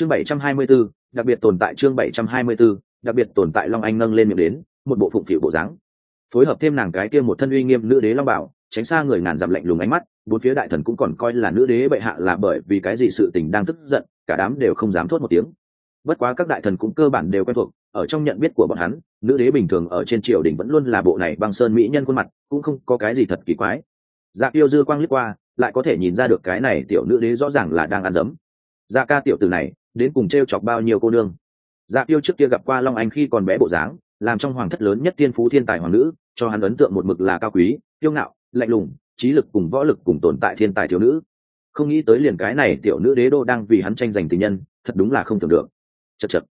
chương bảy trăm hai mươi 724, đặc biệt tồn tại chương bảy trăm hai mươi 724, đặc biệt tồn tại long anh nâng lên miệng đến một bộ phụng phịu bộ dáng. Phối hợp thêm nàng cái kia một thân uy nghiêm nữ đế long bảo tránh xa người ngàn dặm lạnh lùng ánh mắt bốn phía đại thần cũng còn coi là nữ đế bệ hạ là bởi vì cái gì sự tình đang tức giận cả đám đều không dám thốt một tiếng. Bất quá các đại thần cũng cơ bản đều quen thuộc ở trong nhận biết của bọn hắn nữ đế bình thường ở trên triều đình vẫn luôn là bộ này băng sơn mỹ nhân khuôn mặt cũng không có cái gì thật kỳ quái. Dạ yêu dư quang liếc qua lại có thể nhìn ra được cái này tiểu nữ đế rõ ràng là đang ăn dấm. Dạ ca tiểu tử này đến cùng t r e o chọc bao nhiêu cô nương. Dạ yêu trước kia gặp qua long anh khi còn bé bộ dáng làm trong hoàng thất lớn nhất tiên phú thiên tài hoàng nữ cho hắn ấn tượng một mực là cao quý kiêu ngạo lạnh lùng trí lực cùng võ lực cùng tồn tại thiên tài thiếu nữ. Không nghĩ tới liền cái này tiểu nữ đế đô đang vì hắn tranh giành tình nhân thật đúng là không tưởng được. Chật chật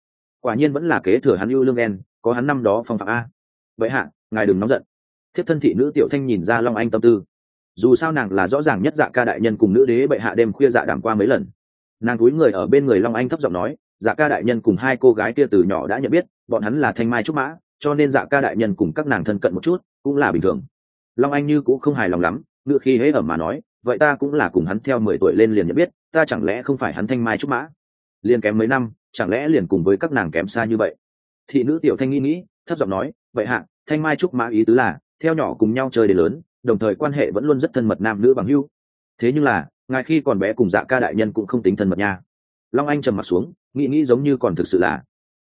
quả nhiên vẫn là kế thừa hắn ưu lương en, có hắn năm đó phong phạm a. Vậy hạ ngài đừng nóng giận. Thiếp thân thị nữ tiểu thanh nhìn ra long anh tâm tư. Dù sao nàng là rõ ràng nhất dạ ca đại nhân cùng nữ đế bệ hạ đêm khuya dạ đảm qua mấy lần nàng cúi người ở bên người long anh thấp giọng nói dạ ca đại nhân cùng hai cô gái kia từ nhỏ đã nhận biết, bọn hắn là thanh mai trúc mã, cho nên dạ ca đại nhân cùng các nàng thân cận một chút, cũng là bình thường. Long anh như cũng không hài lòng lắm, ngựa khi hễ ẩm mà nói, vậy ta cũng là cùng hắn theo mười tuổi lên liền nhận biết, ta chẳng lẽ không phải hắn thanh mai trúc mã? Liền kém mấy năm, chẳng lẽ liền cùng với các nàng kém xa như vậy? Thị nữ tiểu thanh nghĩ nghĩ, thấp giọng nói, vậy hạ, thanh mai trúc mã ý tứ là, theo nhỏ cùng nhau chơi đến lớn, đồng thời quan hệ vẫn luôn rất thân mật nam nữ bằng hưu thế nhưng là ngài khi còn bé cùng dạ ca đại nhân cũng không tính thân mật nha. Long anh trầm mặt xuống, nghĩ nghĩ giống như còn thực sự là.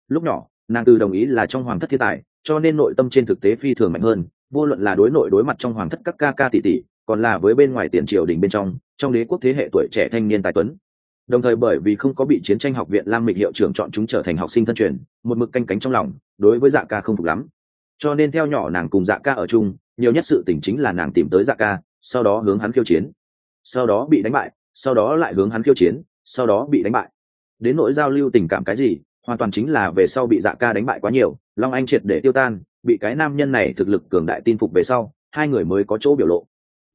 Lúc nhỏ, nàng từ đồng ý là trong hoàng thất thiên tài, cho nên nội tâm trên thực tế phi thường mạnh hơn, vô luận là đối nội đối mặt trong hoàng thất các ca ca tỷ tỷ, còn là với bên ngoài tiền triều đình bên trong trong đế quốc thế hệ tuổi trẻ thanh niên tài tuấn. Đồng thời bởi vì không có bị chiến tranh học viện lam mịch hiệu trưởng chọn chúng trở thành học sinh thân truyền, một mực canh cánh trong lòng, đối với dạ ca không phục lắm. Cho nên theo nhỏ nàng cùng dạ ca ở chung, nhiều nhất sự tỉnh chính là nàng tìm tới dạ ca, sau đó hướng hắn khiêu chiến sau đó bị đánh bại, sau đó lại hướng hắn khiêu chiến, sau đó bị đánh bại. Đến nỗi giao lưu tình cảm cái gì, hoàn toàn chính là về sau bị dạ ca đánh bại quá nhiều, long anh triệt để tiêu tan, bị cái nam nhân này thực lực cường đại tin phục về sau, hai người mới có chỗ biểu lộ.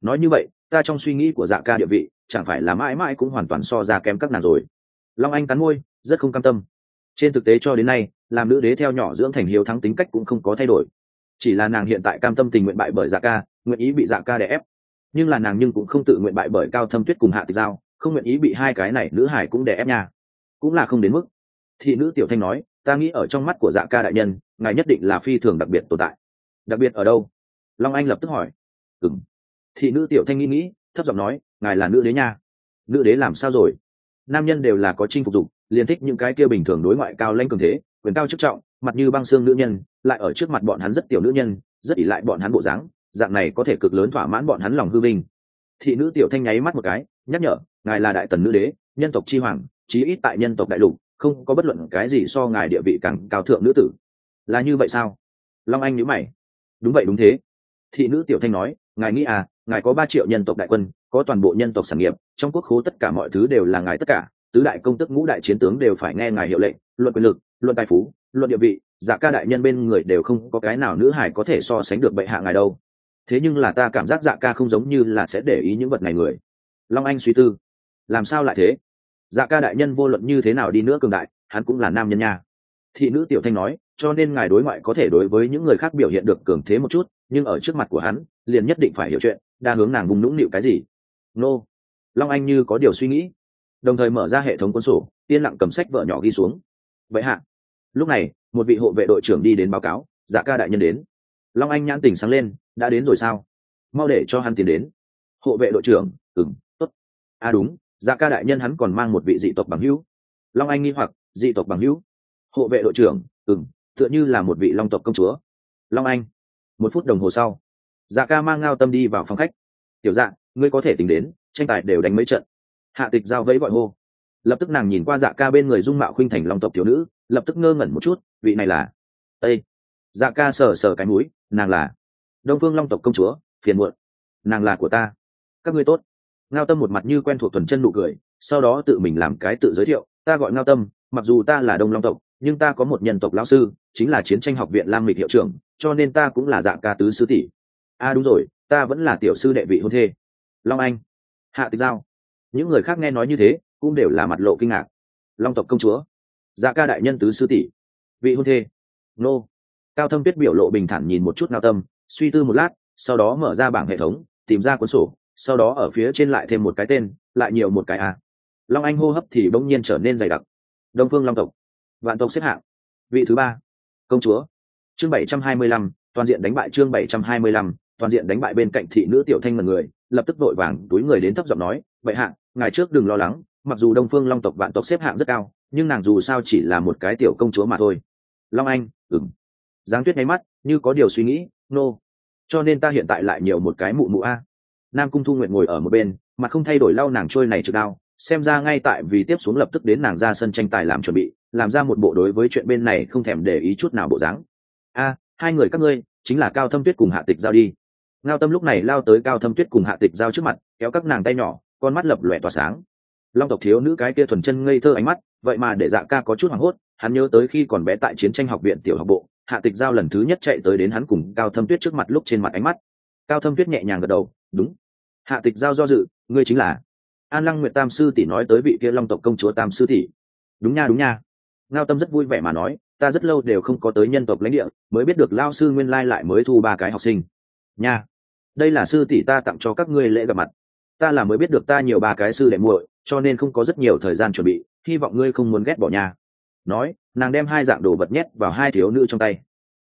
Nói như vậy, ta trong suy nghĩ của dạ ca địa vị, chẳng phải là mãi mãi cũng hoàn toàn so ra kém các nàng rồi. Long anh cắn môi, rất không cam tâm. Trên thực tế cho đến nay, làm nữ đế theo nhỏ dưỡng thành hiếu thắng tính cách cũng không có thay đổi. Chỉ là nàng hiện tại cam tâm tình nguyện bại bởi dạ ca, nguyện ý bị dạ ca đè ép nhưng là nàng nhưng cũng không tự nguyện bại bởi cao thâm tuyết cùng hạ tịch giao, không nguyện ý bị hai cái này nữ hải cũng đè ép nha. Cũng là không đến mức. Thị nữ tiểu thanh nói, ta nghĩ ở trong mắt của dạ ca đại nhân, ngài nhất định là phi thường đặc biệt tồn tại. Đặc biệt ở đâu? Long anh lập tức hỏi. Ừng thị nữ tiểu thanh nghĩ nghĩ, thấp giọng nói, ngài là nữ đế nha. Nữ đế làm sao rồi? Nam nhân đều là có chinh phục dục, liền thích những cái kia bình thường đối ngoại cao lanh cường thế, quyền cao chức trọng, mặt như băng xương nữ nhân, lại ở trước mặt bọn hắn rất tiểu nữ nhân, rất ỷ lại bọn hắn bộ dáng dạng này có thể cực lớn thỏa mãn bọn hắn lòng hư vinh thị nữ tiểu thanh nháy mắt một cái, nhắc nhở, ngài là đại tần nữ đế, nhân tộc chi hoàng, chí ít tại nhân tộc đại lục, không có bất luận cái gì so ngài địa vị càng cao thượng nữ tử. Là như vậy sao? Long anh nhữ mày. Đúng vậy, đúng thế. Thị nữ tiểu thanh nói, ngài nghĩ à ngài có ba triệu nhân tộc đại quân, có toàn bộ nhân tộc sản nghiệp, trong quốc khố tất cả mọi thứ đều là ngài tất cả, tứ đại công tức ngũ đại chiến tướng đều phải nghe ngài hiệu lệnh, luận quyền lực, luận tài phú, luận địa vị giả ca đại nhân bên người đều không có cái nào nữ hải có thể so sánh được bệ hạ ngài đâu thế nhưng là ta cảm giác dạ ca không giống như là sẽ để ý những vật này người. Long anh suy tư. Làm sao lại thế? Dạ ca đại nhân vô luận như thế nào đi nữa cường đại, hắn cũng là nam nhân nha. Thị nữ tiểu thanh nói, cho nên ngài đối ngoại có thể đối với những người khác biểu hiện được cường thế một chút, nhưng ở trước mặt của hắn, liền nhất định phải hiểu chuyện, đa hướng nàng vùng nũng nịu cái gì? Nô. Long anh như có điều suy nghĩ. Đồng thời mở ra hệ thống cuốn sổ, yên lặng cầm sách vợ nhỏ ghi xuống. Vậy hạ. Lúc này, một vị hộ vệ đội trưởng đi đến báo cáo dạ ca đại nhân đến long anh nhãn tình sáng lên, đã đến rồi sao? Mau để cho hắn tiến đến. Hộ vệ đội trưởng ừng tốt. À đúng dạ ca đại nhân hắn còn mang một vị dị tộc bằng hữu. Long anh nghi hoặc, dị tộc bằng hữu? Hộ vệ đội trưởng ừng tựa như là một vị long tộc công chúa. Long anh, một phút đồng hồ sau dạ ca mang ngao tâm đi vào phòng khách. Tiểu dạ ngươi có thể tính đến, tranh tài đều đánh mấy trận. Hạ tịch giao vẫy gọi hô. Lập tức nàng nhìn qua dạ ca bên người dung mạo khuynh thành long tộc thiếu nữ, lập tức ngơ ngẩn một chút, vị này là? Ây dạ ca sờ sờ cái mũi, nàng là đông phương long tộc công chúa, phiền muộn. Nàng là của ta. Các ngươi tốt. Ngao tâm một mặt như quen thuộc thuần chân nụ cười, sau đó tự mình làm cái tự giới thiệu, ta gọi ngao tâm, mặc dù ta là đông long tộc, nhưng ta có một nhân tộc lão sư, chính là chiến tranh học viện lam mịch hiệu trưởng, cho nên ta cũng là dạ ca tứ sư tỷ. A à đúng rồi, ta vẫn là tiểu sư đệ vị hôn thê. Long anh. Hạ tịch giao. Những người khác nghe nói như thế, cũng đều là mặt lộ kinh ngạc. Long tộc công chúa. Dạ ca đại nhân tứ sư tỷ. Vị hôn thê. Nô cao thâm tuyết biểu lộ bình thản nhìn một chút ngao tâm, suy tư một lát, sau đó mở ra bảng hệ thống, tìm ra cuốn sổ, sau đó ở phía trên lại thêm một cái tên, lại nhiều một cái a. Long anh hô hấp thì bỗng nhiên trở nên dày đặc. Đông phương long tộc, vạn tộc xếp hạng, vị thứ ba, công chúa. Chương bảy trăm hai mươi lăm, toàn diện đánh bại chương bảy trăm hai mươi lăm, toàn diện đánh bại bên cạnh thị nữ tiểu thanh mật người, lập tức vội vàng túi người đến thấp giọng nói vậy hạ, ngài trước đừng lo lắng, mặc dù đông phương long tộc vạn tộc xếp hạng rất cao, nhưng nàng dù sao chỉ là một cái tiểu công chúa mà thôi. Long anh ừng giáng tuyết nháy mắt, như có điều suy nghĩ, nô、no. cho nên ta hiện tại lại nhiều một cái mụ mụ a. Nam cung thu nguyện ngồi ở một bên, mà không thay đổi lau nàng trôi này trực đao, xem ra ngay tại vì tiếp xuống lập tức đến nàng ra sân tranh tài làm chuẩn bị, làm ra một bộ đối với chuyện bên này không thèm để ý chút nào bộ dáng. A, hai người các ngươi, chính là cao thâm tuyết cùng hạ tịch giao đi. Ngao tâm lúc này lao tới cao thâm tuyết cùng hạ tịch giao trước mặt, kéo các nàng tay nhỏ, con mắt lập lòe tỏa sáng. Long tộc thiếu nữ cái kia thuần chân ngây thơ ánh mắt, vậy mà để dạ ca có chút hoảng hốt, hắn nhớ tới khi còn bé tại chiến tranh học viện tiểu học bộ hạ tịch giao lần thứ nhất chạy tới đến hắn cùng cao thâm tuyết trước mặt lúc trên mặt ánh mắt. Cao thâm tuyết nhẹ nhàng gật đầu, đúng. Hạ tịch giao do dự, ngươi chính là? An lăng nguyệt tam sư tỷ nói tới vị kia long tộc công chúa tam sư tỷ. Đúng nha đúng nha. Ngao tâm rất vui vẻ mà nói, ta rất lâu đều không có tới nhân tộc lãnh địa, mới biết được lao sư nguyên lai lại mới thu ba cái học sinh. Nha, đây là sư tỷ ta tặng cho các ngươi lễ gặp mặt. Ta là mới biết được ta nhiều ba cái sư đệ muội, cho nên không có rất nhiều thời gian chuẩn bị, hy vọng ngươi không muốn ghét bỏ nhà nói, nàng đem hai dạng đồ vật nhét vào hai thiếu nữ trong tay.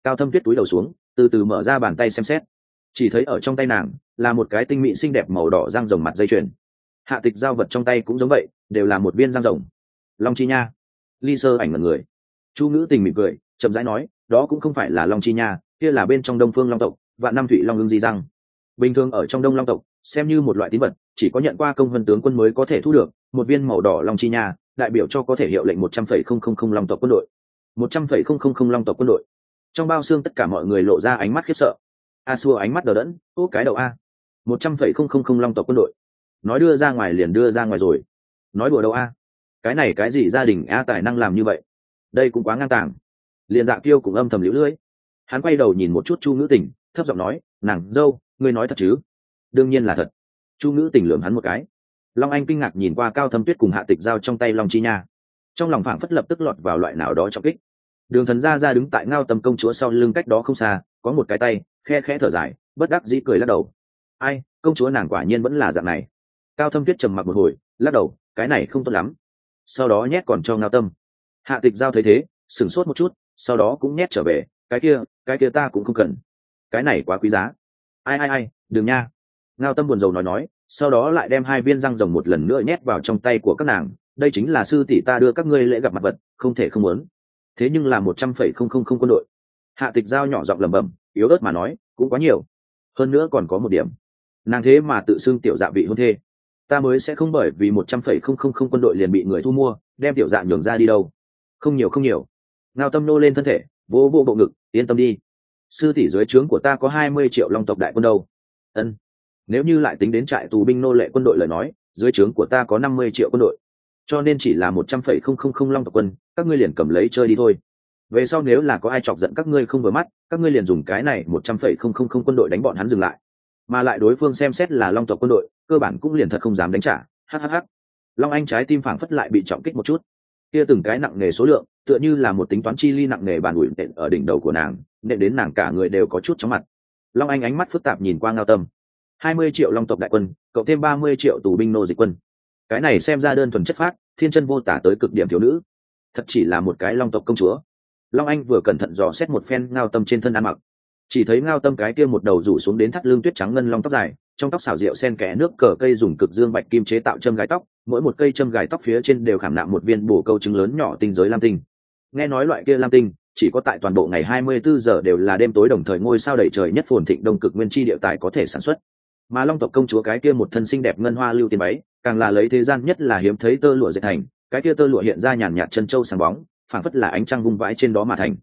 Cao thâm tuyết túi đầu xuống, từ từ mở ra bàn tay xem xét. Chỉ thấy ở trong tay nàng, là một cái tinh mỹ xinh đẹp màu đỏ răng rồng mặt dây chuyền. Hạ tịch giao vật trong tay cũng giống vậy, đều là một viên răng rồng. Long chi nha. Ly sơ ảnh mật người. Chu ngữ tình mỉm cười, chậm rãi nói, đó cũng không phải là long chi nha, kia là bên trong đông phương long tộc, và năm thụy long ưng di răng. Bình thường ở trong đông long tộc, xem như một loại tín vật, chỉ có nhận qua công vân tướng quân mới có thể thu được, một viên màu đỏ long chi nha đại biểu cho có thể hiệu lệnh một trăm phẩy không không không long tộc quân đội. một trăm phẩy không không không long tộc quân đội. Trong bao xương tất cả mọi người lộ ra ánh mắt khiếp sợ. A xua ánh mắt đờ đẫn ô cái đầu a. một trăm phẩy không không không long tộc quân đội. Nói đưa ra ngoài liền đưa ra ngoài rồi. Nói đùa đâu a? Cái này cái gì gia đình a tài năng làm như vậy? Đây cũng quá ngang tàng. Liền dạ kiêu cũng âm thầm lũ lưỡi hắn quay đầu nhìn một chút chu ngữ tình, thấp giọng nói, nàng dâu, ngươi nói thật chứ? Đương nhiên là thật. Chu ngữ tình lườm hắn một cái long anh kinh ngạc nhìn qua cao thâm tuyết cùng hạ tịch giao trong tay long chi nha. Trong lòng phảng phất lập tức lọt vào loại nào đó trong kích. Đường thần ra ra đứng tại ngao Tâm công chúa sau lưng cách đó không xa, có một cái tay, khe khẽ thở dài, bất đắc dĩ cười lắc đầu. Ai, công chúa nàng quả nhiên vẫn là dạng này. Cao thâm tuyết trầm mặc một hồi, lắc đầu, cái này không tốt lắm. Sau đó nhét còn cho ngao tâm. Hạ tịch giao thấy thế, sửng sốt một chút, sau đó cũng nhét trở về, cái kia cái kia ta cũng không cần. Cái này quá quý giá. Ai ai ai, đừng nha. Ngao tâm buồn rầu nói nói sau đó lại đem hai viên răng rồng một lần nữa nhét vào trong tay của các nàng, đây chính là sư tỷ ta đưa các ngươi lễ gặp mặt vật, không thể không muốn. Thế nhưng là một trăm phẩy không không không quân đội. Hạ tịch giao nhỏ giọng lẩm bẩm, yếu ớt mà nói, cũng quá nhiều. Hơn nữa còn có một điểm. Nàng thế mà tự xưng tiểu dạ vị hôn thê. Ta mới sẽ không bởi vì một trăm phẩy không không không quân đội liền bị người thu mua, đem tiểu dạ nhường ra đi đâu. Không nhiều không nhiều. Ngao tâm nô lên thân thể vô vô bộ ngực, yên tâm đi. Sư tỷ dưới trướng của ta có hai mươi triệu long tộc đại quân đâu. Ân nếu như lại tính đến trại tù binh nô lệ quân đội lời nói, dưới trướng của ta có năm mươi triệu quân đội. Cho nên chỉ là một trăm phẩy không không không long tộc quân, các ngươi liền cầm lấy chơi đi thôi. Về sau nếu là có ai chọc giận các ngươi không vừa mắt, các ngươi liền dùng cái này một trăm phẩy không không không quân đội đánh bọn hắn dừng lại. Mà lại đối phương xem xét là long tộc quân đội, cơ bản cũng liền thật không dám đánh trả. Hhh long anh trái tim phảng phất lại bị trọng kích một chút. Kia từng cái nặng nề số lượng, tựa như là một tính toán chi ly nặng nề bàn ủi nện ở đỉnh đầu của nàng, nện đến nàng cả người đều có chút chóng mặt. Long anh ánh mắt phức tạp nhìn qua ngao tâm hai mươi triệu long tộc đại quân, cộng thêm ba mươi triệu tù binh nô dịch quân. Cái này xem ra đơn thuần chất phát thiên chân vô tả tới cực điểm thiếu nữ. Thật chỉ là một cái long tộc công chúa. Long anh vừa cẩn thận dò xét một phen ngao tâm trên thân ăn mặc. Chỉ thấy ngao tâm cái kia một đầu rủ xuống đến thắt lưng tuyết trắng ngân long tóc dài, trong tóc xào rượu sen kẽ nước cờ cây dùng cực dương bạch kim chế tạo châm gài tóc, mỗi một cây châm gài tóc phía trên đều khảm nạm một viên bổ câu trứng lớn nhỏ tinh giới lam tinh. Nghe nói loại kia lam tinh, chỉ có tại toàn bộ ngày 24 giờ đều là đêm tối đồng thời ngôi sao đầy trời nhất phồn thịnh đông cực nguyên chi địa tài có thể sản xuất mà long tộc công chúa cái kia một thân xinh đẹp ngân hoa lưu tiền váy, càng là lấy thế gian nhất là hiếm thấy tơ lụa dệt thành, cái kia tơ lụa hiện ra nhàn nhạt chân châu sáng bóng phản phất là ánh trăng vung vãi trên đó mà thành.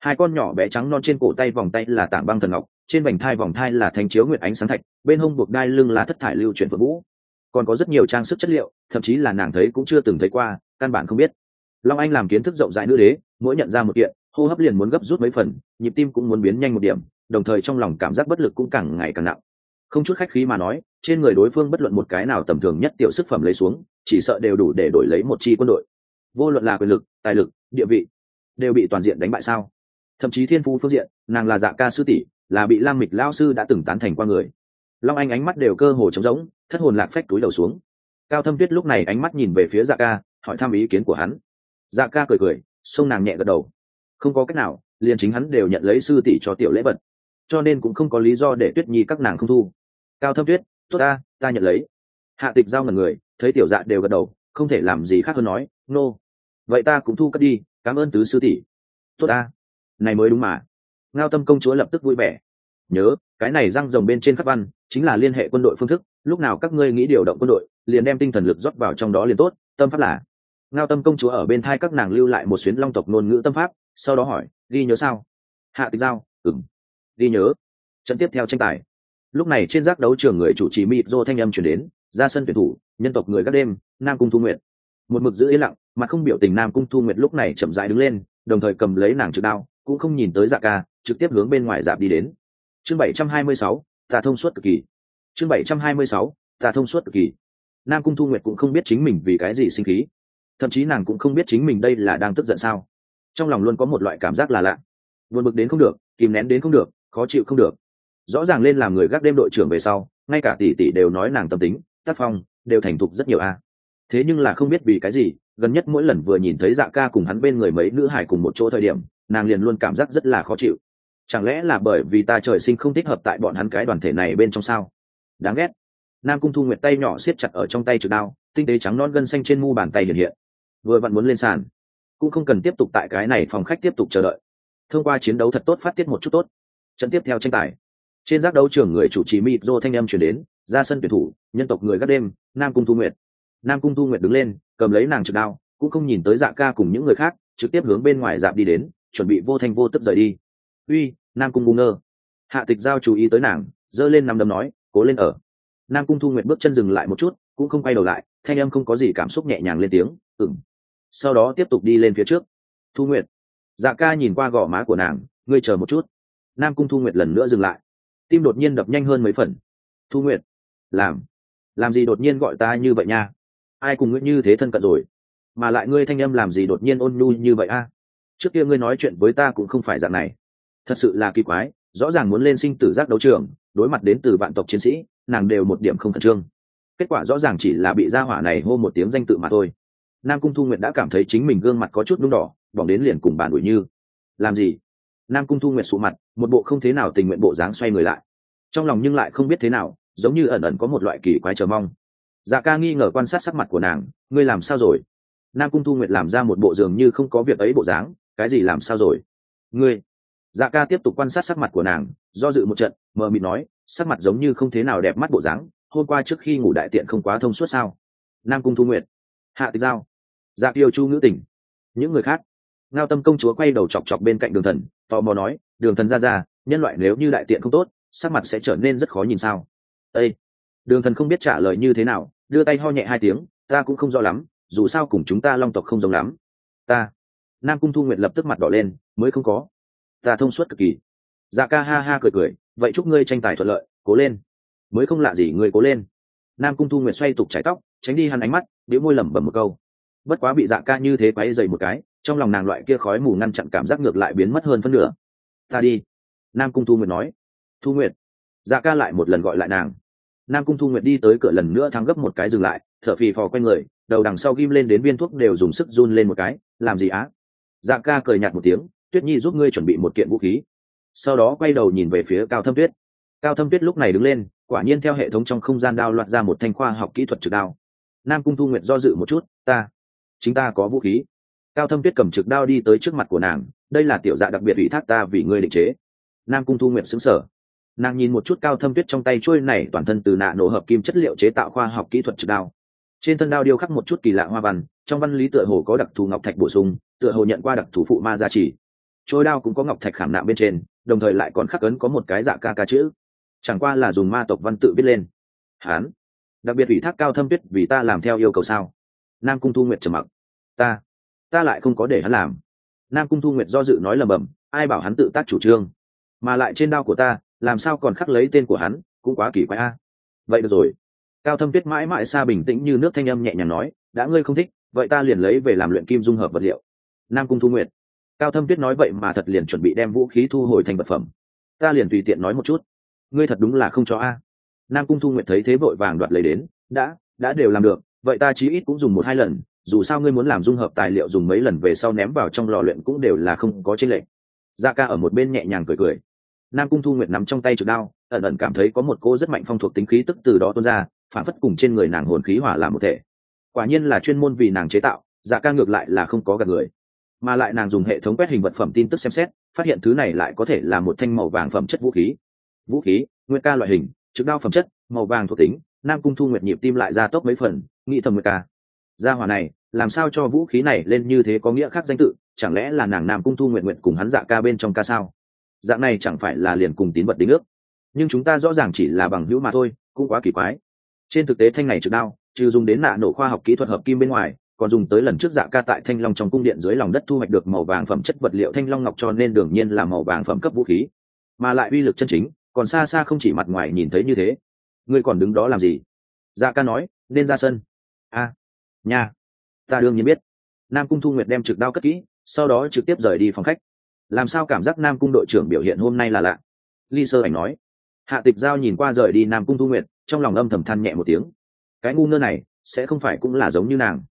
Hai con nhỏ bé trắng non trên cổ tay vòng tay là tảng băng thần ngọc, trên vành thai vòng thai là thanh chiếu nguyệt ánh sáng thạch, bên hông buộc đai lưng là thất thải lưu chuyển vật vũ. Còn có rất nhiều trang sức chất liệu, thậm chí là nàng thấy cũng chưa từng thấy qua, căn bản không biết. Long anh làm kiến thức rộng rãi nữ đế, mỗi nhận ra một kiện, hô hấp liền muốn gấp rút mấy phần, nhịp tim cũng muốn biến nhanh một điểm, đồng thời trong lòng cảm giác bất lực cũng càng ngày càng nặng không chút khách khí mà nói, trên người đối phương bất luận một cái nào tầm thường nhất tiểu sức phẩm lấy xuống, chỉ sợ đều đủ để đổi lấy một chi quân đội. Vô luận là quyền lực, tài lực, địa vị, đều bị toàn diện đánh bại sao? Thậm chí thiên phu phương diện, nàng là dạ ca sư tỷ, là bị lam mịch lao sư đã từng tán thành qua người. Long anh ánh mắt đều cơ hồ trống rỗng, thất hồn lạc phách túi đầu xuống. Cao thâm tuyết lúc này ánh mắt nhìn về phía dạ ca, hỏi thăm ý kiến của hắn. Dạ ca cười cười, xông nàng nhẹ gật đầu. Không có cách nào, liền chính hắn đều nhận lấy sư tỷ cho tiểu lễ vật. Cho nên cũng không có lý do để tuyết nhi các nàng không thu cao thâm tuyết, tốt ta ta nhận lấy. Hạ tịch giao ngần người, thấy tiểu dạ đều gật đầu, không thể làm gì khác hơn nói, nô、no. vậy ta cũng thu cất đi, cảm ơn tứ sư tỷ. Tốt ta, này mới đúng mà. Ngao tâm công chúa lập tức vui vẻ, nhớ, cái này răng rồng bên trên khắc văn, chính là liên hệ quân đội phương thức, lúc nào các ngươi nghĩ điều động quân đội, liền đem tinh thần lực rót vào trong đó liền tốt, tâm pháp là. Ngao tâm công chúa ở bên thai các nàng lưu lại một xuyến long tộc ngôn ngữ tâm pháp, sau đó hỏi, ghi nhớ sao? Hạ tịch giao ừng ghi nhớ. Trận tiếp theo tranh tài lúc này trên giác đấu trường người chủ trì mịt dô thanh âm chuyển đến, ra sân tuyển thủ, nhân tộc người các đêm, nam cung thu nguyện một mực giữ yên lặng, mà không biểu tình nam cung thu nguyệt lúc này chậm rãi đứng lên, đồng thời cầm lấy nàng trực đao, cũng không nhìn tới dạ ca, trực tiếp hướng bên ngoài dạp đi đến. Chương bảy trăm hai mươi sáu, ta thông suốt cực kỳ. Chương bảy trăm hai mươi sáu, ta thông suốt cực kỳ. Nam cung thu nguyệt cũng không biết chính mình vì cái gì sinh khí. Thậm chí nàng cũng không biết chính mình đây là đang tức giận sao. Trong lòng luôn có một loại cảm giác là lạ. Buồn bực đến không được, kìm nén đến không được, khó chịu không được rõ ràng lên làm người gác đêm đội trưởng về sau, ngay cả tỷ tỷ đều nói nàng tâm tính, tác phong, đều thành thục rất nhiều a. Thế nhưng là không biết vì cái gì, gần nhất mỗi lần vừa nhìn thấy dạ ca cùng hắn bên người mấy nữ hải cùng một chỗ thời điểm, nàng liền luôn cảm giác rất là khó chịu. Chẳng lẽ là bởi vì ta trời sinh không thích hợp tại bọn hắn cái đoàn thể này bên trong sao? Đáng ghét. Nam cung thu nguyệt tay nhỏ siết chặt ở trong tay trực đao, tinh tế trắng non gân xanh trên mu bàn tay hiện hiện. Vừa vặn muốn lên sàn, cũng không cần tiếp tục tại cái này phòng khách tiếp tục chờ đợi. Thông qua chiến đấu thật tốt phát tiết một chút tốt. Trận tiếp theo tranh tài trên giác đấu trường người chủ trì mịt dô thanh âm chuyển đến, ra sân tuyển thủ, nhân tộc người gác đêm, nam cung thu nguyệt. Nam cung thu nguyệt đứng lên, cầm lấy nàng trực đao, cũng không nhìn tới dạ ca cùng những người khác, trực tiếp hướng bên ngoài dạp đi đến, chuẩn bị vô thanh vô tức rời đi. Uy, nam cung ngu ngơ. Hạ tịch giao chú ý tới nàng, giơ lên nằm đấm nói, cố lên ở. Nam cung thu nguyệt bước chân dừng lại một chút, cũng không quay đầu lại, thanh âm không có gì cảm xúc nhẹ nhàng lên tiếng ừng sau đó tiếp tục đi lên phía trước. Thu nguyệt. Dạ ca nhìn qua gò má của nàng, ngươi chờ một chút. Nam cung thu nguyệt lần nữa dừng lại tim đột nhiên đập nhanh hơn mấy phần. Thu nguyệt, làm làm gì đột nhiên gọi ta như vậy nha? Ai cùng ngươi như thế thân cận rồi? Mà lại ngươi thanh âm làm gì đột nhiên ôn nhu như vậy a? Trước kia ngươi nói chuyện với ta cũng không phải dạng này. Thật sự là kỳ quái, rõ ràng muốn lên sinh tử giác đấu trường, đối mặt đến từ vạn tộc chiến sĩ, nàng đều một điểm không khẩn trương. Kết quả rõ ràng chỉ là bị gia hỏa này hô một tiếng danh tự mà thôi. Nam cung thu nguyệt đã cảm thấy chính mình gương mặt có chút nung đỏ, bỏng đến liền cùng bàn đuổi như. Làm gì? Nam cung thu nguyệt sụ mặt một bộ không thế nào tình nguyện bộ dáng xoay người lại. Trong lòng nhưng lại không biết thế nào, giống như ẩn ẩn có một loại kỳ quái chờ mong. Dạ ca nghi ngờ quan sát sắc mặt của nàng, ngươi làm sao rồi? Nam cung thu nguyệt làm ra một bộ dường như không có việc ấy bộ dáng, cái gì làm sao rồi? Ngươi? Dạ ca tiếp tục quan sát sắc mặt của nàng, do dự một trận, mờ mịt nói, sắc mặt giống như không thế nào đẹp mắt bộ dáng, hôm qua trước khi ngủ đại tiện không quá thông suốt sao? Nam cung thu nguyệt, hạ tịch giao. Dạ tiêu chu ngữ tình, những người khác ngao tâm công chúa quay đầu chọc chọc bên cạnh đường thần, tò mò nói, đường thần ra ra, nhân loại nếu như đại tiện không tốt, sắc mặt sẽ trở nên rất khó nhìn sao? Ây đường thần không biết trả lời như thế nào, đưa tay ho nhẹ hai tiếng, ta cũng không rõ lắm, dù sao cùng chúng ta long tộc không giống lắm. Ta? Nam cung thu nguyệt lập tức mặt đỏ lên, mới không có. Ta thông suốt cực kỳ. Dạ ca ha ha cười cười, vậy chúc ngươi tranh tài thuận lợi, cố lên. Mới không lạ gì ngươi cố lên. Nam cung thu nguyệt xoay tục trái tóc, tránh đi hắn ánh mắt đĩu môi lẩm bẩm một câu. Bất quá bị dạ ca như thế quáy dày một cái trong lòng nàng loại kia khói mù ngăn chặn cảm giác ngược lại biến mất hơn phân nửa. Ta đi. Nam cung thu nguyệt nói. Thu nguyệt. Dạ ca lại một lần gọi lại nàng. Nam cung thu nguyệt đi tới cửa lần nữa thắng gấp một cái dừng lại, thở phì phò q u a n người, đầu đằng sau ghim lên đến viên thuốc đều dùng sức run lên một cái. Làm gì á? Dạ ca cười nhạt một tiếng. Tuyết nhi giúp ngươi chuẩn bị một kiện vũ khí. Sau đó quay đầu nhìn về phía cao thâm tuyết. Cao thâm tuyết lúc này đứng lên, quả nhiên theo hệ thống trong không gian đao loạt ra một thanh khoa học kỹ thuật trực đao. Nam cung thu nguyệt do dự một chút. Ta, chính ta có vũ khí cao thâm tuyết cầm trực đao đi tới trước mặt của nàng, đây là tiểu dạ đặc biệt ủy thác ta vì ngươi định chế. Nam cung thu nguyệt xứng sở nàng nhìn một chút cao thâm tuyết trong tay trôi này toàn thân từ nạ nổ hợp kim chất liệu chế tạo khoa học kỹ thuật trực đao. Trên thân đao điêu khắc một chút kỳ lạ hoa văn, trong văn lý tựa hồ có đặc thù ngọc thạch bổ sung, tựa hồ nhận qua đặc thù phụ ma gia trì. Trôi đao cũng có ngọc thạch khảm nạm bên trên, đồng thời lại còn khắc ấn có một cái dạ ca ca chữ. Chẳng qua là dùng ma tộc văn tự viết lên. Hán. Đặc biệt ủy thác cao thâm tuyết vì ta làm theo yêu cầu sao? Nam cung thu nguyệt trầm mặc. Ta ta lại không có để hắn làm. Nam cung thu nguyệt do dự nói lầm bầm, ai bảo hắn tự tác chủ trương? Mà lại trên đao của ta, làm sao còn khắc lấy tên của hắn, cũng quá kỳ quái a. Vậy được rồi. Cao thâm tuyết mãi mãi xa bình tĩnh như nước thanh âm nhẹ nhàng nói, đã ngươi không thích, vậy ta liền lấy về làm luyện kim dung hợp vật liệu. Nam cung thu nguyệt. Cao thâm tuyết nói vậy mà thật liền chuẩn bị đem vũ khí thu hồi thành vật phẩm. Ta liền tùy tiện nói một chút. Ngươi thật đúng là không cho a. Nam cung thu nguyệt thấy thế vội vàng đoạt lấy đến, đã đã đều làm được, vậy ta chí ít cũng dùng một hai lần dù sao ngươi muốn làm dung hợp tài liệu dùng mấy lần về sau ném vào trong lò luyện cũng đều là không có trên lệ da dạ ca ở một bên nhẹ nhàng cười cười. Nam cung thu nguyệt nắm trong tay trực đao, ẩn ẩn cảm thấy có một cô rất mạnh phong thuộc tính khí tức từ đó tuôn ra, phản phất cùng trên người nàng hồn khí hỏa làm một thể. Quả nhiên là chuyên môn vì nàng chế tạo dạ ca ngược lại là không có gặp người. Mà lại nàng dùng hệ thống quét hình vật phẩm tin tức xem xét, phát hiện thứ này lại có thể là một thanh màu vàng phẩm chất vũ khí. Vũ khí nguyên ca loại hình, trực đao phẩm chất, màu vàng thuộc tính, nam cung thu nguyệt nhịp tim lại ra tốc mấy phần, nghĩ thầm nguyệt ca gia hỏa này làm sao cho vũ khí này lên như thế có nghĩa khác danh tự chẳng lẽ là nàng nam cung thu nguyện nguyện cùng hắn dạ ca bên trong ca sao? Dạng này chẳng phải là liền cùng tín vật đính ước. Nhưng chúng ta rõ ràng chỉ là bằng hữu mà thôi cũng quá kỳ quái. Trên thực tế thanh này trực đao trừ dùng đến nạ nổ khoa học kỹ thuật hợp kim bên ngoài còn dùng tới lần trước dạ ca tại thanh long trong cung điện dưới lòng đất thu hoạch được màu vàng phẩm chất vật liệu thanh long ngọc cho nên đương nhiên là màu vàng phẩm cấp vũ khí. Mà lại uy lực chân chính còn xa xa không chỉ mặt ngoài nhìn thấy như thế. Ngươi còn đứng đó làm gì? Dạ ca nói nên ra sân. A à, nhà ta đương nhiên biết. Nam cung thu nguyệt đem trực đao cất kỹ, sau đó trực tiếp rời đi phòng khách. Làm sao cảm giác nam cung đội trưởng biểu hiện hôm nay là lạ? Ly sơ ảnh nói. Hạ tịch giao nhìn qua rời đi nam cung thu nguyệt, trong lòng âm thầm than nhẹ một tiếng. Cái ngu ngơ này, sẽ không phải cũng là giống như nàng.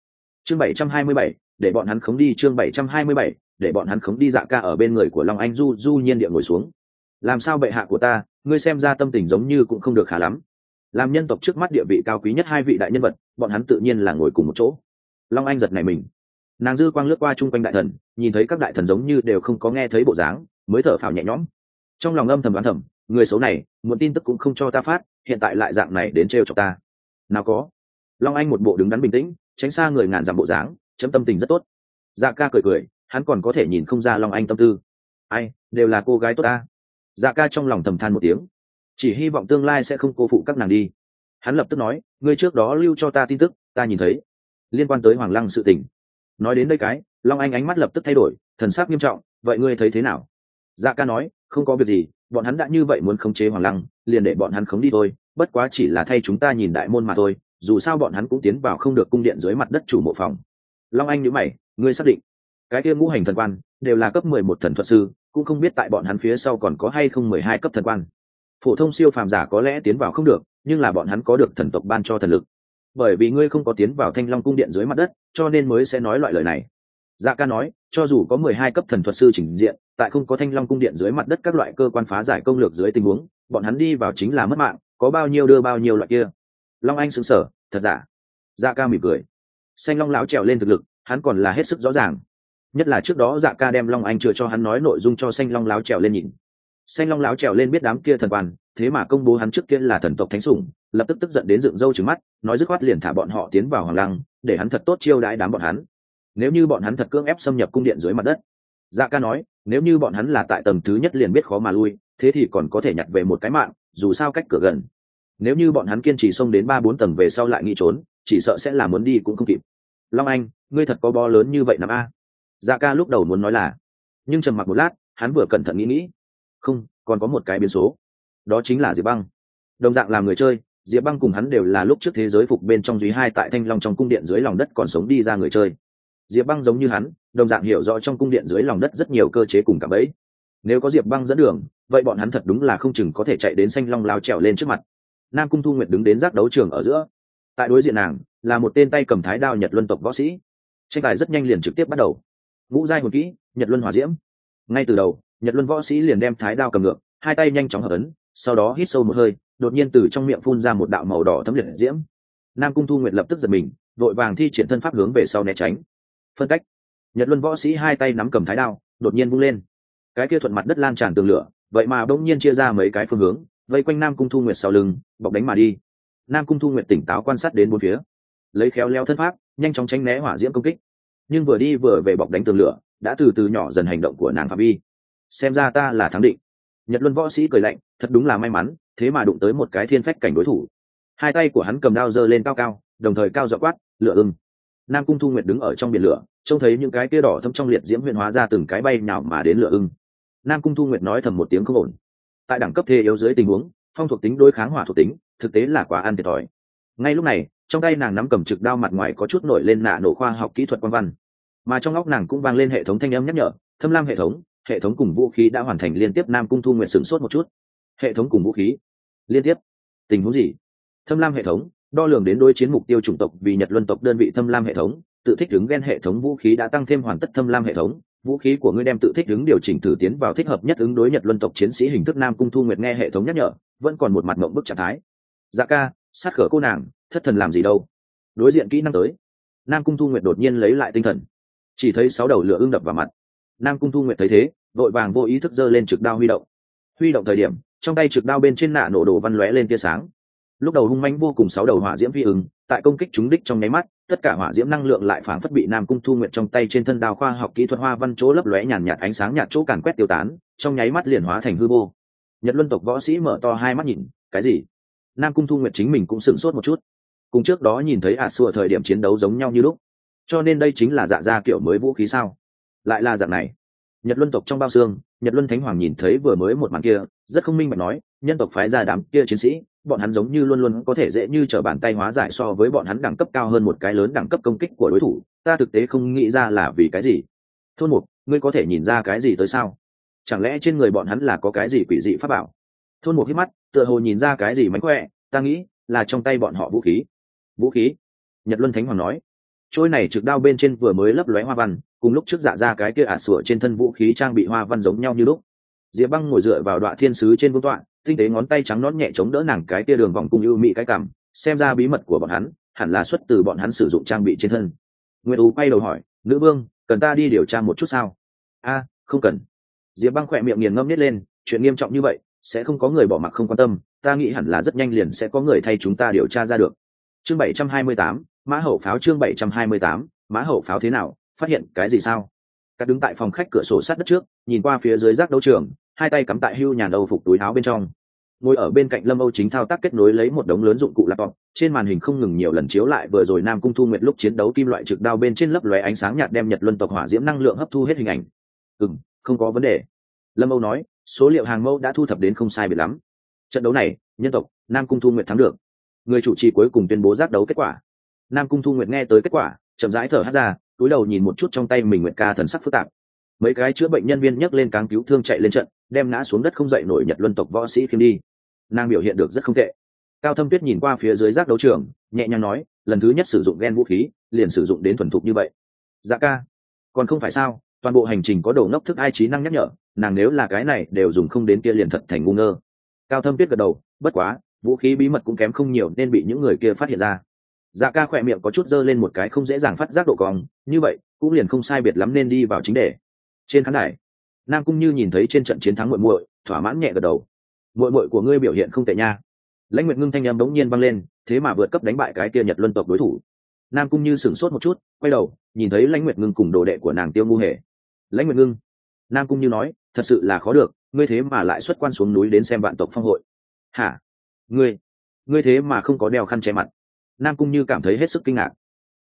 Chương bảy trăm hai mươi bảy, để bọn hắn khống đi, chương bảy trăm hai mươi bảy, để bọn hắn khống đi dạ ca ở bên người của long anh du du nhiên địa ngồi xuống. Làm sao bệ hạ của ta, ngươi xem ra tâm tình giống như cũng không được khá lắm làm nhân tộc trước mắt địa vị cao quý nhất hai vị đại nhân vật, bọn hắn tự nhiên là ngồi cùng một chỗ. Long anh giật này mình. Nàng dư quang lướt qua chung quanh đại thần, nhìn thấy các đại thần giống như đều không có nghe thấy bộ dáng, mới thở phào nhẹ nhõm. Trong lòng âm thầm đoán thầm, người xấu này muốn tin tức cũng không cho ta phát, hiện tại lại dạng này đến trêu chọc ta. Nào có. Long anh một bộ đứng đắn bình tĩnh, tránh xa người ngàn dặm bộ dáng, chấm tâm tình rất tốt. Dạ ca cười cười, hắn còn có thể nhìn không ra long anh tâm tư. Ai, đều là cô gái tốt ta. Dạ ca trong lòng thầm than một tiếng chỉ hy vọng tương lai sẽ không cô phụ các nàng đi. Hắn lập tức nói, ngươi trước đó lưu cho ta tin tức, ta nhìn thấy. Liên quan tới hoàng lăng sự tình. Nói đến đây cái, long anh ánh mắt lập tức thay đổi, thần sắc nghiêm trọng, vậy ngươi thấy thế nào? Dạ ca nói, không có việc gì, bọn hắn đã như vậy muốn khống chế hoàng lăng, liền để bọn hắn khống đi thôi, bất quá chỉ là thay chúng ta nhìn đại môn mà thôi, dù sao bọn hắn cũng tiến vào không được cung điện dưới mặt đất chủ mộ phòng. Long anh nhữ mày, ngươi xác định? Cái kia ngũ hành thần quan, đều là cấp mười một thần thuật sư, cũng không biết tại bọn hắn phía sau còn có hay không mười hai cấp thần quan phổ thông siêu phàm giả có lẽ tiến vào không được, nhưng là bọn hắn có được thần tộc ban cho thần lực. Bởi vì ngươi không có tiến vào thanh long cung điện dưới mặt đất, cho nên mới sẽ nói loại lời này. Dạ ca nói, cho dù có mười hai cấp thần thuật sư trình diện, tại không có thanh long cung điện dưới mặt đất các loại cơ quan phá giải công lược dưới tình huống, bọn hắn đi vào chính là mất mạng, có bao nhiêu đưa bao nhiêu loại kia. Long anh xứng sở thật giả? Dạ ca mỉm cười. Xanh long lão trèo lên thực lực, hắn còn là hết sức rõ ràng. Nhất là trước đó dạ ca đem long anh chừa cho hắn nói nội dung cho xanh long láo trèo lên nhìn xanh long láo trèo lên biết đám kia thần quan, thế mà công bố hắn trước kia là thần tộc thánh sủng, lập tức tức giận đến dựng râu trừng mắt, nói dứt khoát liền thả bọn họ tiến vào hoàng lăng, để hắn thật tốt chiêu đãi đám bọn hắn. Nếu như bọn hắn thật cưỡng ép xâm nhập cung điện dưới mặt đất. Dạ ca nói, nếu như bọn hắn là tại tầng thứ nhất liền biết khó mà lui, thế thì còn có thể nhặt về một cái mạng, dù sao cách cửa gần. Nếu như bọn hắn kiên trì xông đến ba bốn tầng về sau lại nghĩ trốn, chỉ sợ sẽ là muốn đi cũng không kịp. Long anh, ngươi thật có bo lớn như vậy nằm a? Dạ ca lúc đầu muốn nói là, nhưng trầm mặc một lát, hắn vừa cẩn thận nghĩ nghĩ không, còn có một cái biến số. Đó chính là diệp băng. Đồng dạng làm người chơi, diệp băng cùng hắn đều là lúc trước thế giới phục bên trong duy hai tại thanh long trong cung điện dưới lòng đất còn sống đi ra người chơi. Diệp băng giống như hắn, đồng dạng hiểu rõ trong cung điện dưới lòng đất rất nhiều cơ chế cùng cả bẫy. Nếu có diệp băng dẫn đường, vậy bọn hắn thật đúng là không chừng có thể chạy đến xanh long lao trèo lên trước mặt. Nam cung thu nguyệt đứng đến giác đấu trường ở giữa. Tại đối diện nàng, là một tên tay cầm thái đao nhật luân tộc võ sĩ. Tranh tài rất nhanh liền trực tiếp bắt đầu. Ngũ giai hồn kỹ, nhật luân hòa diễm. Ngay từ đầu nhật luân võ sĩ liền đem thái đao cầm ngược, hai tay nhanh chóng hợp ấn, sau đó hít sâu một hơi, đột nhiên từ trong miệng phun ra một đạo màu đỏ thấm liệt diễm. Nam cung thu nguyệt lập tức giật mình, vội vàng thi triển thân pháp hướng về sau né tránh. Phân cách. Nhật luân võ sĩ hai tay nắm cầm thái đao, đột nhiên vung lên. Cái kia thuận mặt đất lan tràn tường lửa, vậy mà bỗng nhiên chia ra mấy cái phương hướng, vây quanh nam cung thu nguyệt sau lưng, bọc đánh mà đi. Nam cung thu nguyệt tỉnh táo quan sát đến bốn phía. Lấy khéo leo thân pháp, nhanh chóng tránh né hỏa diễm công kích. Nhưng vừa đi vừa về bọc đánh tường lửa, đã từ từ nhỏ dần hành động của nàng phạm vi xem ra ta là thắng định. Nhật luân võ sĩ cười lạnh, thật đúng là may mắn, thế mà đụng tới một cái thiên phách cảnh đối thủ. Hai tay của hắn cầm đao giơ lên cao cao, đồng thời cao dọ quát lửa ưng. Nam cung thu nguyệt đứng ở trong biển lửa, trông thấy những cái kia đỏ thâm trong liệt diễm huyện hóa ra từng cái bay nào mà đến lửa ưng. Nam cung thu nguyệt nói thầm một tiếng không ổn. Tại đẳng cấp thê yếu dưới tình huống, phong thuộc tính đối kháng hỏa thuộc tính, thực tế là quá ăn thiệt thòi. Ngay lúc này, trong tay nàng nắm cầm trực đao mặt ngoài có chút nổi lên nạ nổ khoa học kỹ thuật quan văn. Mà trong óc nàng cũng vang lên hệ thống thanh âm nhắc nhở, thâm lam hệ thống hệ thống cùng vũ khí đã hoàn thành liên tiếp nam cung thu nguyện sửng sốt một chút. Hệ thống cùng vũ khí? Liên tiếp. Tình huống gì? Thâm lam hệ thống, đo lường đến đối chiến mục tiêu chủng tộc vì nhật luân tộc đơn vị thâm lam hệ thống, tự thích ứng ghen hệ thống vũ khí đã tăng thêm hoàn tất thâm lam hệ thống. Vũ khí của ngươi đem tự thích ứng điều chỉnh thử tiến vào thích hợp nhất ứng đối nhật luân tộc chiến sĩ hình thức nam cung thu nguyệt nghe hệ thống nhắc nhở, vẫn còn một mặt mộng bức trạng thái. Dạ ca, sát khở cô nàng, thất thần làm gì đâu? Đối diện kỹ năng tới. Nam cung thu nguyệt đột nhiên lấy lại tinh thần. Chỉ thấy sáu đầu lửa ưng đập vào mặt nam cung thu nguyệt thấy thế, vội vàng vô ý thức giơ lên trực đao huy động. Huy động thời điểm, trong tay trực đao bên trên nạ nổ đồ văn lóe lên tia sáng. Lúc đầu hung manh vô cùng sáu đầu hỏa diễm phi ứng, tại công kích chúng đích trong nháy mắt, tất cả hỏa diễm năng lượng lại phản phất bị nam cung thu nguyện trong tay trên thân đao khoa học kỹ thuật hoa văn chỗ lấp lóe nhàn nhạt ánh sáng nhạt chỗ càn quét tiêu tán, trong nháy mắt liền hóa thành hư vô. Nhật luân tộc võ sĩ mở to hai mắt nhìn, cái gì? Nam cung thu nguyện chính mình cũng sửng sốt một chút. Cùng trước đó nhìn thấy ả à thời điểm chiến đấu giống nhau như lúc. Cho nên đây chính là dạ ra kiểu mới vũ khí sao? Lại là dạng này. Nhật luân tộc trong bao xương, nhật luân thánh hoàng nhìn thấy vừa mới một màn kia, rất không minh bạch nói, nhân tộc phái ra đám kia chiến sĩ, bọn hắn giống như luôn luôn có thể dễ như t r ở bàn tay hóa giải so với bọn hắn đẳng cấp cao hơn một cái lớn đẳng cấp công kích của đối thủ, ta thực tế không nghĩ ra là vì cái gì. Thôn mục, ngươi có thể nhìn ra cái gì tới sao? Chẳng lẽ trên người bọn hắn là có cái gì quỷ dị pháp bảo? Thôn mục hít mắt, tựa hồ nhìn ra cái gì mánh khỏe, ta nghĩ là trong tay bọn họ vũ khí. Vũ khí? Nhật luân thánh hoàng nói trôi này trực đao bên trên vừa mới lấp lóe hoa văn, cùng lúc trước dạ ra cái kia ả sủa trên thân vũ khí trang bị hoa văn giống nhau như lúc. Diệp băng ngồi dựa vào đoạn thiên sứ trên vương tọa, tinh tế ngón tay trắng nót nhẹ chống đỡ nàng cái kia đường vòng cung ưu mị cái cảm xem ra bí mật của bọn hắn, hẳn là xuất từ bọn hắn sử dụng trang bị trên thân. Nguyệt u quay đầu hỏi, nữ vương, cần ta đi điều tra một chút sao? A, không cần. Diệp băng khỏe miệng nghiền ngâm nít lên, chuyện nghiêm trọng như vậy, sẽ không có người bỏ mặc không quan tâm, ta nghĩ hẳn là rất nhanh liền sẽ có người thay chúng ta điều tra ra được. Chương bảy trăm hai mươi tám mã hậu pháo chương bảy trăm hai mươi tám, mã hậu pháo thế nào, phát hiện cái gì sao? Cắt đứng tại phòng khách cửa sổ sát đất trước, nhìn qua phía dưới rác đấu trường, hai tay cắm tại hưu nhàn âu phục túi áo bên trong. Ngồi ở bên cạnh lâm âu chính thao tác kết nối lấy một đống lớn dụng cụ laptop, trên màn hình không ngừng nhiều lần chiếu lại vừa rồi nam cung thu nguyệt lúc chiến đấu kim loại trực đao bên trên lấp lóe ánh sáng nhạt đem nhật luân tộc hỏa diễm năng lượng hấp thu hết hình ảnh. Ừ không có vấn đề. Lâm âu nói, số liệu hàng mẫu đã thu thập đến không sai biệt lắm. Trận đấu này, nhân tộc nam cung thu nguyệt thắng được. Người chủ trì cuối cùng tuyên bố giác đấu kết quả nam cung thu nguyện nghe tới kết quả, chậm rãi thở hát ra, túi đầu nhìn một chút trong tay mình nguyện ca thần sắc phức tạp. Mấy cái chữa bệnh nhân viên nhấc lên cáng cứu thương chạy lên trận, đem ngã xuống đất không dậy nổi nhật luân tộc võ sĩ khiêm đi. Nàng biểu hiện được rất không tệ. Cao thâm tuyết nhìn qua phía dưới rác đấu trường, nhẹ nhàng nói, lần thứ nhất sử dụng ghen vũ khí, liền sử dụng đến thuần thục như vậy. Dạ ca, còn không phải sao, toàn bộ hành trình có đồ ngốc thức ai trí năng nhắc nhở, nàng nếu là cái này đều dùng không đến kia liền thật thành ngu ngơ. Cao thâm tuyết gật đầu, bất quá, vũ khí bí mật cũng kém không nhiều nên bị những người kia phát hiện ra dạ ca khỏe miệng có chút dơ lên một cái không dễ dàng phát giác độ cong, như vậy, cũng liền không sai biệt lắm nên đi vào chính đề. Trên khán đài, nam cung như nhìn thấy trên trận chiến thắng muội muội, thỏa mãn nhẹ gật đầu. Muội muội của ngươi biểu hiện không tệ nha. Lãnh nguyệt ngưng thanh em bỗng nhiên văng lên, thế mà vượt cấp đánh bại cái kia nhật luân tộc đối thủ. Nam cung như sửng sốt một chút, quay đầu, nhìn thấy lãnh nguyệt ngưng cùng đồ đệ của nàng tiêu ngu hề. Lãnh nguyệt ngưng, nam cung như nói, thật sự là khó được, ngươi thế mà lại xuất quan xuống núi đến xem vạn tộc phong hội. Hả? Ngươi ngươi thế mà không có đeo khăn che mặt nam cung như cảm thấy hết sức kinh ngạc.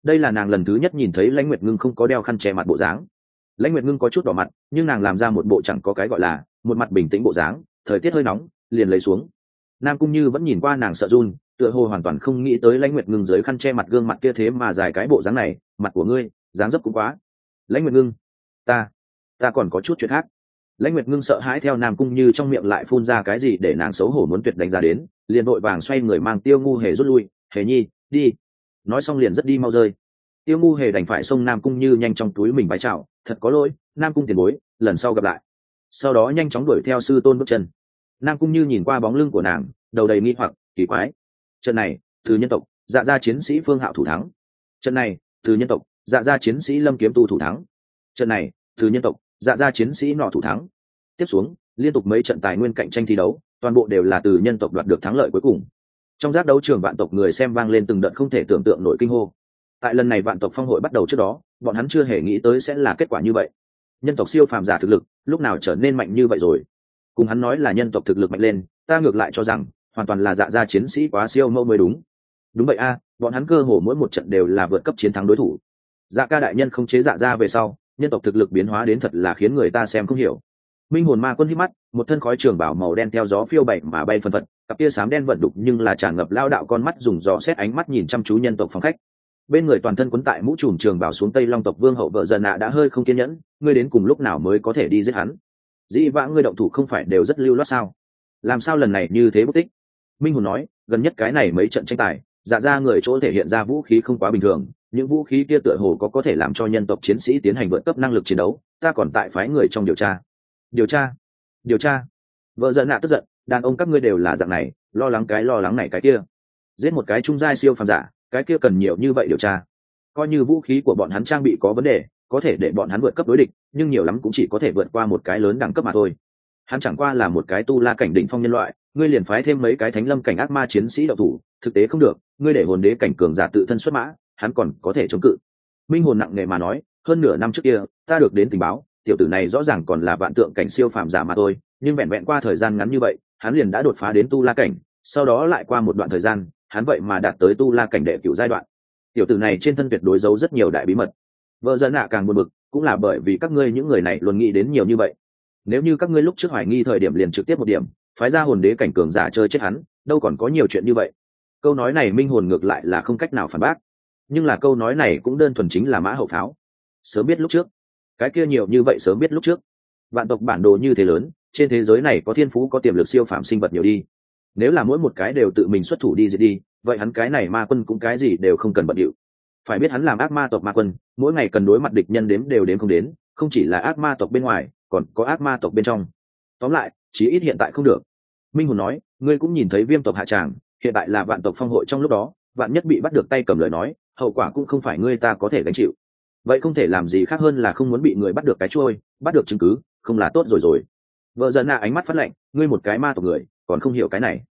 Đây là nàng lần thứ nhất nhìn thấy lãnh nguyệt ngưng không có đeo khăn che mặt bộ dáng. Lãnh nguyệt ngưng có chút đỏ mặt, nhưng nàng làm ra một bộ chẳng có cái gọi là một mặt bình tĩnh bộ dáng, thời tiết hơi nóng, liền lấy xuống. Nam cung như vẫn nhìn qua nàng sợ run, tựa hồ hoàn toàn không nghĩ tới lãnh nguyệt ngưng dưới khăn che mặt gương mặt kia thế mà dài cái bộ dáng này, mặt của ngươi, dáng dấp cũng quá. Lãnh nguyệt ngưng, ta ta còn có chút chuyện khác. Lãnh nguyệt ngưng sợ hãi theo nam cung như trong miệng lại phun ra cái gì để nàng xấu hổ muốn tuyệt đánh giá đến, liền vội vàng xoay người mang tiêu ngu hề rút lui. Hề nhi đi. Nói xong liền rất đi mau rơi. Tiêu ngu hề đành phải xông nam cung như nhanh trong túi mình bái chào, thật có lỗi, nam cung tiền bối, lần sau gặp lại. Sau đó nhanh chóng đuổi theo sư tôn bước chân. Nam cung như nhìn qua bóng lưng của nàng, đầu đầy nghi hoặc, kỳ quái. Trận này, từ nhân tộc dạ gia chiến sĩ phương hạo thủ thắng. Trận này, từ nhân tộc dạ gia chiến sĩ lâm kiếm tu thủ thắng. Trận này, từ nhân tộc dạ gia chiến sĩ nọ thủ thắng. Tiếp xuống, liên tục mấy trận tài nguyên cạnh tranh thi đấu, toàn bộ đều là từ nhân tộc đoạt được thắng lợi cuối cùng trong giác đấu trường vạn tộc người xem vang lên từng đợt không thể tưởng tượng nổi kinh hô. Tại lần này vạn tộc phong hội bắt đầu trước đó, bọn hắn chưa hề nghĩ tới sẽ là kết quả như vậy. Nhân tộc siêu phàm giả thực lực, lúc nào trở nên mạnh như vậy rồi? Cùng hắn nói là nhân tộc thực lực mạnh lên, ta ngược lại cho rằng, hoàn toàn là dạ gia chiến sĩ quá siêu mẫu mới đúng. Đúng vậy a, bọn hắn cơ hồ mỗi một trận đều là vượt cấp chiến thắng đối thủ. Dạ ca đại nhân không chế dạ ra về sau, nhân tộc thực lực biến hóa đến thật là khiến người ta xem không hiểu. Minh hồn ma quân hít mắt một thân khói trường bảo màu đen theo gió phiêu bậy mà bay phân phật, cặp tia sám đen vận đục nhưng là tràn ngập lao đạo con mắt dùng gió xét ánh mắt nhìn chăm chú nhân tộc phòng khách. Bên người toàn thân quấn tại mũ trùm trường bảo xuống tây long tộc vương hậu vợ dần nạ đã hơi không kiên nhẫn, ngươi đến cùng lúc nào mới có thể đi giết hắn? Dĩ vãng ngươi động thủ không phải đều rất lưu loát sao? Làm sao lần này như thế bất tích? Minh hùng nói, gần nhất cái này mấy trận tranh tài dạ ra người chỗ thể hiện ra vũ khí không quá bình thường, những vũ khí kia tựa hồ có có thể làm cho nhân tộc chiến sĩ tiến hành vượt cấp năng lực chiến đấu, ta còn tại phái người trong điều tra. Điều tra? Điều tra. Vợ giận nạ tức giận, đàn ông các ngươi đều là dạng này, lo lắng cái lo lắng này cái kia. Giết một cái trung giai siêu phàm giả, cái kia cần nhiều như vậy điều tra. Coi như vũ khí của bọn hắn trang bị có vấn đề, có thể để bọn hắn vượt cấp đối địch, nhưng nhiều lắm cũng chỉ có thể vượt qua một cái lớn đẳng cấp mà thôi. Hắn chẳng qua là một cái tu la cảnh đỉnh phong nhân loại, ngươi liền phái thêm mấy cái thánh lâm cảnh ác ma chiến sĩ đậu thủ, thực tế không được, ngươi để hồn đế cảnh cường giả tự thân xuất mã, hắn còn có thể chống cự. Minh hồn nặng nề mà nói, hơn nửa năm trước kia, ta được đến tình báo tiểu tử này rõ ràng còn là vạn tượng cảnh siêu phàm giả mà thôi, nhưng vẹn vẹn qua thời gian ngắn như vậy, hắn liền đã đột phá đến tu la cảnh, sau đó lại qua một đoạn thời gian, hắn vậy mà đạt tới tu la cảnh đệ cựu giai đoạn. Tiểu tử này trên thân tuyệt đối giấu rất nhiều đại bí mật. Vợ dân ạ càng buồn bực, cũng là bởi vì các ngươi những người này luôn nghĩ đến nhiều như vậy. Nếu như các ngươi lúc trước hoài nghi thời điểm liền trực tiếp một điểm, phái ra hồn đế cảnh cường giả chơi chết hắn, đâu còn có nhiều chuyện như vậy. Câu nói này minh hồn ngược lại là không cách nào phản bác. Nhưng là câu nói này cũng đơn thuần chính là mã hậu pháo. Sớm biết lúc trước cái kia nhiều như vậy sớm biết lúc trước. Vạn tộc bản đồ như thế lớn, trên thế giới này có thiên phú, có tiềm lực siêu phạm sinh vật nhiều đi. Nếu là mỗi một cái đều tự mình xuất thủ đi diệt đi, vậy hắn cái này ma quân cũng cái gì đều không cần bận điệu. Phải biết hắn làm ác ma tộc ma quân, mỗi ngày cần đối mặt địch nhân đếm đều đếm không đến, không chỉ là ác ma tộc bên ngoài, còn có ác ma tộc bên trong. Tóm lại, chí ít hiện tại không được. Minh Hùng nói, ngươi cũng nhìn thấy viêm tộc hạ tràng, hiện tại là vạn tộc phong hội trong lúc đó, vạn nhất bị bắt được tay cầm lời nói, hậu quả cũng không phải ngươi ta có thể gánh chịu vậy không thể làm gì khác hơn là không muốn bị người bắt được cái trôi bắt được chứng cứ, không là tốt rồi rồi. Vợ dần nạ ánh mắt phát lệnh ngươi một cái ma tộc người, còn không hiểu cái này.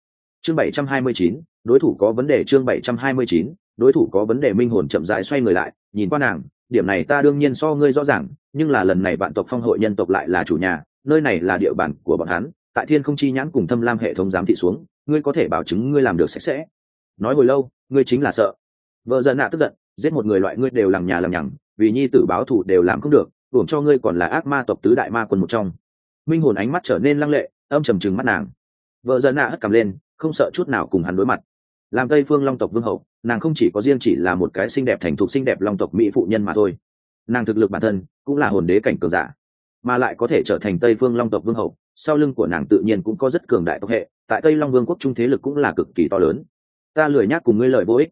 Chương bảy trăm hai mươi chín, đối thủ có vấn đề chương bảy trăm hai mươi chín, đối thủ có vấn đề minh hồn chậm rãi xoay người lại, nhìn qua nàng, điểm này ta đương nhiên so ngươi rõ ràng, nhưng là lần này bạn tộc phong hội nhân tộc lại là chủ nhà, nơi này là địa bàn của bọn hắn, tại thiên không chi nhãn cùng thâm lam hệ thống giám thị xuống, ngươi có thể bảo chứng ngươi làm được sạch sẽ. Nói hồi lâu, ngươi chính là sợ. Vợ dần nạ tức giận giết một người loại ngươi đều làm nhà làm nhằng, vì nhi tử báo thù đều làm không được buồng cho ngươi còn là ác ma tộc tứ đại ma quân một trong. Minh hồn ánh mắt trở nên lăng lệ, âm trầm trừng mắt nàng. Vợ dân nạ hất cầm lên, không sợ chút nào cùng hắn đối mặt. Làm tây phương long tộc vương hậu, nàng không chỉ có riêng chỉ là một cái xinh đẹp thành thục xinh đẹp long tộc mỹ phụ nhân mà thôi. Nàng thực lực bản thân cũng là hồn đế cảnh cường giả, mà lại có thể trở thành tây phương long tộc vương hậu, sau lưng của nàng tự nhiên cũng có rất cường đại tộc hệ, tại tây long vương quốc trung thế lực cũng là cực kỳ to lớn. Ta lười nhác cùng ngươi lời vô ích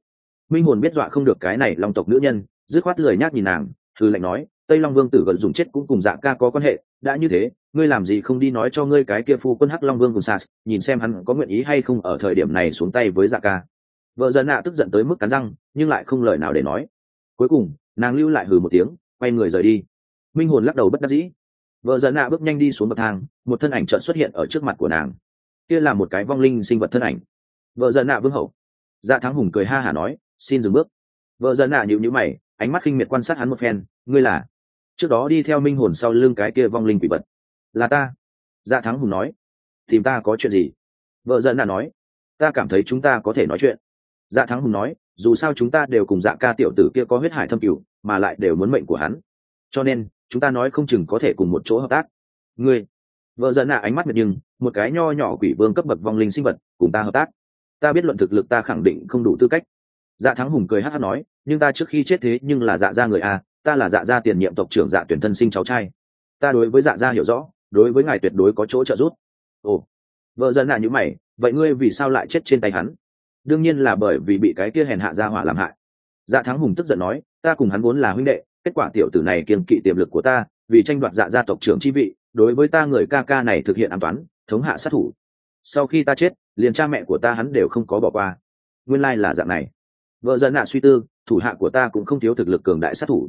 minh hồn biết dọa không được cái này long tộc nữ nhân, dứt khoát lười nhác nhìn nàng thư lệnh nói, tây long vương tử gần dùng chết cũng cùng dạ ca có quan hệ, đã như thế, ngươi làm gì không đi nói cho ngươi cái kia phu quân hắc long vương cùng sas, nhìn xem hắn có nguyện ý hay không ở thời điểm này xuống tay với dạ ca. Vợ dân nạ tức giận tới mức cắn răng, nhưng lại không lời nào để nói. Cuối cùng, nàng lưu lại hừ một tiếng, quay người rời đi. Minh hồn lắc đầu bất đắc dĩ. Vợ dân nạ bước nhanh đi xuống bậc thang, một thân ảnh trợn xuất hiện ở trước mặt của nàng. Kia là một cái vong linh sinh vật thân ảnh. Vợ dân nạ vương hậu. Dạ thắng hùng cười ha hả nói xin dừng bước. Vợ dân nạ nhịu nhữ mày, ánh mắt khinh miệt quan sát hắn một phen, ngươi là? Trước đó đi theo minh hồn sau lưng cái kia vong linh quỷ vật. Là ta. Dạ thắng hùng nói. Tìm ta có chuyện gì? Vợ dân nạ nói. Ta cảm thấy chúng ta có thể nói chuyện. Dạ thắng hùng nói. Dù sao chúng ta đều cùng dạ ca tiểu tử kia có huyết hải thâm cửu, mà lại đều muốn mệnh của hắn. Cho nên, chúng ta nói không chừng có thể cùng một chỗ hợp tác. Ngươi? Vợ giận nạ ánh mắt miệt nhưng một cái nho nhỏ quỷ vương cấp bậc vong linh sinh vật, cùng ta hợp tác. Ta biết luận thực lực ta khẳng định không đủ tư cách dạ thắng hùng cười hát hát nói, nhưng ta trước khi chết thế nhưng là dạ gia người a, ta là dạ gia tiền nhiệm tộc trưởng dạ tuyển thân sinh cháu trai. Ta đối với dạ gia hiểu rõ, đối với ngài tuyệt đối có chỗ trợ giúp. Ồ, vợ dân là như mày, vậy ngươi vì sao lại chết trên tay hắn? Đương nhiên là bởi vì bị cái kia hèn hạ gia hỏa làm hại. Dạ thắng hùng tức giận nói, ta cùng hắn vốn là huynh đệ, kết quả tiểu tử này kiềm kỵ tiềm lực của ta, vì tranh đoạt dạ gia tộc trưởng chi vị, đối với ta người ca ca này thực hiện an toán thống hạ sát thủ. Sau khi ta chết, liền cha mẹ của ta hắn đều không có bỏ qua. Nguyên lai là dạng này vợ dân nạ suy tư, thủ hạ của ta cũng không thiếu thực lực cường đại sát thủ.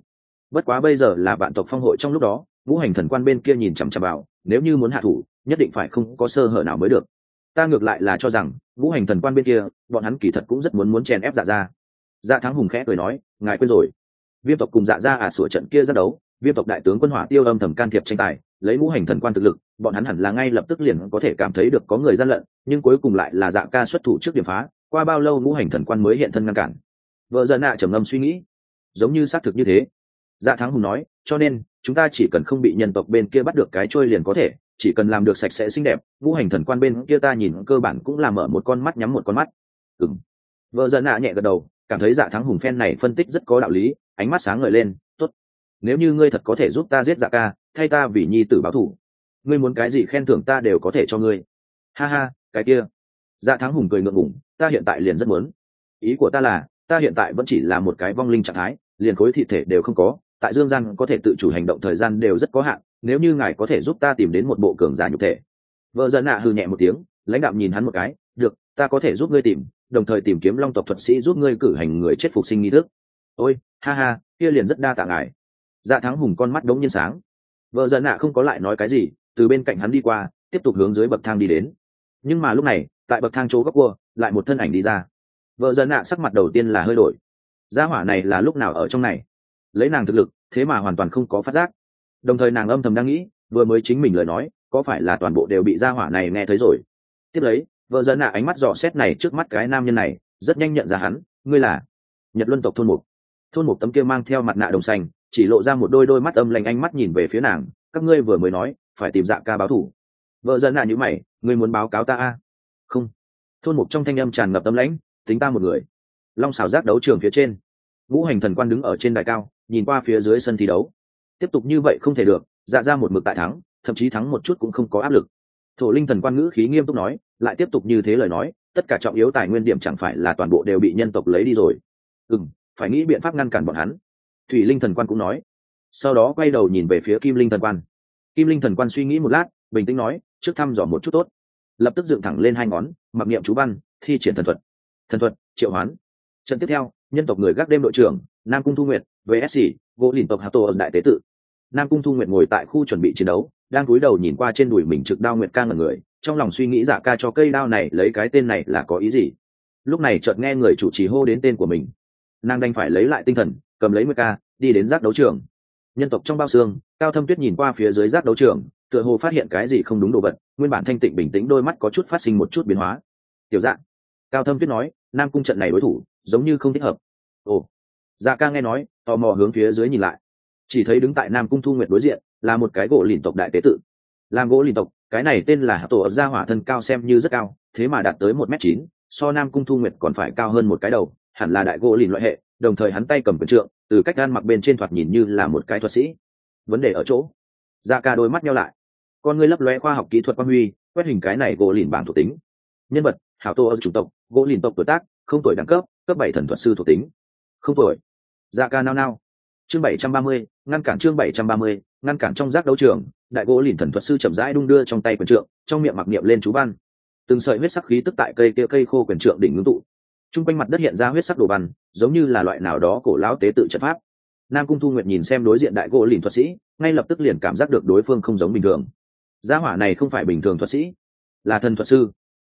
Bất quá bây giờ là vạn tộc phong hội trong lúc đó, ngũ hành thần quan bên kia nhìn chằm chằm vào, nếu như muốn hạ thủ, nhất định phải không có sơ hở nào mới được. Ta ngược lại là cho rằng, ngũ hành thần quan bên kia, bọn hắn kỳ thật cũng rất muốn muốn chèn ép dạ ra dạ thắng hùng khẽ cười nói, ngài quên rồi. Viêm tộc cùng dạ ra à sửa trận kia ra đấu, viêm tộc đại tướng quân hỏa tiêu âm thầm can thiệp tranh tài lấy ngũ hành thần quan thực lực, bọn hắn hẳn là ngay lập tức liền có thể cảm thấy được có người gian lận, nhưng cuối cùng lại là dạ ca xuất thủ trước điểm phá, qua bao lâu ngũ hành thần quan mới hiện thân ngăn cản. Vợ dân nạ trầm ngâm suy nghĩ. Giống như xác thực như thế. Dạ thắng hùng nói, cho nên, chúng ta chỉ cần không bị nhân tộc bên kia bắt được cái trôi liền có thể, chỉ cần làm được sạch sẽ xinh đẹp, ngũ hành thần quan bên kia ta nhìn cơ bản cũng là mở một con mắt nhắm một con mắt. Ừng vợ dân nạ nhẹ gật đầu, cảm thấy dạ thắng hùng phen này phân tích rất có đạo lý, ánh mắt sáng ngời lên, tốt. Nếu như ngươi thật có thể giúp ta giết dạ ca thay ta vì nhi tử báo thủ ngươi muốn cái gì khen thưởng ta đều có thể cho ngươi. Ha ha, cái kia. Dạ thắng hùng cười ngượng ngủng ta hiện tại liền rất muốn. Ý của ta là, ta hiện tại vẫn chỉ là một cái vong linh trạng thái, liền khối thị thể đều không có, tại dương gian có thể tự chủ hành động thời gian đều rất có hạn, nếu như ngài có thể giúp ta tìm đến một bộ cường giả nhục thể. Vợ dân nạ hư nhẹ một tiếng, lãnh đạo nhìn hắn một cái, được, ta có thể giúp ngươi tìm, đồng thời tìm kiếm long tộc thuật sĩ giúp ngươi cử hành người chết phục sinh nghi thức. Ôi, ha ha, kia liền rất đa tạ ngài. Dạ thắng hùng con mắt đống nhiên sáng vợ dân nạ không có lại nói cái gì, từ bên cạnh hắn đi qua, tiếp tục hướng dưới bậc thang đi đến. Nhưng mà lúc này, tại bậc thang chỗ góc cua, lại một thân ảnh đi ra. Vợ dân nạ sắc mặt đầu tiên là hơi đổi. Gia hỏa này là lúc nào ở trong này? Lấy nàng thực lực, thế mà hoàn toàn không có phát giác. Đồng thời nàng âm thầm đang nghĩ, vừa mới chính mình lời nói, có phải là toàn bộ đều bị gia hỏa này nghe thấy rồi? Tiếp lấy, vợ dân nạ ánh mắt dò xét này trước mắt cái nam nhân này, rất nhanh nhận ra hắn, ngươi là nhật luân tộc thôn mục. Thôn mục tấm kia mang theo mặt nạ đồng xanh chỉ lộ ra một đôi đôi mắt âm lành ánh mắt nhìn về phía nàng, các ngươi vừa mới nói, phải tìm dạ ca báo thủ. Vợ dân à như mày, ngươi muốn báo cáo ta a không. Thôn mục trong thanh âm tràn ngập tâm lãnh, tính ta một người. Long xào giác đấu trường phía trên. Ngũ hành thần quan đứng ở trên đài cao, nhìn qua phía dưới sân thi đấu. Tiếp tục như vậy không thể được dạ ra một mực tại thắng, thậm chí thắng một chút cũng không có áp lực. Thổ linh thần quan ngữ khí nghiêm túc nói, lại tiếp tục như thế lời nói, tất cả trọng yếu tài nguyên điểm chẳng phải là toàn bộ đều bị nhân tộc lấy đi rồi. Ừ m phải nghĩ biện pháp ngăn cản bọn hắn thủy linh thần quan cũng nói. Sau đó quay đầu nhìn về phía kim linh thần quan. Kim linh thần quan suy nghĩ một lát, bình tĩnh nói, trước thăm dò một chút tốt. Lập tức dựng thẳng lên hai ngón, mặc niệm chú văn, thi triển thần thuật. Thần thuật, triệu hoán. Trận tiếp theo, nhân tộc người gác đêm đội trưởng, nam cung thu nguyệt vsc gỗ lìn tộc hà tô ở đại tế tự. Nam cung thu nguyệt ngồi tại khu chuẩn bị chiến đấu, đang cúi đầu nhìn qua trên đùi mình trực đao nguyệt ca ngẩn người, trong lòng suy nghĩ giả ca cho cây đao này lấy cái tên này là có ý gì. Lúc này chợt nghe người chủ trì hô đến tên của mình. Nàng đành phải lấy lại tinh thần cầm lấy nguyệt ca, đi đến giác đấu trường. Nhân tộc trong bao xương, cao thâm tuyết nhìn qua phía dưới giác đấu trường, tựa hồ phát hiện cái gì không đúng đồ vật, nguyên bản thanh tịnh bình tĩnh đôi mắt có chút phát sinh một chút biến hóa. Tiểu dạng cao thâm tuyết nói, nam cung trận này đối thủ, giống như không thích hợp. Ồ. Dạ ca nghe nói, tò mò hướng phía dưới nhìn lại. Chỉ thấy đứng tại nam cung thu nguyệt đối diện, là một cái gỗ lìn tộc đại tế tự. Làm gỗ lìn tộc, cái này tên là hạ tổ ập gia hỏa thân cao xem như rất cao, thế mà đạt tới một m chín, so nam cung thu nguyệt còn phải cao hơn một cái đầu hẳn là đại gỗ lìn loại hệ, đồng thời hắn tay cầm quần trượng, từ cách gan mặc bên trên thoạt nhìn như là một cái thuật sĩ. Vấn đề ở chỗ da ca đôi mắt nhau lại. Con người lấp lóe khoa học kỹ thuật quang huy, quét hình cái này gỗ lìn bảng thuộc tính. Nhân vật, hảo tô ở chủng tộc, gỗ lìn tộc tuổi tác, không tuổi đẳng cấp cấp bảy thần thuật sư thuộc tính. Không tuổi. Da ca nao nao. Chương bảy trăm ba mươi, ngăn cản chương bảy trăm ba mươi, ngăn cản trong giác đấu trường, đại gỗ lìn thần thuật sư chậm rãi đung đưa trong tay quyền trượng, trong miệng mặc niệm lên chú văn. Từng sợi huyết sắc khí tức tại cây kia cây khô quyền trượng đỉnh ngưng tụ trung quanh mặt đất hiện ra huyết sắc đồ văn, giống như là loại nào đó cổ lão tế tự trận pháp. Nam cung thu nguyệt nhìn xem đối diện đại gỗ lìn thuật sĩ, ngay lập tức liền cảm giác được đối phương không giống bình thường. Gia hỏa này không phải bình thường thuật sĩ, là thần thuật sư.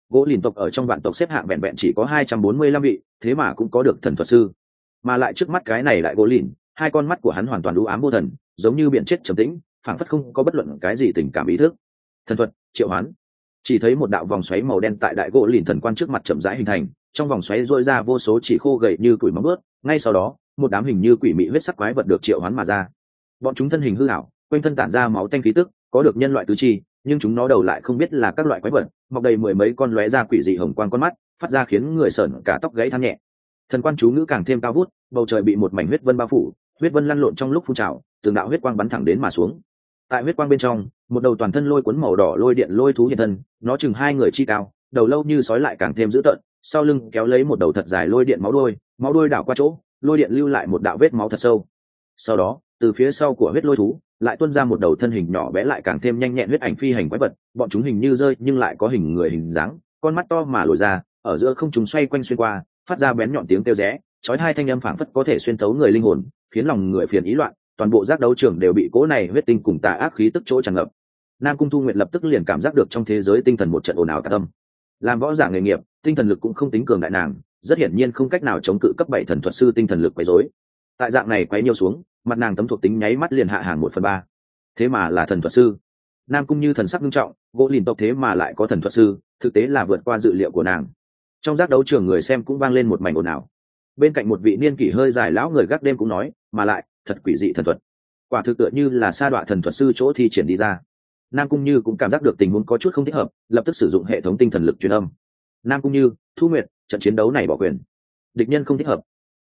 Gỗ lìn tộc ở trong vạn tộc xếp hạng vẹn vẹn chỉ có hai trăm bốn mươi lăm vị, thế mà cũng có được thần thuật sư. Mà lại trước mắt cái này lại gỗ lìn, hai con mắt của hắn hoàn toàn u ám vô thần, giống như biển chết trầm tĩnh, phảng phất không có bất luận cái gì tình cảm ý thức. Thần thuật, triệu hoán. Chỉ thấy một đạo vòng xoáy màu đen tại đại gỗ lìn thần quan trước mặt chậm rãi hình thành trong vòng xoáy rôi ra vô số chỉ khô gậy như củi móng bớt ngay sau đó, một đám hình như quỷ mị huyết sắc quái vật được triệu hoán mà ra. Bọn chúng thân hình hư ảo, quanh thân tản ra máu tanh khí tức, có được nhân loại tứ chi, nhưng chúng nó đầu lại không biết là các loại quái vật, mọc đầy mười mấy con lóe ra quỷ dị hồng quang con mắt, phát ra khiến người sởn cả tóc gãy than nhẹ. Thần quan chú ngữ càng thêm cao vút, bầu trời bị một mảnh huyết vân bao phủ, huyết vân lăn lộn trong lúc phun trào, từng đạo huyết quang bắn thẳng đến mà xuống. Tại huyết quang bên trong, một đầu toàn thân lôi cuốn màu đỏ lôi điện lôi thú hiện thân, nó chừng hai người chi cao, đầu lâu như sói lại càng thêm dữ tợn sau lưng kéo lấy một đầu thật dài lôi điện máu đôi máu đôi đảo qua chỗ, lôi điện lưu lại một đạo vết máu thật sâu. Sau đó, từ phía sau của huyết lôi thú, lại tuôn ra một đầu thân hình nhỏ bé lại càng thêm nhanh nhẹn huyết ảnh phi hành quái vật, bọn chúng hình như rơi nhưng lại có hình người hình dáng, con mắt to mà lồi ra, ở giữa không chúng xoay quanh xuyên qua, phát ra bén nhọn tiếng kêu rẽ, chói hai thanh âm phảng phất có thể xuyên tấu người linh hồn, khiến lòng người phiền ý loạn, toàn bộ giác đấu trường đều bị cố này huyết tinh cùng tà ác khí tức chỗ tràn ngập. Nam cung thu nguyện lập tức liền cảm giác được trong thế giới tinh thần một trận ồn ào tạc tâm làm võ giả nghề nghiệp, tinh thần lực cũng không tính cường đại nàng, rất hiển nhiên không cách nào chống cự cấp bảy thần thuật sư tinh thần lực quấy rối. Tại dạng này quấy nhiều xuống, mặt nàng tấm thuộc tính nháy mắt liền hạ hàng một phần ba. Thế mà là thần thuật sư. Nam cung như thần sắc nghiêm trọng, gỗ lìn tộc thế mà lại có thần thuật sư, thực tế là vượt qua dự liệu của nàng. Trong giác đấu trường người xem cũng vang lên một mảnh ồn ào. Bên cạnh một vị niên kỷ hơi dài lão người gác đêm cũng nói, mà lại, thật quỷ dị thần thuật. Quả thực tựa như là sa đọa thần thuật sư chỗ thi triển đi ra nam cung như cũng cảm giác được tình huống có chút không thích hợp, lập tức sử dụng hệ thống tinh thần lực truyền âm. nam cung như, thu nguyệt, trận chiến đấu này bỏ quyền. địch nhân không thích hợp.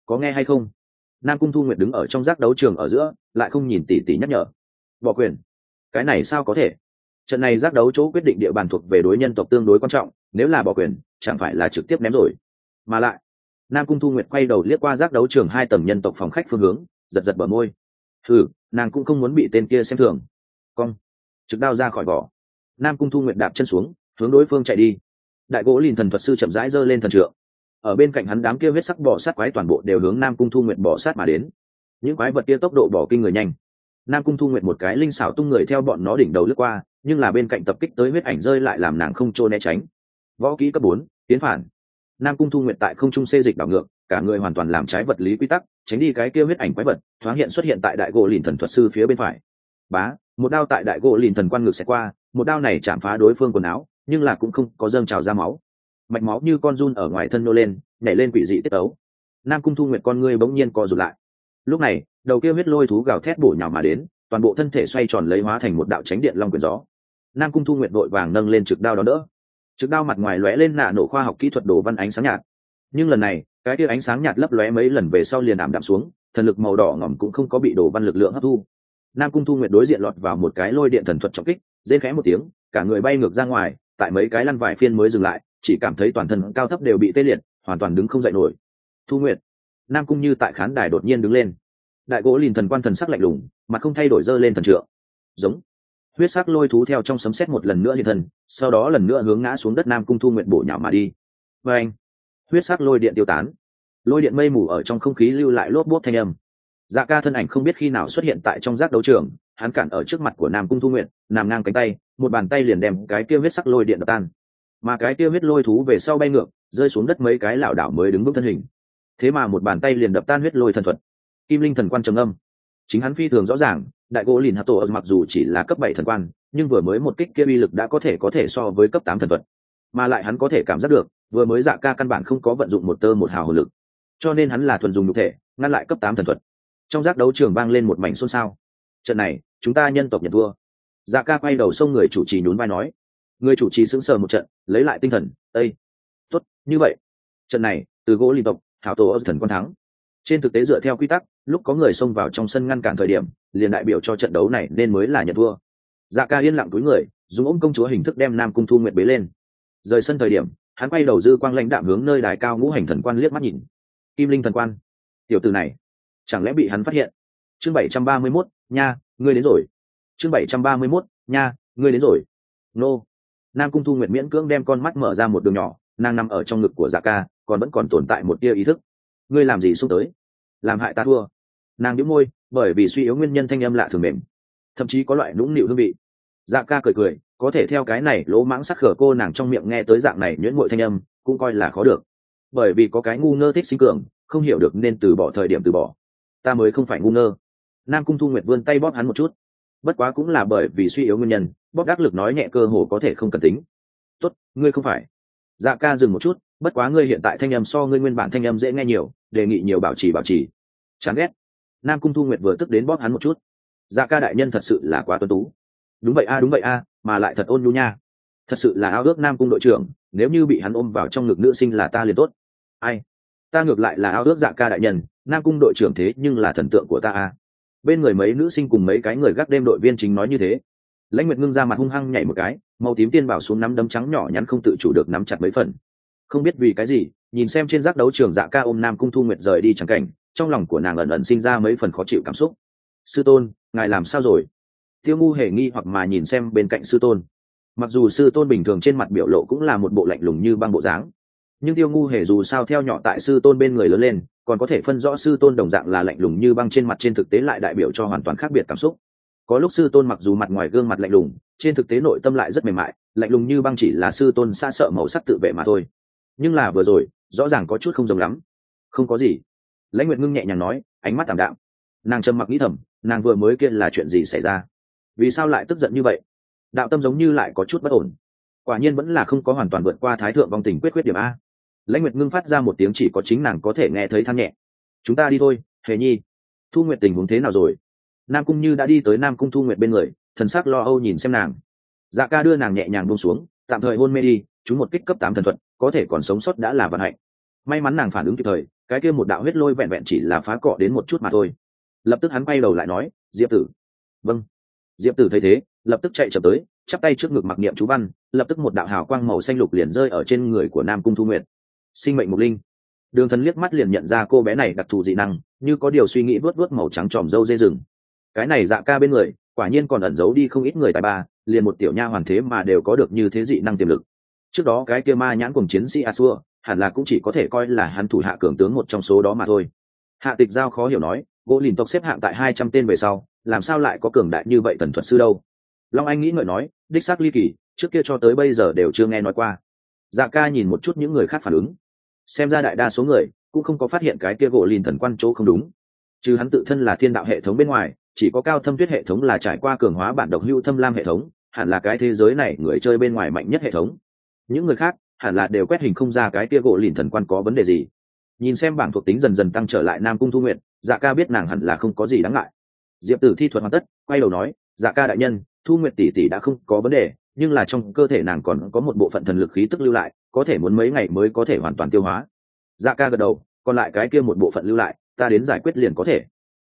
có nghe hay không? nam cung thu nguyệt đứng ở trong giác đấu trường ở giữa, lại không nhìn tỉ tỉ nhắc nhở. bỏ quyền. cái này sao có thể? trận này giác đấu chỗ quyết định địa bàn thuộc về đối nhân tộc tương đối quan trọng, nếu là bỏ quyền, chẳng phải là trực tiếp ném rồi. mà lại, nam cung thu nguyệt quay đầu liếc qua giác đấu trường hai tầng nhân tộc phòng khách phương hướng, giật giật bờ môi. ừ nàng cũng không muốn bị tên kia xem thường. cong trực đao ra khỏi vỏ. Nam cung thu nguyện đạp chân xuống, hướng đối phương chạy đi. Đại gỗ lìn thần thuật sư chậm rãi giơ lên thần trượng. Ở bên cạnh hắn đám kia huyết sắc bỏ sát quái toàn bộ đều hướng nam cung thu nguyện bỏ sát mà đến. Những quái vật kia tốc độ bỏ kinh người nhanh. Nam cung thu nguyện một cái linh xảo tung người theo bọn nó đỉnh đầu lướt qua, nhưng là bên cạnh tập kích tới huyết ảnh rơi lại làm nàng không trôi né tránh. Võ kỹ cấp bốn, tiến phản. Nam cung thu nguyện tại không trung xê dịch đảo ngược, cả người hoàn toàn làm trái vật lý quy tắc, tránh đi cái kia huyết ảnh quái vật, thoáng hiện xuất hiện tại đại gỗ lìn thần thuật sư phía bên phải. Bá một đao tại đại gỗ lìn thần quan ngược sẽ qua, một đao này chạm phá đối phương quần áo, nhưng là cũng không có dâng trào ra máu. Mạch máu như con run ở ngoài thân nô lên, nhảy lên quỷ dị tiết ấu nam cung thu nguyệt con ngươi bỗng nhiên co rụt lại. Lúc này, đầu kia huyết lôi thú gào thét bổ nhào mà đến, toàn bộ thân thể xoay tròn lấy hóa thành một đạo tránh điện long quyền gió. Nam cung thu nguyệt đội vàng nâng lên trực đao đó đỡ. Trực đao mặt ngoài lóe lên nạ nổ khoa học kỹ thuật đồ văn ánh sáng nhạt. Nhưng lần này, cái kia ánh sáng nhạt lấp lóe mấy lần về sau liền ảm đạm xuống, thần lực màu đỏ ngỏm cũng không có bị đồ văn lực lượng hấp thu nam cung thu nguyệt đối diện lọt vào một cái lôi điện thần thuật trọng kích, rên khẽ một tiếng, cả người bay ngược ra ngoài, tại mấy cái lăn vải phiên mới dừng lại, chỉ cảm thấy toàn thân cao thấp đều bị tê liệt, hoàn toàn đứng không dậy nổi. Thu nguyệt, nam cung như tại khán đài đột nhiên đứng lên. Đại gỗ lìn thần quan thần sắc lạnh lùng, mà không thay đổi dơ lên thần trượng. Giống. Huyết sắc lôi thú theo trong sấm sét một lần nữa hiện thần sau đó lần nữa hướng ngã xuống đất nam cung thu Nguyệt bổ nhào mà đi. Và anh huyết sắc lôi điện tiêu tán. Lôi điện mây mù ở trong không khí lưu lại lốp bốt thanh âm dạ ca thân ảnh không biết khi nào xuất hiện tại trong giác đấu trường, hắn cản ở trước mặt của nam cung thu nguyện nằm ngang cánh tay, một bàn tay liền đem cái kia huyết sắc lôi điện đập tan. Mà cái kia huyết lôi thú về sau bay ngược, rơi xuống đất mấy cái lảo đảo mới đứng vững thân hình. Thế mà một bàn tay liền đập tan huyết lôi thần thuật. Kim linh thần quan trầm âm. Chính hắn phi thường rõ ràng, đại gỗ lìn hạ tổ mặc dù chỉ là cấp bảy thần quan, nhưng vừa mới một kích kia uy lực đã có thể có thể so với cấp tám thần thuật. Mà lại hắn có thể cảm giác được, vừa mới dạ ca căn bản không có vận dụng một tơ một hào hồ lực. Cho nên hắn là thuần dùng nhục thể, ngăn lại cấp tám thần thuật trong giác đấu trường vang lên một mảnh xôn xao. Trận này, chúng ta nhân tộc nhận thua. Dạ ca quay đầu xông người chủ trì nhún vai nói. Người chủ trì sững sờ một trận, lấy lại tinh thần ây tốt, như vậy. Trận này, từ gỗ liên tộc, thảo tổ thần quan thắng. Trên thực tế dựa theo quy tắc, lúc có người xông vào trong sân ngăn cản thời điểm, liền đại biểu cho trận đấu này nên mới là nhận thua. Dạ ca yên lặng túi người, dùng ôm công chúa hình thức đem nam cung thu nguyệt bế lên. Rời sân thời điểm, hắn quay đầu dư quang lãnh đạm hướng nơi đài cao ngũ hành thần quan liếc mắt nhìn. Kim linh thần quan, tiểu từ này chẳng lẽ bị hắn phát hiện? Chương bảy trăm ba mươi mốt, nha, ngươi đến rồi. Chương bảy trăm ba mươi mốt, nha, ngươi đến rồi. Nô. Nam cung thu nguyện miễn cưỡng đem con mắt mở ra một đường nhỏ, nàng nằm ở trong ngực của dạ ca, còn vẫn còn tồn tại một tia ý thức. Ngươi làm gì xúc tới? Làm hại ta thua. Nàng đĩu môi, bởi vì suy yếu nguyên nhân thanh âm lạ thường mềm. Thậm chí có loại nũng nịu hương vị. Dạ ca cười cười, có thể theo cái này lỗ mãng sắc khở cô nàng trong miệng nghe tới dạng này nhuyễn mội thanh âm, cũng coi là khó được. Bởi vì có cái ngu ngơ thích sinh cường, không hiểu được nên từ bỏ thời điểm từ bỏ ta mới không phải ngu ngơ. Nam cung thu nguyệt vươn tay bóp hắn một chút. Bất quá cũng là bởi vì suy yếu nguyên nhân, bóp đắc lực nói nhẹ cơ hồ có thể không cần tính. Tốt, ngươi không phải. Dạ ca dừng một chút, bất quá ngươi hiện tại thanh âm so ngươi nguyên bản thanh âm dễ nghe nhiều, đề nghị nhiều bảo trì bảo trì. Chán ghét. Nam cung thu nguyệt vừa tức đến bóp hắn một chút. Dạ ca đại nhân thật sự là quá tuân tú. Đúng vậy a, đúng vậy a, mà lại thật ôn nhu nha. Thật sự là ao ước nam cung đội trưởng, nếu như bị hắn ôm vào trong ngực nữ sinh là ta liền tốt. Ai? Ta ngược lại là ao ước dạ ca đại nhân nam cung đội trưởng thế nhưng là thần tượng của ta à. bên người mấy nữ sinh cùng mấy cái người gác đêm đội viên chính nói như thế. Lãnh nguyệt ngưng ra mặt hung hăng nhảy một cái, màu tím tiên bảo xuống nắm đấm trắng nhỏ nhắn không tự chủ được nắm chặt mấy phần. Không biết vì cái gì, nhìn xem trên giác đấu trường dạ ca ôm nam cung thu nguyệt rời đi chẳng cảnh, trong lòng của nàng ẩn ẩn sinh ra mấy phần khó chịu cảm xúc. Sư tôn, ngài làm sao rồi? Tiêu ngu hề nghi hoặc mà nhìn xem bên cạnh sư tôn. Mặc dù sư tôn bình thường trên mặt biểu lộ cũng là một bộ lạnh lùng như băng bộ dáng nhưng tiêu ngu hề dù sao theo nhỏ tại sư tôn bên người lớn lên, còn có thể phân rõ sư tôn đồng dạng là lạnh lùng như băng trên mặt trên thực tế lại đại biểu cho hoàn toàn khác biệt cảm xúc. Có lúc sư tôn mặc dù mặt ngoài gương mặt lạnh lùng, trên thực tế nội tâm lại rất mềm mại, lạnh lùng như băng chỉ là sư tôn xa sợ màu sắc tự vệ mà thôi. Nhưng là vừa rồi, rõ ràng có chút không giống lắm. Không có gì. Lãnh nguyệt ngưng nhẹ nhàng nói, ánh mắt t ạ m đạm. Nàng trầm mặc nghĩ thầm, nàng vừa mới kia là chuyện gì xảy ra? Vì sao lại tức giận như vậy? Đạo tâm giống như lại có chút bất ổn. Quả nhiên vẫn là không có hoàn toàn vượt qua thái thượng vong tình quyết quyết điểm a lãnh nguyệt ngưng phát ra một tiếng chỉ có chính nàng có thể nghe thấy than nhẹ. Chúng ta đi thôi, hề nhi. Thu nguyệt tình huống thế nào rồi? Nam cung như đã đi tới nam cung thu nguyệt bên người, thần sắc lo âu nhìn xem nàng. Dạ ca đưa nàng nhẹ nhàng buông xuống, tạm thời hôn mê đi, chúng một kích cấp tám thần thuật, có thể còn sống sót đã là vận hạnh. May mắn nàng phản ứng kịp thời, cái kia một đạo huyết lôi vẹn vẹn chỉ là phá cọ đến một chút mà thôi. Lập tức hắn quay đầu lại nói, diệp tử. Vâng. Diệp tử thấy thế, lập tức chạy chậm tới, chắp tay trước ngực mặc niệm chú văn, lập tức một đạo hào quang màu xanh lục liền rơi ở trên người của nam cung thu nguyệt sinh mệnh mục linh. Đường thần liếc mắt liền nhận ra cô bé này đặc thù dị năng, như có điều suy nghĩ vớt vớt màu trắng tròm râu dê rừng. Cái này dạ ca bên người, quả nhiên còn ẩn giấu đi không ít người tài ba, liền một tiểu nha hoàn thế mà đều có được như thế dị năng tiềm lực. Trước đó cái kia ma nhãn cùng chiến sĩ a xua hẳn là cũng chỉ có thể coi là hắn thủ hạ cường tướng một trong số đó mà thôi. Hạ tịch giao khó hiểu nói, gỗ lìn tộc xếp hạng tại hai trăm tên về sau, làm sao lại có cường đại như vậy tần thuật sư đâu? Long anh nghĩ ngợi nói, đích xác ly kỳ, trước kia cho tới bây giờ đều chưa nghe nói qua dạ ca nhìn một chút những người khác phản ứng. Xem ra đại đa số người cũng không có phát hiện cái kia gỗ lìn thần quan chỗ không đúng. Chứ hắn tự thân là thiên đạo hệ thống bên ngoài, chỉ có cao thâm tuyết hệ thống là trải qua cường hóa bản độc hưu thâm lam hệ thống, hẳn là cái thế giới này người chơi bên ngoài mạnh nhất hệ thống. Những người khác hẳn là đều quét hình không ra cái kia gỗ lìn thần quan có vấn đề gì. Nhìn xem bảng thuộc tính dần dần tăng trở lại nam cung thu nguyện dạ ca biết nàng hẳn là không có gì đáng ngại. Diệp tử thi thuật hoàn tất, quay đầu nói dạ ca đại nhân, thu nguyện tỷ tỷ đã không có vấn đề nhưng là trong cơ thể nàng còn có một bộ phận thần lực khí tức lưu lại, có thể muốn mấy ngày mới có thể hoàn toàn tiêu hóa. Dạ ca gật đầu, còn lại cái kia một bộ phận lưu lại, ta đến giải quyết liền có thể.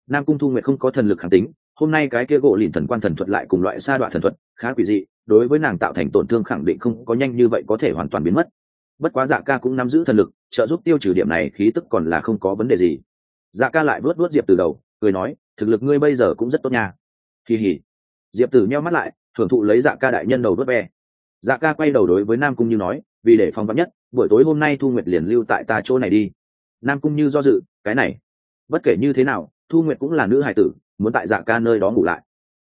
Nam cung thu nguyện không có thần lực kháng tính, hôm nay cái kia gỗ lìn thần quan thần thuật lại cùng loại sa đoạn thần thuật, khá quỷ dị, đối với nàng tạo thành tổn thương khẳng định không có nhanh như vậy có thể hoàn toàn biến mất. Bất quá dạ ca cũng nắm giữ thần lực, trợ giúp tiêu trừ điểm này khí tức còn là không có vấn đề gì. Dạ ca lại vớt vớt diệp từ đầu, cười nói, thực lực ngươi bây giờ cũng rất tốt nha. Kỳ hỉ. Diệp tử nheo mắt lại thưởng thụ lấy dạ ca đại nhân đầu vớt ve. Dạ ca quay đầu đối với nam cung như nói, vì để phòng vắn nhất, buổi tối hôm nay thu nguyệt liền lưu tại ta chỗ này đi. Nam cung như do dự, cái này, bất kể như thế nào, thu nguyệt cũng là nữ hài tử, muốn tại dạ ca nơi đó ngủ lại.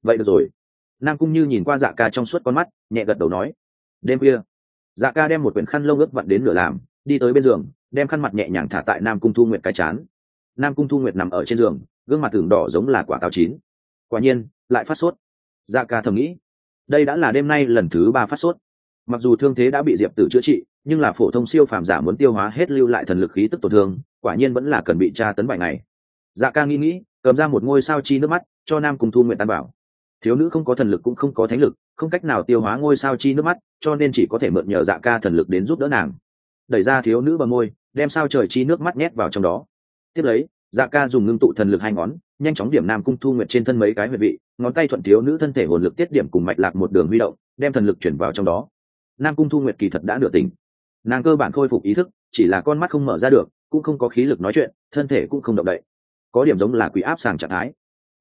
Vậy được rồi. Nam cung như nhìn qua dạ ca trong suốt con mắt, nhẹ gật đầu nói, đêm khuya. Dạ ca đem một quyển khăn lông ướt vặn đến nửa làm, đi tới bên giường, đem khăn mặt nhẹ nhàng thả tại nam cung thu nguyệt cái chán. Nam cung thu nguyệt nằm ở trên giường, gương mặt tưởng đỏ giống là quả táo chín. Quả nhiên, lại phát sốt. Dạ ca thầm nghĩ đây đã là đêm nay lần thứ ba phát sốt. Mặc dù thương thế đã bị diệp tử chữa trị, nhưng là phổ thông siêu phàm giả muốn tiêu hóa hết lưu lại thần lực khí tức tổn thương, quả nhiên vẫn là cần bị tra tấn vài ngày. Dạ ca nghĩ nghĩ, cầm ra một ngôi sao chi nước mắt, cho nam cùng thu nguyện tan bảo. Thiếu nữ không có thần lực cũng không có thánh lực, không cách nào tiêu hóa ngôi sao chi nước mắt, cho nên chỉ có thể mượn nhờ dạ ca thần lực đến giúp đỡ nàng. Đẩy ra thiếu nữ bờ môi, đem sao trời chi nước mắt nhét vào trong đó. Tiếp lấy dạ ca dùng ngưng tụ thần lực hai ngón, nhanh chóng điểm nam cung thu nguyện trên thân mấy cái huyệt vị, ngón tay thuận thiếu nữ thân thể hồn lực tiết điểm cùng mạch lạc một đường huy động, đem thần lực chuyển vào trong đó. Nam cung thu nguyệt kỳ thật đã nửa tỉnh. Nàng cơ bản khôi phục ý thức, chỉ là con mắt không mở ra được, cũng không có khí lực nói chuyện, thân thể cũng không động đậy. Có điểm giống là quỷ áp sàng trạng thái.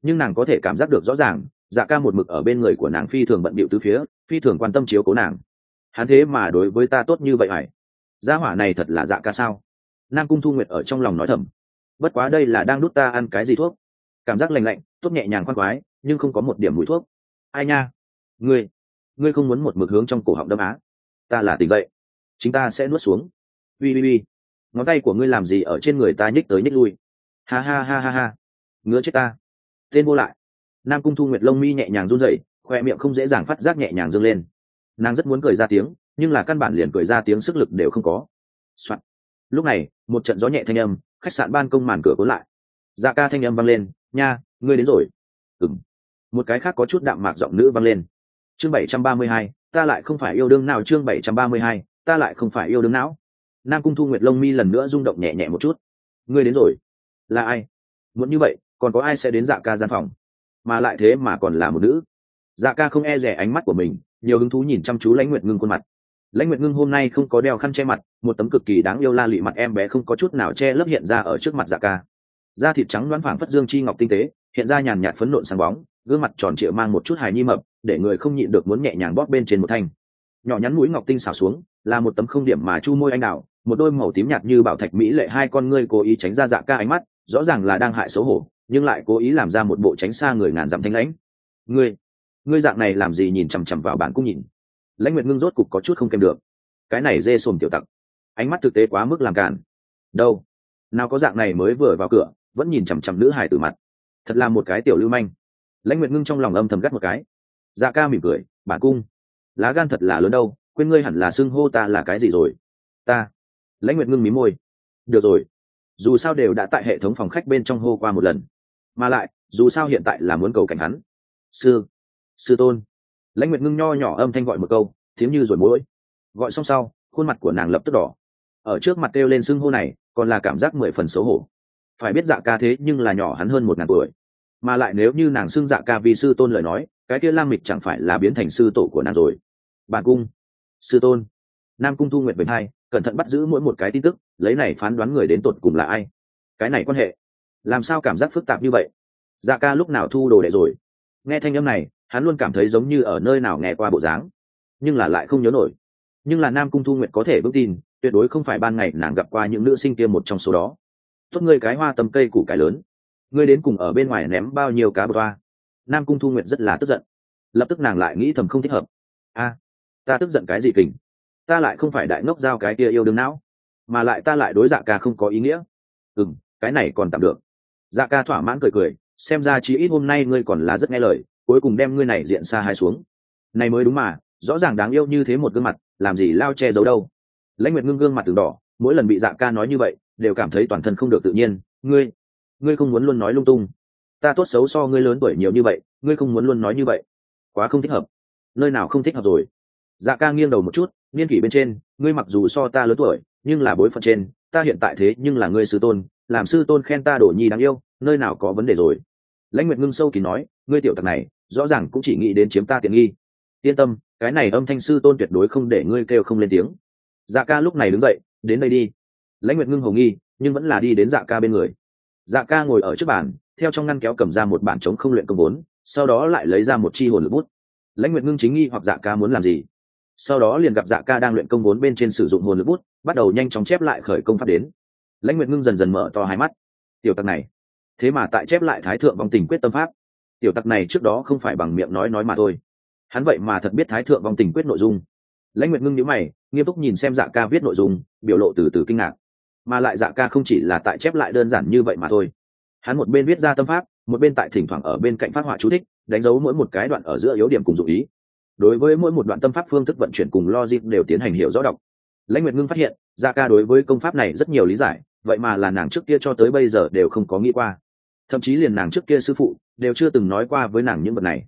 Nhưng nàng có thể cảm giác được rõ ràng dạ ca một mực ở bên người của nàng phi thường bận bịu từ phía, phi thường quan tâm chiếu cố nàng. Hắn thế mà đối với ta tốt như vậy hải gia hỏa này thật là dạ ca sao? Nam cung thu nguyệt ở trong lòng nói thầm bất quá đây là đang đút ta ăn cái gì thuốc? Cảm giác lành lạnh, tốt nhẹ nhàng khoan khoái, nhưng không có một điểm mùi thuốc. Ai nha? Ngươi ngươi không muốn một mực hướng trong cổ họng đâm á? Ta là tỉnh dậy. Chính ta sẽ nuốt xuống. Ui ui ui ngón tay của ngươi làm gì ở trên người ta nhích tới nhích lui? Ha ha ha ha ha. Ngứa chết ta. Tên vô lại. Nam cung thu nguyệt lông mi nhẹ nhàng run rẩy, khoe miệng không dễ dàng phát giác nhẹ nhàng dâng lên. Nàng rất muốn cười ra tiếng, nhưng là căn bản liền cười ra tiếng sức lực đều không có、Soạn. lúc này, một trận gió nhẹ thanh âm khách sạn ban công màn cửa cuốn lại. Dạ ca thanh âm vang lên, nha, ngươi đến rồi. Ừng một cái khác có chút đạm mạc giọng nữ vang lên. Chương bảy trăm ba mươi hai, ta lại không phải yêu đương nào. Chương bảy trăm ba mươi hai, ta lại không phải yêu đương não. Nam cung thu nguyệt lông mi lần nữa rung động nhẹ nhẹ một chút. Ngươi đến rồi. Là ai? Muốn như vậy, còn có ai sẽ đến dạ ca gian phòng? Mà lại thế mà còn là một nữ. Dạ ca không e rẻ ánh mắt của mình, nhiều hứng thú nhìn chăm chú lãnh nguyệt ngưng khuôn mặt lãnh nguyệt ngưng hôm nay không có đeo khăn che mặt, một tấm cực kỳ đáng yêu la lụy mặt em bé không có chút nào che lấp hiện ra ở trước mặt dạ ca. Da thịt trắng loãng phảng phất dương chi ngọc tinh tế, hiện ra nhàn nhạt phấn nộn sáng bóng, gương mặt tròn trịa mang một chút hài nhi mập, để người không nhịn được muốn nhẹ nhàng bóp bên trên một thanh. Nhỏ nhắn mũi ngọc tinh xảo xuống, là một tấm không điểm mà chu môi anh đào, một đôi màu tím nhạt như bảo thạch mỹ lệ hai con ngươi cố ý tránh ra dạ ca ánh mắt, rõ ràng là đang hại xấu hổ, nhưng lại cố ý làm ra một bộ tránh xa người ngàn dặm thanh lãnh. Ngươi ngươi dạng này làm gì nhìn chằm chằm vào bản cung nhìn? Lãnh nguyệt ngưng rốt cục có chút không kèm được. Cái này dê sồm tiểu tặc. Ánh mắt thực tế quá mức làm cản đâu? Nào có dạng này mới vừa vào cửa, vẫn nhìn chằm chằm nữ hài từ mặt. Thật là một cái tiểu lưu manh. Lãnh nguyệt ngưng trong lòng âm thầm gắt một cái. Dạ ca mỉm cười, bản cung, lá gan thật là lớn đâu, quên ngươi hẳn là xưng hô ta là cái gì rồi? Ta. Lãnh nguyệt ngưng mí môi. Được rồi. Dù sao đều đã tại hệ thống phòng khách bên trong hô qua một lần. Mà lại, dù sao hiện tại là muốn cầu cảnh hắn. Sư sư tôn lãnh nguyệt ngưng nho nhỏ âm thanh gọi một câu, thiếm như rồi mũi gọi xong sau, khuôn mặt của nàng lập tức đỏ. Ở trước mặt kêu lên xưng hô này, còn là cảm giác mười phần xấu hổ. Phải biết dạ ca thế nhưng là nhỏ hắn hơn một ngàn tuổi. Mà lại nếu như nàng xưng dạ ca vì sư tôn lời nói, cái kia lam mịch chẳng phải là biến thành sư tổ của nàng rồi. Bà cung, sư tôn. Nam cung thu nguyệt về hai, cẩn thận bắt giữ mỗi một cái tin tức, lấy này phán đoán người đến tột cùng là ai. Cái này quan hệ. Làm sao cảm giác phức tạp như vậy? Dạ ca lúc nào thu đồ đệ rồi? Nghe thanh âm này hắn luôn cảm thấy giống như ở nơi nào nghe qua bộ dáng, nhưng là lại không nhớ nổi. Nhưng là nam cung thu nguyệt có thể vững tin, tuyệt đối không phải ban ngày nàng gặp qua những nữ sinh kia một trong số đó. Tốt ngươi cái hoa tầm cây củ cải lớn. Ngươi đến cùng ở bên ngoài ném bao nhiêu cá bờ toa nam cung thu nguyệt rất là tức giận. Lập tức nàng lại nghĩ thầm không thích hợp. A, ta tức giận cái gì kình? Ta lại không phải đại ngốc giao cái kia yêu đương não, mà lại ta lại đối dạ ca không có ý nghĩa. Ừ m cái này còn tạm được. Dạ ca thỏa mãn cười cười, xem ra chí ít hôm nay ngươi còn là rất nghe lời cuối cùng đem ngươi này diện xa hai xuống. Này mới đúng mà, rõ ràng đáng yêu như thế một gương mặt, làm gì lao che giấu đâu. Lãnh nguyệt ngưng gương mặt từng đỏ, mỗi lần bị dạ ca nói như vậy, đều cảm thấy toàn thân không được tự nhiên. Ngươi ngươi không muốn luôn nói lung tung. Ta tốt xấu so ngươi lớn tuổi nhiều như vậy, ngươi không muốn luôn nói như vậy. Quá không thích hợp. Nơi nào không thích hợp rồi? Dạ ca nghiêng đầu một chút, niên kỷ bên trên, ngươi mặc dù so ta lớn tuổi, nhưng là bối phận trên, ta hiện tại thế nhưng là ngươi sư tôn, làm sư tôn khen ta đổ nhi đáng yêu, nơi nào có vấn đề rồi? Lãnh nguyệt ngưng sâu kỳ nói, ngươi tiểu tặc này rõ ràng cũng chỉ nghĩ đến chiếm ta tiện nghi. Yên tâm, cái này âm thanh sư tôn tuyệt đối không để ngươi kêu không lên tiếng. Dạ ca lúc này đứng dậy, đến đây đi. Lãnh nguyệt ngưng hầu nghi, nhưng vẫn là đi đến dạ ca bên người. Dạ ca ngồi ở trước bàn, theo trong ngăn kéo cầm ra một bản chống không luyện công vốn sau đó lại lấy ra một chi hồn lực bút. Lãnh nguyệt ngưng chính nghi hoặc dạ ca muốn làm gì? Sau đó liền gặp dạ ca đang luyện công vốn bên trên sử dụng hồn lực bút, bắt đầu nhanh chóng chép lại khởi công pháp đến. Lãnh nguyệt ngưng dần dần mở to hai mắt. Tiểu tặc này, thế mà tại chép lại thái thượng vong tình quyết tâm pháp tiểu tặc này trước đó không phải bằng miệng nói nói mà thôi. Hắn vậy mà thật biết thái thượng vong tình quyết nội dung. Lãnh nguyệt ngưng nhíu mày, nghiêm túc nhìn xem dạ ca viết nội dung, biểu lộ từ từ kinh ngạc. Mà lại dạ ca không chỉ là tại chép lại đơn giản như vậy mà thôi. Hắn một bên viết ra tâm pháp, một bên tại thỉnh thoảng ở bên cạnh phát họa chú thích, đánh dấu mỗi một cái đoạn ở giữa yếu điểm cùng dụ ý. Đối với mỗi một đoạn tâm pháp phương thức vận chuyển cùng logic đều tiến hành hiểu rõ đọc. Lãnh nguyệt ngưng phát hiện dạ ca đối với công pháp này rất nhiều lý giải, vậy mà là nàng trước kia cho tới bây giờ đều không có nghĩ qua. Thậm chí liền nàng trước kia sư phụ đều chưa từng nói qua với nàng những vật này.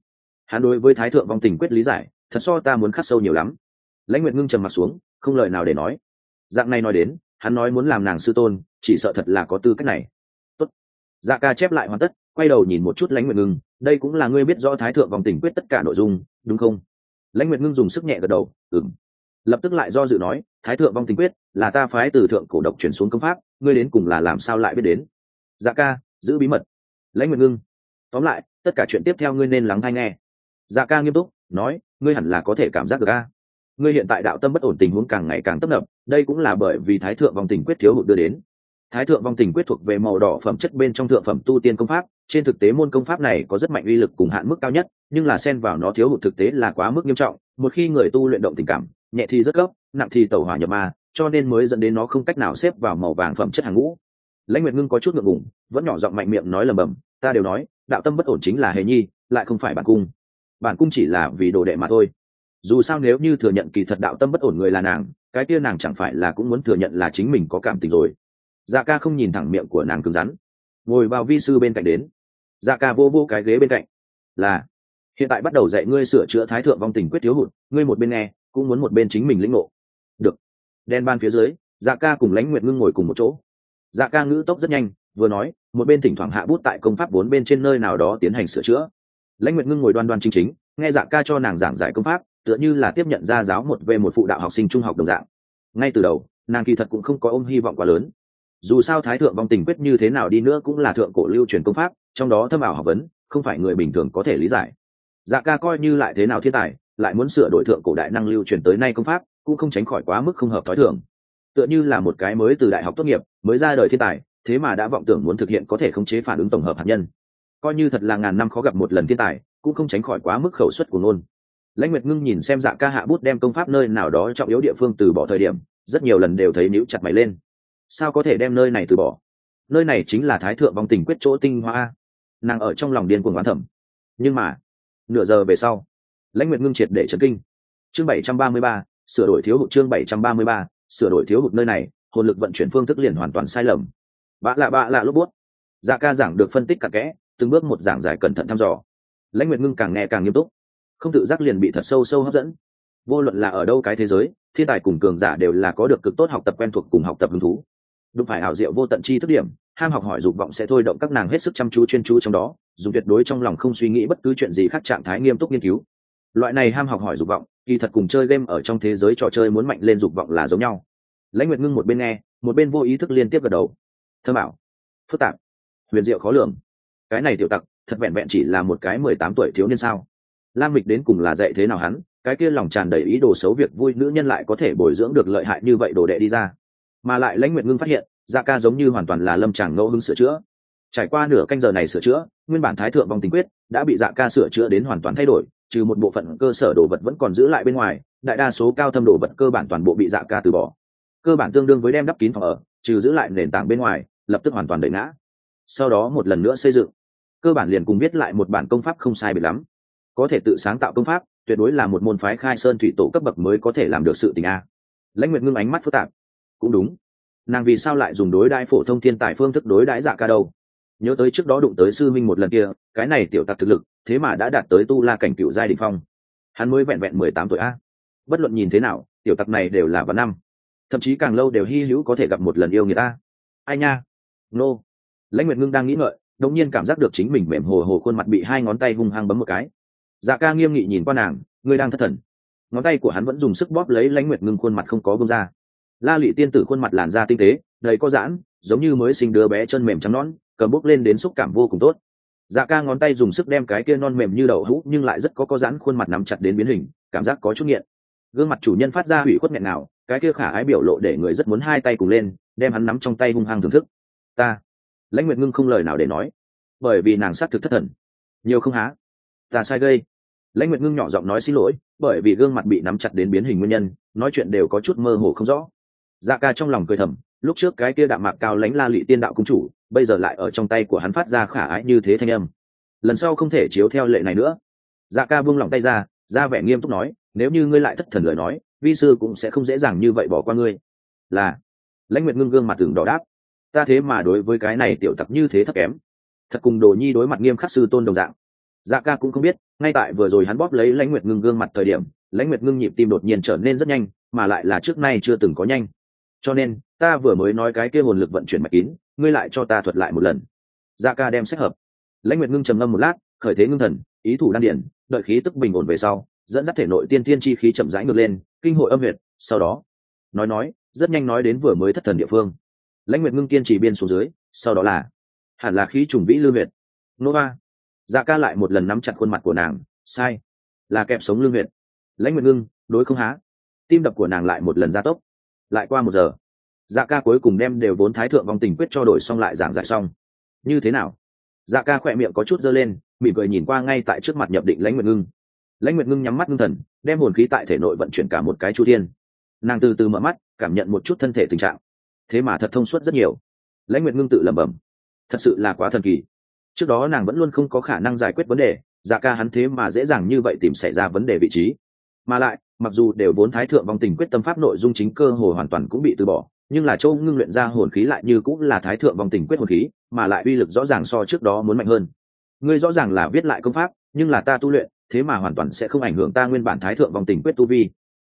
Hắn đối với thái thượng vong tình quyết lý giải, thật so ta muốn khắc sâu nhiều lắm. Lãnh nguyệt ngưng trầm mặt xuống, không lời nào để nói. Dạng này nói đến, hắn nói muốn làm nàng sư tôn, chỉ sợ thật là có tư cách này. Tốt. dạ ca chép lại hoàn tất, quay đầu nhìn một chút lãnh nguyệt ngưng, đây cũng là ngươi biết rõ thái thượng vòng tình quyết tất cả nội dung, đúng không? Lãnh nguyệt ngưng dùng sức nhẹ gật đầu ừng lập tức lại do dự nói, thái thượng vong tình quyết là ta phái từ thượng cổ độc chuyển xuống công pháp, ngươi đến cùng là làm sao lại biết đến? Dạ ca, giữ bí mật. Lãnh nguyệt ngưng tóm lại, tất cả chuyện tiếp theo ngươi nên lắng hay nghe. Dạ ca nghiêm túc, nói, ngươi hẳn là có thể cảm giác được a. Ngươi hiện tại đạo tâm bất ổn tình huống càng ngày càng tấp nập, đây cũng là bởi vì thái thượng vong tình quyết thiếu hụt đưa đến. Thái thượng vong tình quyết thuộc về màu đỏ phẩm chất bên trong thượng phẩm tu tiên công pháp, trên thực tế môn công pháp này có rất mạnh uy lực cùng hạn mức cao nhất, nhưng là xen vào nó thiếu hụt thực tế là quá mức nghiêm trọng, một khi người tu luyện động tình cảm, nhẹ thì rất gấp, nặng thì tẩu hỏa nhập ma, cho nên mới dẫn đến nó không cách nào xếp vào màu vàng phẩm chất hàng ngũ. Lãnh nguyệt ngưng có chút ngượng ngùng, vẫn nhỏ giọng mạnh miệng nói lầm bầm ta đều nói đạo tâm bất ổn chính là hề nhi, lại không phải bản cung. Bản cung chỉ là vì đồ đệ mà thôi. Dù sao nếu như thừa nhận kỳ thật đạo tâm bất ổn người là nàng, cái kia nàng chẳng phải là cũng muốn thừa nhận là chính mình có cảm tình rồi. Dạ ca không nhìn thẳng miệng của nàng cứng rắn. Ngồi vào vi sư bên cạnh đến. Dạ ca vô vô cái ghế bên cạnh. Là, hiện tại bắt đầu dạy ngươi sửa chữa thái thượng vong tình quyết thiếu hụt, ngươi một bên nghe, cũng muốn một bên chính mình lĩnh ngộ. Được. Đen ban phía dưới dạ ca cùng lãnh nguyệt ngưng ngồi cùng một chỗ. Dạ ca ngữ tốc rất nhanh vừa nói, một bên thỉnh thoảng hạ bút tại công pháp bốn bên trên nơi nào đó tiến hành sửa chữa. Lãnh Nguyệt ngưng ngồi đoan đoan chính chính, nghe dạng ca cho nàng giảng giải công pháp, tựa như là tiếp nhận ra giáo một về một phụ đạo học sinh trung học đồng dạng. Ngay từ đầu, nàng kỳ thật cũng không có ôm hy vọng quá lớn. Dù sao thái thượng vong tình quyết như thế nào đi nữa cũng là thượng cổ lưu truyền công pháp, trong đó thâm ảo học vấn, không phải người bình thường có thể lý giải. Dạ ca coi như lại thế nào thiên tài, lại muốn sửa đổi thượng cổ đại năng lưu truyền tới nay công pháp, cũng không tránh khỏi quá mức không hợp thói thường. Tựa như là một cái mới từ đại học tốt nghiệp, mới ra đời thiên tài thế mà đã vọng tưởng muốn thực hiện có thể khống chế phản ứng tổng hợp hạt nhân. Coi như thật là ngàn năm khó gặp một lần thiên tài, cũng không tránh khỏi quá mức khẩu suất của ngôn. Lãnh nguyệt ngưng nhìn xem dạ ca hạ bút đem công pháp nơi nào đó trọng yếu địa phương từ bỏ thời điểm, rất nhiều lần đều thấy níu chặt mày lên. Sao có thể đem nơi này từ bỏ? Nơi này chính là thái thượng vong tình quyết chỗ tinh hoa nàng ở trong lòng điên cuồng oán thẩm nhưng mà, nửa giờ về sau, lãnh nguyệt ngưng triệt để trấn kinh. Chương bảy trăm ba mươi ba, sửa đổi thiếu hụt chương bảy trăm ba mươi ba, sửa đổi thiếu hụt nơi này, hồn lực vận chuyển phương thức liền hoàn toàn sai lầm bạ lạ bạ lạ lốp bút. Dạ ca giảng được phân tích cặn kẽ, từng bước một giảng giải cẩn thận thăm dò. Lãnh nguyệt ngưng càng nghe càng nghiêm túc. Không tự giác liền bị thật sâu sâu hấp dẫn. Vô luận là ở đâu cái thế giới, thiên tài cùng cường giả đều là có được cực tốt học tập quen thuộc cùng học tập hứng thú. Đúng phải ảo diệu vô tận chi thức điểm, ham học hỏi dục vọng sẽ thôi động các nàng hết sức chăm chú chuyên chú trong đó, dùng tuyệt đối trong lòng không suy nghĩ bất cứ chuyện gì khác trạng thái nghiêm túc nghiên cứu. Loại này ham học hỏi dục vọng, kỳ thật cùng chơi game ở trong thế giới trò chơi muốn mạnh lên dục vọng là giống nhau. Lãnh nguyệt ngưng một bên nghe, một bên vô ý thức liên tiếp gật đầu thơ bảo. Phức tạp. Huyền diệu khó lường. Cái này tiểu tặc, thật vẹn vẹn chỉ là một cái mười tám tuổi thiếu niên sao? Lam mịch đến cùng là dạy thế nào hắn? Cái kia lòng tràn đầy ý đồ xấu việc vui nữ nhân lại có thể bồi dưỡng được lợi hại như vậy đồ đệ đi ra. Mà lại lãnh nguyện ngưng phát hiện da ca giống như hoàn toàn là lâm tràng ngẫu hứng sửa chữa. Trải qua nửa canh giờ này sửa chữa, nguyên bản thái thượng vong tình quyết, đã bị dạ ca sửa chữa đến hoàn toàn thay đổi, trừ một bộ phận cơ sở đồ vật vẫn còn giữ lại bên ngoài, đại đa số cao thâm đồ vật cơ bản toàn bộ bị dạ ca từ bỏ. Cơ bản tương đương với đem đắp kín phòng ở, trừ giữ lại nền tảng bên ngoài lập tức hoàn toàn đẩy ngã. Sau đó một lần nữa xây dựng. Cơ bản liền cùng viết lại một bản công pháp không sai biệt lắm. Có thể tự sáng tạo công pháp, tuyệt đối là một môn phái khai sơn thủy tổ cấp bậc mới có thể làm được sự tình a. Lãnh nguyệt ngưng ánh mắt phức tạp. Cũng đúng. Nàng vì sao lại dùng đối đãi phổ thông thiên tài phương thức đối đãi dạ ca đâu? Nhớ tới trước đó đụng tới sư minh một lần kia, cái này tiểu tặc thực lực, thế mà đã đạt tới tu la cảnh cựu giai đình phong. Hắn mới vẹn vẹn mười tám tuổi a. Bất luận nhìn thế nào, tiểu tặc này đều là vào năm. Thậm chí càng lâu đều hy hữu có thể gặp một lần yêu người ta ai nha? Nô. Lãnh nguyệt ngưng đang nghĩ ngợi, đột nhiên cảm giác được chính mình mềm hồ hồ khuôn mặt bị hai ngón tay hung hăng bấm một cái. Dạ ca nghiêm nghị nhìn qua nàng, ngươi đang thất thần. Ngón tay của hắn vẫn dùng sức bóp lấy lãnh nguyệt ngưng khuôn mặt không có bông ra. La lụy tiên tử khuôn mặt làn da tinh tế, đầy có giãn, giống như mới sinh đứa bé chân mềm trắng nón cầm bốc lên đến xúc cảm vô cùng tốt. Dạ ca ngón tay dùng sức đem cái kia non mềm như đậu hũ nhưng lại rất có có giãn khuôn mặt nắm chặt đến biến hình, cảm giác có chút nghiện. Gương mặt chủ nhân phát ra hủy khuất nghẹn nào cái kia khả ái biểu lộ để người rất muốn hai tay cùng lên, đem hắn nắm trong tay hung hăng thưởng thức ta. Lãnh nguyệt ngưng không lời nào để nói, bởi vì nàng xác thực thất thần. Nhiều không há? Ta sai gây. Lãnh nguyệt ngưng nhỏ giọng nói xin lỗi, bởi vì gương mặt bị nắm chặt đến biến hình nguyên nhân, nói chuyện đều có chút mơ hồ không rõ. Dạ ca trong lòng cười thầm, lúc trước cái kia đạm mạc cao lãnh la lụy tiên đạo cung chủ, bây giờ lại ở trong tay của hắn phát ra khả ái như thế thanh âm. Lần sau không thể chiếu theo lệ này nữa. Dạ ca buông lòng tay ra ra vẻ nghiêm túc nói, nếu như ngươi lại thất thần lời nói, vi sư cũng sẽ không dễ dàng như vậy bỏ qua ngươi. Là, lãnh nguyệt ngưng gương mặt tường đỏ đáp ta thế mà đối với cái này tiểu tặc như thế thấp kém. Thật cùng đồ nhi đối mặt nghiêm khắc sư tôn đồng dạng. Dạ ca cũng không biết, ngay tại vừa rồi hắn bóp lấy lãnh nguyệt ngưng gương mặt thời điểm, lãnh nguyệt ngưng nhịp tim đột nhiên trở nên rất nhanh, mà lại là trước nay chưa từng có nhanh. Cho nên, ta vừa mới nói cái kia hồn lực vận chuyển mạch kín, ngươi lại cho ta thuật lại một lần. Dạ ca đem xét hợp. Lãnh nguyệt ngưng trầm ngâm một lát, khởi thế ngưng thần, ý thủ đan điển, đợi khí tức bình ổn về sau, dẫn dắt thể nội tiên tiên chi khí chậm rãi ngược lên, kinh hội âm huyệt, sau đó, nói nói, rất nhanh nói đến vừa mới thất thần địa phương lãnh nguyệt ngưng kiên trì biên xuống dưới, sau đó là, hẳn là khí trùng vĩ lưu huyệt. Nova dạ ca lại một lần nắm chặt khuôn mặt của nàng, sai, là kẹp sống lương việt. lãnh nguyệt ngưng, đối không há. Tim đập của nàng lại một lần gia tốc. Lại qua một giờ dạ ca cuối cùng đem đều vốn thái thượng vòng tình quyết cho đổi xong lại giảng giải xong. Như thế nào? Dạ ca khỏe miệng có chút dơ lên, mỉm cười nhìn qua ngay tại trước mặt nhập định lãnh nguyệt ngưng. Lãnh nguyệt ngưng nhắm mắt ngưng thần, đem hồn khí tại thể nội vận chuyển cả một cái chu thiên. Nàng từ từ mở mắt, cảm nhận một chút thân thể tình trạng thế mà thật thông suốt rất nhiều. Lãnh nguyệt ngưng tự lẩm bẩm, thật sự là quá thần kỳ. Trước đó nàng vẫn luôn không có khả năng giải quyết vấn đề dạ ca hắn thế mà dễ dàng như vậy tìm xảy ra vấn đề vị trí. Mà lại, mặc dù đều vốn thái thượng vong tình quyết tâm pháp nội dung chính cơ hồ hoàn toàn cũng bị từ bỏ, nhưng là châu ngưng luyện ra hồn khí lại như cũng là thái thượng vong tình quyết hồn khí, mà lại uy lực rõ ràng so trước đó muốn mạnh hơn. Ngươi rõ ràng là viết lại công pháp, nhưng là ta tu luyện, thế mà hoàn toàn sẽ không ảnh hưởng ta nguyên bản thái thượng vong tình quyết tu vi.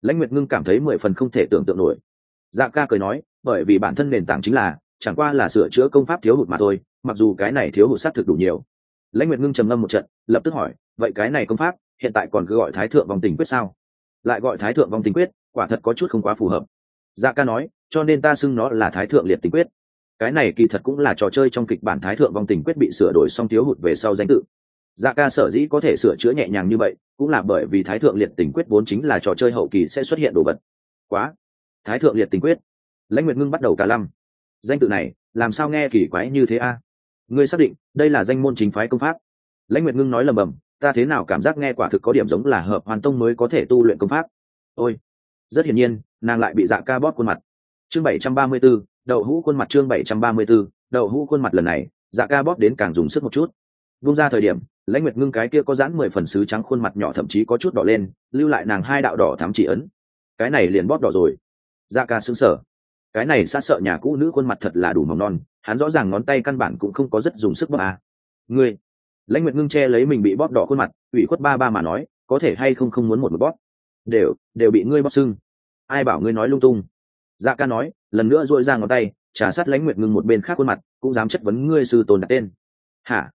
Lãnh nguyệt ngưng cảm thấy mười phần không thể tưởng tượng nổi. Dạ ca cười nói bởi vì bản thân nền tảng chính là, chẳng qua là sửa chữa công pháp thiếu hụt mà thôi, mặc dù cái này thiếu hụt xác thực đủ nhiều. Lãnh nguyệt ngưng trầm ngâm một trận, lập tức hỏi, vậy cái này công pháp, hiện tại còn cứ gọi thái thượng vong tình quyết sao? Lại gọi thái thượng vong tình quyết, quả thật có chút không quá phù hợp. Dạ ca nói, cho nên ta xưng nó là thái thượng liệt tình quyết. Cái này kỳ thật cũng là trò chơi trong kịch bản thái thượng vong tình quyết bị sửa đổi xong thiếu hụt về sau danh tự. Dạ ca sở dĩ có thể sửa chữa nhẹ nhàng như vậy, cũng là bởi vì thái thượng liệt tình quyết vốn chính là trò chơi hậu kỳ sẽ xuất hiện đồ vật. Quá! Thái thượng liệt tình quyết lãnh nguyệt ngưng bắt đầu cả lăm. Danh tự này, làm sao nghe kỳ quái như thế a? Ngươi xác định, đây là danh môn chính phái công pháp. Lãnh nguyệt ngưng nói lầm bầm, ta thế nào cảm giác nghe quả thực có điểm giống là hợp hoàn tông mới có thể tu luyện công pháp. Ôi, rất hiển nhiên, nàng lại bị dạ ca bóp khuôn mặt. Chương bảy trăm ba mươi b ố đậu hũ khuôn mặt chương bảy trăm ba mươi b ố đậu hũ khuôn mặt lần này dạ ca bóp đến càng dùng sức một chút. Vung ra thời điểm, lãnh nguyệt ngưng cái kia có dán mười phần sứ trắng khuôn mặt nhỏ thậm chí có chút đỏ lên, lưu lại nàng hai đạo đỏ thám chỉ ấn. Cái này liền bóp đỏ rồi. Dạ ca xứng sở cái này xa sợ nhà cũ nữ khuôn mặt thật là đủ mỏng non, hắn rõ ràng ngón tay căn bản cũng không có rất dùng sức bóp à. ngươi. Lãnh nguyệt ngưng che lấy mình bị bóp đỏ khuôn mặt, ủy khuất ba ba mà nói, có thể hay không không muốn một bóp? Đều đều bị ngươi bóp sưng. Ai bảo ngươi nói lung tung? Dạ ca nói, lần nữa dội ra ngón tay trả sát lãnh nguyệt ngưng một bên khác khuôn mặt, cũng dám chất vấn ngươi sư tồn đặt tên. Hả?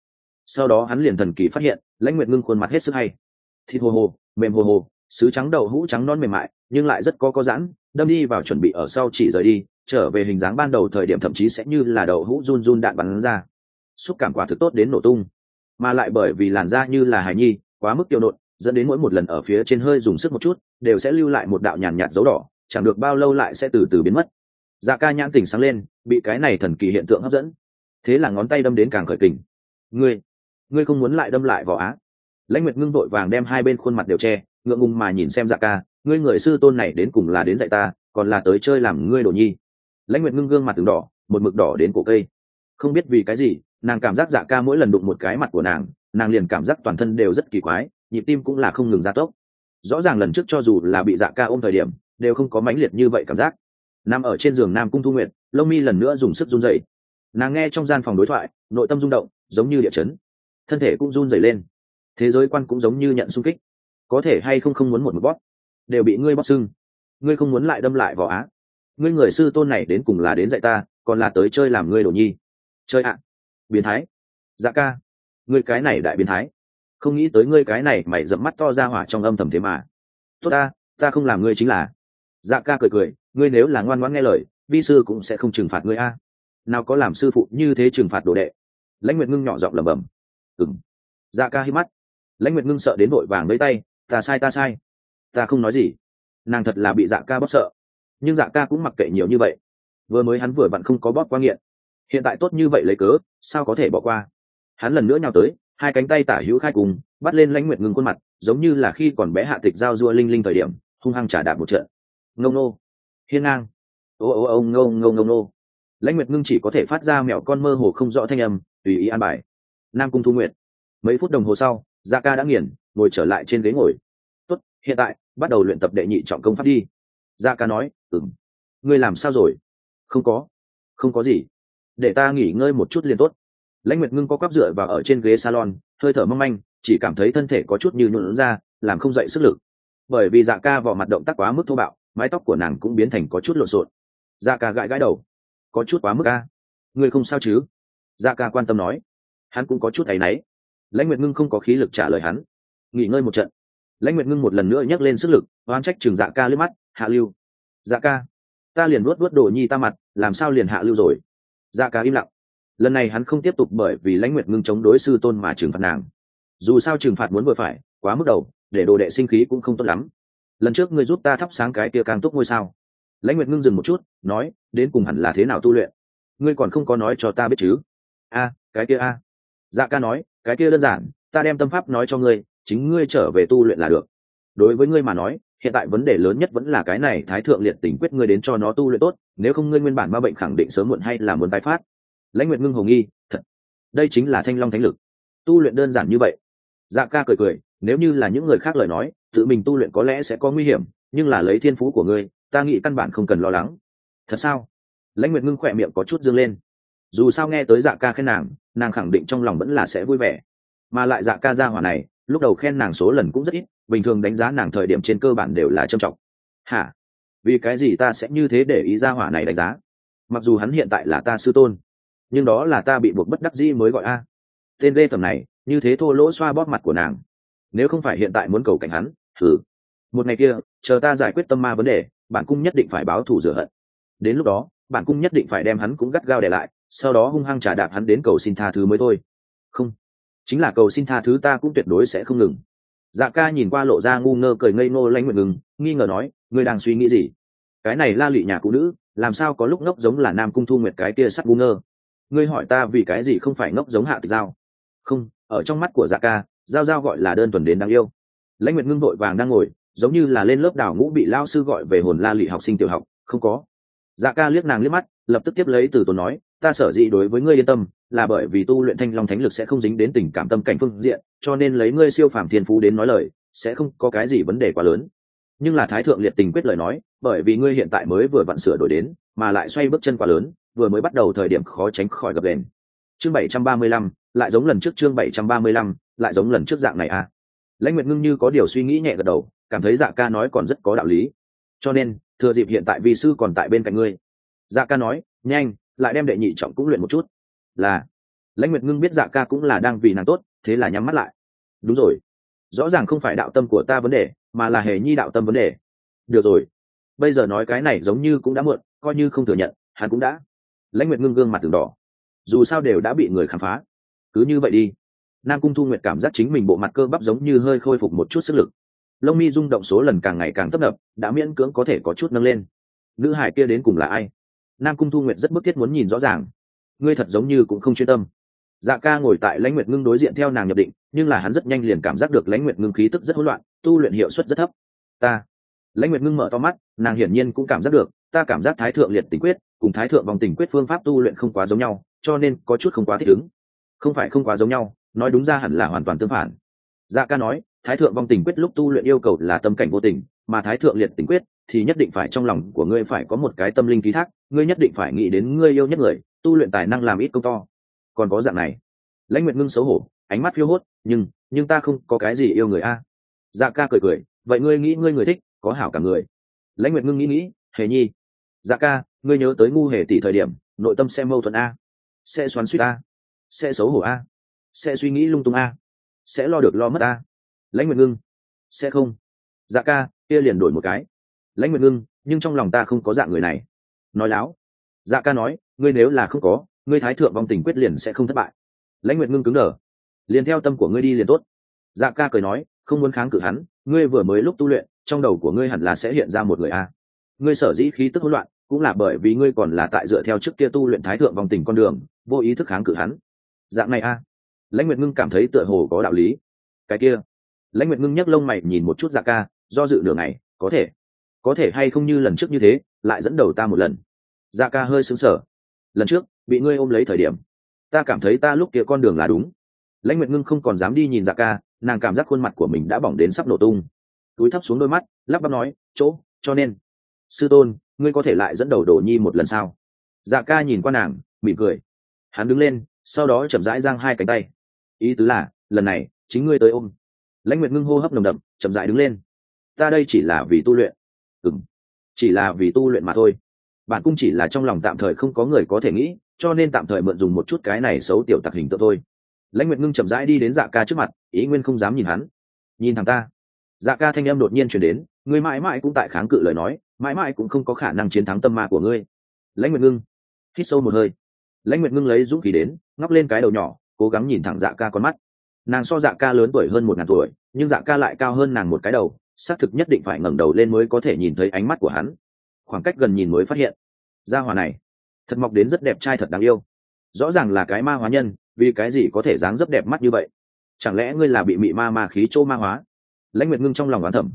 Sau đó hắn liền thần kỳ phát hiện, lãnh nguyệt ngưng khuôn mặt hết sức hay. Thịt hồ hồ, mềm hồ hồ, sứ trắng đậu hũ trắng non mềm mại nhưng lại rất có có giãn, đâm đi vào chuẩn bị ở sau chỉ rời đi, trở về hình dáng ban đầu thời điểm thậm chí sẽ như là đậu hũ run run đạn bắn ra. Xúc cảm quả thực tốt đến nổ tung, mà lại bởi vì làn da như là hài nhi, quá mức tiêu nộn dẫn đến mỗi một lần ở phía trên hơi dùng sức một chút, đều sẽ lưu lại một đạo nhàn nhạt dấu đỏ, chẳng được bao lâu lại sẽ từ từ biến mất. Dạ ca nhãn tỉnh sáng lên, bị cái này thần kỳ hiện tượng hấp dẫn. Thế là ngón tay đâm đến càng khởi kình. Ngươi ngươi không muốn lại đâm lại vào á? Lãnh nguyệt ngưng vội vàng đem hai bên khuôn mặt đều che, ngượng ngùng mà nhìn xem dạ ca ngươi người sư tôn này đến cùng là đến dạy ta còn là tới chơi làm ngươi đồ nhi. Lãnh nguyệt ngưng gương mặt từng đỏ một mực đỏ đến cổ cây. Không biết vì cái gì nàng cảm giác dạ ca mỗi lần đụng một cái mặt của nàng nàng liền cảm giác toàn thân đều rất kỳ quái nhịp tim cũng là không ngừng gia tốc. Rõ ràng lần trước cho dù là bị dạ ca ôm thời điểm đều không có mãnh liệt như vậy cảm giác. Nằm ở trên giường nam cung thu Nguyệt, lông mi lần nữa dùng sức run dậy nàng nghe trong gian phòng đối thoại nội tâm rung động giống như địa chấn. Thân thể cũng run dày lên. Thế giới quan cũng giống như nhận sung kích. Có thể hay không không muốn một một bóp đều bị ngươi bóc sưng ngươi không muốn lại đâm lại vào á. Ngươi người sư tôn này đến cùng là đến dạy ta, còn là tới chơi làm ngươi đồ nhi. Chơi ạ. Biến thái. Dạ ca. Ngươi cái này đại biến thái. Không nghĩ tới ngươi cái này mày dẫm mắt to ra hỏa trong âm thầm thế mà. Tốt ta ta không làm ngươi chính là. Dạ ca cười cười, ngươi nếu là ngoan ngoãn nghe lời, vi sư cũng sẽ không trừng phạt ngươi a. Nào có làm sư phụ như thế trừng phạt đồ đệ. Lãnh nguyệt ngưng nhỏ giọng lẩm bẩm. Ừng dạ ca hít mắt. Lãnh nguyệt ngưng sợ đến vội vàng lấy tay, ta sai ta sai ta không nói gì. Nàng thật là bị dạ ca bóp sợ. Nhưng dạ ca cũng mặc kệ nhiều như vậy. Vừa mới hắn vừa vặn không có bóp qua nghiện. Hiện tại tốt như vậy lấy cớ, sao có thể bỏ qua? Hắn lần nữa nhào tới, hai cánh tay tả hữu khai cùng, bắt lên lãnh nguyệt ngưng khuôn mặt, giống như là khi còn bé hạ tịch giao dua linh linh thời điểm, hung hăng trả đạp một trận. Ngâu nô. Hiên ngang. Ô ô ô ngâu ngâu ngâu nô lãnh nguyệt ngưng chỉ có thể phát ra mẹo con mơ hồ không rõ thanh âm, tùy ý an bài. Nam cung thu nguyệt. Mấy phút đồng hồ sau gia ca đã nghiền, ngồi trở lại trên ghế ngồi. Tốt, hiện tại bắt đầu luyện tập đệ nhị trọng công pháp đi. Gia ca nói ừng ngươi làm sao rồi? Không có. Không có gì. Để ta nghỉ ngơi một chút liền tốt. Lãnh nguyệt ngưng có cắp dựa và ở trên ghế salon, hơi thở mong manh, chỉ cảm thấy thân thể có chút như nhuộn ra, làm không dậy sức lực. Bởi vì dạ ca vỏ mặt động tác quá mức thô bạo, mái tóc của nàng cũng biến thành có chút lộn xộn. Dạ ca gãi gãi đầu. Có chút quá mức ca ngươi không sao chứ? Dạ ca quan tâm nói. Hắn cũng có chút áy náy. Lãnh nguyệt ngưng không có khí lực trả lời hắn. Nghỉ ngơi một trận lãnh nguyệt ngưng một lần nữa nhắc lên sức lực oan trách trường dạ ca lướt mắt, hạ lưu dạ ca, ta liền luốt luốt đồ nhi ta mặt, làm sao liền hạ lưu rồi? Dạ ca im lặng. Lần này hắn không tiếp tục bởi vì lãnh nguyệt ngưng chống đối sư tôn mà trừng phạt nàng. Dù sao trừng phạt muốn vừa phải, quá mức đầu, để đồ đệ sinh khí cũng không tốt lắm. Lần trước ngươi giúp ta thắp sáng cái kia càng tốt ngôi sao. Lãnh nguyệt ngưng dừng một chút, nói, đến cùng hẳn là thế nào tu luyện? Ngươi còn không có nói cho ta biết chứ? A, cái kia a. Dạ ca nói, cái kia đơn giản, ta đem tâm pháp nói cho ngươi chính ngươi trở về tu luyện là được. Đối với ngươi mà nói, hiện tại vấn đề lớn nhất vẫn là cái này thái thượng liệt tình quyết ngươi đến cho nó tu luyện tốt, nếu không ngươi nguyên bản ma bệnh khẳng định sớm muộn hay là muốn tái phát. Lãnh nguyệt ngưng hồ nghi, thật, đây chính là thanh long thánh lực. Tu luyện đơn giản như vậy. Dạ ca cười cười, nếu như là những người khác lời nói, tự mình tu luyện có lẽ sẽ có nguy hiểm, nhưng là lấy thiên phú của ngươi, ta nghĩ căn bản không cần lo lắng. Thật sao? Lãnh nguyệt ngưng khỏe miệng có chút dương lên. Dù sao nghe tới dạ ca khen nàng nàng khẳng định trong lòng vẫn là sẽ vui vẻ. Mà lại dạ ca ra hỏa này lúc đầu khen nàng số lần cũng rất ít, bình thường đánh giá nàng thời điểm trên cơ bản đều là trầm trọng. Hả? Vì cái gì ta sẽ như thế để ý ra hỏa này đánh giá? Mặc dù hắn hiện tại là ta sư tôn, nhưng đó là ta bị buộc bất đắc dĩ mới gọi a. Tên lê tầm này, như thế thô lỗ xoa bóp mặt của nàng. Nếu không phải hiện tại muốn cầu cảnh hắn, thử. Một ngày kia, chờ ta giải quyết tâm ma vấn đề bản cung nhất định phải báo thù rửa hận. Đến lúc đó bản cung nhất định phải đem hắn cũng gắt gao để lại, sau đó hung hăng trả đạp hắn đến cầu xin tha thứ mới thôi chính là cầu xin tha thứ ta cũng tuyệt đối sẽ không ngừng. Dạ ca nhìn qua lộ ra ngu ngơ cười ngây ngô lãnh nguyện ngừng, nghi ngờ nói, ngươi đang suy nghĩ gì? Cái này la lụy nhà cụ nữ, làm sao có lúc ngốc giống là nam cung thu nguyệt cái kia sắt ngu ngơ? Ngươi hỏi ta vì cái gì không phải ngốc giống hạ tịch giao? Không, ở trong mắt của dạ ca, giao giao gọi là đơn thuần đến đáng yêu. Lãnh nguyệt ngưng vội vàng đang ngồi, giống như là lên lớp đào ngũ bị lao sư gọi về hồn la lụy học sinh tiểu học, không có. Dạ ca liếc nàng liếc mắt, lập tức tiếp lấy từ tốn nói ta sở dĩ đối với ngươi yên tâm, là bởi vì tu luyện thanh long thánh lực sẽ không dính đến tình cảm tâm cảnh phương diện, cho nên lấy ngươi siêu phàm thiên phú đến nói lời, sẽ không có cái gì vấn đề quá lớn. Nhưng là thái thượng liệt tình quyết lời nói, bởi vì ngươi hiện tại mới vừa vặn sửa đổi đến, mà lại xoay bước chân quá lớn, vừa mới bắt đầu thời điểm khó tránh khỏi gập đền. Chương bảy trăm ba mươi lăm, lại giống lần trước chương bảy trăm ba mươi lăm, lại giống lần trước dạng này à? Lãnh nguyệt ngưng như có điều suy nghĩ nhẹ gật đầu, cảm thấy dạ ca nói còn rất có đạo lý. Cho nên, thừa dịp hiện tại vì sư còn tại bên cạnh ngươi. Dạ ca nói, nhanh lại đem đệ nhị trọng cũng luyện một chút. Là, lãnh nguyệt ngưng biết dạ ca cũng là đang vì nàng tốt, thế là nhắm mắt lại. Đúng rồi. Rõ ràng không phải đạo tâm của ta vấn đề, mà là hề nhi đạo tâm vấn đề. Được rồi. Bây giờ nói cái này giống như cũng đã muộn, coi như không thừa nhận, hắn cũng đã. Lãnh nguyệt ngưng gương mặt từng đỏ. Dù sao đều đã bị người khám phá. Cứ như vậy đi. Nam cung thu nguyệt cảm giác chính mình bộ mặt cơ bắp giống như hơi khôi phục một chút sức lực. Lông mi rung động số lần càng ngày càng tấp nập, đã miễn cưỡng có thể có chút nâng lên. Nữ hải kia đến cùng là ai? Nam cung thu nguyệt rất bức thiết muốn nhìn rõ ràng. Ngươi thật giống như cũng không chuyên tâm. Dạ ca ngồi tại lãnh nguyệt ngưng đối diện theo nàng nhập định, nhưng là hắn rất nhanh liền cảm giác được lãnh nguyệt ngưng khí tức rất hỗn loạn, tu luyện hiệu suất rất thấp. Ta. Lãnh nguyệt ngưng mở to mắt, nàng hiển nhiên cũng cảm giác được, ta cảm giác thái thượng liệt tình quyết, cùng thái thượng vòng tình quyết phương pháp tu luyện không quá giống nhau, cho nên có chút không quá thích ứng. Không phải không quá giống nhau, nói đúng ra hẳn là hoàn toàn tương phản. Dạ ca nói, thái thượng vong tình quyết lúc tu luyện yêu cầu là tâm cảnh vô tình, mà thái thượng liệt tình quyết thì nhất định phải trong lòng của ngươi phải có một cái tâm linh ký thác, ngươi nhất định phải nghĩ đến ngươi yêu nhất người, tu luyện tài năng làm ít công to. Còn có dạng này. Lãnh nguyệt ngưng xấu hổ, ánh mắt phiêu hốt, nhưng nhưng ta không có cái gì yêu người a. Dạ ca cười cười, vậy ngươi nghĩ ngươi người thích, có hảo cả người. Lãnh nguyệt ngưng nghĩ nghĩ, hề nhi dạ ca, ngươi nhớ tới ngu hề tỷ thời điểm, nội tâm sẽ mâu thuẫn a, sẽ xoắn suýt a, sẽ xấu hổ a, sẽ suy nghĩ lung tung a, sẽ lo được lo mất a. Lãnh nguyệt ngưng, sẽ không. Dạ ca, kia liền đổi một cái lãnh nguyện ngưng, nhưng trong lòng ta không có dạng người này. Nói láo. Dạ ca nói, ngươi nếu là không có, ngươi thái thượng vong tình quyết liền sẽ không thất bại. Lãnh nguyện ngưng cứng đờ. Liền theo tâm của ngươi đi liền tốt. Dạ ca cười nói, không muốn kháng cự hắn, ngươi vừa mới lúc tu luyện, trong đầu của ngươi hẳn là sẽ hiện ra một người a. Ngươi sở dĩ khí tức hỗn loạn, cũng là bởi vì ngươi còn là tại dựa theo trước kia tu luyện thái thượng vòng tình con đường, vô ý thức kháng cự hắn. Dạng này a. Lãnh nguyệt ngưng cảm thấy tựa hồ có đạo lý. Cái kia. Lãnh nguyệt ngưng nhấc lông mày nhìn một chút dạ ca, do dự nửa ngày, có thể có thể hay không như lần trước như thế, lại dẫn đầu ta một lần. Dạ ca hơi sững sờ. Lần trước, bị ngươi ôm lấy thời điểm, ta cảm thấy ta lúc kia con đường là đúng. Lãnh nguyệt ngưng không còn dám đi nhìn dạ ca, nàng cảm giác khuôn mặt của mình đã bỏng đến sắp nổ tung. Túi thấp xuống đôi mắt, lắp bắp nói, chỗ, cho nên, sư tôn, ngươi có thể lại dẫn đầu đồ nhi một lần sao? Dạ ca nhìn qua nàng, mỉm cười. Hắn đứng lên, sau đó chậm rãi giang hai cánh tay. Ý tứ là, lần này, chính ngươi tới ôm. Lãnh nguyệt ngưng hô hấp nồng đậm, chậm rãi đứng lên. Ta đây chỉ là vì tu luyện ừng chỉ là vì tu luyện mà thôi. Bạn cũng chỉ là trong lòng tạm thời không có người có thể nghĩ, cho nên tạm thời mượn dùng một chút cái này xấu tiểu tặc hình tượng thôi. Lãnh nguyệt ngưng chậm rãi đi đến dạ ca trước mặt, ý nguyên không dám nhìn hắn. Nhìn thằng ta. Dạ ca thanh em đột nhiên chuyển đến, ngươi mãi mãi cũng tại kháng cự lời nói, mãi mãi cũng không có khả năng chiến thắng tâm ma của ngươi. Lãnh nguyệt ngưng. Hít sâu một hơi. Lãnh nguyệt ngưng lấy dũng khí đến, ngóc lên cái đầu nhỏ, cố gắng nhìn thẳng dạ ca con mắt. Nàng so dạ ca lớn tuổi hơn một ngàn tuổi, nhưng dạ ca lại cao hơn nàng một cái đầu xác thực nhất định phải ngẩng đầu lên mới có thể nhìn thấy ánh mắt của hắn. Khoảng cách gần nhìn mới phát hiện, gia hỏa này, thật mọc đến rất đẹp trai thật đáng yêu. Rõ ràng là cái ma hóa nhân, vì cái gì có thể dáng rất đẹp mắt như vậy? Chẳng lẽ ngươi là bị mị ma ma khí chỗ ma hóa? Lãnh nguyệt ngưng trong lòng oán thẩm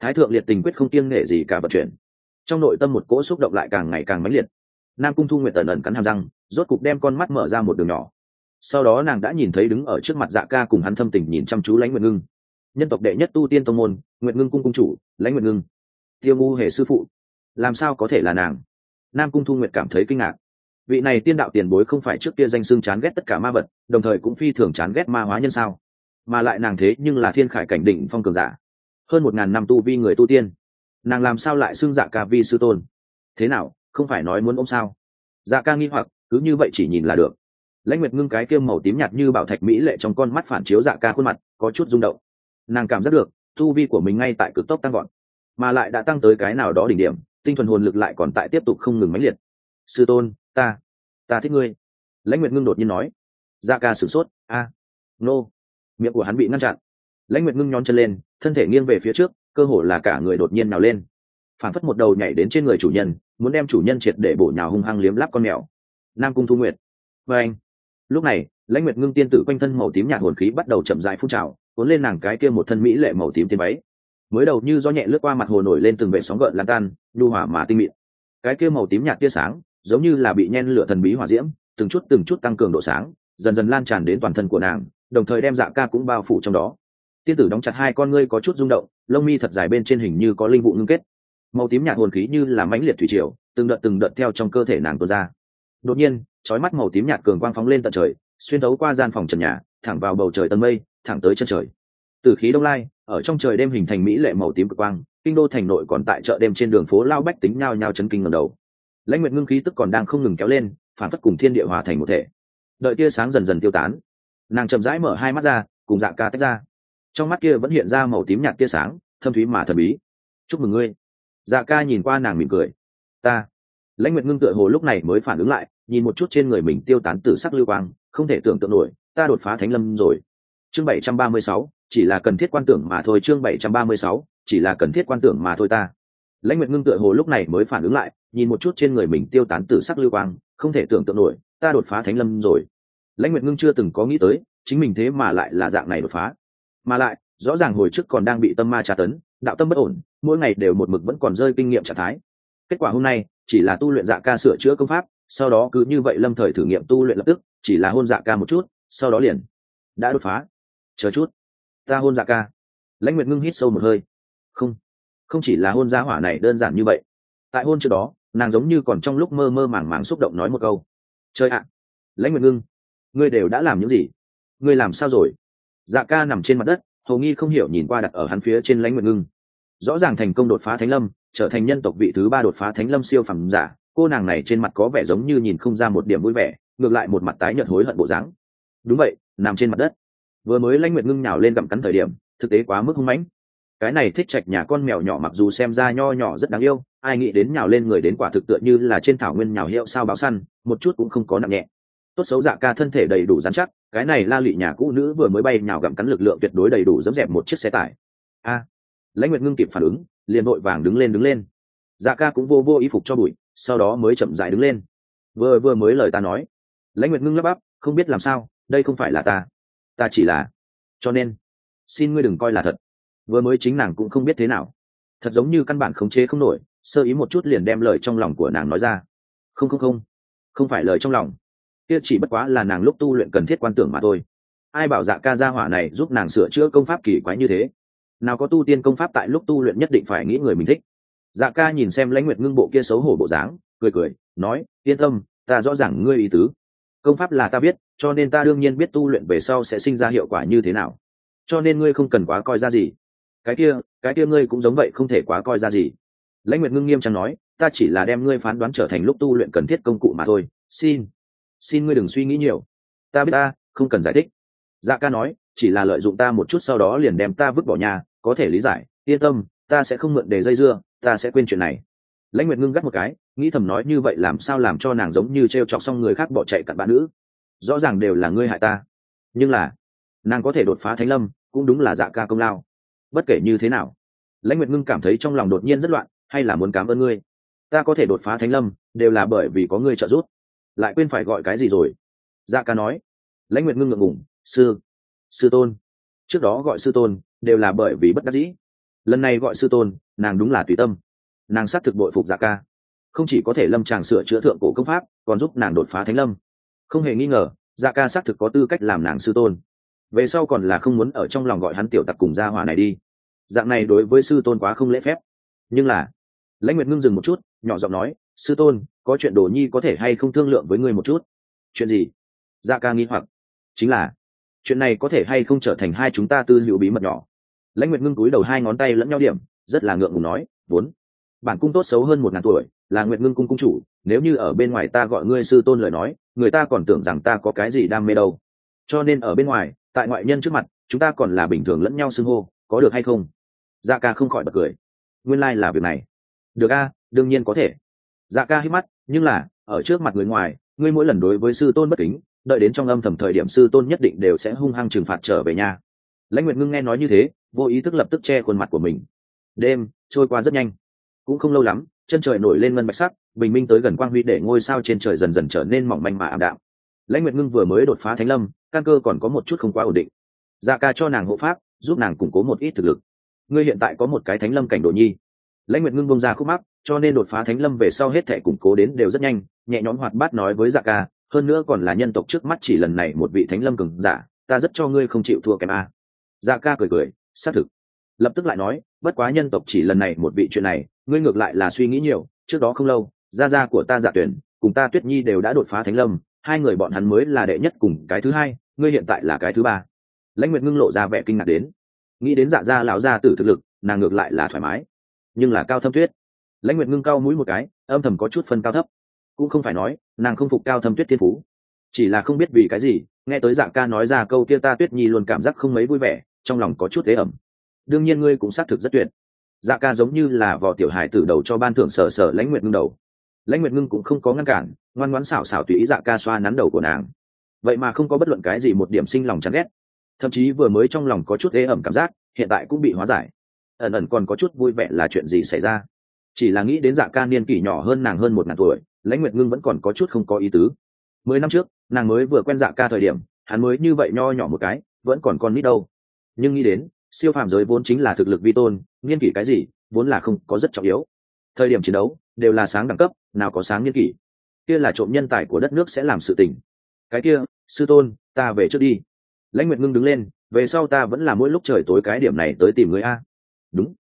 thái thượng liệt tình quyết không kiêng nghệ gì cả vận chuyển. Trong nội tâm một cỗ xúc động lại càng ngày càng mãnh liệt. Nam cung thu nguyệt tần ẩn cắn hàm răng, rốt cục đem con mắt mở ra một đường nhỏ. Sau đó nàng đã nhìn thấy đứng ở trước mặt dạ ca cùng hắn thâm tình nhìn chăm chú lãnh nguyệt ngưng nhân tộc đệ nhất tu tiên tông môn, nguyệt ngưng cung cung chủ, lãnh nguyệt ngưng. Tiêu ngu hề sư phụ. Làm sao có thể là nàng? Nam cung thu nguyệt cảm thấy kinh ngạc. Vị này tiên đạo tiền bối không phải trước kia danh xưng chán ghét tất cả ma vật, đồng thời cũng phi thường chán ghét ma hóa nhân sao? Mà lại nàng thế nhưng là thiên khải cảnh đỉnh phong cường giả. Hơn một ngàn năm tu vi người tu tiên. Nàng làm sao lại xưng dạ ca vi sư tôn? Thế nào, không phải nói muốn ôm sao? Dạ ca nghi hoặc, cứ như vậy chỉ nhìn là được. Lãnh nguyệt ngưng cái kia màu tím nhạt như bảo thạch mỹ lệ trong con mắt phản chiếu dạ ca khuôn mặt, có chút rung động nàng cảm giác được tu vi của mình ngay tại cực tốc tăng gọn mà lại đã tăng tới cái nào đó đỉnh điểm tinh thuần hồn lực lại còn tại tiếp tục không ngừng mãnh liệt. Sư tôn ta ta thích ngươi. Lãnh nguyệt ngưng đột nhiên nói. Da ca sửng sốt a à, nô. Miệng của hắn bị ngăn chặn. Lãnh nguyệt ngưng nhón chân lên thân thể nghiêng về phía trước cơ hồ là cả người đột nhiên nào lên. Phản phất một đầu nhảy đến trên người chủ nhân muốn đem chủ nhân triệt để bổ nhào hung hăng liếm lắp con mèo. Nam cung thu nguyệt. Vê anh lúc này lãnh nguyệt ngưng tiên tử quanh thân màu tím nhạt hồn khí bắt đầu chậm rãi phun trào cuốn lên nàng cái kia một thân mỹ lệ màu tím tiên váy. Mới đầu như do nhẹ lướt qua mặt hồ nổi lên từng vệ sóng gợn lan tan nhu hỏa mà tinh mịn. Cái kia màu tím nhạt tia sáng, giống như là bị nhen lửa thần bí hỏa diễm, từng chút từng chút tăng cường độ sáng, dần dần lan tràn đến toàn thân của nàng, đồng thời đem dạ ca cũng bao phủ trong đó. Tiên tử đóng chặt hai con ngươi có chút rung động, lông mi thật dài bên trên hình như có linh vụ ngưng kết. Màu tím nhạt hồn khí như là mãnh liệt thủy triều, từng đợt từng đợt theo trong cơ thể nàng tuôn ra. Đột nhiên, chói mắt màu tím nhạt cường quang phóng lên tận trời, xuyên thấu qua gian phòng trần nhà, thẳng vào bầu trời tầng mây thẳng tới chân trời. Từ khí đông lai, ở trong trời đêm hình thành mỹ lệ màu tím cực quang, kinh đô thành nội còn tại chợ đêm trên đường phố lao bách tính nhao nhao chấn kinh ngầm đầu. Lãnh nguyện ngưng khí tức còn đang không ngừng kéo lên, phản phất cùng thiên địa hòa thành một thể. Đợi tia sáng dần dần tiêu tán, nàng chậm rãi mở hai mắt ra, cùng dạ ca tách ra. Trong mắt kia vẫn hiện ra màu tím nhạt tia sáng, thâm thúy mà thần bí. Chúc mừng ngươi. Dạ ca nhìn qua nàng mỉm cười. Ta. Lãnh nguyệt ngưng tựa hồ lúc này mới phản ứng lại, nhìn một chút trên người mình tiêu tán từ sắc lưu quang, không thể tưởng tượng nổi, ta đột phá thánh lâm rồi chương bảy trăm ba mươi sáu, chỉ là cần thiết quan tưởng mà thôi. Chương bảy trăm ba mươi sáu, chỉ là cần thiết quan tưởng mà thôi ta. Lãnh nguyệt ngưng tựa hồ lúc này mới phản ứng lại, nhìn một chút trên người mình tiêu tán tử sắc lưu quang, không thể tưởng tượng nổi, ta đột phá thánh lâm rồi. Lãnh nguyệt ngưng chưa từng có nghĩ tới, chính mình thế mà lại là dạng này đột phá. Mà lại, rõ ràng hồi trước còn đang bị tâm ma tra tấn, đạo tâm bất ổn, mỗi ngày đều một mực vẫn còn rơi kinh nghiệm trạng thái. Kết quả hôm nay, chỉ là tu luyện dạ ca sửa chữa công pháp, sau đó cứ như vậy lâm thời thử nghiệm tu luyện lập tức, chỉ là hôn dạ ca một chút, sau đó liền đã đột phá chờ chút. Ta hôn dạ ca. Lãnh nguyệt ngưng hít sâu một hơi. Không. Không chỉ là hôn gia hỏa này đơn giản như vậy. Tại hôn trước đó, nàng giống như còn trong lúc mơ mơ màng màng xúc động nói một câu. Chơi ạ. Lãnh nguyệt ngưng. Ngươi đều đã làm những gì? Ngươi làm sao rồi? Dạ ca nằm trên mặt đất, hầu nghi không hiểu nhìn qua đặt ở hắn phía trên lãnh nguyệt ngưng. Rõ ràng thành công đột phá thánh lâm, trở thành nhân tộc vị thứ ba đột phá thánh lâm siêu phẩm giả, cô nàng này trên mặt có vẻ giống như nhìn không ra một điểm vui vẻ, ngược lại một mặt tái nhợt hối hận bộ dáng. Đúng vậy, nằm trên mặt đất vừa mới lãnh nguyệt ngưng nhào lên gặm cắn thời điểm, thực tế quá mức hung mãnh. Cái này thích trạch nhà con mèo nhỏ mặc dù xem ra nho nhỏ rất đáng yêu, ai nghĩ đến nhào lên người đến quả thực tựa như là trên thảo nguyên nhào hiệu sao báo săn, một chút cũng không có nặng nhẹ. Tốt xấu dạ ca thân thể đầy đủ dán chắc, cái này la lị nhà cũ nữ vừa mới bay nhào gặm cắn lực lượng tuyệt đối đầy đủ dẫm dẹp một chiếc xe tải. A. Lãnh nguyệt ngưng kịp phản ứng, liền vội vàng đứng lên đứng lên. Dạ ca cũng vô vô ý phục cho bụi, sau đó mới chậm dại đứng lên. Vừa vừa mới lời ta nói. Lãnh nguyệt ngưng lắp bắp, không biết làm sao, đây không phải là ta ta chỉ là. Cho nên, xin ngươi đừng coi là thật. Vừa mới chính nàng cũng không biết thế nào. Thật giống như căn bản khống chế không nổi, sơ ý một chút liền đem lời trong lòng của nàng nói ra. Không không không. Không phải lời trong lòng. Kia chỉ bất quá là nàng lúc tu luyện cần thiết quan tưởng mà thôi. Ai bảo dạ ca gia hỏa này giúp nàng sửa chữa công pháp kỳ quái như thế? Nào có tu tiên công pháp tại lúc tu luyện nhất định phải nghĩ người mình thích. Dạ ca nhìn xem lãnh nguyệt ngưng bộ kia xấu hổ bộ dáng, cười cười, nói, yên tâm, ta rõ ràng ngươi ý tứ. Công pháp là ta biết cho nên ta đương nhiên biết tu luyện về sau sẽ sinh ra hiệu quả như thế nào. Cho nên ngươi không cần quá coi ra gì. Cái kia cái kia ngươi cũng giống vậy không thể quá coi ra gì. Lãnh nguyệt ngưng nghiêm trang nói, ta chỉ là đem ngươi phán đoán trở thành lúc tu luyện cần thiết công cụ mà thôi. Xin xin ngươi đừng suy nghĩ nhiều. Ta biết ta, không cần giải thích. Dạ ca nói, chỉ là lợi dụng ta một chút sau đó liền đem ta vứt bỏ nhà, có thể lý giải. Yên tâm, ta sẽ không mượn để dây dưa, ta sẽ quên chuyện này. Lãnh nguyệt ngưng gắt một cái, nghĩ thầm nói như vậy làm sao làm cho nàng giống như t r e o chọc xong người khác bỏ chạy cặn bạn nữ rõ ràng đều là ngươi hại ta. Nhưng là, nàng có thể đột phá thánh lâm, cũng đúng là dạ ca công lao. Bất kể như thế nào, lãnh nguyệt ngưng cảm thấy trong lòng đột nhiên rất loạn, hay là muốn cảm ơn ngươi? Ta có thể đột phá thánh lâm, đều là bởi vì có ngươi trợ giúp. Lại quên phải gọi cái gì rồi? Dạ ca nói. Lãnh nguyệt ngưng ngượng ngủng sư sư tôn. Trước đó gọi sư tôn, đều là bởi vì bất đắc dĩ. Lần này gọi sư tôn, nàng đúng là tùy tâm. Nàng xác thực bội phục dạ ca. Không chỉ có thể lâm tràng sửa chữa thượng cổ công pháp, còn giúp nàng đột phá thánh lâm không hề nghi ngờ dạ ca xác thực có tư cách làm nàng sư tôn. Về sau còn là không muốn ở trong lòng gọi hắn tiểu tặc cùng gia hỏa này đi. Dạng này đối với sư tôn quá không lễ phép. Nhưng là, lãnh nguyệt ngưng dừng một chút, nhỏ giọng nói, sư tôn, có chuyện đồ nhi có thể hay không thương lượng với ngươi một chút? Chuyện gì? Dạ ca nghi hoặc. Chính là, chuyện này có thể hay không trở thành hai chúng ta tư hữu bí mật nhỏ? Lãnh nguyệt ngưng cúi đầu hai ngón tay lẫn nhau điểm, rất là ngượng ngùng nói, vốn, bản cung tốt xấu hơn một ngàn tuổi, là nguyệt ngưng cung cung chủ nếu như ở bên ngoài ta gọi ngươi sư tôn lời nói, người ta còn tưởng rằng ta có cái gì đam mê đâu. Cho nên ở bên ngoài, tại ngoại nhân trước mặt, chúng ta còn là bình thường lẫn nhau xưng hô, có được hay không? Dạ ca không khỏi bật cười. Nguyên lai、like、là việc này. Được a, đương nhiên có thể. Dạ ca hít mắt, nhưng là, ở trước mặt người ngoài, ngươi mỗi lần đối với sư tôn bất kính, đợi đến trong âm thầm thời điểm sư tôn nhất định đều sẽ hung hăng trừng phạt trở về nhà. Lãnh nguyệt ngưng nghe nói như thế, vô ý thức lập tức che khuôn mặt của mình. Đêm trôi qua rất nhanh. Cũng không lâu lắm, chân trời nổi lên ngân bạch sắc bình minh tới gần quang huy để ngôi sao trên trời dần dần trở nên mỏng manh mà ảm đạm. Lãnh nguyệt ngưng vừa mới đột phá thánh lâm, căn cơ còn có một chút không quá ổn định. Dạ ca cho nàng hộ pháp, giúp nàng củng cố một ít thực lực. Ngươi hiện tại có một cái thánh lâm cảnh đồ nhi. Lãnh nguyệt ngưng bông ra khúc mắc, cho nên đột phá thánh lâm về sau hết thể củng cố đến đều rất nhanh, nhẹ nhõm hoạt bát nói với dạ ca, hơn nữa còn là nhân tộc trước mắt chỉ lần này một vị thánh lâm cường giả, ta rất cho ngươi không chịu thua kém a. Dạ ca cười cười, xác thực. Lập tức lại nói, bất quá nhân tộc chỉ lần này một vị chuyện này, ngươi ngược lại là suy nghĩ nhiều, trước đó không lâu gia gia của ta giả tuyển, cùng ta tuyết nhi đều đã đột phá thánh lâm, hai người bọn hắn mới là đệ nhất cùng cái thứ hai, ngươi hiện tại là cái thứ ba. Lãnh nguyệt ngưng lộ ra vẻ kinh ngạc đến. Nghĩ đến dạ gia lão gia tử thực lực, nàng ngược lại là thoải mái. Nhưng là cao thâm tuyết. Lãnh nguyệt ngưng cao mũi một cái, âm thầm có chút phân cao thấp. Cũng không phải nói, nàng không phục cao thâm tuyết thiên phú. Chỉ là không biết vì cái gì, nghe tới dạng ca nói ra câu kia ta tuyết nhi luôn cảm giác không mấy vui vẻ, trong lòng có chút ế ẩm. Đương nhiên ngươi cũng xác thực rất tuyệt. Dạ ca giống như là vò tiểu hài từ đầu cho ban thưởng sở sở lãnh nguyệt ngưng đầu lãnh nguyệt ngưng cũng không có ngăn cản, ngoan ngoãn xảo xảo tùy ý dạ ca xoa nắn đầu của nàng. Vậy mà không có bất luận cái gì một điểm sinh lòng chán ghét. Thậm chí vừa mới trong lòng có chút ế ẩm cảm giác, hiện tại cũng bị hóa giải. Ẩn ẩn còn có chút vui vẻ là chuyện gì xảy ra? Chỉ là nghĩ đến dạ ca niên kỷ nhỏ hơn nàng hơn một ngàn tuổi, lãnh nguyệt ngưng vẫn còn có chút không có ý tứ. Mười năm trước, nàng mới vừa quen dạ ca thời điểm, hắn mới như vậy nho nhỏ một cái, vẫn còn con nít đâu. Nhưng nghĩ đến, siêu phàm giới vốn chính là thực lực vi tôn, niên kỷ cái gì, vốn là không có rất trọng yếu. Thời điểm chiến đấu, đều là sáng đẳng cấp nào có sáng nghiên kỷ. Kia là trộm nhân tài của đất nước sẽ làm sự tình. Cái kia, sư tôn, ta về trước đi. Lãnh nguyệt ngưng đứng lên, về sau ta vẫn là mỗi lúc trời tối cái điểm này tới tìm người a. Đúng.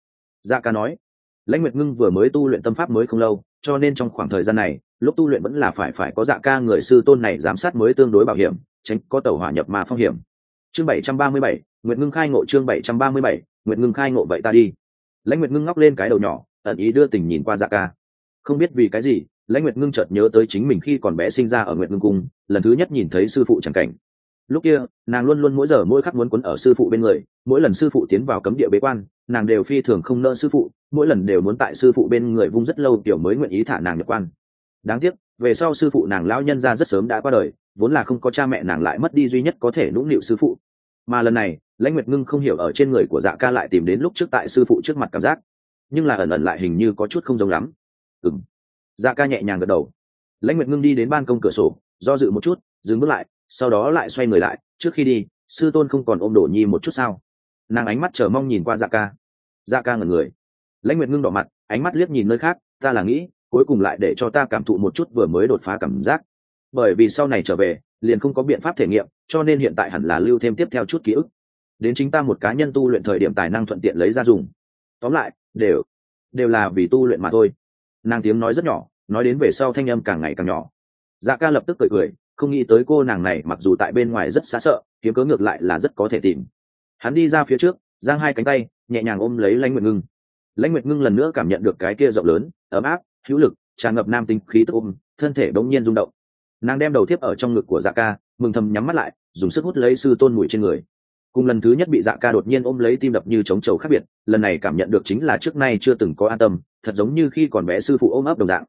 Dạ ca nói. Lãnh nguyệt ngưng vừa mới tu luyện tâm pháp mới không lâu, cho nên trong khoảng thời gian này, lúc tu luyện vẫn là phải phải có dạ ca người sư tôn này giám sát mới tương đối bảo hiểm, tránh có tàu hỏa nhập mà phong hiểm. Chương bảy trăm ba mươi bảy, nguyệt ngưng khai ngộ chương bảy trăm ba mươi bảy, nguyệt ngưng khai ngộ vậy ta đi. Lãnh nguyệt ngưng ngóc lên cái đầu nhỏ, ẩn ý đưa tình nhìn qua dạ ca không biết vì cái gì, lãnh nguyệt ngưng chợt nhớ tới chính mình khi còn bé sinh ra ở nguyệt ngưng cung, lần thứ nhất nhìn thấy sư phụ c cảnh. Lúc kia, nàng luôn luôn mỗi giờ mỗi khắc muốn quấn ở sư phụ bên người, mỗi lần sư phụ tiến vào cấm địa bế quan, nàng đều phi thường không nỡ sư phụ, mỗi lần đều muốn tại sư phụ bên người vung rất lâu kiểu mới nguyện ý thả nàng nhập quan. Đáng tiếc, về sau sư phụ nàng lão nhân ra rất sớm đã qua đời, vốn là không có cha mẹ nàng lại mất đi duy nhất có thể nũng nịu sư phụ. Mà lần này, lãnh nguyệt ngưng không hiểu ở trên người của dạ ca lại tìm đến lúc trước tại sư phụ trước mặt cảm giác. Nhưng là ẩn ẩn lại hình như có chút không giống lắm ừng dạ ca nhẹ nhàng gật đầu. Lãnh nguyệt ngưng đi đến ban công cửa sổ, do dự một chút, dừng bước lại, sau đó lại xoay người lại, trước khi đi, sư tôn không còn ôm đổ nhi một chút sao? Nàng ánh mắt chờ mong nhìn qua dạ ca. Dạ ca ngẩn người. Lãnh nguyệt ngưng đỏ mặt, ánh mắt liếc nhìn nơi khác, ta là nghĩ, cuối cùng lại để cho ta cảm thụ một chút vừa mới đột phá cảm giác. Bởi vì sau này trở về, liền không có biện pháp thể nghiệm, cho nên hiện tại hẳn là lưu thêm tiếp theo chút ký ức. Đến chính ta một cá nhân tu luyện thời điểm tài năng thuận tiện lấy ra dùng. Tóm lại, đều đều là vì tu luyện mà thôi nàng tiếng nói rất nhỏ, nói đến về sau thanh âm càng ngày càng nhỏ. Dạ ca lập tức cười cười, không nghĩ tới cô nàng này mặc dù tại bên ngoài rất xa sợ, kiếm cớ ngược lại là rất có thể tìm. Hắn đi ra phía trước, giang hai cánh tay, nhẹ nhàng ôm lấy lãnh nguyệt ngưng. Lãnh nguyệt ngưng lần nữa cảm nhận được cái kia rộng lớn, ấm áp, hữu lực, tràn ngập nam tính khí tức ôm, thân thể đống nhiên rung động. Nàng đem đầu thiếp ở trong ngực của dạ ca, mừng thầm nhắm mắt lại, dùng sức hút lấy sư tôn mùi trên người. Cùng lần thứ nhất bị dạ ca đột nhiên ôm lấy tim đập như chống trầu khác biệt, lần này cảm nhận được chính là trước nay chưa từng có an tâm thật giống như khi còn bé sư phụ ôm ấp đồng dạng.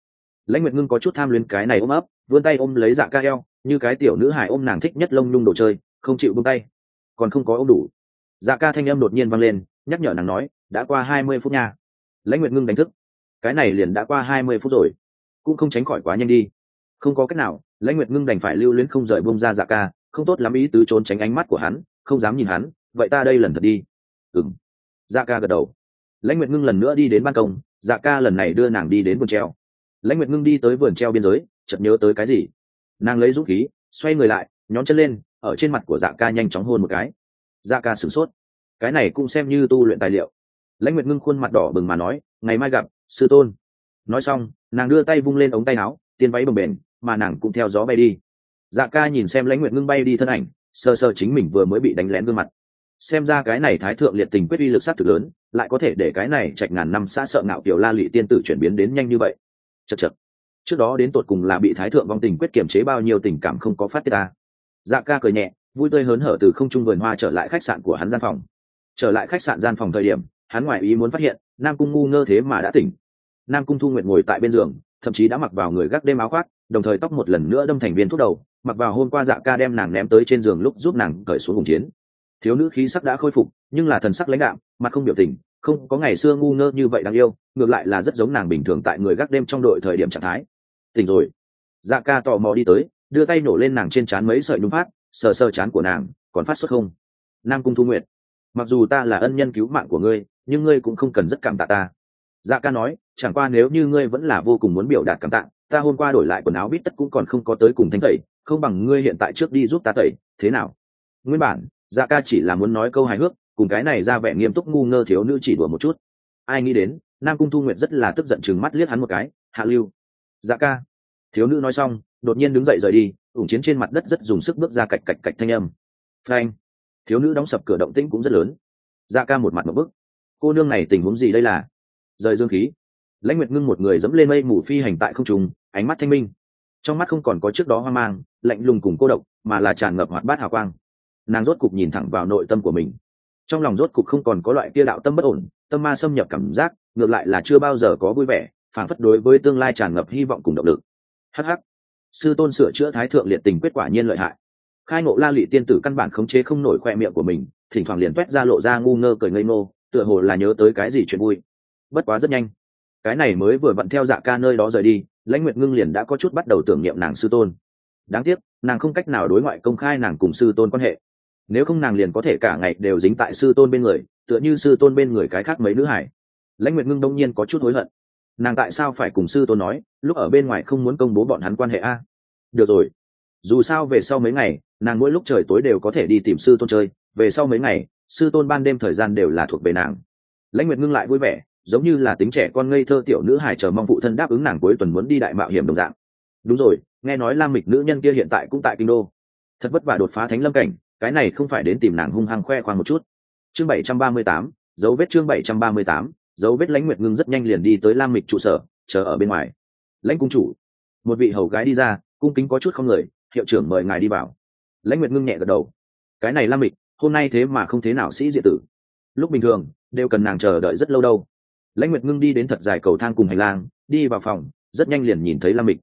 Lãnh nguyệt ngưng có chút tham luyến cái này ôm ấp, vươn tay ôm lấy dạ ca eo, như cái tiểu nữ hải ôm nàng thích nhất lông nhung đồ chơi, không chịu buông tay. Còn không có ôm đủ. Dạ ca thanh âm đột nhiên vang lên, nhắc nhở nàng nói, đã qua hai mươi phút nha. Lãnh nguyệt ngưng đánh thức. Cái này liền đã qua hai mươi phút rồi. Cũng không tránh khỏi quá nhanh đi. Không có cách nào, lãnh nguyệt ngưng đành phải lưu luyến không rời bông ra dạ ca, không tốt lắm ý tứ trốn tránh ánh mắt của hắn, không dám nhìn hắn, vậy ta đây lần thật đi. Ừng dạ ca gật đầu. Lãnh nguyệt ngưng lần nữa đi đến ban công dạ ca lần này đưa nàng đi đến vườn treo. Lãnh nguyệt ngưng đi tới vườn treo biên giới, chợt nhớ tới cái gì? Nàng lấy dũng khí, xoay người lại, nhón chân lên, ở trên mặt của dạ ca nhanh chóng hôn một cái. Dạ ca sửng sốt. Cái này cũng xem như tu luyện tài liệu. Lãnh nguyệt ngưng khuôn mặt đỏ bừng mà nói, ngày mai gặp, sư tôn. Nói xong, nàng đưa tay vung lên ống tay áo, tiên váy bồng bềnh, mà nàng cũng theo gió bay đi. Dạ ca nhìn xem lãnh nguyệt ngưng bay đi thân ảnh sơ sơ chính mình vừa mới bị đánh lén gương mặt. Xem ra cái này thái thượng liệt tình quyết uy lực sát thực lớn lại có thể để cái này trạch ngàn năm xã sợ ngạo tiểu la lụy tiên tử chuyển biến đến nhanh như vậy. Chật chật trước đó đến tột cùng là bị thái thượng vong tình quyết kiểm chế bao nhiêu tình cảm không có phát tiết ta dạ ca cười nhẹ, vui tươi hớn hở từ không trung vườn hoa trở lại khách sạn của hắn gian phòng. Trở lại khách sạn gian phòng thời điểm, hắn ngoại ý muốn phát hiện, nam cung ngu ngơ thế mà đã tỉnh. Nam cung thu nguyện ngồi tại bên giường, thậm chí đã mặc vào người gác đêm áo khoác, đồng thời tóc một lần nữa đâm thành viên thuốc đầu, mặc vào hôm qua dạ ca đem nàng ném tới trên giường lúc giúp nàng cởi xuống hùng chiến. Thiếu nữ khí sắc đã khôi phục, nhưng là thần sắc lãnh đạm, mặt không biểu tình không có ngày xưa ngu ngơ như vậy đáng yêu, ngược lại là rất giống nàng bình thường tại người gác đêm trong đội thời điểm trạng thái. Tỉnh rồi. Dạ ca tò mò đi tới, đưa tay nổ lên nàng trên trán mấy sợi nhung phát, sờ sờ chán của nàng, còn phát xuất không? Nam cung thu nguyệt. mặc dù ta là ân nhân cứu mạng của ngươi, nhưng ngươi cũng không cần rất cảm tạ ta. Dạ ca nói, chẳng qua nếu như ngươi vẫn là vô cùng muốn biểu đạt cảm tạ, ta hôm qua đổi lại quần áo bít tất cũng còn không có tới cùng thanh tẩy, không bằng ngươi hiện tại trước đi giúp ta tẩy, thế nào? Nguyên bản dạ ca chỉ là muốn nói câu hài hước cùng cái này ra vẻ nghiêm túc ngu ngơ thiếu nữ chỉ đùa một chút. Ai nghĩ đến, nam cung thu nguyệt rất là tức giận chừng mắt liếc hắn một cái, hạ lưu. Dạ ca. Thiếu nữ nói xong, đột nhiên đứng dậy rời đi, ủng chiến trên mặt đất rất dùng sức bước ra cạch cạch cạch thanh âm. Frank thiếu nữ đóng sập cửa động tĩnh cũng rất lớn. Dạ ca một mặt một bức. Cô nương này tình huống gì đây là? Rời dương khí. Lãnh nguyệt ngưng một người dẫm lên mây mù phi hành tại không trùng ánh mắt thanh minh. Trong mắt không còn có trước đó hoang mang, lạnh lùng cùng cô độc, mà là tràn ngập hoạt bát hào quang. Nàng rốt cục nhìn thẳng vào nội tâm của mình trong lòng rốt cục không còn có loại kia đạo tâm bất ổn, tâm ma xâm nhập cảm giác, ngược lại là chưa bao giờ có vui vẻ phản phất đối với tương lai tràn ngập hy vọng cùng động lực. Hh sư tôn sửa chữa thái thượng liệt tình kết quả nhiên lợi hại. Khai ngộ la lị tiên tử căn bản khống chế không nổi khoe miệng của mình, thỉnh thoảng liền t ra lộ ra ngu ngơ cười ngây ngô, tựa hồ là nhớ tới cái gì chuyện vui. Bất quá rất nhanh. Cái này mới vừa vặn theo dạ ca nơi đó rời đi, lãnh nguyệt ngưng liền đã có chút bắt đầu tưởng niệm nàng sư tôn. Đáng tiếc, nàng không cách nào đối ngoại công khai nàng cùng sư tôn quan hệ nếu không nàng liền có thể cả ngày đều dính tại sư tôn bên người, tựa như sư tôn bên người cái khác mấy nữ hải. Lãnh nguyệt ngưng đông nhiên có chút hối hận. Nàng tại sao phải cùng sư tôn nói, lúc ở bên ngoài không muốn công bố bọn hắn quan hệ a? Được rồi. Dù sao về sau mấy ngày, nàng mỗi lúc trời tối đều có thể đi tìm sư tôn chơi, về sau mấy ngày, sư tôn ban đêm thời gian đều là thuộc về nàng. Lãnh nguyệt ngưng lại vui vẻ, giống như là tính trẻ con ngây thơ tiểu nữ hài chờ mong phụ thân đáp ứng nàng cuối tuần muốn đi đại mạo hiểm đồng dạng. Đúng rồi, nghe nói lam mịch nữ nhân kia hiện tại cũng tại kinh đô. Thật vất vả đột phá thánh lâm cảnh cái này không phải đến tìm nàng hung hăng khoe khoang một chút. Chương bảy trăm ba mươi tám, dấu vết chương bảy trăm ba mươi tám, dấu vết lãnh nguyệt ngưng rất nhanh liền đi tới lam mịch trụ sở, chờ ở bên ngoài. Lãnh cung chủ, một vị hầu gái đi ra, cung kính có chút không người, hiệu trưởng mời ngài đi vào. Lãnh nguyệt ngưng nhẹ gật đầu. Cái này lam mịch, hôm nay thế mà không thế nào sĩ diện tử. Lúc bình thường, đều cần nàng chờ đợi rất lâu đâu. Lãnh nguyệt ngưng đi đến thật dài cầu thang cùng hành lang, đi vào phòng, rất nhanh liền nhìn thấy lam mịch.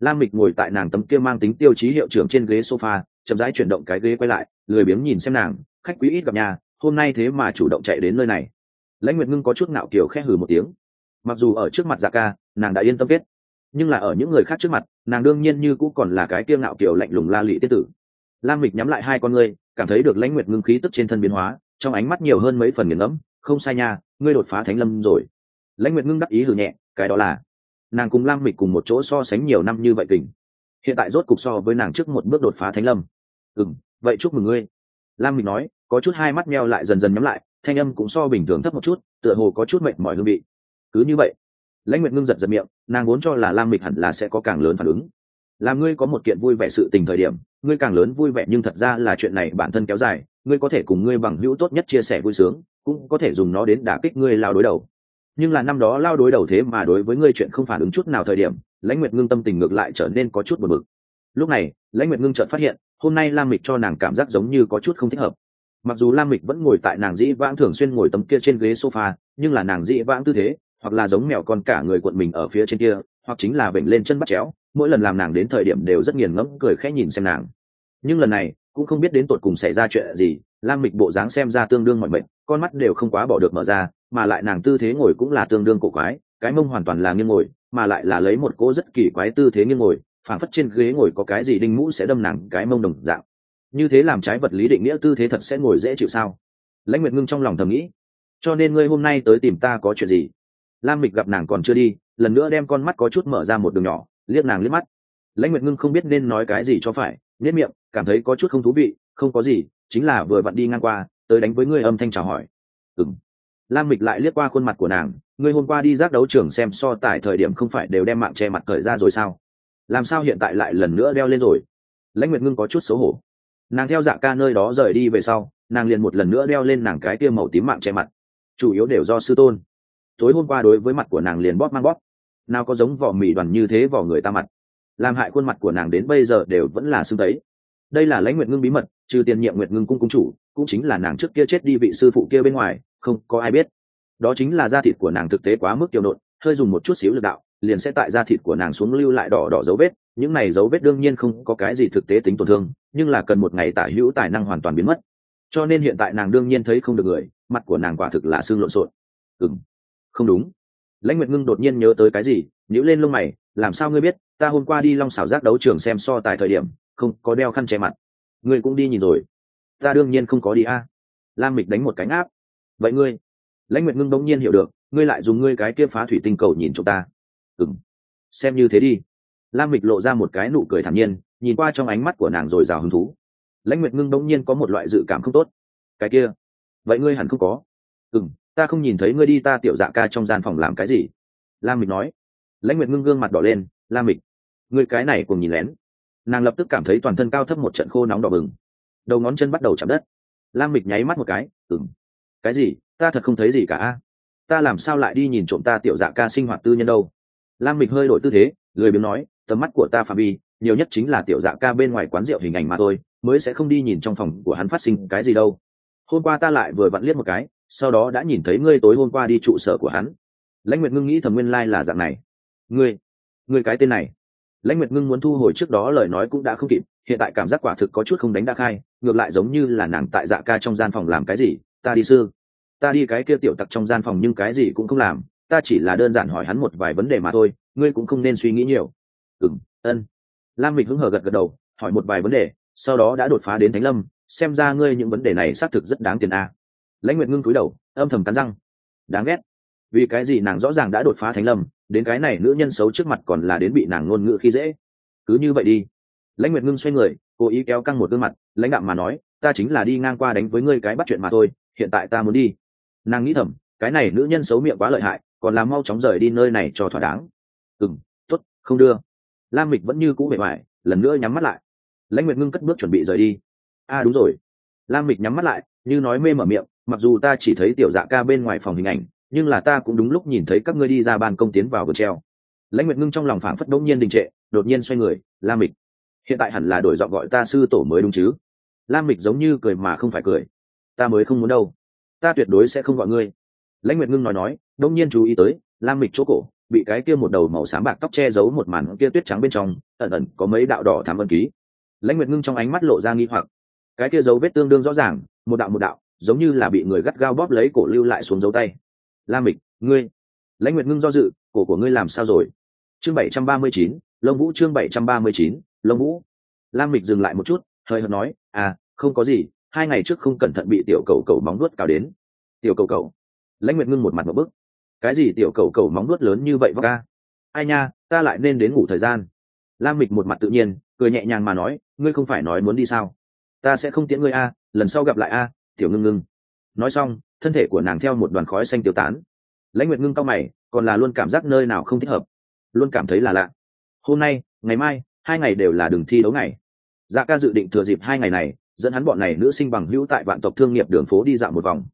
Lam mịch ngồi tại nàng tấm kia mang tính tiêu chí hiệu trưởng trên ghế sofa chậm rãi chuyển động cái ghế quay lại, lười biếng nhìn xem nàng, khách quý ít gặp nhà hôm nay thế mà chủ động chạy đến nơi này. Lãnh nguyệt ngưng có chút ngạo kiều khẽ hừ một tiếng. Mặc dù ở trước mặt dạ ca, nàng đã yên tâm kết, nhưng là ở những người khác trước mặt, nàng đương nhiên như cũng còn là cái kiêng ngạo kiều lạnh lùng la lị tiết tử. Lam mịch nhắm lại hai con ngươi, cảm thấy được lãnh nguyệt ngưng khí tức trên thân biến hóa, trong ánh mắt nhiều hơn mấy phần nghiền ngẫm, không sai nha, ngươi đột phá thánh lâm rồi. Lãnh nguyệt ngưng đắc ý hử nhẹ, cái đó là nàng cùng lam mịch cùng một chỗ so sánh nhiều năm như vậy kình hiện tại rốt cục so với nàng trước một bước đột phá thánh lâm. Ừ vậy chúc mừng ngươi. Lam mình nói, có chút hai mắt meo lại dần dần nhắm lại, thanh âm cũng so bình thường thấp một chút, tựa hồ có chút mệt mỏi hương vị. Cứ như vậy, lãnh nguyệt ngưng giật giật miệng, nàng vốn cho là lam mịch hẳn là sẽ có càng lớn phản ứng. Làm ngươi có một kiện vui vẻ sự tình thời điểm, ngươi càng lớn vui vẻ nhưng thật ra là chuyện này bản thân kéo dài, ngươi có thể cùng ngươi bằng hữu tốt nhất chia sẻ vui sướng, cũng có thể dùng nó đến đả kích ngươi lao đối đầu. Nhưng là năm đó lao đối đầu thế mà đối với ngươi chuyện không phản ứng chút nào thời điểm lãnh nguyệt ngưng tâm tình ngược lại trở nên có chút buồn bực. Lúc này, lãnh nguyệt ngưng chợt phát hiện, hôm nay lam mịch cho nàng cảm giác giống như có chút không thích hợp. Mặc dù lam mịch vẫn ngồi tại nàng dĩ vãng thường xuyên ngồi tấm kia trên ghế sofa, nhưng là nàng dĩ vãng tư thế, hoặc là giống mèo con cả người cuộn mình ở phía trên kia, hoặc chính là bệnh lên chân bắt chéo, mỗi lần làm nàng đến thời điểm đều rất nghiền ngẫm, cười khẽ nhìn xem nàng. Nhưng lần này, cũng không biết đến tột cùng xảy ra chuyện gì, lam mịch bộ dáng xem ra tương đương mọi mệnh, con mắt đều không quá bỏ được mở ra, mà lại nàng tư thế ngồi cũng là tương đương cổ quái cái mông hoàn toàn là nghiêng ngồi, mà lại là lấy một cỗ rất kỳ quái tư thế nghiêng ngồi, phảng phất trên ghế ngồi có cái gì đinh mũ sẽ đâm nàng cái mông đồng dạng. Như thế làm trái vật lý định nghĩa tư thế thật sẽ ngồi dễ chịu sao? Lãnh nguyệt ngưng trong lòng thầm nghĩ. Cho nên ngươi hôm nay tới tìm ta có chuyện gì? Lam mịch gặp nàng còn chưa đi, lần nữa đem con mắt có chút mở ra một đường nhỏ, liếc nàng liếc mắt. Lãnh nguyệt ngưng không biết nên nói cái gì cho phải nếp miệng, cảm thấy có chút không thú vị, không có gì, chính là vừa vặn đi ngang qua, tới đánh với ngươi âm thanh chào hỏi. Ừng lam mịch lại liếc qua khuôn mặt của nàng ngươi hôm qua đi giác đấu trường xem so tài thời điểm không phải đều đem mạng che mặt thời ra rồi sao? Làm sao hiện tại lại lần nữa đeo lên rồi? Lãnh nguyệt ngưng có chút xấu hổ. Nàng theo dạ ca nơi đó rời đi về sau, nàng liền một lần nữa đeo lên nàng cái tiêm màu tím mạng che mặt. Chủ yếu đều do sư tôn. Tối hôm qua đối với mặt của nàng liền bóp mang bóp. Nào có giống vỏ mì đoàn như thế vỏ người ta mặt. Làm hại khuôn mặt của nàng đến bây giờ đều vẫn là xương tấy. Đây là lãnh nguyệt ngưng bí mật, trừ tiền nhiệm nguyệt ngưng cung cung chủ, cũng chính là nàng trước kia chết đi vị sư phụ kia bên ngoài, không có ai biết đó chính là da thịt của nàng thực tế quá mức tiêu nộn hơi dùng một chút xíu lực đạo, liền sẽ tại da thịt của nàng xuống lưu lại đỏ đỏ dấu vết. Những này dấu vết đương nhiên không có cái gì thực tế tính tổn thương, nhưng là cần một ngày tả hữu tài năng hoàn toàn biến mất. Cho nên hiện tại nàng đương nhiên thấy không được người, mặt của nàng quả thực là xương lộn xộn. Ừ không đúng. Lãnh nguyệt ngưng đột nhiên nhớ tới cái gì nhữ lên lông mày, làm sao ngươi biết, ta hôm qua đi long xảo giác đấu trường xem so tại thời điểm, không có đeo khăn che mặt. Ngươi cũng đi nhìn rồi. Ta đương nhiên không có đi a. Lam mịch đánh một cánh áp vậy ngươi lãnh nguyệt ngưng bỗng nhiên hiểu được, ngươi lại dùng ngươi cái kia phá thủy tinh cầu nhìn chúng ta. Ừng xem như thế đi. Lam mịch lộ ra một cái nụ cười thản nhiên, nhìn qua trong ánh mắt của nàng rồi rào hứng thú. Lãnh nguyệt ngưng bỗng nhiên có một loại dự cảm không tốt. Cái kia, vậy ngươi hẳn không có. Ừng ta không nhìn thấy ngươi đi ta tiểu dạ ca trong gian phòng làm cái gì. Lam mịch nói. Lãnh nguyệt ngưng gương mặt đỏ lên, lam mịch, ngươi cái này cùng nhìn lén. Nàng lập tức cảm thấy toàn thân cao thấp một trận khô nóng đỏ bừng. Đầu ngón chân bắt đầu chạm đất. Lam mịch nháy mắt một cái ừng cái gì? Ta thật không thấy gì cả a. Ta làm sao lại đi nhìn trộm ta tiểu dạ ca sinh hoạt tư nhân đâu? Lam mịch hơi đổi tư thế, lười biếng nói, tầm mắt của ta phạm vi, nhiều nhất chính là tiểu dạ ca bên ngoài quán rượu hình ảnh mà thôi, mới sẽ không đi nhìn trong phòng của hắn phát sinh cái gì đâu. Hôm qua ta lại vừa vặn liếc một cái, sau đó đã nhìn thấy ngươi tối hôm qua đi trụ sở của hắn. Lãnh nguyệt ngưng nghĩ thầm nguyên lai là dạng này. Ngươi ngươi cái tên này. Lãnh nguyệt ngưng muốn thu hồi trước đó lời nói cũng đã không kịp, hiện tại cảm giác quả thực có chút không đánh đã khai, ngược lại giống như là nàng tại dạ ca trong gian phòng làm cái gì ta đi sư. Ta đi cái kia tiểu tặc trong gian phòng nhưng cái gì cũng không làm. Ta chỉ là đơn giản hỏi hắn một vài vấn đề mà thôi, ngươi cũng không nên suy nghĩ nhiều. Ừng ân. Lam mịch hứng hờ gật gật đầu, hỏi một vài vấn đề, sau đó đã đột phá đến thánh lâm, xem ra ngươi những vấn đề này xác thực rất đáng tiền a. Lãnh nguyệt ngưng cúi đầu, âm thầm cắn răng. Đáng ghét. Vì cái gì nàng rõ ràng đã đột phá thánh lâm, đến cái này nữ nhân xấu trước mặt còn là đến bị nàng ngôn ngữ khi dễ. Cứ như vậy đi. Lãnh nguyệt ngưng xoay người, cố ý kéo căng một gương mặt, lãnh đạm mà nói ta chính là đi ngang qua đánh với ngươi cái bắt chuyện mà thôi hiện tại ta muốn đi. Nàng nghĩ thầm cái này nữ nhân xấu miệng quá lợi hại còn làm mau chóng rời đi nơi này cho thỏa đáng. Ừ m t ố t không đưa. Lam mịch vẫn như cũ bề mại lần nữa nhắm mắt lại. Lãnh nguyệt ngưng cất bước chuẩn bị rời đi. A à, đúng rồi. Lam mịch nhắm mắt lại như nói mê mở miệng mặc dù ta chỉ thấy tiểu dạ ca bên ngoài phòng hình ảnh nhưng là ta cũng đúng lúc nhìn thấy các ngươi đi ra ban công tiến vào vườn treo. Lãnh nguyệt ngưng trong lòng phảng phất đống nhiên đình trệ đột nhiên xoay người lam mịch hiện tại hẳn là đổi giọng gọi ta sư tổ mới đúng chứ? Lam mịch giống như cười mà không phải cười. Ta mới không muốn đâu. Ta tuyệt đối sẽ không gọi ngươi. Lãnh nguyệt ngưng nói nói đông nhiên chú ý tới, lam mịch chỗ cổ, bị cái kia một đầu màu xám bạc tóc che giấu một màn kia tuyết trắng bên trong, ẩn ẩn có mấy đạo đỏ thám ân ký. Lãnh nguyệt ngưng trong ánh mắt lộ ra nghi hoặc. Cái kia dấu vết tương đương rõ ràng, một đạo một đạo, giống như là bị người gắt gao bóp lấy cổ lưu lại xuống dấu tay. Lam mịch, ngươi. Lãnh nguyệt ngưng do dự, cổ của ngươi làm sao rồi? Chương bảy trăm ba mươi chín lông vũ chương bảy trăm ba mươi chín lông vũ. Lam mịch dừng lại một chút hơi hợt nói à không có gì, hai ngày trước không cẩn thận bị tiểu cầu cầu móng nuốt cào đến. Tiểu cầu cầu? Lãnh nguyệt ngưng một mặt một bức. Cái gì tiểu cầu cầu móng nuốt lớn như vậy vác ca ai nha, ta lại nên đến ngủ thời gian. Lam mịch một mặt tự nhiên, cười nhẹ nhàng mà nói, ngươi không phải nói muốn đi sao? Ta sẽ không tiễn ngươi a, lần sau gặp lại a, tiểu ngưng ngưng. Nói xong, thân thể của nàng theo một đoàn khói xanh tiêu tán. Lãnh nguyệt ngưng cao mày, còn là luôn cảm giác nơi nào không thích hợp. Luôn cảm thấy là lạ. Hôm nay, ngày mai, hai ngày đều là đường thi đấu ngày dạ ca dự định thừa dịp hai ngày này, dẫn hắn bọn này nữ sinh bằng hữu tại vạn tộc thương nghiệp đường phố đi dạo một vòng.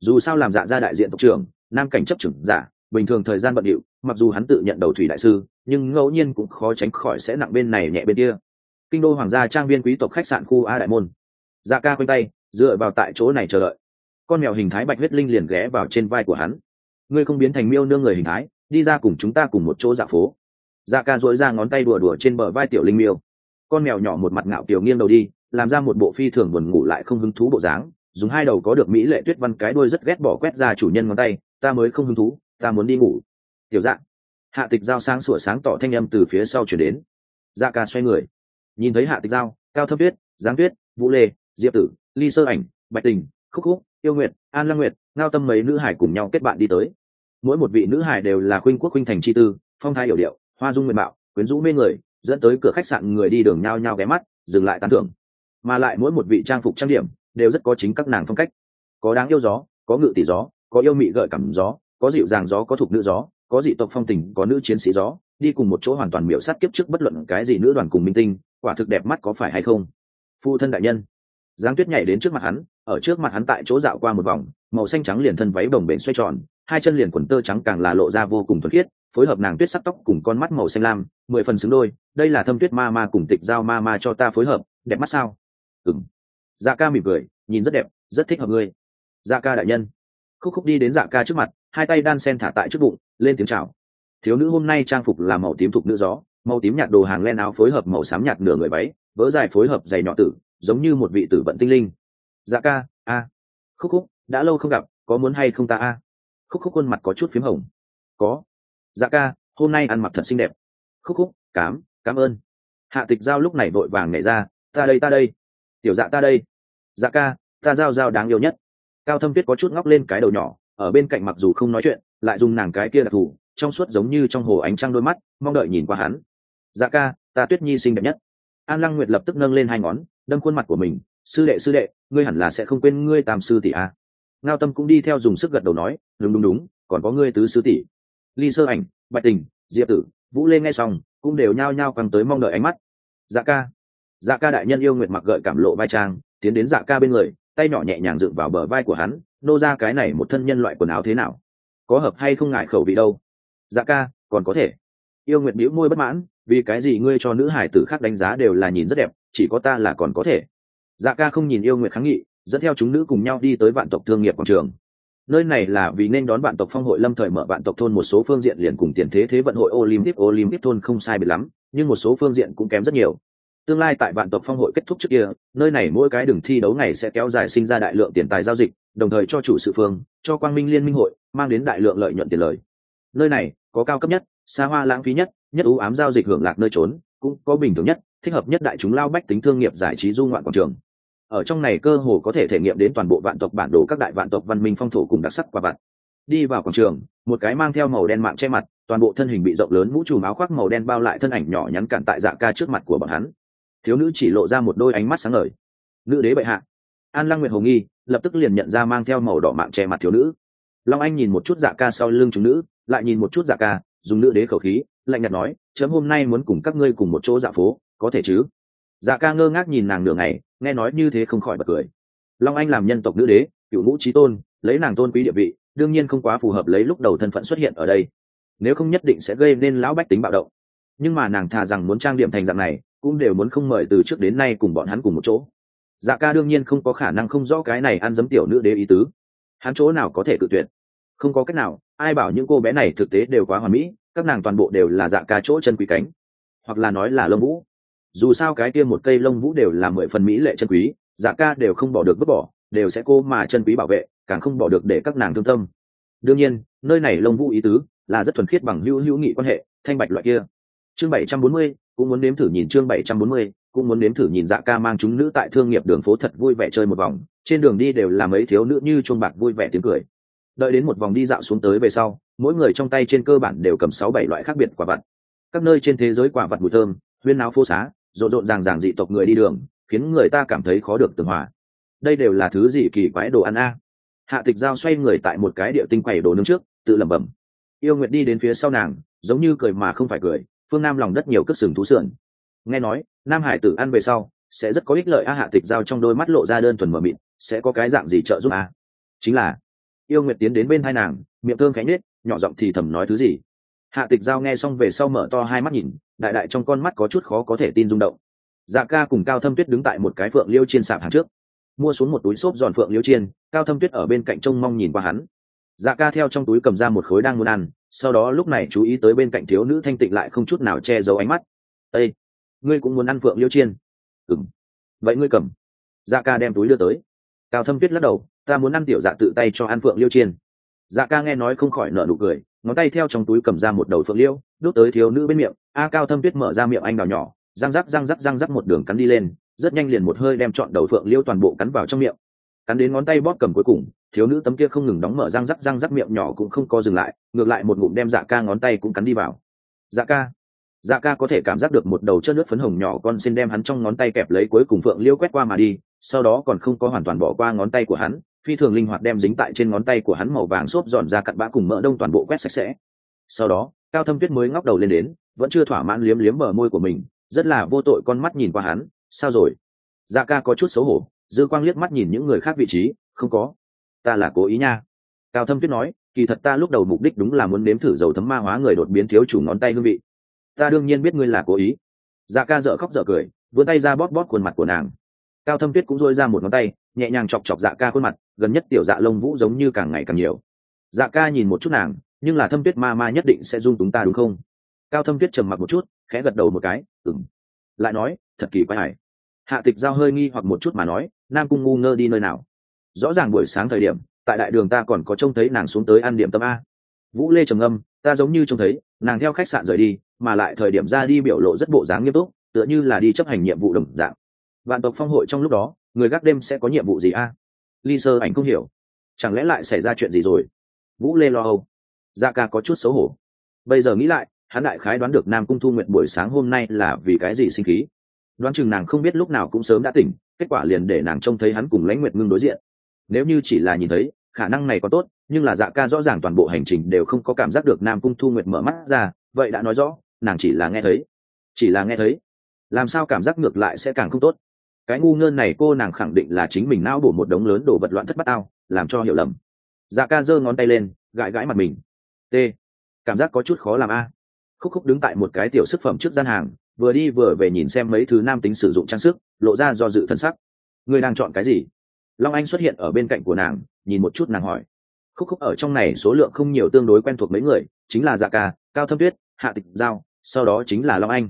Dù sao làm dạ ra đại diện tộc trưởng, nam cảnh chấp trưởng giả, bình thường thời gian bận điệu, mặc dù hắn tự nhận đầu thủy đại sư, nhưng ngẫu nhiên cũng khó tránh khỏi sẽ nặng bên này nhẹ bên kia. Kinh đô hoàng gia trang viên quý tộc khách sạn khu a đại môn. Dạ ca quanh tay, dựa vào tại chỗ này chờ đợi. Con mèo hình thái bạch huyết linh liền ghé vào trên vai của hắn. Ngươi không biến thành miêu nương người hình thái, đi ra cùng chúng ta cùng một chỗ dạ phố. Dạ ca dội ra ngón tay đùa đùa trên bờ vai tiểu linh miêu con mèo nhỏ một mặt ngạo kiểu nghiêng đầu đi, làm ra một bộ phi thường buồn ngủ lại không hứng thú bộ dáng, dùng hai đầu có được mỹ lệ tuyết văn cái đuôi rất ghét bỏ quét ra chủ nhân ngón tay, ta mới không hứng thú, ta muốn đi ngủ. Tiểu dạ. Hạ tịch giao sáng sủa sáng tỏ thanh âm từ phía sau chuyển đến. Dạ ca xoay người. Nhìn thấy hạ tịch giao, cao thâm tuyết giáng tuyết, vũ lê, diệp tử, ly sơ ảnh, bạch tình, khúc khúc, yêu nguyệt, an lăng nguyệt, ngao tâm mấy nữ hải cùng nhau kết bạn đi tới. Mỗi một vị nữ hải đều là khuynh quốc khuynh thành chi tư, phong thái hiểu điệu, hoa dung nguyện mạo, quyến rũ mê người dẫn tới cửa khách sạn người đi đường nhao nhao ghé mắt, dừng lại tán thưởng. Mà lại mỗi một vị trang phục trang điểm đều rất có chính các nàng phong cách. Có đáng yêu gió, có ngự tỷ gió, có yêu mị gợi cảm gió, có dịu dàng gió, có thục nữ gió, có dị tộc phong tình, có nữ chiến sĩ gió. Đi cùng một chỗ hoàn toàn miểu sát kiếp trước bất luận cái gì nữ đoàn cùng minh tinh, quả thực đẹp mắt có phải hay không? Phu thân đại nhân. Giáng tuyết nhảy đến trước mặt hắn, ở trước mặt hắn tại chỗ dạo qua một vòng, màu xanh trắng liền thân váy đồng bền xoay tròn hai chân liền quần tơ trắng càng là lộ ra vô cùng thuần khiết, phối hợp nàng tuyết sắc tóc cùng con mắt màu xanh lam, mười phần xứng đôi, đây là thâm tuyết ma ma cùng tịch giao ma ma cho ta phối hợp, đẹp mắt sao? Ừng dạ ca mỉm cười, nhìn rất đẹp, rất thích hợp ngươi. Dạ ca đại nhân. Khúc khúc đi đến dạ ca trước mặt, hai tay đan sen thả tại trước bụng, lên tiếng chào. Thiếu nữ hôm nay trang phục là màu tím thục nữ gió, màu tím nhạt đồ hàng len áo phối hợp màu xám nhạt nửa người váy vỡ dài phối hợp dày nhỏ tử, giống như một vị tử vận tinh linh. Dạ ca, a. Khúc khúc, đã lâu không gặp, có muốn hay không ta a? Khúc khúc khuôn mặt có chút p h í m hồng. Có. Dạ ca, hôm nay ăn mặc thật xinh đẹp. Khúc khúc, cám cảm ơn. Hạ tịch giao lúc này vội vàng nhảy ra, ta đây ta đây. Tiểu dạ ta đây. Dạ ca, ta giao giao đáng yêu nhất. Cao thâm tuyết có chút ngóc lên cái đầu nhỏ, ở bên cạnh mặc dù không nói chuyện, lại dùng nàng cái kia đặc thù, trong suốt giống như trong hồ ánh trăng đôi mắt, mong đợi nhìn qua hắn. Dạ ca, ta tuyết nhi xinh đẹp nhất. An lăng nguyệt lập tức nâng lên hai ngón, đâm khuôn mặt của mình, sư đệ sư đệ, ngươi hẳn là sẽ không quên ngươi tam sư tỷ a. à ngao tâm cũng đi theo dùng sức gật đầu nói, đúng đúng đúng, còn có ngươi tứ sứ tỷ. Ly sơ ảnh, bạch tình, diệp tử, vũ lê nghe xong, cũng đều nhao nhao quăng tới mong đợi ánh mắt. Dạ ca dạ ca đại nhân yêu nguyệt mặc gợi cảm lộ vai trang, tiến đến dạ ca bên người, tay nhỏ nhẹ nhàng dựng vào bờ vai của hắn, nô ra cái này một thân nhân loại quần áo thế nào? Có hợp hay không ngại khẩu vị đâu? Dạ ca, còn có thể. Yêu nguyệt bĩu môi bất mãn, vì cái gì ngươi cho nữ hải tử khác đánh giá đều là nhìn rất đẹp, chỉ có ta là còn có thể. Dạ ca không nhìn yêu nguyệt kháng nghị dẫn theo chúng nữ cùng nhau đi tới vạn tộc thương nghiệp quảng trường. Nơi này là vì nên đón vạn tộc phong hội lâm thời mở vạn tộc thôn một số phương diện liền cùng tiền thế thế vận hội olympic olympic thôn không sai biệt lắm, nhưng một số phương diện cũng kém rất nhiều. Tương lai tại vạn tộc phong hội kết thúc trước kia, nơi này mỗi cái đường thi đấu ngày sẽ kéo dài sinh ra đại lượng tiền tài giao dịch, đồng thời cho chủ sự phương, cho quang minh liên minh hội, mang đến đại lượng lợi nhuận tiền lời. Nơi này, có cao cấp nhất, xa hoa lãng phí nhất nhất ưu ám giao dịch hưởng lạc nơi trốn, cũng có bình thường nhất, thích hợp nhất đại chúng lao bách tính thương nghiệp giải trí du ngoạn quảng trường ở trong này cơ hồ có thể thể nghiệm đến toàn bộ vạn tộc bản đồ các đại vạn tộc văn minh phong thổ cùng đặc sắc quả vặt. Đi vào quảng trường, một cái mang theo màu đen mạng che mặt, toàn bộ thân hình bị rộng lớn mũ trùm áo khoác màu đen bao lại thân ảnh nhỏ nhắn cản tại dạ ca trước mặt của bọn hắn. Thiếu nữ chỉ lộ ra một đôi ánh mắt sáng ngời. Nữ đế bệ hạ. An lăng nguyệt hồ nghi lập tức liền nhận ra mang theo màu đỏ mạng che mặt thiếu nữ. Long anh nhìn một chút dạ ca sau lưng chúng nữ, lại nhìn một chút dạ ca, dùng nữ đế khẩu khí, lạnh nhạt nói, chấm hôm nay muốn cùng các ngươi cùng một chỗ dạ phố, có thể chứ? Dạ ca ngơ ngác nhìn nàng nửa ngày, nghe nói như thế không khỏi bật cười. Long anh làm nhân tộc nữ đế, cựu ngũ trí tôn, lấy nàng tôn quý địa vị, đương nhiên không quá phù hợp lấy lúc đầu thân phận xuất hiện ở đây. Nếu không nhất định sẽ gây nên lão bách tính bạo động. Nhưng mà nàng thà rằng muốn trang điểm thành dạng này, cũng đều muốn không mời từ trước đến nay cùng bọn hắn cùng một chỗ. Dạ ca đương nhiên không có khả năng không rõ cái này ăn dấm tiểu nữ đế ý tứ. Hắn chỗ nào có thể cự tuyệt? Không có cách nào, ai bảo những cô bé này thực tế đều quá hoàn mỹ, các nàng toàn bộ đều là dạ ca chỗ chân quý cánh. Hoặc là nói là lông vũ dù sao cái kia một cây lông vũ đều là mười phần mỹ lệ chân quý dạ ca đều không bỏ được vứt bỏ, đều sẽ cô mà chân quý bảo vệ, càng không bỏ được để các nàng thương tâm. Đương nhiên, nơi này lông vũ ý tứ là rất thuần khiết bằng hữu hữu nghị quan hệ, thanh bạch loại kia. Chương bảy trăm bốn mươi, cũng muốn nếm thử nhìn chương bảy trăm bốn mươi, cũng muốn nếm thử nhìn dạ ca mang chúng nữ tại thương nghiệp đường phố thật vui vẻ chơi một vòng, trên đường đi đều là mấy thiếu nữ như chuông bạc vui vẻ tiếng cười. Đợi đến một vòng đi dạo xuống tới về sau, mỗi người trong tay trên cơ bản đều cầm sáu bảy loại khác biệt quả vặt. Các nơi trên thế giới quả vặt mùi thơm, huyên náo phố xá rộn rộn ràng ràng dị tộc người đi đường, khiến người ta cảm thấy khó được tường hòa. Đây đều là thứ gì kỳ quái đồ ăn a? Hạ tịch giao xoay người tại một cái địa tinh quầy đồ nướng trước, tự lẩm bẩm. Yêu nguyệt đi đến phía sau nàng, giống như cười mà không phải cười, phương nam lòng đất nhiều cất sừng thú sườn. Nghe nói, nam hải tử ăn về sau, sẽ rất có ích lợi a hạ tịch giao trong đôi mắt lộ ra đơn thuần mờ mịt, sẽ có cái dạng gì trợ giúp a? Chính là, yêu nguyệt tiến đến bên hai nàng, miệng thương khánh nết nhỏ giọng thì thầm nói thứ gì? Hạ tịch giao nghe xong về sau mở to hai mắt nhìn đại đại trong con mắt có chút khó có thể tin rung động. Dạ ca cùng cao thâm tuyết đứng tại một cái phượng liêu chiên sạp hàng trước. Mua xuống một túi xốp giòn phượng liêu chiên, cao thâm tuyết ở bên cạnh trông mong nhìn qua hắn. Dạ ca theo trong túi cầm ra một khối đang muốn ăn, sau đó lúc này chú ý tới bên cạnh thiếu nữ thanh tịnh lại không chút nào che giấu ánh mắt. Ây ngươi cũng muốn ăn phượng liêu chiên? Ừ m vậy ngươi cầm. Dạ ca đem túi đưa tới. Cao thâm tuyết lắc đầu, ta muốn ăn tiểu dạ tự tay cho ăn phượng liêu chiên dạ ca nghe nói không khỏi nợ nụ cười, ngón tay theo trong túi cầm ra một đầu phượng liêu đốt tới thiếu nữ bên miệng, a cao thâm tuyết mở ra miệng anh đào nhỏ, răng rắc răng rắc răng rắc một đường cắn đi lên, rất nhanh liền một hơi đem chọn đầu phượng liêu toàn bộ cắn vào trong miệng. Cắn đến ngón tay bóp cầm cuối cùng, thiếu nữ tấm kia không ngừng đóng mở răng rắc răng rắc miệng nhỏ cũng không co dừng lại, ngược lại một ngụm đem dạ ca ngón tay cũng cắn đi vào. Dạ ca dạ ca có thể cảm giác được một đầu chất nước phấn hồng nhỏ con xin đem hắn trong ngón tay kẹp lấy cuối cùng phượng liêu quét qua mà đi, sau đó còn không có hoàn toàn bỏ qua ngón tay của hắn phi thường linh hoạt đem dính tại trên ngón tay của hắn màu vàng xốp dọn ra cặn bã cùng mỡ đông toàn bộ quét sạch sẽ. Sau đó, cao thâm tuyết mới ngóc đầu lên đến, vẫn chưa thỏa mãn liếm liếm bờ môi của mình, rất là vô tội con mắt nhìn qua hắn, sao rồi? Dạ ca có chút xấu hổ, dư quang liếc mắt nhìn những người khác vị trí, không có. Ta là cố ý nha. Cao thâm tuyết nói, kỳ thật ta lúc đầu mục đích đúng là muốn nếm thử dầu thấm ma hóa người đột biến thiếu chủ ngón tay hương vị. Ta đương nhiên biết ngươi là cố ý. Dạ ca dợ khóc dợ cười, vươn tay ra bóp bóp khuôn mặt của nàng. Cao thâm tuyết cũng dôi ra một ngón tay, nhẹ nhàng chọc chọc dạ ca khuôn mặt gần nhất tiểu dạ lông vũ giống như càng ngày càng nhiều. Dạ ca nhìn một chút nàng, nhưng là thâm tuyết ma ma nhất định sẽ dung túng ta đúng không? Cao thâm tuyết trầm mặc một chút, khẽ gật đầu một cái ừng lại nói, thật kỳ quái hải hạ tịch giao hơi nghi hoặc một chút mà nói, nam cung ngu ngơ đi nơi nào? Rõ ràng buổi sáng thời điểm, tại đại đường ta còn có trông thấy nàng xuống tới ăn điểm tâm a. Vũ lê trầm âm ta giống như trông thấy, nàng theo khách sạn rời đi, mà lại thời điểm ra đi biểu lộ rất bộ dáng nghiêm túc, tựa như là đi chấp hành nhiệm vụ đồng dạng. Vạn tộc phong hội trong lúc đó, người gác đêm sẽ có nhiệm vụ gì a? à? Ly sơ ảnh không hiểu. Chẳng lẽ lại xảy ra chuyện gì rồi? Vũ lê lo âu. Dạ ca có chút xấu hổ. Bây giờ nghĩ lại, hắn đại khái đoán được nam cung thu nguyện buổi sáng hôm nay là vì cái gì sinh khí. Đoán chừng nàng không biết lúc nào cũng sớm đã tỉnh, kết quả liền để nàng trông thấy hắn cùng lãnh nguyệt ngưng đối diện. Nếu như chỉ là nhìn thấy, khả năng này có tốt, nhưng là dạ ca rõ ràng toàn bộ hành trình đều không có cảm giác được nam cung thu nguyệt mở mắt ra, vậy đã nói rõ, nàng chỉ là nghe thấy. Chỉ là nghe thấy. Làm sao cảm giác ngược lại sẽ càng không tốt? Cái ngu ngơ này cô nàng khẳng định là chính mình não bổ một đống lớn đồ vật loạn thất bát ao, làm cho hiểu lầm. Dạ ca giơ ngón tay lên, gãi gãi mặt mình. T, cảm giác có chút khó làm a. Khúc khúc đứng tại một cái tiểu sức phẩm trước gian hàng, vừa đi vừa về nhìn xem mấy thứ nam tính sử dụng trang sức, lộ ra do dự thân sắc. Người đang chọn cái gì? Long anh xuất hiện ở bên cạnh của nàng, nhìn một chút nàng hỏi. Khúc khúc ở trong này số lượng không nhiều tương đối quen thuộc mấy người, chính là dạ ca, cao thâm tuyết, hạ tịch giao, sau đó chính là long anh.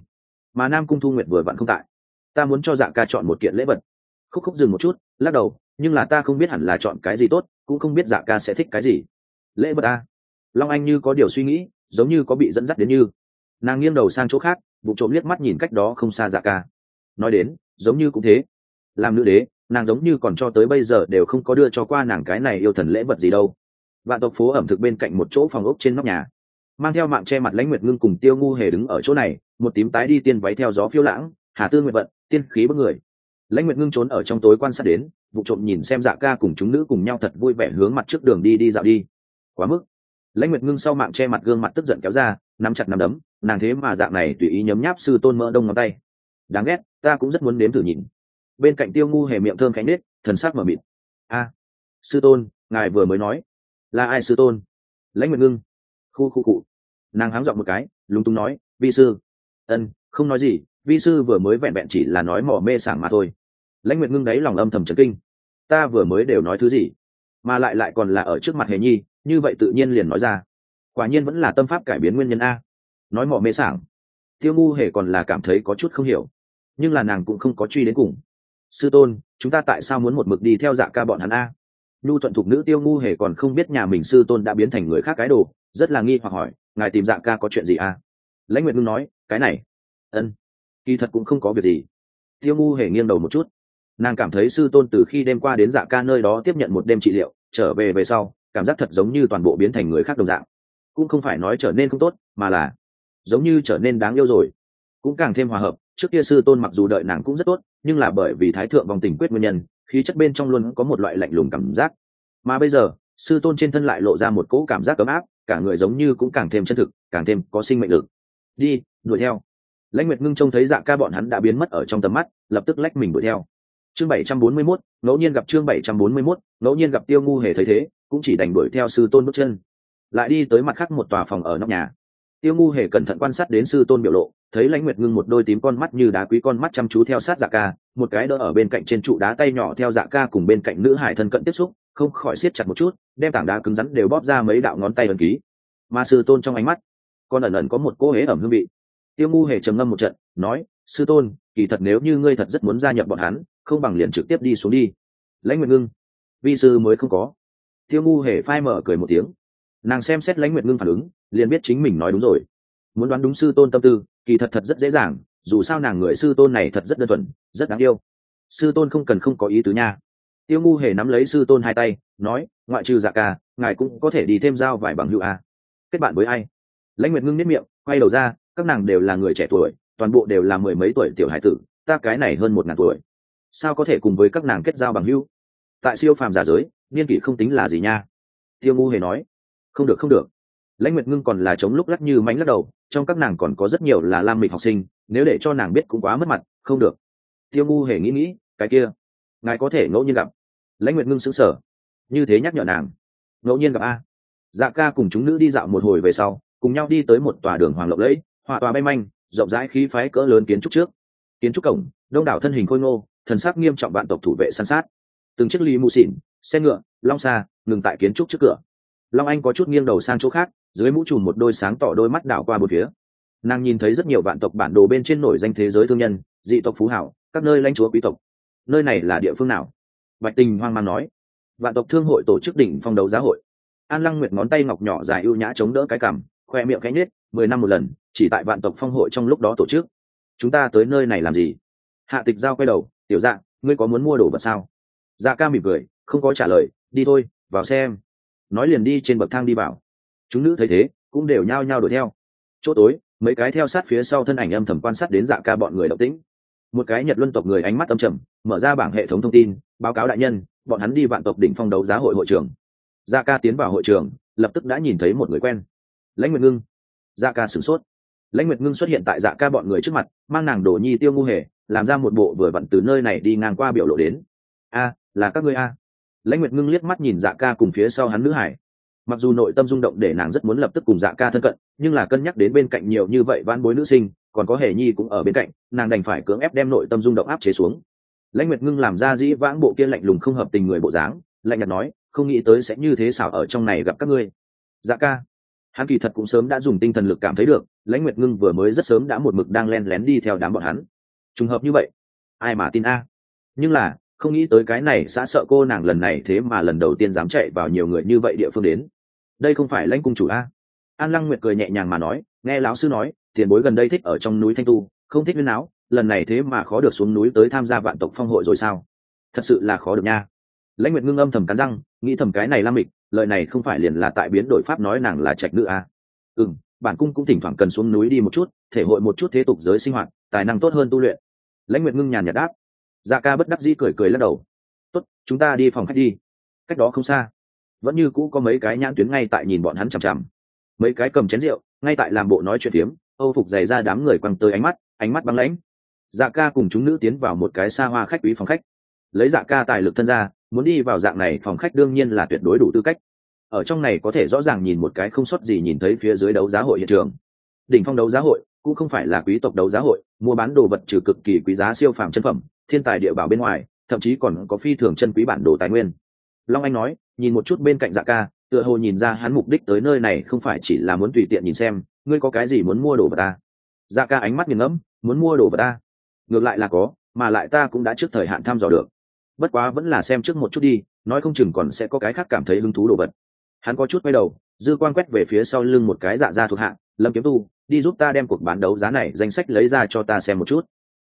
Mà nam cung thu nguyệt vừa vặn không tại ta muốn cho dạ ca chọn một kiện lễ vật. Khúc khúc dừng một chút, lắc đầu, nhưng là ta không biết hẳn là chọn cái gì tốt, cũng không biết dạ ca sẽ thích cái gì. Lễ vật a. Long anh như có điều suy nghĩ, giống như có bị dẫn dắt đến như. Nàng nghiêng đầu sang chỗ khác vụ trộm liếc mắt nhìn cách đó không xa dạ ca. Nói đến, giống như cũng thế. Làm nữ đế, nàng giống như còn cho tới bây giờ đều không có đưa cho qua nàng cái này yêu thần lễ vật gì đâu. Vạn tộc phố ẩm thực bên cạnh một chỗ phòng ốc trên nóc nhà. Mang theo mạng che mặt lãnh nguyệt ngưng cùng tiêu ngu hề đứng ở chỗ này, một tím tái đi tiên váy theo gió phiêu lãng, hà tư nguyệt vận tiên khí bất người. Lãnh nguyệt ngưng trốn ở trong tối quan sát đến, vụ trộm nhìn xem dạ ca cùng chúng nữ cùng nhau thật vui vẻ hướng mặt trước đường đi đi dạo đi. Quá mức. Lãnh nguyệt ngưng sau mạng che mặt gương mặt tức giận kéo ra, nắm chặt nắm đấm, nàng thế mà dạng này tùy ý nhấm nháp sư tôn mỡ đông ngón tay. Đáng ghét, ta cũng rất muốn nếm thử nhìn. Bên cạnh tiêu ngu hề miệng thơm khánh nết thần sắc mở mịt. A, sư tôn, ngài vừa mới nói. Là ai sư tôn? Lãnh nguyệt ngưng. Khu khu cụ nàng háng dọn một cái, lúng túng nói, vi sư. Ân, không nói gì vi sư vừa mới vẹn vẹn chỉ là nói mỏ mê sảng mà thôi. Lãnh nguyệt ngưng đáy lòng âm thầm trấn kinh. Ta vừa mới đều nói thứ gì, mà lại lại còn là ở trước mặt hề nhi, như vậy tự nhiên liền nói ra. Quả nhiên vẫn là tâm pháp cải biến nguyên nhân a. Nói mỏ mê sảng, tiêu ngu hề còn là cảm thấy có chút không hiểu, nhưng là nàng cũng không có truy đến cùng. Sư tôn, chúng ta tại sao muốn một mực đi theo dạ ca bọn hắn a? Nhu thuận thục nữ tiêu ngu hề còn không biết nhà mình sư tôn đã biến thành người khác cái đồ, rất là nghi hoặc hỏi, ngài tìm dạ ca có chuyện gì a? Lãnh nguyệt ngưng nói, cái này. Ân kỳ thật cũng không có việc gì. Tiêu ngu hề nghiêng đầu một chút. Nàng cảm thấy sư tôn từ khi đêm qua đến dạ ca nơi đó tiếp nhận một đêm trị liệu, trở về về sau, cảm giác thật giống như toàn bộ biến thành người khác đồng dạng. Cũng không phải nói trở nên không tốt, mà là giống như trở nên đáng yêu rồi. Cũng càng thêm hòa hợp, trước kia sư tôn mặc dù đợi nàng cũng rất tốt, nhưng là bởi vì thái thượng vòng tình quyết nguyên nhân, khí chất bên trong luôn có một loại lạnh lùng cảm giác. Mà bây giờ, sư tôn trên thân lại lộ ra một cỗ cảm giác ấm áp, cả người giống như cũng càng thêm chân thực, càng thêm có sinh mệnh lực. Đi, đuổi theo lãnh nguyệt ngưng trông thấy dạ ca bọn hắn đã biến mất ở trong tầm mắt lập tức lách mình đuổi theo. Chương bảy trăm bốn mươi 741, ngẫu nhiên gặp chương bảy trăm bốn mươi 741, ngẫu nhiên gặp tiêu ngu hề thấy thế cũng chỉ đành đuổi theo sư tôn bước chân. Lại đi tới mặt khác một tòa phòng ở nóc nhà. Tiêu ngu hề cẩn thận quan sát đến sư tôn biểu lộ thấy lãnh nguyệt ngưng một đôi tím con mắt như đá quý con mắt chăm chú theo sát dạ ca một cái đỡ ở bên cạnh trên trụ đá tay nhỏ theo dạ ca cùng bên cạnh nữ hải thân cận tiếp xúc không khỏi siết chặt một chút đem tảng đá cứng rắn đều bóp ra mấy đạo ngón tay ẩn ký. Mà sư tôn trong ánh mắt con ẩn ẩn có một cô hế ẩm hương vị tiêu ngu hề trầm ngâm một trận, nói, sư tôn, kỳ thật nếu như ngươi thật rất muốn gia nhập bọn hắn, không bằng liền trực tiếp đi xuống đi. Lãnh nguyệt ngưng, vi sư mới không có. Tiêu ngu hề phai mở cười một tiếng. Nàng xem xét lãnh nguyệt ngưng phản ứng, liền biết chính mình nói đúng rồi. Muốn đoán đúng sư tôn tâm tư, kỳ thật thật rất dễ dàng, dù sao nàng người sư tôn này thật rất đơn thuần, rất đáng yêu. Sư tôn không cần không có ý tứ nha. Tiêu ngu hề nắm lấy sư tôn hai tay, nói, ngoại trừ dạ ca, ngài cũng có thể đi thêm giao vài bằng hữu a. Kết bạn với ai? Lãnh nguyệt ngưng nếp miệng, quay đầu ra các nàng đều là người trẻ tuổi, toàn bộ đều là mười mấy tuổi tiểu hải tử, ta cái này hơn một ngàn tuổi. Sao có thể cùng với các nàng kết giao bằng hữu? Tại siêu phàm giả giới, niên kỷ không tính là gì nha. Tiêu ngu hề nói, không được không được. Lãnh nguyệt ngưng còn là chống lúc lắc như mánh lắc đầu, trong các nàng còn có rất nhiều là lam mịch học sinh, nếu để cho nàng biết cũng quá mất mặt, không được. Tiêu ngu hề nghĩ nghĩ, cái kia, ngài có thể ngẫu nhiên gặp. Lãnh nguyệt ngưng xứng sở như thế nhắc nhở nàng, ngẫu nhiên gặp a. Dạ ca cùng chúng nữ đi dạo một hồi về sau, cùng nhau đi tới một tòa đường hoàng lộng lẫy hòa tòa bay manh, rộng rãi khí phái cỡ lớn kiến trúc trước. Kiến trúc cổng, đông đảo thân hình khôi ngô, thần sắc nghiêm trọng vạn tộc thủ vệ săn sát. Từng chiếc ly mù xịn xe ngựa, long xa, ngừng tại kiến trúc trước cửa. Long anh có chút nghiêng đầu sang chỗ khác, dưới mũ trùm một đôi sáng tỏ đôi mắt đảo qua một phía. Nàng nhìn thấy rất nhiều vạn tộc bản đồ bên trên nổi danh thế giới thương nhân, dị tộc phú hảo, các nơi lãnh chúa quý tộc. Nơi này là địa phương nào? Bạch tình hoang mang nói. Vạn tộc thương hội tổ chức đỉnh phong đấu giá hội. An lăng nguyệt ngón tay ngọc nhỏ dài ưu nhã chống đỡ cái cằm, khoe miệng cánh nết mười năm một lần chỉ tại vạn tộc phong hội trong lúc đó tổ chức. Chúng ta tới nơi này làm gì? Hạ tịch giao quay đầu, tiểu dạ ngươi có muốn mua đồ vật sao? Dạ ca mỉm cười, không có trả lời, đi thôi, vào xem. Nói liền đi trên bậc thang đi vào. Chúng nữ thấy thế, cũng đều nhao nhao đuổi theo. Chỗ tối, mấy cái theo sát phía sau thân ảnh âm thầm quan sát đến dạ ca bọn người động tĩnh. Một cái nhật luân tộc người ánh mắt âm trầm, mở ra bảng hệ thống thông tin, báo cáo đại nhân, bọn hắn đi vạn tộc đỉnh phong đấu giá hội hội trường dạ ca tiến vào hội trường lập tức đã nhìn thấy một người quen. Lãnh nguyệt ngưng. Dạ ca sửng sốt lãnh nguyệt ngưng xuất hiện tại dạ ca bọn người trước mặt, mang nàng đồ nhi tiêu ngu hề, làm ra một bộ vừa vặn từ nơi này đi ngang qua biểu lộ đến. A, là các ngươi a. Lãnh nguyệt ngưng liếc mắt nhìn dạ ca cùng phía sau hắn nữ hải. Mặc dù nội tâm rung động để nàng rất muốn lập tức cùng dạ ca thân cận, nhưng là cân nhắc đến bên cạnh nhiều như vậy van bối nữ sinh, còn có hề nhi cũng ở bên cạnh, nàng đành phải cưỡng ép đem nội tâm rung động áp chế xuống. Lãnh nguyệt ngưng làm ra dĩ vãng bộ kia lạnh lùng không hợp tình người bộ dáng, lạnh nhạt nói, không nghĩ tới sẽ như thế xảo ở trong này gặp các ngươi. Dạ ca, hắn kỳ thật cũng sớm đã dùng tinh thần lực cảm thấy được lãnh nguyệt ngưng vừa mới rất sớm đã một mực đang len lén đi theo đám bọn hắn. Trùng hợp như vậy, ai mà tin a? Nhưng là, không nghĩ tới cái này xã sợ cô nàng lần này thế mà lần đầu tiên dám chạy vào nhiều người như vậy địa phương đến. Đây không phải lãnh cung chủ a? An lăng nguyệt cười nhẹ nhàng mà nói, nghe lão sư nói, tiền bối gần đây thích ở trong núi thanh tu, không thích huyên áo lần này thế mà khó được xuống núi tới tham gia vạn tộc phong hội rồi sao? Thật sự là khó được nha. Lãnh nguyệt ngưng âm thầm cắn răng, nghĩ thầm cái này lam mịch lợi này không phải liền là tại biến đổi pháp nói nàng là trạch nữ a? Ừ bản cung cũng thỉnh thoảng cần xuống núi đi một chút, thể hội một chút thế tục giới sinh hoạt, tài năng tốt hơn tu luyện. Lãnh nguyệt ngưng nhàn nhạt đáp. Dạ ca bất đắc dĩ cười cười lắc đầu. Tốt, chúng ta đi phòng khách đi. Cách đó không xa, vẫn như cũ có mấy cái nhãn tuyến ngay tại nhìn bọn hắn chằm chằm. Mấy cái cầm chén rượu, ngay tại làm bộ nói chuyện tiếm âu phục dày ra đám người quăng tới ánh mắt ánh mắt băng lãnh. Dạ ca cùng chúng nữ tiến vào một cái xa hoa khách quý phòng khách. Lấy dạ ca tài lực thân ra, muốn đi vào dạng này phòng khách đương nhiên là tuyệt đối đủ tư cách ở trong này có thể rõ ràng nhìn một cái không sót gì nhìn thấy phía dưới đấu giá hội hiện trường. Đỉnh phong đấu giá hội cũng không phải là quý tộc đấu giá hội, mua bán đồ vật trừ cực kỳ quý giá siêu phàm chân phẩm, thiên tài địa bảo bên ngoài, thậm chí còn có phi thường chân quý bản đồ tài nguyên. Long anh nói, nhìn một chút bên cạnh dạ ca, tựa hồ nhìn ra hắn mục đích tới nơi này không phải chỉ là muốn tùy tiện nhìn xem, ngươi có cái gì muốn mua đồ vật ta dạ ca ánh mắt nghiền ngẫm, muốn mua đồ vật ta ngược lại là có, mà lại ta cũng đã trước thời hạn thăm dò được. Bất quá vẫn là xem trước một chút đi, nói không chừng còn sẽ có cái khác cảm thấy hứng thú đồ vật hắn có chút quay đầu, dư quan quét về phía sau lưng một cái dạ ra thuộc hạ, lâm kiếm tu, đi giúp ta đem cuộc bán đấu giá này danh sách lấy ra cho ta xem một chút.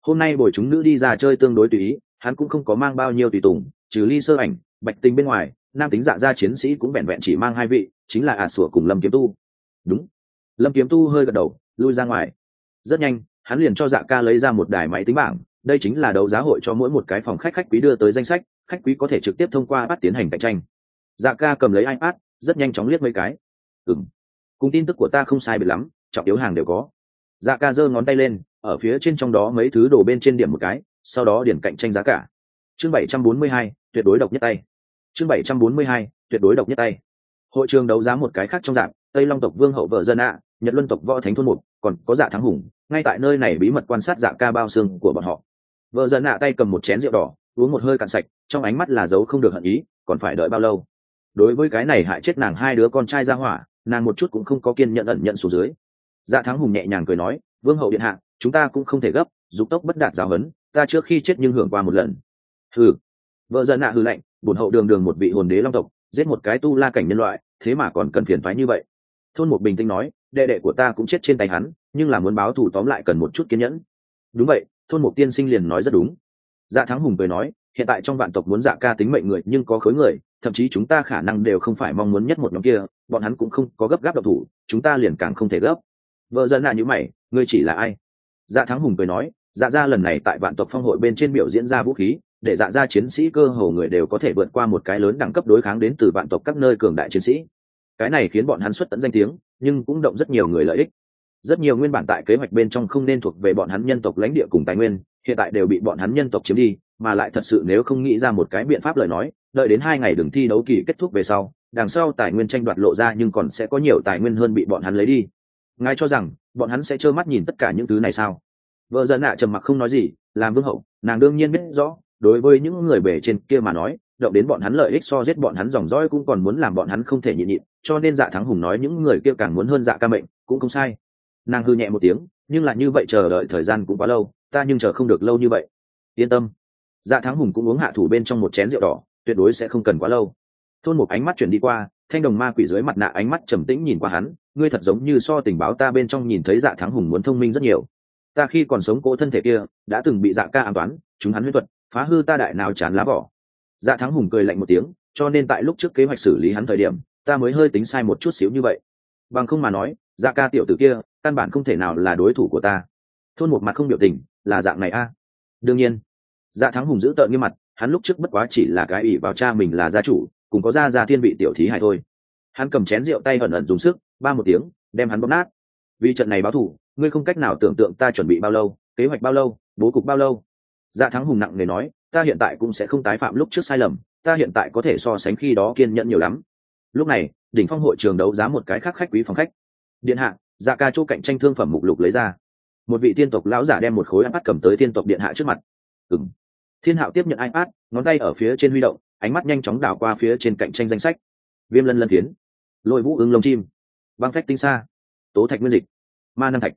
Hôm nay buổi chúng nữ đi ra chơi tương đối tùy ý, hắn cũng không có mang bao nhiêu tùy tùng, trừ ly sơ ảnh, bạch tinh bên ngoài, nam tính dạ gia chiến sĩ cũng vẹn vẹn chỉ mang hai vị, chính là ả sủa cùng lâm kiếm tu. Đúng. Lâm kiếm tu hơi gật đầu, lui ra ngoài. Rất nhanh, hắn liền cho dạ ca lấy ra một đài máy tính bảng, đây chính là đấu giá hội cho mỗi một cái phòng khách khách quý đưa tới danh sách, khách quý có thể trực tiếp thông qua bắt tiến hành cạnh tranh. Dạ ca cầm lấy ipad rất nhanh chóng liếc mấy cái. Ừng cùng tin tức của ta không sai biệt lắm, trọng yếu hàng đều có. Dạ ca giơ ngón tay lên, ở phía trên trong đó mấy thứ đổ bên trên điểm một cái, sau đó điển cạnh tranh giá cả. Chương bảy trăm bốn mươi hai, tuyệt đối độc nhất tay. Chương bảy trăm bốn mươi hai, tuyệt đối độc nhất tay. Hội trường đấu giá một cái khác trong dạng, tây long tộc vương hậu vợ dân ạ nhật luân tộc võ thánh thôn một, còn có dạ thắng hùng, ngay tại nơi này bí mật quan sát dạ ca bao xương của bọn họ. Vợ dân ạ tay cầm một chén rượu đỏ, uống một hơi cạn sạch, trong ánh mắt là dấu không được hận ý, còn phải đợi bao lâu? Đối với cái này hại chết nàng hai đứa con trai ra hỏa, nàng một chút cũng không có kiên nhận ẩn nhận xuống dưới. Dạ thắng hùng nhẹ nhàng cười nói, vương hậu điện hạ, chúng ta cũng không thể gấp, dục tốc bất đạt giáo huấn, ta trước khi chết nhưng hưởng qua một lần. Hừ. Vợ dân nạ hư lệnh bổn hậu đường đường một vị hồn đế long tộc, giết một cái tu la cảnh nhân loại, thế mà còn cần phiền phái như vậy. Thôn một bình tĩnh nói, đệ đệ của ta cũng chết trên tay hắn, nhưng là muốn báo thù tóm lại cần một chút kiên nhẫn. Đúng vậy, thôn một tiên sinh liền nói rất đúng. Dạ thắng hùng cười nói, hiện tại trong vạn tộc muốn dạ ca tính mệnh người nhưng có khối người thậm chí chúng ta khả năng đều không phải mong muốn nhất một nhóm kia, bọn hắn cũng không có gấp gáp độc thủ, chúng ta liền càng không thể gấp. Vợ dân là như mày, ngươi chỉ là ai? Dạ thắng hùng cười nói dạ ra lần này tại vạn tộc phong hội bên trên biểu diễn ra vũ khí, để dạ ra chiến sĩ cơ hồ người đều có thể vượt qua một cái lớn đẳng cấp đối kháng đến từ vạn tộc các nơi cường đại chiến sĩ. Cái này khiến bọn hắn xuất tận danh tiếng, nhưng cũng động rất nhiều người lợi ích. Rất nhiều nguyên bản tại kế hoạch bên trong không nên thuộc về bọn hắn nhân tộc lãnh địa cùng tài nguyên, hiện tại đều bị bọn hắn nhân tộc chiếm đi, mà lại thật sự nếu không nghĩ ra một cái biện pháp lời nói đợi đến hai ngày đường thi đấu kỳ kết thúc về sau, đằng sau tài nguyên tranh đoạt lộ ra nhưng còn sẽ có nhiều tài nguyên hơn bị bọn hắn lấy đi. Ngài cho rằng, bọn hắn sẽ trơ mắt nhìn tất cả những thứ này sao? Vợ dân ạ trầm mặc không nói gì, làm vương hậu, nàng đương nhiên biết rõ, đối với những người bề trên kia mà nói, động đến bọn hắn lợi ích so giết bọn hắn dòng dõi cũng còn muốn làm bọn hắn không thể nhịn nhịn, cho nên dạ thắng hùng nói những người kia càng muốn hơn dạ ca mệnh, cũng không sai. Nàng hư nhẹ một tiếng, nhưng là như vậy chờ đợi thời gian cũng quá lâu, ta nhưng chờ không được lâu như vậy. Yên tâm. Dạ thắng hùng cũng uống hạ thủ bên trong một chén rượu đỏ tuyệt đối sẽ không cần quá lâu. Thôn một ánh mắt chuyển đi qua, thanh đồng ma quỷ dưới mặt nạ ánh mắt trầm tĩnh nhìn qua hắn, ngươi thật giống như so tình báo ta bên trong nhìn thấy dạ thắng hùng muốn thông minh rất nhiều. Ta khi còn sống cỗ thân thể kia, đã từng bị dạ ca an toán, chúng hắn huyết thuật, phá hư ta đại nào chán lá vỏ dạ thắng hùng cười lạnh một tiếng, cho nên tại lúc trước kế hoạch xử lý hắn thời điểm, ta mới hơi tính sai một chút xíu như vậy. Bằng không mà nói dạ ca tiểu tử kia, căn bản không thể nào là đối thủ của ta. Thôn một mặt không biểu tình, là dạng này a. Đương nhiên dạ thắng hùng giữ tợn nghiêm mặt hắn lúc trước bất quá chỉ là cái ủy vào cha mình là gia chủ, cùng có gia gia thiên vị tiểu thí hài thôi. Hắn cầm chén rượu tay ẩn ẩn dùng sức, ba một tiếng, đem hắn bóp nát. Vì trận này báo thù ngươi không cách nào tưởng tượng ta chuẩn bị bao lâu, kế hoạch bao lâu, bố cục bao lâu. Dạ thắng hùng nặng nề nói, ta hiện tại cũng sẽ không tái phạm lúc trước sai lầm, ta hiện tại có thể so sánh khi đó kiên nhẫn nhiều lắm. Lúc này, đỉnh phong hội trường đấu giá một cái khác khách quý phòng khách. Điện hạ dạ ca chỗ cạnh tranh thương phẩm mục lục lấy ra. Một vị tiên tộc lão giả đem một khối áp bắt cầm tới tiên tộc điện hạ trước mặt. Ừng thiên hạo tiếp nhận ipad ngón tay ở phía trên huy động ánh mắt nhanh chóng đảo qua phía trên cạnh tranh danh sách. Viêm lân lân thiến, lôi vũ ưng lông chim. Băng phách tinh xa tố thạch nguyên dịch. Ma năng thạch.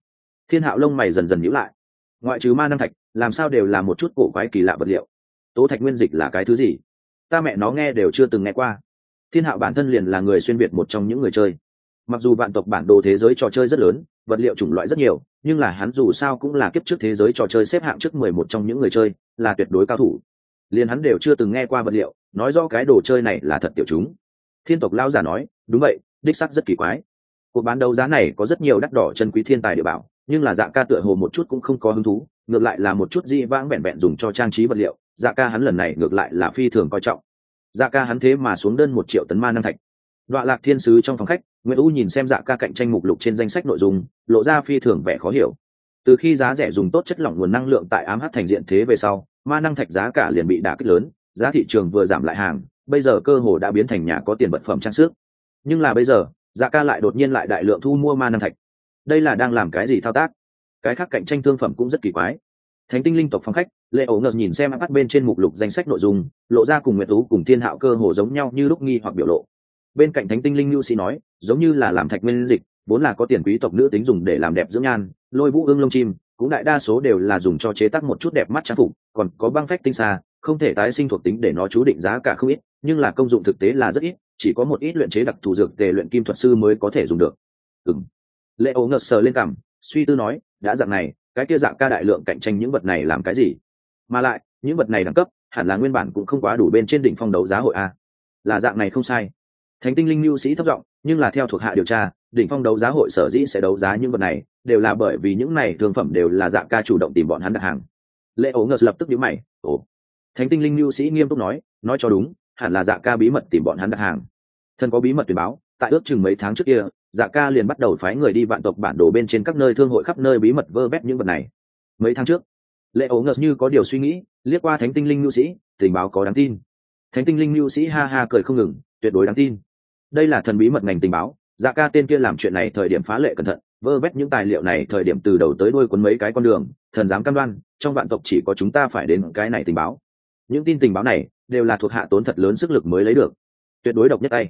Thiên hạo lông mày dần dần nhữ lại. Ngoại trừ ma năng thạch làm sao đều là một chút cổ quái kỳ lạ vật liệu? Tố thạch nguyên dịch là cái thứ gì? Ta mẹ nó nghe đều chưa từng nghe qua. Thiên hạo bản thân liền là người xuyên việt một trong những người chơi. Mặc dù vạn tộc bản đồ thế giới trò chơi rất lớn vật liệu chủng loại rất nhiều nhưng là hắn dù sao cũng là kiếp trước thế giới trò chơi xếp hạng trước mười một trong những người chơi là tuyệt đối cao thủ. Liền hắn đều chưa từng nghe qua vật liệu, nói do cái đồ chơi này là thật tiểu chúng. Thiên tộc lao giả nói, đúng vậy, đích sắc rất kỳ quái. Cuộc bán đấu giá này có rất nhiều đắt đỏ chân quý thiên tài địa bảo, nhưng là dạ ca tựa hồ một chút cũng không có hứng thú, ngược lại là một chút di vãng vẹn vẹn dùng cho trang trí vật liệu dạ ca hắn lần này ngược lại là phi thường coi trọng. Dạ ca hắn thế mà xuống đơn một triệu tấn ma năng thạch. Đoạn lạc thiên sứ trong phòng khách nguyễn u nhìn xem dạ ca cạnh tranh mục lục trên danh sách nội dung, lộ ra phi thường vẻ khó hiểu từ khi giá rẻ dùng tốt chất lỏng nguồn năng lượng tại ám hát thành diện thế về sau, ma năng thạch giá cả liền bị đả kích lớn, giá thị trường vừa giảm lại hàng, bây giờ cơ hồ đã biến thành nhà có tiền vật phẩm trang sức. Nhưng là bây giờ, Giá ca lại đột nhiên lại đại lượng thu mua ma năng thạch. Đây là đang làm cái gì thao tác? Cái khác cạnh tranh thương phẩm cũng rất kỳ quái. Thánh tinh linh tộc phong khách, lệ ổ ngợt nhìn xem bắt bên trên mục lục danh sách nội dung, lộ ra cùng nguyệt tú cùng thiên hạo cơ hồ giống nhau như lúc nghi hoặc biểu lộ. Bên cạnh thánh tinh linh lưu sĩ nói, giống như là làm thạch nguyên dịch vốn là có tiền quý tộc nữ tính dùng để làm đẹp dưỡng nhan, lôi vũ ương lông chim, cũng đại đa số đều là dùng cho chế tác một chút đẹp mắt trang phục, còn có băng phách tinh xa không thể tái sinh thuộc tính để nó chú định giá cả không ít, nhưng là công dụng thực tế là rất ít, chỉ có một ít luyện chế đặc thù dược tề luyện kim thuật sư mới có thể dùng được. Ừng lệ ố ngợt sờ lên cằm, suy tư nói, đã dạng này, cái kia dạng ca đại lượng cạnh tranh những vật này làm cái gì? Mà lại, những vật này đẳng cấp, hẳn là nguyên bản cũng không quá đủ bên trên đỉnh phong đấu giá hội a. Là dạng này không sai. Thánh tinh linh mưu sĩ thất vọng nhưng là theo thuộc hạ điều tra đỉnh phong đấu giá hội sở dĩ sẽ đấu giá những vật này, đều là bởi vì những này thương phẩm đều là dạng ca chủ động tìm bọn hắn đặt hàng. Lệ ố ngờ lập tức nhíu mày, ồ. Thánh tinh linh lưu sĩ nghiêm túc nói nói cho đúng, hẳn là dạng ca bí mật tìm bọn hắn đặt hàng. Thần có bí mật tuyển báo, tại ước chừng mấy tháng trước kia dạ ca liền bắt đầu phái người đi vạn tộc bản đồ bên trên các nơi thương hội khắp nơi bí mật vơ vét những vật này. Mấy tháng trước, lệ ấu ngờ như có điều suy nghĩ, liếc qua thánh tinh linh lưu sĩ, tình báo có đáng tin. Thánh tinh linh lưu sĩ ha ha cười không ngừng, tuyệt đối đáng tin. Đây là thần bí mật ngành tình báo dạ ca tên kia làm chuyện này thời điểm phá lệ cẩn thận vơ vét những tài liệu này thời điểm từ đầu tới đuôi quấn mấy cái con đường thần dám cam đoan trong vạn tộc chỉ có chúng ta phải đến cái này tình báo. Những tin tình báo này đều là thuộc hạ tốn thật lớn sức lực mới lấy được. Tuyệt đối độc nhất tay.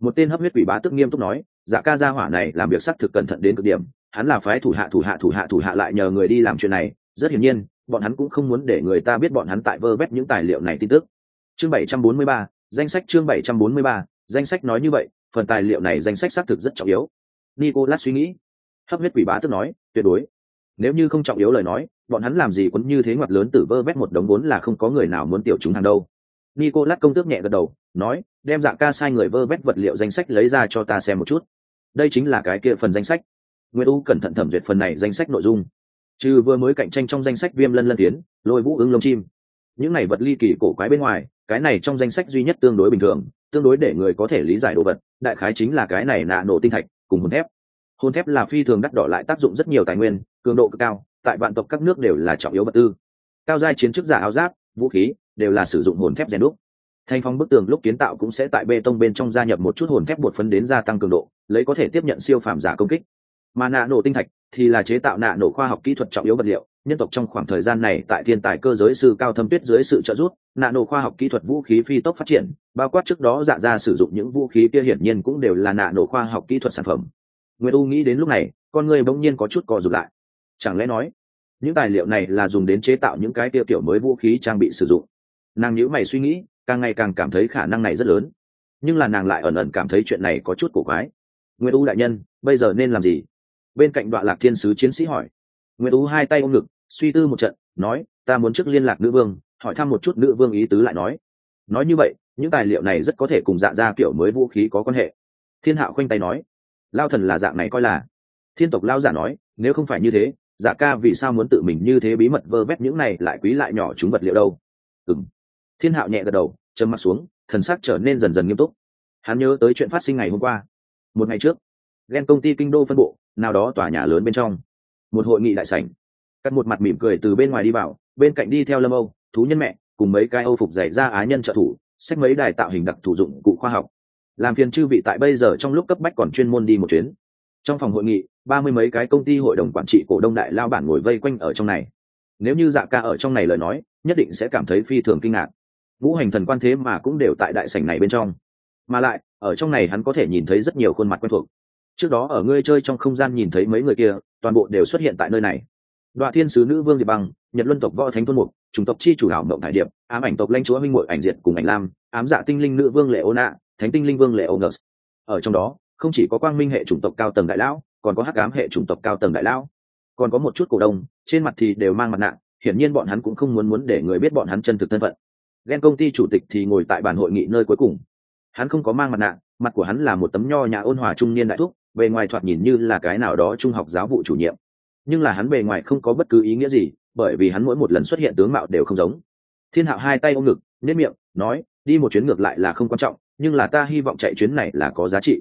Một tên hấp huyết quỷ bá tức nghiêm túc nói dạ ca gia hỏa này làm việc xác thực cẩn thận đến cực điểm hắn là phái thủ hạ thủ hạ thủ hạ thủ hạ lại nhờ người đi làm chuyện này rất hiển nhiên bọn hắn cũng không muốn để người ta biết bọn hắn tại vơ vét những tài liệu này tin tức. Chương 743, danh sách chương 743, danh sách nói như vậy, phần tài liệu này danh sách xác thực rất trọng yếu. Nicolas suy nghĩ. Hấp huyết quỷ bá tức nói, tuyệt đối. Nếu như không trọng yếu lời nói, bọn hắn làm gì quấn như thế ngoặt lớn tử vơ vét một đống vốn là không có người nào muốn tiểu chúng hàng đâu. Nicolas công tước nhẹ gật đầu, nói, đem dạng ca sai người vơ vét vật liệu danh sách lấy ra cho ta xem một chút. Đây chính là cái kia phần danh sách. Nguyễn u cẩn thận thẩm duyệt phần này danh sách nội dung. Trừ vừa mới cạnh tranh trong danh sách viêm lân lân tiến, lôi vũ ứng lông chim. Những này vật ly kỳ cổ quái bên ngoài, cái này trong danh sách duy nhất tương đối bình thường tương đối để người có thể lý giải đồ vật, đại khái chính là cái này nạ nổ tinh thạch cùng hồn thép. Hồn thép là phi thường đắt đỏ lại tác dụng rất nhiều tài nguyên, cường độ cực cao, tại vạn tộc các nước đều là trọng yếu vật tư. Cao giai chiến chức giả áo giáp, vũ khí, đều là sử dụng hồn thép rèn đúc. Thanh phong bức tường lúc kiến tạo cũng sẽ tại bê tông bên trong gia nhập một chút hồn thép bột phấn đến gia tăng cường độ, lấy có thể tiếp nhận siêu phàm giả công kích mà nạ nổ tinh thạch thì là chế tạo nạ nổ khoa học kỹ thuật trọng yếu vật liệu, nhân tộc trong khoảng thời gian này tại thiên tài cơ giới sư cao thâm tuyết dưới sự trợ giúp, nạ nổ khoa học kỹ thuật vũ khí phi tốc phát triển, bao quát trước đó dạ ra sử dụng những vũ khí kia hiển nhiên cũng đều là nạ nổ khoa học kỹ thuật sản phẩm. Nguyễn u nghĩ đến lúc này, con người bỗng nhiên có chút co rụt lại. Chẳng lẽ nói, những tài liệu này là dùng đến chế tạo những cái tiêu kiểu mới vũ khí trang bị sử dụng? Nàng nhữ mày suy nghĩ, càng ngày càng cảm thấy khả năng này rất lớn. Nhưng là nàng lại ẩn ẩn cảm thấy chuyện này có chút cổ quái. Nguyễn u đại nhân, bây giờ nên làm gì? Bên cạnh đoạn lạc thiên sứ chiến sĩ hỏi. Nguyễn tú hai tay ôm ngực, suy tư một trận, nói, ta muốn trước liên lạc nữ vương, hỏi thăm một chút nữ vương ý tứ lại nói. Nói như vậy, những tài liệu này rất có thể cùng dạ ra kiểu mới vũ khí có quan hệ. Thiên hạo khoanh tay nói, lao thần là dạng này coi là. Thiên tộc lao giả nói, nếu không phải như thế dạ ca vì sao muốn tự mình như thế bí mật vơ vét những này lại quý lại nhỏ chúng vật liệu đâu? Ừng thiên hạo nhẹ gật đầu châm mặt xuống, thần sắc trở nên dần dần nghiêm túc. Hắn nhớ tới chuyện phát sinh ngày hôm qua. Một ngày trước, ghen công ty kinh đô phân bộ nào đó tòa nhà lớn bên trong. Một hội nghị đại sảnh. Cắt một mặt mỉm cười từ bên ngoài đi vào, bên cạnh đi theo lâm âu, thú nhân mẹ, cùng mấy cái âu phục dày ra á nhân trợ thủ sách mấy đài tạo hình đặc thủ dụng cụ khoa học. Làm phiền chư vị tại bây giờ trong lúc cấp bách còn chuyên môn đi một chuyến. Trong phòng hội nghị, ba mươi mấy cái công ty hội đồng quản trị cổ đông đại lao bản ngồi vây quanh ở trong này. Nếu như dạ ca ở trong này lời nói, nhất định sẽ cảm thấy phi thường kinh ngạc. Vũ hành thần quan thế mà cũng đều tại đại sảnh này bên trong. Mà lại, ở trong này hắn có thể nhìn thấy rất nhiều khuôn mặt quen thuộc trước đó ở ngươi chơi trong không gian nhìn thấy mấy người kia, toàn bộ đều xuất hiện tại nơi này. Đoạ thiên sứ nữ vương diệp băng, nhật luân tộc võ thánh thôn mục, chủng tộc chi chủ đạo mộng thải điệp, ám ảnh tộc lãnh chúa minh mội ảnh diệt cùng ảnh lam, ám dạ tinh linh nữ vương lệ ô nạ thánh tinh linh vương lệ ô ngờ ở trong đó, không chỉ có quang minh hệ chủng tộc cao tầng đại lão, còn có hắc ám hệ chủng tộc cao tầng đại lão. Còn có một chút cổ đông, trên mặt thì đều mang mặt nạ, hiển nhiên bọn hắn cũng không muốn muốn để người biết bọn hắn chân thực thân phận. Ghen công ty chủ tịch thì ngồi tại bàn hội nghị nơi cuối cùng. Hắn không có mang mặt nạ, mặt của hắn là một tấm nho nhà ôn hòa trung niên đại thúc bề ngoài thoạt nhìn như là cái nào đó trung học giáo vụ chủ nhiệm. Nhưng là hắn bề ngoài không có bất cứ ý nghĩa gì, bởi vì hắn mỗi một lần xuất hiện tướng mạo đều không giống. Thiên hạo hai tay ôm ngực nếp miệng, nói, đi một chuyến ngược lại là không quan trọng, nhưng là ta hy vọng chạy chuyến này là có giá trị.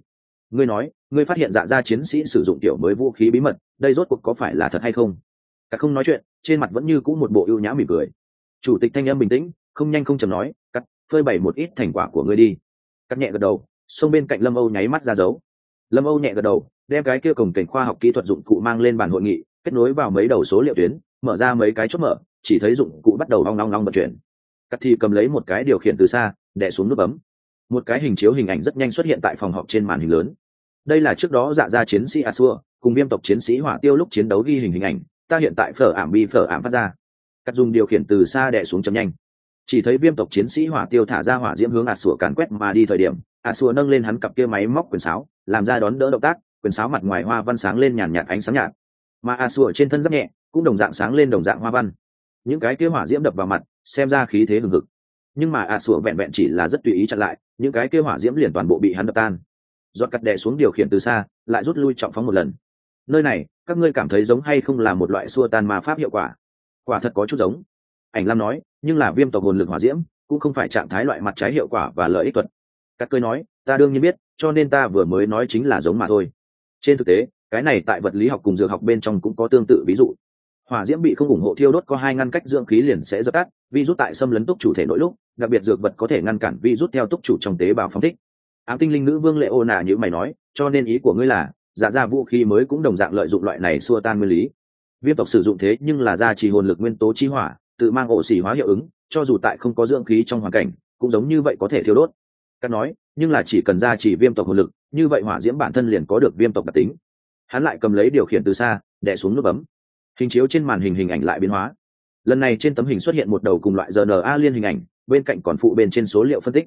Ngươi nói, ngươi phát hiện dạ ra chiến sĩ sử dụng kiểu mới vũ khí bí mật, đây rốt cuộc có phải là thật hay không? Cả không nói chuyện, trên mặt vẫn như cũ một bộ ưu nhã mỉm cười. Chủ tịch thanh âm bình tĩnh, không nhanh không chầm nói, cắt, phơi bày một ít thành quả của ngươi đi. Cắt nhẹ gật đầu xông bên cạnh lâm âu nháy mắt ra dấu lâm âu nhẹ gật đầu, đem cái kia cổng cảnh khoa học kỹ thuật dụng cụ mang lên bàn hội nghị, kết nối vào mấy đầu số liệu tuyến, mở ra mấy cái chốt mở, chỉ thấy dụng cụ bắt đầu long long long vận chuyển. Cắt thì cầm lấy một cái điều khiển từ xa đẻ xuống nút bấm. Một cái hình chiếu hình ảnh rất nhanh xuất hiện tại phòng họp trên màn hình lớn. Đây là trước đó dạ ra chiến sĩ a xua cùng viêm tộc chiến sĩ hỏa tiêu lúc chiến đấu ghi hình hình ảnh, ta hiện tại phở ảm bi phở ảm phát ra. Cắt dùng điều khiển từ xa đẻ xuống chấm nhanh. Chỉ thấy viêm tộc chiến sĩ hỏa tiêu thả ra hỏa diễm hướng a xua càn quét mà đi thời điểm a xua nâng lên hắn cặp kia máy móc quyền sáo làm ra đón đỡ động tác, quyền sáo mặt ngoài hoa văn sáng lên nhàn nhạt ánh sáng nhạt. Mà a sủa trên thân rất nhẹ, cũng đồng dạng sáng lên đồng dạng hoa văn. Những cái kia hỏa diễm đập vào mặt, xem ra khí thế hừng hực. Nhưng mà a sủa vẹn vẹn chỉ là rất tùy ý chặn lại, những cái kia hỏa diễm liền toàn bộ bị hắn đập tan. Giọt cắt đè xuống điều khiển từ xa, lại rút lui trọng phóng một lần. Nơi này, các ngươi cảm thấy giống hay không là một loại xua tan ma pháp hiệu quả? Quả thật có chút giống. Ảnh lam nói, nhưng là viêm tộc hồn lực hỏa diễm, cũng không phải trạng thái loại mặt trái hiệu quả và lợi ích thuật. Các cơi nói, ta đương nhiên biết cho nên ta vừa mới nói chính là giống mà thôi. Trên thực tế, cái này tại vật lý học cùng dược học bên trong cũng có tương tự ví dụ. Hỏa diễm bị không ủng hộ thiêu đốt có hai ngăn cách dưỡng khí liền sẽ dập tắt, vi rút tại xâm lấn túc chủ thể nội lúc, đặc biệt dược vật có thể ngăn cản vi rút theo túc chủ trong tế bào phóng thích. Ám tinh linh nữ vương lệ ô nà như mày nói, cho nên ý của ngươi là dạ giả ra vũ khí mới cũng đồng dạng lợi dụng loại này xua tan nguyên lý. Viêm tộc sử dụng thế nhưng là gia trì hồn lực nguyên tố chi hỏa, tự mang ổ xỉ hóa hiệu ứng, cho dù tại không có dưỡng khí trong hoàn cảnh, cũng giống như vậy có thể thiêu đốt. Cắt nói nhưng là chỉ cần ra chỉ viêm tộc hồn lực, như vậy hỏa diễm bản thân liền có được viêm tộc đặc tính. Hắn lại cầm lấy điều khiển từ xa đẻ xuống nút bấm hình chiếu trên màn hình hình ảnh lại biến hóa. Lần này trên tấm hình xuất hiện một đầu cùng loại rna liên hình ảnh, bên cạnh còn phụ bên trên số liệu phân tích.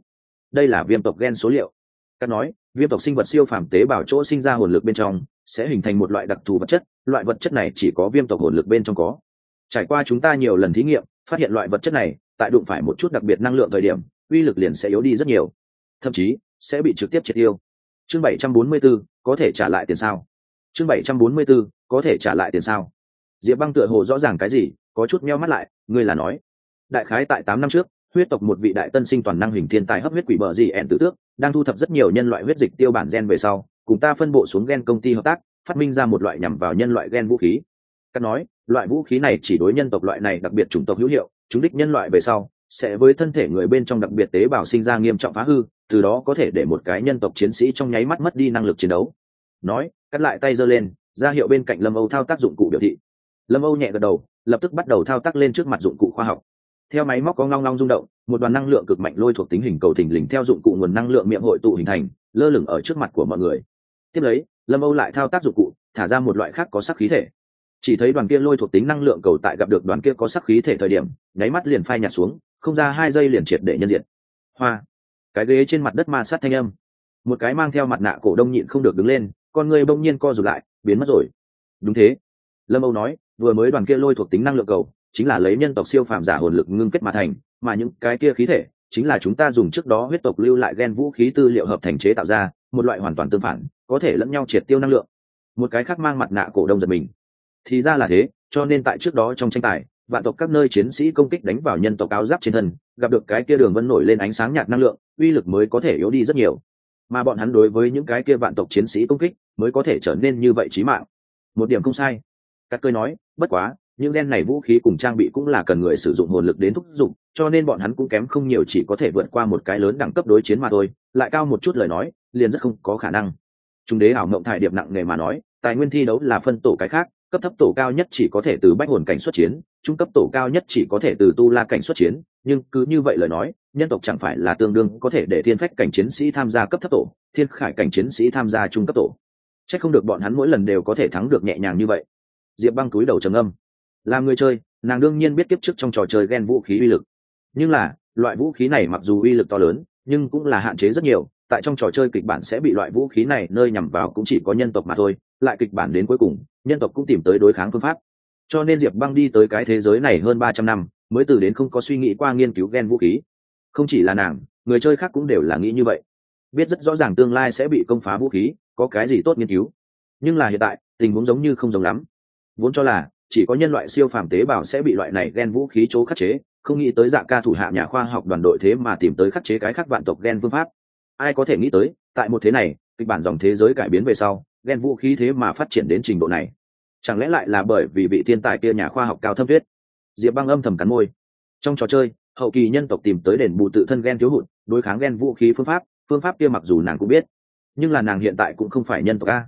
Đây là viêm tộc gen số liệu. Các nói, viêm tộc sinh vật siêu phàm tế bào chỗ sinh ra hồn lực bên trong, sẽ hình thành một loại đặc thù vật chất, loại vật chất này chỉ có viêm tộc hồn lực bên trong có. Trải qua chúng ta nhiều lần thí nghiệm, phát hiện loại vật chất này, tại đụng phải một chút đặc biệt năng lượng thời điểm, uy lực liền sẽ yếu đi rất nhiều thậm chí sẽ bị trực tiếp triệt tiêu. Chương 744, có thể trả lại tiền sao? Chương 744, có thể trả lại tiền sao? Diệp băng tựa hồ rõ ràng cái gì có chút meo mắt lại ngươi là nói. Đại khái tại tám năm trước huyết tộc một vị đại tân sinh toàn năng hình thiên tài hấp huyết quỷ bờ gì ẻn tử tước đang thu thập rất nhiều nhân loại huyết dịch tiêu bản gen về sau cùng ta phân bộ xuống gen công ty hợp tác phát minh ra một loại nhằm vào nhân loại gen vũ khí. Cắt nói loại vũ khí này chỉ đối nhân tộc loại này đặc biệt chủng tộc hữu hiệu chúng đích nhân loại về sau sẽ với thân thể người bên trong đặc biệt tế bào sinh ra nghiêm trọng phá hư, từ đó có thể để một cái nhân tộc chiến sĩ trong nháy mắt mất đi năng lực chiến đấu. Nói, cắt lại tay giơ lên, ra hiệu bên cạnh lâm âu thao tác dụng cụ biểu thị. Lâm âu nhẹ gật đầu, lập tức bắt đầu thao tác lên trước mặt dụng cụ khoa học. Theo máy móc có ngong ngong rung động, một đoàn năng lượng cực mạnh lôi thuộc tính hình cầu thình lình theo dụng cụ nguồn năng lượng miệng hội tụ hình thành, lơ lửng ở trước mặt của mọi người. Tiếp lấy, lâm âu lại thao tác dụng cụ, thả ra một loại khác có sắc khí thể. Chỉ thấy đoàn kia lôi thuộc tính năng lượng cầu tại gặp được đoàn kia có sắc khí thể thời điểm, nháy mắt liền phai nhạt xuống không ra hai giây liền triệt để nhân diện. Hoa. Cái ghế trên mặt đất ma sát thanh âm. Một cái mang theo mặt nạ cổ đông nhịn không được đứng lên, con người bỗng nhiên co rụt lại, biến mất rồi. Đúng thế. Lâm âu nói, vừa mới đoàn kia lôi thuộc tính năng lượng cầu, chính là lấy nhân tộc siêu phàm giả hồn lực ngưng kết mà thành, mà những cái kia khí thể, chính là chúng ta dùng trước đó huyết tộc lưu lại gen vũ khí tư liệu hợp thành chế tạo ra, một loại hoàn toàn tương phản, có thể lẫn nhau triệt tiêu năng lượng. Một cái khác mang mặt nạ cổ đông giật mình. Thì ra là thế, cho nên tại trước đó trong tranh tài vạn tộc các nơi chiến sĩ công kích đánh vào nhân tộc áo giáp trên thân, gặp được cái kia đường vân nổi lên ánh sáng nhạt năng lượng, uy lực mới có thể yếu đi rất nhiều. Mà bọn hắn đối với những cái kia vạn tộc chiến sĩ công kích, mới có thể trở nên như vậy trí mạng. Một điểm không sai. Các cơi nói, bất quá, những gen này vũ khí cùng trang bị cũng là cần người sử dụng hồn lực đến thúc giục, cho nên bọn hắn cũng kém không nhiều chỉ có thể vượt qua một cái lớn đẳng cấp đối chiến mà thôi, lại cao một chút lời nói, liền rất không có khả năng. Trung đế ảo mộng thải điệp nặng nề mà nói, tài nguyên thi đấu là phân tổ cái khác cấp thấp tổ cao nhất chỉ có thể từ bách hồn cảnh xuất chiến, trung cấp tổ cao nhất chỉ có thể từ tu la cảnh xuất chiến, nhưng cứ như vậy lời nói, nhân tộc chẳng phải là tương đương có thể để thiên phách cảnh chiến sĩ tham gia cấp thấp tổ, thiên khải cảnh chiến sĩ tham gia trung cấp tổ. C h ắ c không được bọn hắn mỗi lần đều có thể thắng được nhẹ nhàng như vậy. Diệp băng túi đầu trầm âm là người chơi, nàng đương nhiên biết kiếp trước trong trò chơi ghen vũ khí uy lực. Nhưng là, loại vũ khí này mặc dù uy lực to lớn, nhưng cũng là hạn chế rất nhiều tại trong trò chơi kịch bản sẽ bị loại vũ khí này nơi nhằm vào cũng chỉ có nhân tộc mà thôi, lại kịch bản đến cuối cùng, nhân tộc cũng tìm tới đối kháng phương pháp. Cho nên diệp băng đi tới cái thế giới này hơn ba trăm năm, mới từ đến không có suy nghĩ qua nghiên cứu g e n vũ khí. Không chỉ là nàng, người chơi khác cũng đều là nghĩ như vậy. Biết rất rõ ràng tương lai sẽ bị công phá vũ khí, có cái gì tốt nghiên cứu. Nhưng là hiện tại, tình huống giống như không giống lắm. Vốn cho là, chỉ có nhân loại siêu phàm tế bào sẽ bị loại này g e n vũ khí chỗ khắc chế, không nghĩ tới dạng ca thủ hạ nhà khoa học đoàn đội thế mà tìm tới khắc chế cái khác vạn tộc g e n phương pháp ai có thể nghĩ tới, tại một thế này, kịch bản dòng thế giới cải biến về sau ghen vũ khí thế mà phát triển đến trình độ này. Chẳng lẽ lại là bởi vì vị thiên tài kia nhà khoa học cao thâm tuyết diệp băng âm thầm cắn môi. Trong trò chơi, hậu kỳ nhân tộc tìm tới đền bù tự thân ghen thiếu hụt, đối kháng ghen vũ khí phương pháp phương pháp kia mặc dù nàng cũng biết, nhưng là nàng hiện tại cũng không phải nhân tộc a.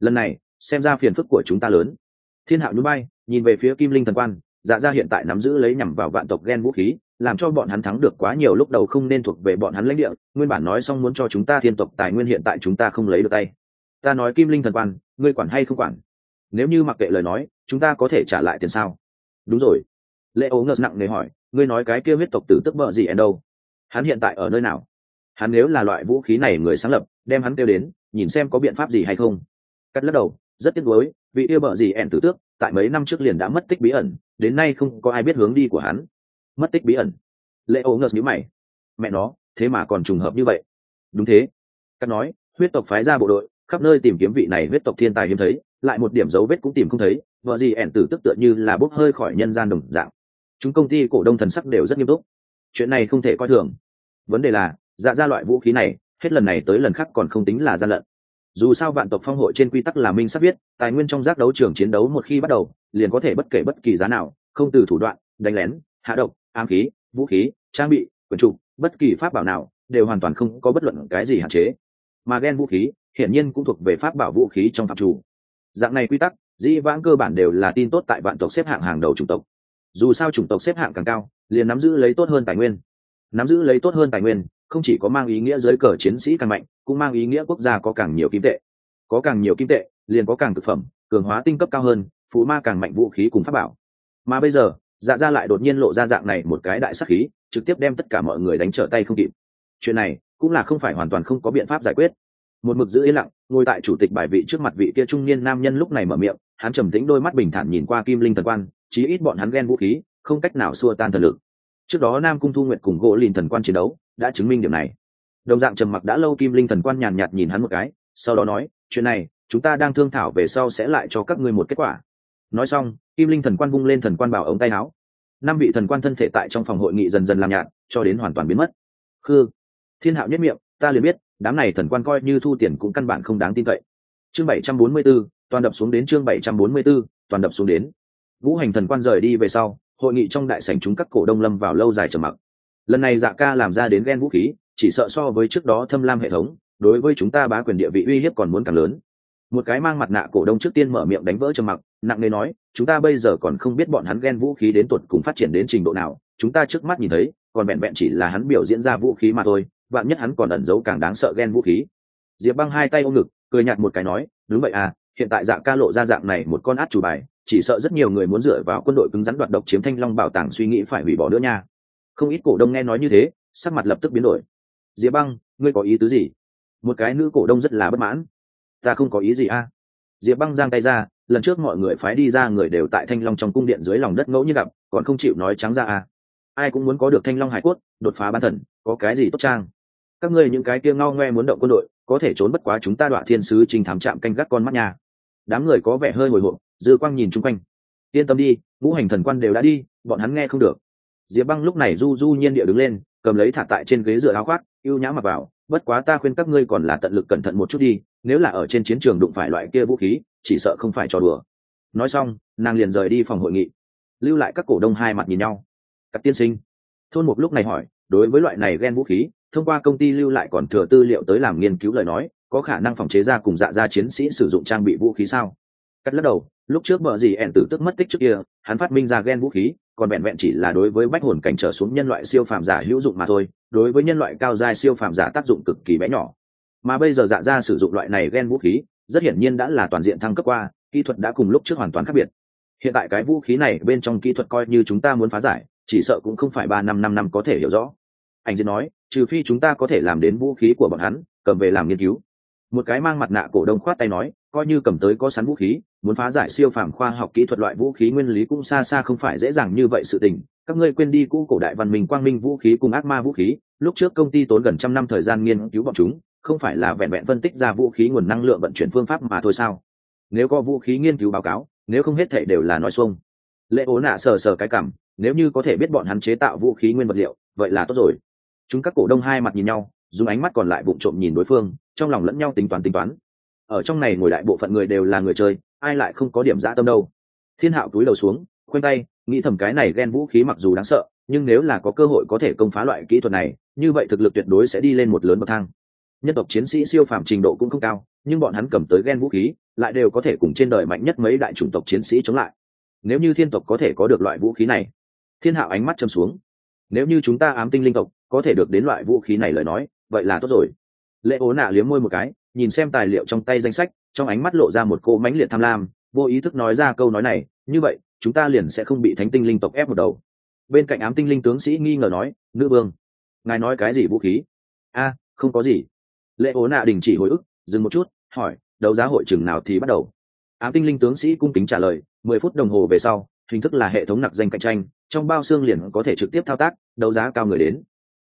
Lần này, xem ra phiền phức của chúng ta lớn. Thiên hạo núi bay nhìn về phía kim linh thần quan dạ ra hiện tại nắm giữ lấy nhằm vào vạn tộc ghen vũ khí làm cho bọn hắn thắng được quá nhiều lúc đầu không nên thuộc về bọn hắn lãnh địa, nguyên bản nói xong muốn cho chúng ta thiên tộc tài nguyên hiện tại chúng ta không lấy được tay. Ta nói kim linh thần quan, ngươi quản hay không quản? Nếu như mặc kệ lời nói, chúng ta có thể trả lại tiền sao? Đúng rồi. Lệ ố ngợt nặng nề hỏi, ngươi nói cái kia huyết tộc tử tức bợ gì ở đâu? Hắn hiện tại ở nơi nào? Hắn nếu là loại vũ khí này người sáng lập, đem hắn kêu đến, nhìn xem có biện pháp gì hay không. Cắt lắc đầu, rất tiếc nuối, vị yêu bợ gì ẻn tử tước, tại mấy năm trước liền đã mất tích bí ẩn, đến nay không có ai biết hướng đi của hắn mất tích bí ẩn. Lệ ố ngờ nhữ mày. Mẹ nó, thế mà còn trùng hợp như vậy. Đúng thế. Cắt nói, huyết tộc phái ra bộ đội, khắp nơi tìm kiếm vị này huyết tộc thiên tài hiếm thấy, lại một điểm dấu vết cũng tìm không thấy, vợ gì ẻn tử tức tựa như là bốc hơi khỏi nhân gian đồng dạng. Chúng công ty cổ đông thần sắc đều rất nghiêm túc. Chuyện này không thể coi thường. Vấn đề là dạ ra loại vũ khí này, hết lần này tới lần khác còn không tính là gian lận. Dù sao vạn tộc phong hội trên quy tắc là minh sắp viết, tài nguyên trong giác đấu trường chiến đấu một khi bắt đầu, liền có thể bất kể bất kỳ giá nào, không từ thủ đoạn, đánh lén, hạ độc ám khí, vũ khí, trang bị quyền trục, bất kỳ pháp bảo nào đều hoàn toàn không có bất luận cái gì hạn chế. Mà ghen vũ khí hiển nhiên cũng thuộc về pháp bảo vũ khí trong phạm chủ. Dạng này quy tắc, dĩ vãng cơ bản đều là tin tốt tại vạn tộc xếp hạng hàng đầu chủng tộc. Dù sao chủng tộc xếp hạng càng cao, liền nắm giữ lấy tốt hơn tài nguyên. Nắm giữ lấy tốt hơn tài nguyên, không chỉ có mang ý nghĩa giới cờ chiến sĩ càng mạnh, cũng mang ý nghĩa quốc gia có càng nhiều kim tệ. Có càng nhiều kim tệ, liền có càng thực phẩm, cường hóa tinh cấp cao hơn, phụ ma càng mạnh vũ khí cùng pháp bảo. Mà bây giờ dạ ra lại đột nhiên lộ ra dạng này một cái đại sắc khí, trực tiếp đem tất cả mọi người đánh trở tay không kịp. Chuyện này cũng là không phải hoàn toàn không có biện pháp giải quyết. Một mực giữ yên lặng, ngồi tại chủ tịch bài vị trước mặt vị kia trung niên nam nhân lúc này mở miệng, hắn trầm tĩnh đôi mắt bình thản nhìn qua kim linh thần quan, chí ít bọn hắn ghen vũ khí, không cách nào xua tan thần lực. Trước đó nam cung thu nguyện cùng gỗ lìn thần quan chiến đấu, đã chứng minh điểm này. Đồng dạng trầm mặc đã lâu kim linh thần quan nhàn nhạt nhìn hắn một cái, sau đó nói, chuyện này, chúng ta đang thương thảo về sau sẽ lại cho các ngươi một kết quả nói xong kim linh thần quan vung lên thần quan bảo ống tay áo. Năm vị thần quan thân thể tại trong phòng hội nghị dần dần làm nhạt cho đến hoàn toàn biến mất. Khư thiên hạo nhất miệng ta liền biết đám này thần quan coi như thu tiền cũng căn bản không đáng tin cậy. Chương bảy trăm bốn mươi 744, toàn đập xuống đến chương bảy trăm bốn mươi 744, toàn đập xuống đến. Vũ hành thần quan rời đi về sau hội nghị trong đại sảnh chúng các cổ đông lâm vào lâu dài trầm mặc. Lần này dạ ca làm ra đến ghen vũ khí chỉ sợ so với trước đó thâm lam hệ thống đối với chúng ta bá quyền địa vị uy hiếp còn muốn càng lớn. Một cái mang mặt nạ cổ đông trước tiên mở miệng đánh vỡ trầm mặc nặng nề nói, chúng ta bây giờ còn không biết bọn hắn ghen vũ khí đến tuột cùng phát triển đến trình độ nào. Chúng ta trước mắt nhìn thấy, còn vẹn vẹn chỉ là hắn biểu diễn ra vũ khí mà thôi, vạn nhất hắn còn ẩn giấu càng đáng sợ ghen vũ khí. Diệp băng hai tay ôm ngực, cười nhạt một cái nói, đúng vậy à hiện tại dạng ca lộ ra dạng này một con át chủ bài, chỉ sợ rất nhiều người muốn dựa vào quân đội cứng rắn đoạt độc chiếm thanh long bảo tàng suy nghĩ phải hủy bỏ nữa nha. Không ít cổ đông nghe nói như thế, sắc mặt lập tức biến đổi. Diệp băng, ngươi có ý tứ gì? Một cái nữ cổ đông rất là bất mãn. Ta không có ý gì a à? diệp băng giang tay ra lần trước mọi người phái đi ra người đều tại thanh long trong cung điện dưới lòng đất ngẫu như gặp, còn không chịu nói trắng ra à. Ai cũng muốn có được thanh long hải cốt, đột phá ban thần, có cái gì tốt trang? Các ngươi những cái kia ngao ngoe muốn động quân đội, có thể trốn bất quá chúng ta đọa thiên sứ trình thám trạm canh gác con mắt nhà đám người có vẻ hơi hồi hộp, dư quang nhìn chung quanh. Yên tâm đi, ngũ hành thần quan đều đã đi, bọn hắn nghe không được. Diệp băng lúc này du du nhiên địa đứng lên, cầm lấy thả tại trên ghế dựa áo khoác, ưu nhã mặc vào. Bất quá ta khuyên các ngươi còn là tận lực cẩn thận một chút đi, nếu là ở trên chiến trường đụng phải loại kia vũ khí chỉ sợ không phải trò đùa. Nói xong, nàng liền rời đi phòng hội nghị. Lưu lại các cổ đông hai mặt nhìn nhau. Các tiên sinh. Thôn một lúc này hỏi, đối với loại này ghen vũ khí, thông qua công ty lưu lại còn thừa tư liệu tới làm nghiên cứu lời nói, có khả năng phòng chế ra cùng dạ ra chiến sĩ sử dụng trang bị vũ khí sao? Cắt lắc đầu, lúc trước bờ gì ẻn tử tức mất tích trước kia, hắn phát minh ra gen vũ khí, còn vẹn vẹn chỉ là đối với bách hồn cảnh trở xuống nhân loại siêu phàm giả hữu dụng mà thôi, đối với nhân loại cao giai siêu phàm giả tác dụng cực kỳ bé nhỏ. Mà bây giờ dạ ra sử dụng loại này gen vũ khí rất hiển nhiên đã là toàn diện thăng cấp qua, kỹ thuật đã cùng lúc trước hoàn toàn khác biệt. Hiện tại cái vũ khí này bên trong kỹ thuật coi như chúng ta muốn phá giải, chỉ sợ cũng không phải ba năm năm năm có thể hiểu rõ. Anh diễn nói, trừ phi chúng ta có thể làm đến vũ khí của bọn hắn, cầm về làm nghiên cứu. Một cái mang mặt nạ cổ đông khoát tay nói, coi như cầm tới có sắn vũ khí, muốn phá giải siêu phàm khoa học kỹ thuật loại vũ khí nguyên lý cũng xa xa không phải dễ dàng như vậy sự tình. Các ngươi quên đi cũ cổ đại văn minh quang minh vũ khí cùng ác ma vũ khí, lúc trước công ty tốn gần trăm năm thời gian nghiên cứu bọn chúng không phải là vẹn vẹn phân tích ra vũ khí nguồn năng lượng vận chuyển phương pháp mà thôi sao? Nếu có vũ khí nghiên cứu báo cáo, nếu không hết thể đều là nói xuông. Lệ ố nạ sờ sờ cái cảm, nếu như có thể biết bọn hắn chế tạo vũ khí nguyên vật liệu, vậy là tốt rồi. Chúng các cổ đông hai mặt nhìn nhau, dùng ánh mắt còn lại vụng trộm nhìn đối phương, trong lòng lẫn nhau tính toán tính toán. Ở trong này ngồi đại bộ phận người đều là người chơi, ai lại không có điểm dã tâm đâu. Thiên hạo túi đầu xuống, khoanh tay, nghĩ thầm cái này ghen vũ khí mặc dù đáng sợ, nhưng nếu là có cơ hội có thể công phá loại kỹ thuật này, như vậy thực lực tuyệt đối sẽ đi lên một lớn bậc thang nhân tộc chiến sĩ siêu phàm trình độ cũng không cao, nhưng bọn hắn cầm tới ghen vũ khí, lại đều có thể cùng trên đời mạnh nhất mấy đại chủng tộc chiến sĩ chống lại. Nếu như thiên tộc có thể có được loại vũ khí này, thiên hạo ánh mắt châm xuống. Nếu như chúng ta ám tinh linh tộc có thể được đến loại vũ khí này lời nói, vậy là tốt rồi. Lệ ố nạ liếm môi một cái, nhìn xem tài liệu trong tay danh sách, trong ánh mắt lộ ra một cô mãnh liệt tham lam, vô ý thức nói ra câu nói này, như vậy, chúng ta liền sẽ không bị thánh tinh linh tộc ép một đầu. Bên cạnh ám tinh linh tướng sĩ nghi ngờ nói, nữ vương, ngài nói cái gì vũ khí? A, không có gì lệ ố nạ đình chỉ hồi ức, dừng một chút, hỏi, đấu giá hội chừng nào thì bắt đầu? Ám tinh linh tướng sĩ cung kính trả lời, mười phút đồng hồ về sau, hình thức là hệ thống nặc danh cạnh tranh, trong bao xương liền có thể trực tiếp thao tác, đấu giá cao người đến.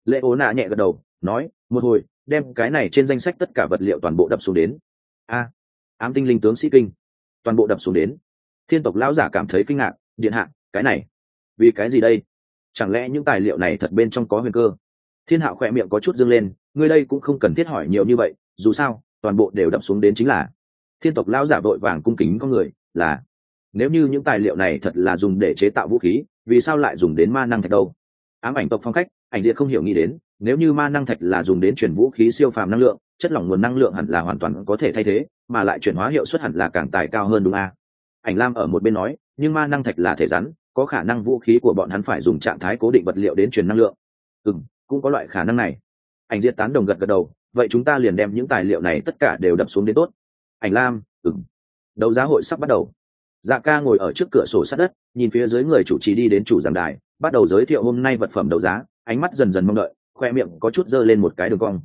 Lệ ố nạ nhẹ gật đầu, nói, một hồi, đem cái này trên danh sách tất cả vật liệu toàn bộ đập xuống đến. A, ám tinh linh tướng sĩ kinh. Toàn bộ đập xuống đến. Thiên tộc lão giả cảm thấy kinh ngạc, điện hạ, cái này, vì cái gì đây? Chẳng lẽ những tài liệu này thật bên trong có huyền cơ? Thiên hạo khỏe miệng có chút dâng lên ngươi đây cũng không cần thiết hỏi nhiều như vậy, dù sao, toàn bộ đều đập xuống đến chính là. Thiên tộc lão giả vội vàng cung kính con người, là, nếu như những tài liệu này thật là dùng để chế tạo vũ khí, vì sao lại dùng đến ma năng thạch đâu? Ám ảnh tộc phong cách ảnh diện không hiểu nghĩ đến, nếu như ma năng thạch là dùng đến chuyển vũ khí siêu phàm năng lượng, chất lỏng nguồn năng lượng hẳn là hoàn toàn có thể thay thế, mà lại chuyển hóa hiệu suất hẳn là càng tài cao hơn đúng a à? ảnh lam ở một bên nói, nhưng ma năng thạch là thể rắn, có khả năng vũ khí của bọn hắn phải dùng trạng thái cố định vật liệu đến truyền năng lượng. Ừ cũng có loại khả năng này ảnh diệt tán đồng gật gật đầu, vậy chúng ta liền đem những tài liệu này tất cả đều đập xuống đến tốt. Ảnh lam ừng đấu giá hội sắp bắt đầu. Dạ ca ngồi ở trước cửa sổ sát đất, nhìn phía dưới người chủ trì đi đến chủ giảng đài, bắt đầu giới thiệu hôm nay vật phẩm đấu giá, ánh mắt dần dần mong đợi, khoe miệng có chút dơ lên một cái đường cong.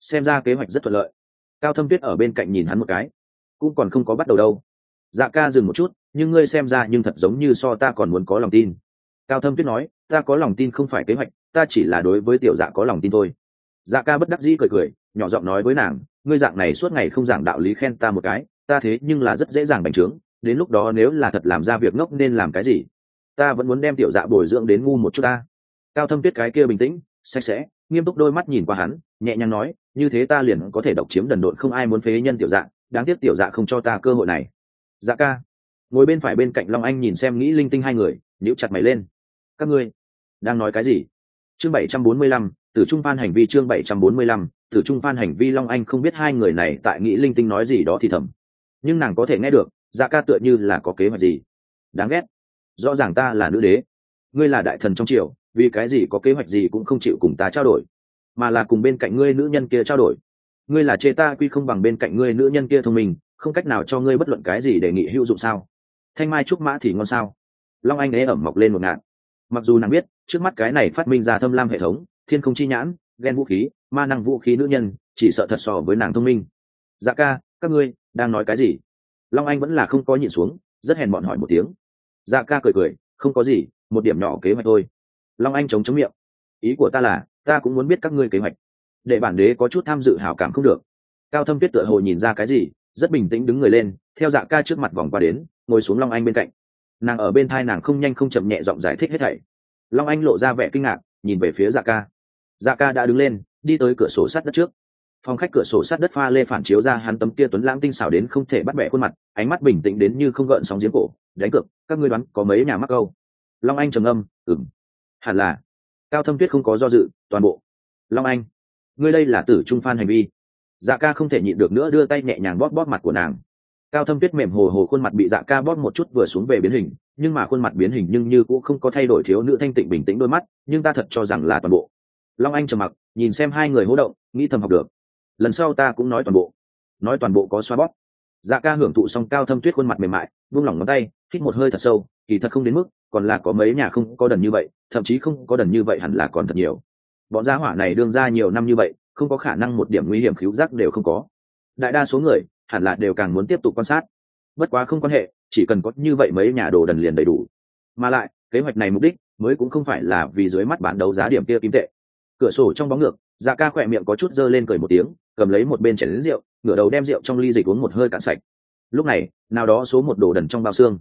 Xem ra kế hoạch rất thuận lợi. Cao thâm tuyết ở bên cạnh nhìn hắn một cái, cũng còn không có bắt đầu đâu. Dạ ca dừng một chút, nhưng ngươi xem ra nhưng thật giống như so ta còn muốn có lòng tin. Cao thâm tuyết nói, ta có lòng tin không phải kế hoạch, ta chỉ là đối với tiểu dạ có lòng tin thôi dạ ca bất đắc dĩ cười cười, nhỏ giọng nói với nàng, ngươi dạng này suốt ngày không giảng đạo lý khen ta một cái, ta thế nhưng là rất dễ dàng bành trướng, đến lúc đó nếu là thật làm ra việc ngốc nên làm cái gì? Ta vẫn muốn đem tiểu dạ bồi dưỡng đến ngu một chút ta. Cao thâm tuyết cái kia bình tĩnh, sạch sẽ, nghiêm túc đôi mắt nhìn qua hắn, nhẹ nhàng nói, như thế ta liền có thể độc chiếm đần độn không ai muốn phế nhân tiểu dạ đáng tiếc tiểu dạ không cho ta cơ hội này. Dạ ca, ngồi bên phải bên cạnh long anh nhìn xem nghĩ linh tinh hai người, nhíu chặt mày lên. Các ngươi đang nói cái gì? Chương bảy trăm bốn mươi lăm Tử trung phan hành vi chương bảy trăm bốn mươi lăm Tử trung phan hành vi long anh không biết hai người này tại nghĩ linh tinh nói gì đó thì thầm. Nhưng nàng có thể nghe được dạ ca tựa như là có kế hoạch gì. Đáng ghét. Rõ ràng ta là nữ đế. Ngươi là đại thần trong triều, vì cái gì có kế hoạch gì cũng không chịu cùng ta trao đổi. Mà là cùng bên cạnh ngươi nữ nhân kia trao đổi. Ngươi là chê ta quy không bằng bên cạnh ngươi nữ nhân kia thông minh, không cách nào cho ngươi bất luận cái gì đề nghị hữu dụng sao? Thanh mai trúc mã thì ngon sao? Long anh ế ẩm mọc lên một ngạn mặc dù nàng biết, trước mắt cái này phát minh ra thâm lam hệ thống thiên không chi nhãn ghen vũ khí, ma năng vũ khí nữ nhân, chỉ sợ thật so với nàng thông minh. Dạ ca, các ngươi đang nói cái gì? Long anh vẫn là không có nhịn xuống, rất hèn bọn hỏi một tiếng. Dạ ca cười cười, không có gì, một điểm nhỏ kế hoạch thôi. Long anh chống chống miệng. Ý của ta là, ta cũng muốn biết các ngươi kế hoạch. Để bản đế có chút tham dự hảo cảm không được. Cao thâm tuyết tựa hồ nhìn ra cái gì, rất bình tĩnh đứng người lên, theo dạ ca trước mặt vòng qua đến, ngồi xuống long anh bên cạnh. Nàng ở bên thai nàng không nhanh không chậm nhẹ giọng giải thích hết thảy. Long anh lộ ra vẻ kinh ngạc, nhìn về phía dạ ca dạ ca đã đứng lên, đi tới cửa sổ sắt đất trước. Phòng khách cửa sổ sắt đất pha lê phản chiếu ra hắn tấm kia tuấn lãng tinh xảo đến không thể bắt bẻ khuôn mặt, ánh mắt bình tĩnh đến như không gợn sóng giếng cổ, đánh cược, các ngươi đoán có mấy nhà mắc câu? Long anh trầm âm ừng hẳn là. Cao thâm tuyết không có do dự, toàn bộ. Long anh, ngươi đây là tử trung phan hành vi. Dạ ca không thể nhịn được nữa đưa tay nhẹ nhàng bóp bóp mặt của nàng. Cao thâm tuyết mềm hồ hồ khuôn mặt bị dạ ca bóp một chút vừa xuống về biến hình, nhưng mà khuôn mặt biến hình nhưng như cũng không có thay đổi thiếu nữ thanh tịnh bình tĩnh đôi mắt, nhưng ta thật cho rằng là toàn bộ long anh trầm mặc, nhìn xem hai người hỗ động, nghĩ thầm học được. Lần sau ta cũng nói toàn bộ. Nói toàn bộ có xoa bóp. Dạ ca hưởng thụ xong cao thâm tuyết khuôn mặt mềm mại, buông lỏng ngón tay, hít một hơi thật sâu, kỳ thật không đến mức, còn là có mấy nhà không có đần như vậy, thậm chí không có đần như vậy hẳn là còn thật nhiều. Bọn gia hỏa này đương ra nhiều năm như vậy, không có khả năng một điểm nguy hiểm cứu giác đều không có. Đại đa số người, hẳn là đều càng muốn tiếp tục quan sát. Bất quá không quan hệ, chỉ cần có như vậy mấy nhà đồ đần liền đầy đủ. Mà lại, kế hoạch này mục đích, mới cũng không phải là vì dưới mắt bán đấu giá điểm kia kim tệ cửa sổ trong bóng ngược dạ ca khỏe miệng có chút dơ lên cười một tiếng, cầm lấy một bên chảy đến rượu, ngửa đầu đem rượu trong ly dịch uống một hơi cạn sạch. Lúc này, nào đó số một đồ đần trong bao xương.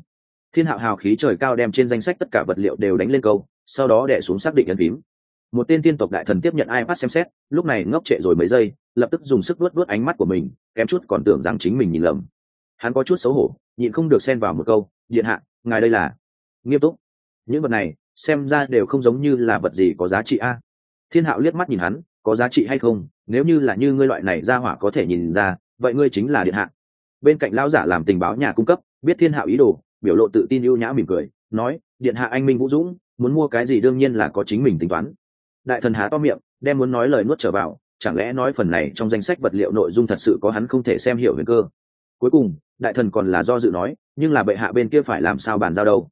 Thiên hạo hào khí trời cao đem trên danh sách tất cả vật liệu đều đánh lên câu, sau đó đẻ xuống xác định ấn phím một tên tiên tộc đại thần tiếp nhận ipad xem xét, lúc này ngốc trệ rồi mấy giây, lập tức dùng sức luốt luốt ánh mắt của mình, kém chút còn tưởng rằng chính mình nhìn lầm. Hắn có chút xấu hổ, nhịn không được xen vào một câu, điện hạ, ngài đây là? Nghiêm túc. Những vật này, xem ra đều không giống như là vật gì có giá trị a thiên hạo liếc mắt nhìn hắn, có giá trị hay không? Nếu như là như ngươi loại này ra hỏa có thể nhìn ra, vậy ngươi chính là điện hạ. Bên cạnh lão giả làm tình báo nhà cung cấp, biết thiên hạo ý đồ, biểu lộ tự tin ưu nhã mỉm cười, nói, điện hạ anh minh vũ dũng, muốn mua cái gì đương nhiên là có chính mình tính toán. Đại thần há to miệng, đem muốn nói lời nuốt trở vào, chẳng lẽ nói phần này trong danh sách vật liệu nội dung thật sự có hắn không thể xem hiểu huyền cơ? Cuối cùng, đại thần còn là do dự nói, nhưng là bệ hạ bên kia phải làm sao bàn giao đâu?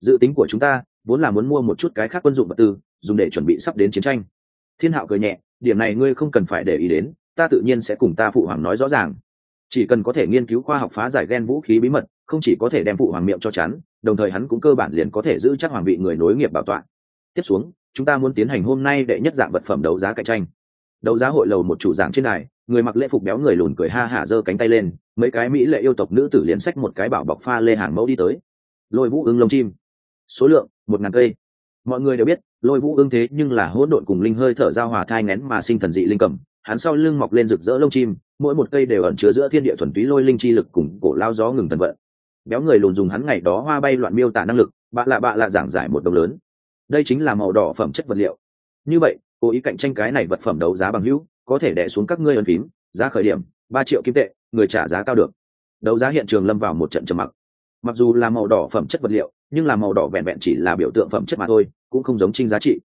Dự tính của chúng ta, vốn là muốn mua một chút cái khác quân dụng vật tư, dùng để chuẩn bị sắp đến chiến tranh thiên hạo cười nhẹ, điểm này ngươi không cần phải để ý đến, ta tự nhiên sẽ cùng ta phụ hoàng nói rõ ràng. Chỉ cần có thể nghiên cứu khoa học phá giải gen vũ khí bí mật, không chỉ có thể đem phụ hoàng miệng cho chắn, đồng thời hắn cũng cơ bản liền có thể giữ chắc hoàng vị người nối nghiệp bảo toàn. Tiếp xuống, chúng ta muốn tiến hành hôm nay đệ nhất dạng vật phẩm đấu giá cạnh tranh. Đấu giá hội lầu một chủ giảng trên này người mặc lễ phục béo người lùn cười ha hả giơ cánh tay lên, mấy cái mỹ lệ yêu tộc nữ tử liền sách một cái bảo bọc pha lê hàng mẫu đi tới. Lôi vũ ưng lông chim. Số lượng, một ngàn cây. Mọi người đều biết lôi vũ ương thế nhưng là hỗn độn cùng linh hơi thở giao hòa thai ngén mà sinh thần dị linh cầm, hắn sau lưng mọc lên rực rỡ lông chim, mỗi một cây đều ẩn chứa giữa thiên địa thuần túy lôi linh chi lực cùng cổ lao gió ngừng thần vận. Béo người lùn dùng hắn ngày đó hoa bay loạn miêu tả năng lực, bạ lạ bạ lạ giảng giải một đồng lớn. Đây chính là màu đỏ phẩm chất vật liệu. Như vậy, cố ý cạnh tranh cái này vật phẩm đấu giá bằng hữu, có thể đẻ xuống các ngươi ân phím, giá khởi điểm, ba triệu kim tệ, người trả giá cao được. Đấu giá hiện trường lâm vào một trận trầm mặc. Mặc dù là màu đỏ phẩm chất vật liệu, nhưng là màu đỏ vẹn vẹn chỉ là biểu tượng phẩm chất mà thôi cũng không giống trinh giá trị.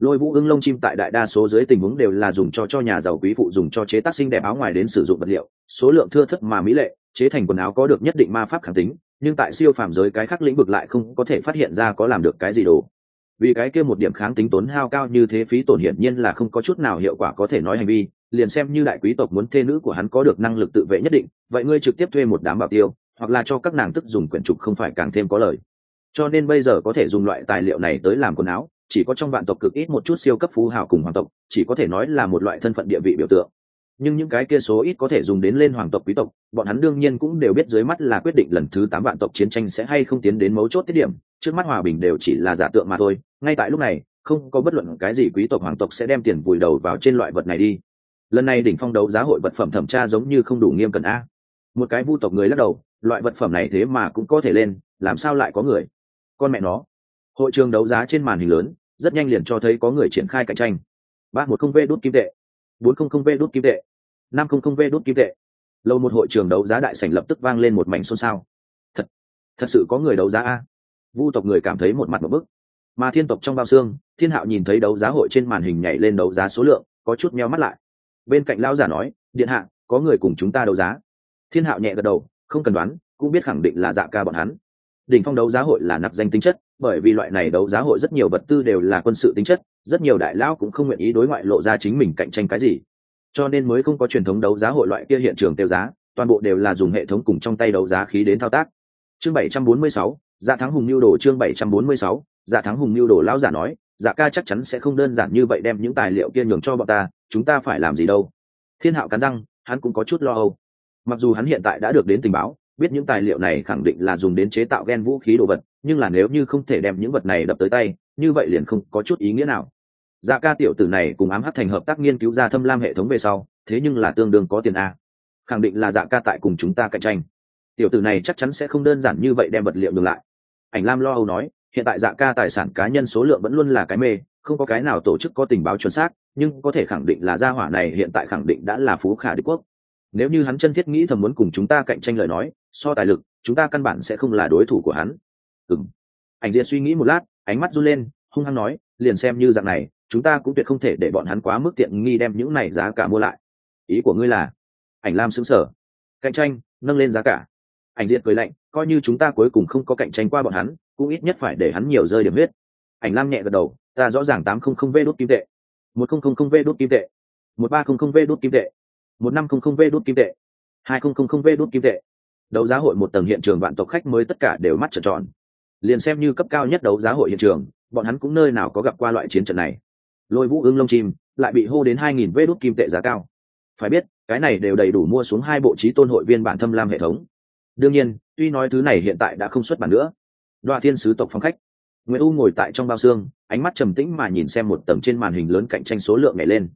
Lôi vũ ưng lông chim tại đại đa số dưới tình huống đều là dùng cho cho nhà giàu quý phụ, dùng cho chế tác sinh đẹp áo ngoài đến sử dụng vật liệu. Số lượng thưa thất mà mỹ lệ, chế thành quần áo có được nhất định ma pháp khẳng tính, nhưng tại siêu phàm giới cái khác lĩnh vực lại không có thể phát hiện ra có làm được cái gì đồ. Vì cái kia một điểm kháng tính tốn hao cao như thế phí tổn hiển nhiên là không có chút nào hiệu quả có thể nói hành vi, liền xem như đại quý tộc muốn thê nữ của hắn có được năng lực tự vệ nhất định, vậy ngươi trực tiếp thuê một đám bảo tiêu, hoặc là cho các nàng tức dùng quyển trục không phải càng thêm có lời cho nên bây giờ có thể dùng loại tài liệu này tới làm quần áo, chỉ có trong vạn tộc cực ít một chút siêu cấp phú hào cùng hoàng tộc, chỉ có thể nói là một loại thân phận địa vị biểu tượng. Nhưng những cái kia số ít có thể dùng đến lên hoàng tộc quý tộc, bọn hắn đương nhiên cũng đều biết dưới mắt là quyết định lần thứ tám vạn tộc chiến tranh sẽ hay không tiến đến mấu chốt tiết điểm, trước mắt hòa bình đều chỉ là giả tượng mà thôi, ngay tại lúc này, không có bất luận cái gì quý tộc hoàng tộc sẽ đem tiền vùi đầu vào trên loại vật này đi. Lần này đỉnh phong đấu giá hội vật phẩm thẩm tra giống như không đủ nghiêm cần a. Một cái vu tộc người lắc đầu, loại vật phẩm này thế mà cũng có thể lên, làm sao lại có người? Con mẹ nó. Hội trường đấu giá trên màn hình lớn, rất nhanh liền cho thấy có người triển khai cạnh tranh. Ba một không v đốt kim tệ, bốn không không v đốt kim tệ, năm không không v đốt kim tệ. Lâu một hội trường đấu giá đại sảnh lập tức vang lên một mảnh xôn xao. Thật thật sự có người đấu giá a. Vu tộc người cảm thấy một mặt một bức. Mà thiên tộc trong bao xương, thiên hạo nhìn thấy đấu giá hội trên màn hình nhảy lên đấu giá số lượng, có chút meo mắt lại. Bên cạnh lão giả nói, điện hạ, có người cùng chúng ta đấu giá. Thiên hạo nhẹ gật đầu, không cần đoán, cũng biết khẳng định là dạ ca bọn hắn đỉnh phong đấu giá hội là nặc danh tính chất bởi vì loại này đấu giá hội rất nhiều vật tư đều là quân sự tính chất rất nhiều đại lão cũng không nguyện ý đối ngoại lộ ra chính mình cạnh tranh cái gì. Cho nên mới không có truyền thống đấu giá hội loại kia hiện trường tiêu giá toàn bộ đều là dùng hệ thống cùng trong tay đấu giá khí đến thao tác. Chương 746, dạ thắng hùng lưu đồ chương 746, dạ thắng hùng lưu đồ lão giả nói dạ ca chắc chắn sẽ không đơn giản như vậy đem những tài liệu kia nhường cho bọn ta chúng ta phải làm gì đâu. Thiên hạo cắn răng hắn cũng có chút lo âu. Mặc dù hắn hiện tại đã được đến tình báo biết những tài liệu này khẳng định là dùng đến chế tạo gen vũ khí đồ vật, nhưng là nếu như không thể đem những vật này đập tới tay, như vậy liền không có chút ý nghĩa nào. Dạ ca tiểu tử này cùng ám hát thành hợp tác nghiên cứu ra thâm lam hệ thống về sau, thế nhưng là tương đương có tiền a. Khẳng định là dạ ca tại cùng chúng ta cạnh tranh. Tiểu tử này chắc chắn sẽ không đơn giản như vậy đem vật liệu ngược lại. Ảnh lam lo âu nói, hiện tại dạ ca tài sản cá nhân số lượng vẫn luôn là cái mê, không có cái nào tổ chức có tình báo chuẩn xác, nhưng có thể khẳng định là gia hỏa này hiện tại khẳng định đã là phú khả đế quốc nếu như hắn chân thiết nghĩ thầm muốn cùng chúng ta cạnh tranh lời nói, so tài lực, chúng ta căn bản sẽ không là đối thủ của hắn. Ừng ảnh diện suy nghĩ một lát, ánh mắt run lên, hung hăng nói, liền xem như dạng này, chúng ta cũng tuyệt không thể để bọn hắn quá mức tiện nghi đem những này giá cả mua lại. Ý của ngươi là? Ảnh lam xứng sở cạnh tranh, nâng lên giá cả. Ảnh diện cười lạnh, coi như chúng ta cuối cùng không có cạnh tranh qua bọn hắn, cũng ít nhất phải để hắn nhiều rơi điểm huyết. Ảnh lam nhẹ gật đầu, ta rõ ràng tám không không v đốt kim tệ. Một không không không v đốt kim tệ. Một ba không không v đốt kim tệ một năm không không v đốt kim tệ. Hai không không không v đốt kim tệ. Đấu giá hội một tầng hiện trường vạn tộc khách mới tất cả đều mắt trợn tròn. Liền xem như cấp cao nhất đấu giá hội hiện trường, bọn hắn cũng nơi nào có gặp qua loại chiến trận này. Lôi vũ ưng lông chim lại bị hô đến hai nghìn vê đốt kim tệ giá cao. Phải biết, cái này đều đầy đủ mua xuống hai bộ trí tôn hội viên bản thâm lam hệ thống. Đương nhiên, tuy nói thứ này hiện tại đã không xuất bản nữa. Đoạ thiên sứ tộc phong khách. Nguyễn u ngồi tại trong bao xương, ánh mắt trầm tĩnh mà nhìn xem một tầng trên màn hình lớn cạnh tranh số lượng nhảy lên.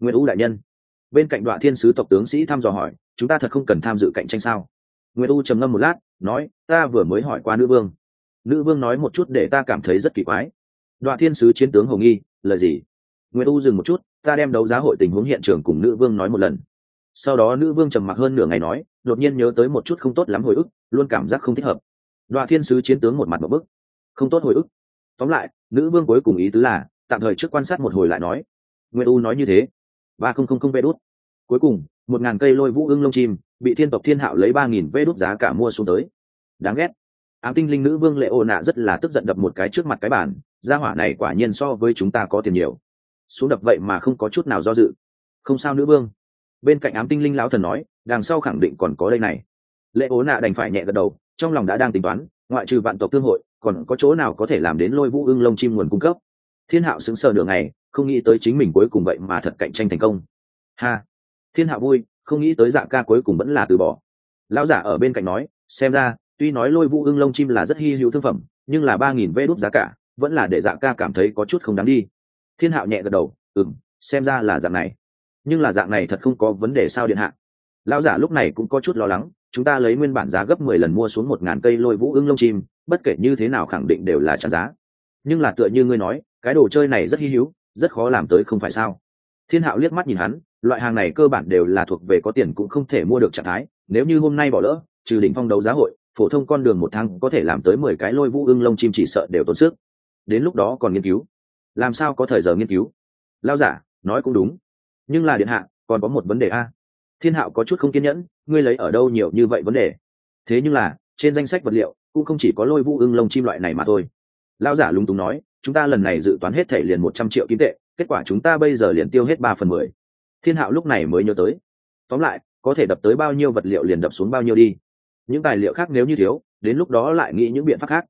Nguyễn u đại nhân bên cạnh đoạ thiên sứ tộc tướng sĩ thăm dò hỏi, chúng ta thật không cần tham dự cạnh tranh sao? Nguyễn u trầm ngâm một lát, nói, ta vừa mới hỏi qua nữ vương. Nữ vương nói một chút để ta cảm thấy rất kỳ quái. Đoạ thiên sứ chiến tướng hồng nghi, lời gì? Nguyễn u dừng một chút, ta đem đấu giá hội tình huống hiện trường cùng nữ vương nói một lần. Sau đó nữ vương trầm mặc hơn nửa ngày nói, đột nhiên nhớ tới một chút không tốt lắm hồi ức, luôn cảm giác không thích hợp. Đoạ thiên sứ chiến tướng một mặt một bức, không tốt hồi ức. Tóm lại, nữ vương cuối cùng ý tứ là, tạm thời trước quan sát một hồi lại nói. Nguyễn u nói như thế ba không không không vê đốt cuối cùng, một ngàn cây lôi vũ ưng lông chim, bị thiên tộc thiên hạo lấy ba nghìn vê đốt giá cả mua xuống tới. Đáng ghét. Ám tinh linh nữ vương lệ ô nạ rất là tức giận đập một cái trước mặt cái bản gia hỏa này quả nhiên so với chúng ta có tiền nhiều. Xuống đập vậy mà không có chút nào do dự. Không sao nữ vương. Bên cạnh ám tinh linh lão thần nói, đằng sau khẳng định còn có đây này. Lệ ố nạ đành phải nhẹ gật đầu, trong lòng đã đang tính toán, ngoại trừ vạn tộc thương hội, còn có chỗ nào có thể làm đến lôi vũ ưng lông chim nguồn cung cấp. Thiên hạo xứng sờ nửa ngày không nghĩ tới chính mình cuối cùng vậy mà thật cạnh tranh thành công. Ha, thiên hạ vui, không nghĩ tới dạ ca cuối cùng vẫn là từ bỏ. Lão giả ở bên cạnh nói, xem ra, tuy nói lôi vũ ưng lông chim là rất hy hữu thương phẩm, nhưng là ba nghìn vê đốt giá cả, vẫn là để dạ ca cảm thấy có chút không đáng đi. Thiên hạo nhẹ gật đầu ừng xem ra là dạng này. Nhưng là dạng này thật không có vấn đề sao điện hạ? Lão giả lúc này cũng có chút lo lắng, chúng ta lấy nguyên bản giá gấp mười lần mua xuống một ngàn cây lôi vũ ưng lông chim, bất kể như thế nào khẳng định đều là trả giá. Nhưng là tựa như ngươi nói, cái đồ chơi này rất hy hữu rất khó làm tới không phải sao. Thiên hạo liếc mắt nhìn hắn, loại hàng này cơ bản đều là thuộc về có tiền cũng không thể mua được trạng thái, nếu như hôm nay bỏ lỡ, trừ đỉnh phong đấu giá hội, phổ thông con đường một tháng có thể làm tới mười cái lôi vũ ưng lông chim chỉ sợ đều tốn sức. Đến lúc đó còn nghiên cứu. Làm sao có thời giờ nghiên cứu? Lao giả, nói cũng đúng. Nhưng là điện hạ, còn có một vấn đề a. Thiên hạo có chút không kiên nhẫn, ngươi lấy ở đâu nhiều như vậy vấn đề? Thế nhưng là, trên danh sách vật liệu, cũng không chỉ có lôi vũ ưng lông chim loại này mà thôi. Lao giả lúng túng nói chúng ta lần này dự toán hết thể liền một trăm triệu kim tệ, kết quả chúng ta bây giờ liền tiêu hết ba phần mười. Thiên hạo lúc này mới nhớ tới. Tóm lại, có thể đập tới bao nhiêu vật liệu liền đập xuống bao nhiêu đi. Những tài liệu khác nếu như thiếu, đến lúc đó lại nghĩ những biện pháp khác.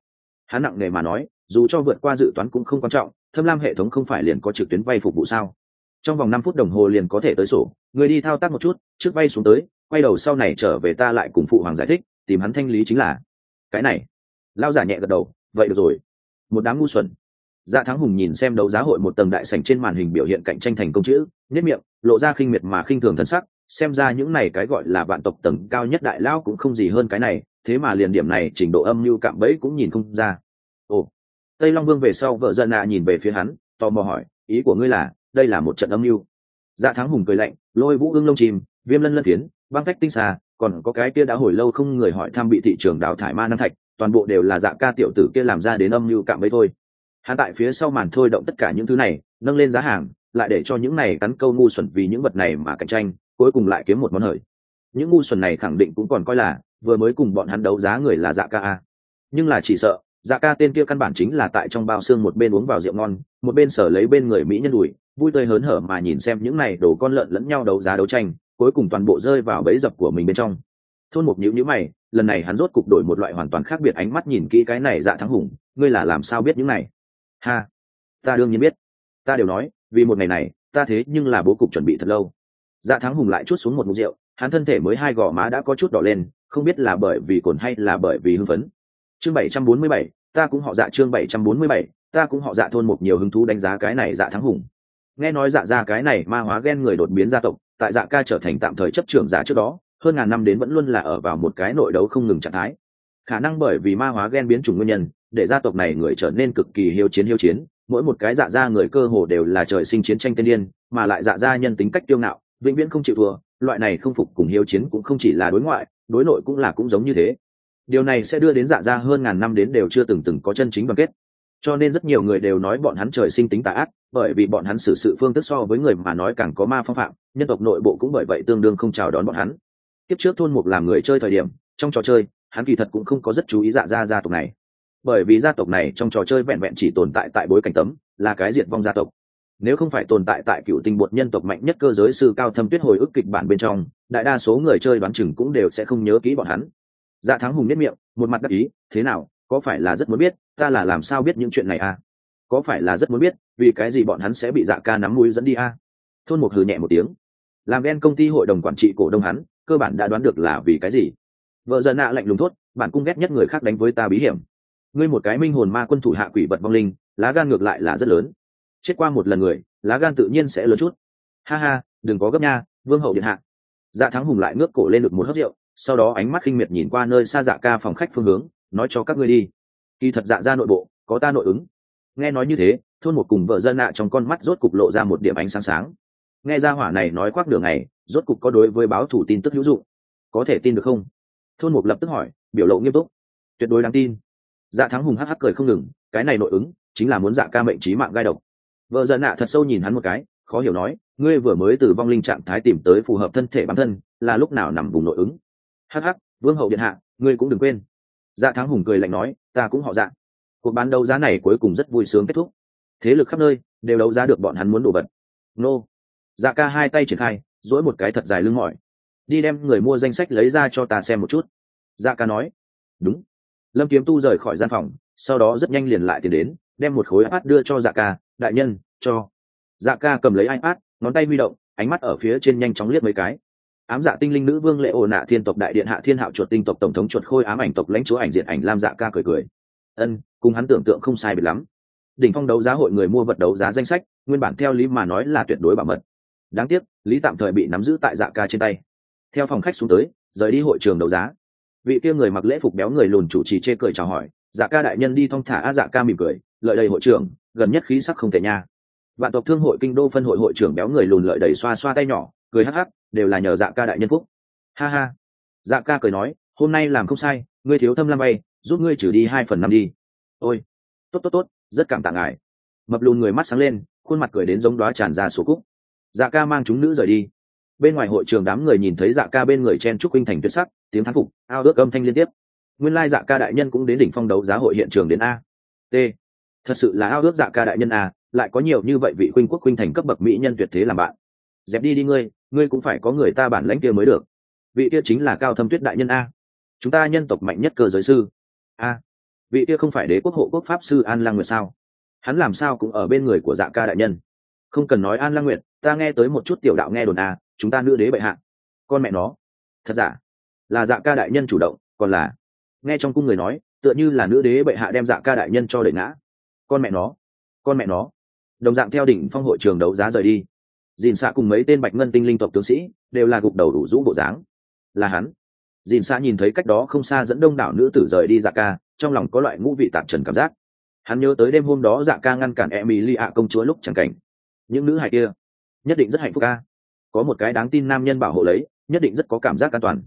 Hắn nặng nề mà nói, dù cho vượt qua dự toán cũng không quan trọng, thâm lam hệ thống không phải liền có trực tuyến vay phục vụ sao? Trong vòng năm phút đồng hồ liền có thể tới sổ, người đi thao tác một chút, trước vay xuống tới, quay đầu sau này trở về ta lại cùng phụ hoàng giải thích, tìm hắn thanh lý chính là. Cái này. Lao giả nhẹ gật đầu, vậy được rồi. Một đám ngu xuẩn dạ thắng hùng nhìn xem đấu giá hội một tầng đại sảnh trên màn hình biểu hiện cạnh tranh thành công chữ nhất miệng, lộ ra khinh miệt mà khinh thường thân sắc, xem ra những này cái gọi là vạn tộc tầng cao nhất đại lao cũng không gì hơn cái này, thế mà liền điểm này trình độ âm mưu cạm bẫy cũng nhìn không ra. Ồ, tây long vương về sau vợ dân nạ nhìn về phía hắn, tò mò hỏi, ý của ngươi là, đây là một trận âm mưu. Dạ thắng hùng cười lạnh, lôi vũ ương lông chìm viêm lân lân phiến, băng phách tinh xà, còn có cái kia đã hồi lâu không người hỏi thăm bị thị trường đào thải ma năng thạch, toàn bộ đều là dạ ca tiểu tử kia làm ra đến âm mưu cạm bẫy thôi hắn tại phía sau màn thôi động tất cả những thứ này, nâng lên giá hàng, lại để cho những này cắn câu ngu xuẩn vì những vật này mà cạnh tranh, cuối cùng lại kiếm một món hời. Những ngu xuẩn này khẳng định cũng còn coi là, vừa mới cùng bọn hắn đấu giá người là dạ ca a. Nhưng là chỉ sợ dạ ca tên kia căn bản chính là tại trong bao xương một bên uống vào rượu ngon, một bên sở lấy bên người mỹ nhân đùi, vui tươi hớn hở mà nhìn xem những này đồ con lợn lẫn nhau đấu giá đấu tranh, cuối cùng toàn bộ rơi vào bẫy dập của mình bên trong. Thôn một nhữ nhữ mày, lần này hắn rốt cục đổi một loại hoàn toàn khác biệt ánh mắt nhìn kỹ cái này dạ thắng hùng, ngươi là làm sao biết những này? Ha, ta đương nhiên biết. Ta đều nói, vì một ngày này, ta thế nhưng là bố cục chuẩn bị thật lâu. Dạ thắng hùng lại chút xuống một mục rượu, hắn thân thể mới hai gò má đã có chút đỏ lên, không biết là bởi vì cồn hay là bởi vì hưng phấn. Chương bảy trăm bốn mươi bảy, ta cũng họ dạ chương bảy trăm bốn mươi bảy, ta cũng họ dạ thôn một nhiều hứng thú đánh giá cái này dạ thắng hùng. Nghe nói dạ ra cái này ma hóa ghen người đột biến gia tộc, tại dạ ca trở thành tạm thời chấp trưởng giả trước đó, hơn ngàn năm đến vẫn luôn là ở vào một cái nội đấu không ngừng trạng thái. Khả năng bởi vì ma hóa ghen biến chủng nguyên nhân để gia tộc này người trở nên cực kỳ hiếu chiến hiếu chiến, mỗi một cái dạ gia người cơ hồ đều là trời sinh chiến tranh tiên điên mà lại dạ gia nhân tính cách tiêu ngạo, vĩnh viễn không chịu thua, loại này không phục cùng hiếu chiến cũng không chỉ là đối ngoại, đối nội cũng là cũng giống như thế. Điều này sẽ đưa đến dạ gia hơn ngàn năm đến đều chưa từng từng có chân chính đoàn kết. Cho nên rất nhiều người đều nói bọn hắn trời sinh tính tà ác, bởi vì bọn hắn xử sự phương thức so với người mà nói càng có ma phong phạm, nhân tộc nội bộ cũng bởi vậy tương đương không chào đón bọn hắn. Tiếp trước thôn mục làm người chơi thời điểm, trong trò chơi, hắn kỳ thật cũng không có rất chú ý dạ gia gia tộc này bởi vì gia tộc này trong trò chơi vẹn vẹn chỉ tồn tại tại bối cảnh tấm, là cái diệt vong gia tộc. Nếu không phải tồn tại tại cựu tinh bột nhân tộc mạnh nhất cơ giới sư cao thâm tuyết hồi ức kịch bản bên trong, đại đa số người chơi đoán chừng cũng đều sẽ không nhớ kỹ bọn hắn. Dạ thắng hùng nhất miệng, một mặt đắc ý, thế nào, có phải là rất muốn biết, ta là làm sao biết những chuyện này à? Có phải là rất muốn biết, vì cái gì bọn hắn sẽ bị dạ ca nắm mũi dẫn đi à? Thôn một hừ nhẹ một tiếng. Làm ghen công ty hội đồng quản trị cổ đông hắn, cơ bản đã đoán được là vì cái gì. Vợ dân nạ lạnh lùng thốt bản cung ghét nhất người khác đánh với ta bí hiểm ngươi một cái minh hồn ma quân thủ hạ quỷ vật vong linh, lá gan ngược lại là rất lớn. Chết qua một lần người, lá gan tự nhiên sẽ lớn chút. Ha ha, đừng có gấp nha, vương hậu điện hạ. Dạ thắng hùng lại ngước cổ lên được một hớt rượu, sau đó ánh mắt khinh miệt nhìn qua nơi xa dạ ca phòng khách phương hướng, nói cho các ngươi đi. Kỳ thật dạ ra nội bộ, có ta nội ứng. Nghe nói như thế, thôn một cùng vợ dân nạ trong con mắt rốt cục lộ ra một điểm ánh sáng sáng. Nghe ra hỏa này nói khoác đường này, rốt cục có đối với báo thủ tin tức hữu dụng. Có thể tin được không? Thôn một lập tức hỏi, biểu lộ nghiêm túc. Tuyệt đối đáng tin dạ thắng hùng hắc hắc cười không ngừng, cái này nội ứng chính là muốn dạ ca mệnh trí mạng gai độc. Vợ dân nạ thật sâu nhìn hắn một cái, khó hiểu nói, ngươi vừa mới từ vong linh trạng thái tìm tới phù hợp thân thể bản thân, là lúc nào nằm vùng nội ứng? Hắc hắc, vương hậu điện hạ, ngươi cũng đừng quên. Dạ thắng hùng cười lạnh nói, ta cũng họ dạ. Cuộc bán đấu giá này cuối cùng rất vui sướng kết thúc. Thế lực khắp nơi đều đấu giá được bọn hắn muốn đổ vật. Nô. Dạ ca hai tay triển khai dỗi một cái thật dài lưng mỏi. Đi đem người mua danh sách lấy ra cho ta xem một chút. Dạ ca nói. Đúng lâm kiếm tu rời khỏi gian phòng, sau đó rất nhanh liền lại tiền đến, đem một khối ipad đưa cho dạ ca, đại nhân, cho. Dạ ca cầm lấy ipad, ngón tay huy động, ánh mắt ở phía trên nhanh chóng liếc mấy cái. Ám dạ tinh linh nữ vương lệ ồ nạ thiên tộc đại điện hạ thiên hạo chuột tinh tộc tổng thống chuột khôi ám ảnh tộc lãnh chúa ảnh diện ảnh lam dạ ca cười cười. Ân, cùng hắn tưởng tượng không sai biệt lắm. Đỉnh phong đấu giá hội người mua vật đấu giá danh sách, nguyên bản theo lý mà nói là tuyệt đối bảo mật. Đáng tiếc, lý tạm thời bị nắm giữ tại dạ ca trên tay. Theo phòng khách xuống tới, rời đi hội trường đấu giá vị kia người mặc lễ phục béo người lùn chủ trì chê cười chào hỏi dạ ca đại nhân đi thong thả a dạ ca mỉm cười, lợi đầy hội trưởng, gần nhất khí sắc không thể nha. Vạn tộc thương hội kinh đô phân hội hội trưởng béo người lùn lợi đầy xoa xoa tay nhỏ, cười hắc hắc, đều là nhờ dạ ca đại nhân phúc. Ha ha. Dạ ca cười nói, hôm nay làm không sai, ngươi thiếu thâm lam bay, giúp ngươi trừ đi hai phần năm đi. Ôi. Tốt tốt tốt, rất cảm tạ ngài. Mập lùn người mắt sáng lên, khuôn mặt cười đến giống đoá tràn ra số cúc. Dạ ca mang chúng nữ rời đi. Bên ngoài hội trường đám người nhìn thấy dạ ca bên người chen trúc huynh thành tuyệt sắc tiếng thán phục, ao ước âm thanh liên tiếp. Nguyên lai dạ ca đại nhân cũng đến đỉnh phong đấu giá hội hiện trường đến a. T. Thật sự là ao ước dạ ca đại nhân a, lại có nhiều như vậy vị huynh quốc huynh thành cấp bậc mỹ nhân tuyệt thế làm bạn. Dẹp đi đi ngươi ngươi cũng phải có người ta bản lãnh kia mới được. Vị kia chính là cao thâm tuyết đại nhân a. Chúng ta nhân tộc mạnh nhất cơ giới sư. A. Vị kia không phải đế quốc hộ quốc pháp sư an lang nguyệt sao? Hắn làm sao cũng ở bên người của dạ ca đại nhân. Không cần nói an lang nguyệt, ta nghe tới một chút tiểu đạo nghe đồn a, chúng ta nữ đế bệ hạ. Con mẹ nó. Thật giả? Là dạ ca đại nhân chủ động, còn là, nghe trong cung người nói, tựa như là nữ đế bệ hạ đem dạ ca đại nhân cho đẩy ngã. Con mẹ nó, con mẹ nó. Đồng dạng theo đỉnh phong hội trường đấu giá rời đi. Dìn xạ cùng mấy tên bạch ngân tinh linh tộc tướng sĩ đều là gục đầu đủ rũ bộ dáng. Là hắn. Dìn xạ nhìn thấy cách đó không xa dẫn đông đảo nữ tử rời đi dạ ca, trong lòng có loại ngũ vị tạp trần cảm giác. Hắn nhớ tới đêm hôm đó dạ ca ngăn cản e mỹ ạ công chúa lúc chẳng cảnh. Những nữ hài kia, nhất định rất hạnh phúc ca. Có một cái đáng tin nam nhân bảo hộ lấy, nhất định rất có cảm giác an toàn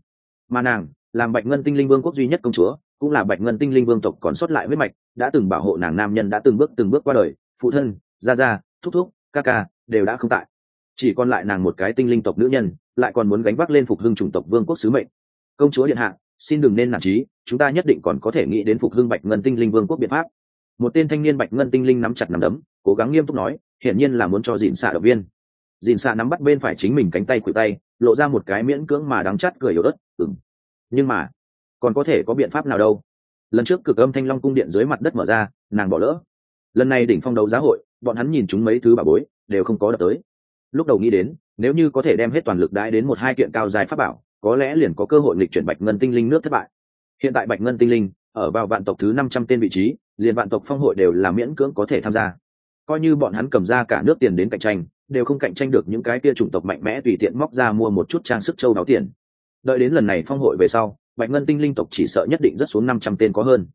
mà nàng làm bạch ngân tinh linh vương quốc duy nhất công chúa, cũng là bạch ngân tinh linh vương tộc còn sót lại huyết mạch, đã từng bảo hộ nàng nam nhân đã từng bước từng bước qua đời, phụ thân, gia gia, thúc thúc, ca ca, đều đã không tại. Chỉ còn lại nàng một cái tinh linh tộc nữ nhân, lại còn muốn gánh vác lên phục hưng chủng tộc vương quốc sứ mệnh. Công chúa điện hạ, xin đừng nên nản trí, chúng ta nhất định còn có thể nghĩ đến phục hưng bạch ngân tinh linh vương quốc biện pháp. Một tên thanh niên bạch ngân tinh linh nắm chặt nắm đấm, cố gắng nghiêm túc nói, hiển nhiên là muốn cho dịn xạ động viên. Dịn xạ nắm bắt bên phải chính mình cánh tay khuỷu tay, lộ ra một cái miễn cưỡng mà đắng chát cười yếu ớt ừng nhưng mà, còn có thể có biện pháp nào đâu? Lần trước cực âm thanh long cung điện dưới mặt đất mở ra, nàng bỏ lỡ. Lần này đỉnh phong đấu giá hội, bọn hắn nhìn chúng mấy thứ bà bối, đều không có đợt tới. Lúc đầu nghĩ đến, nếu như có thể đem hết toàn lực đãi đến một hai kiện cao dài pháp bảo, có lẽ liền có cơ hội lịch chuyển bạch ngân tinh linh nước thất bại. Hiện tại bạch ngân tinh linh, ở vào vạn tộc thứ năm trăm tên vị trí, liền vạn tộc phong hội đều là miễn cưỡng có thể tham gia. Coi như bọn hắn cầm ra cả nước tiền đến cạnh tranh, đều không cạnh tranh được những cái kia chủng tộc mạnh mẽ tùy tiện móc ra mua một chút trang sức châu đáo tiền đợi đến lần này phong hội về sau, bạch ngân tinh linh tộc chỉ sợ nhất định rất xuống năm trăm tên có hơn.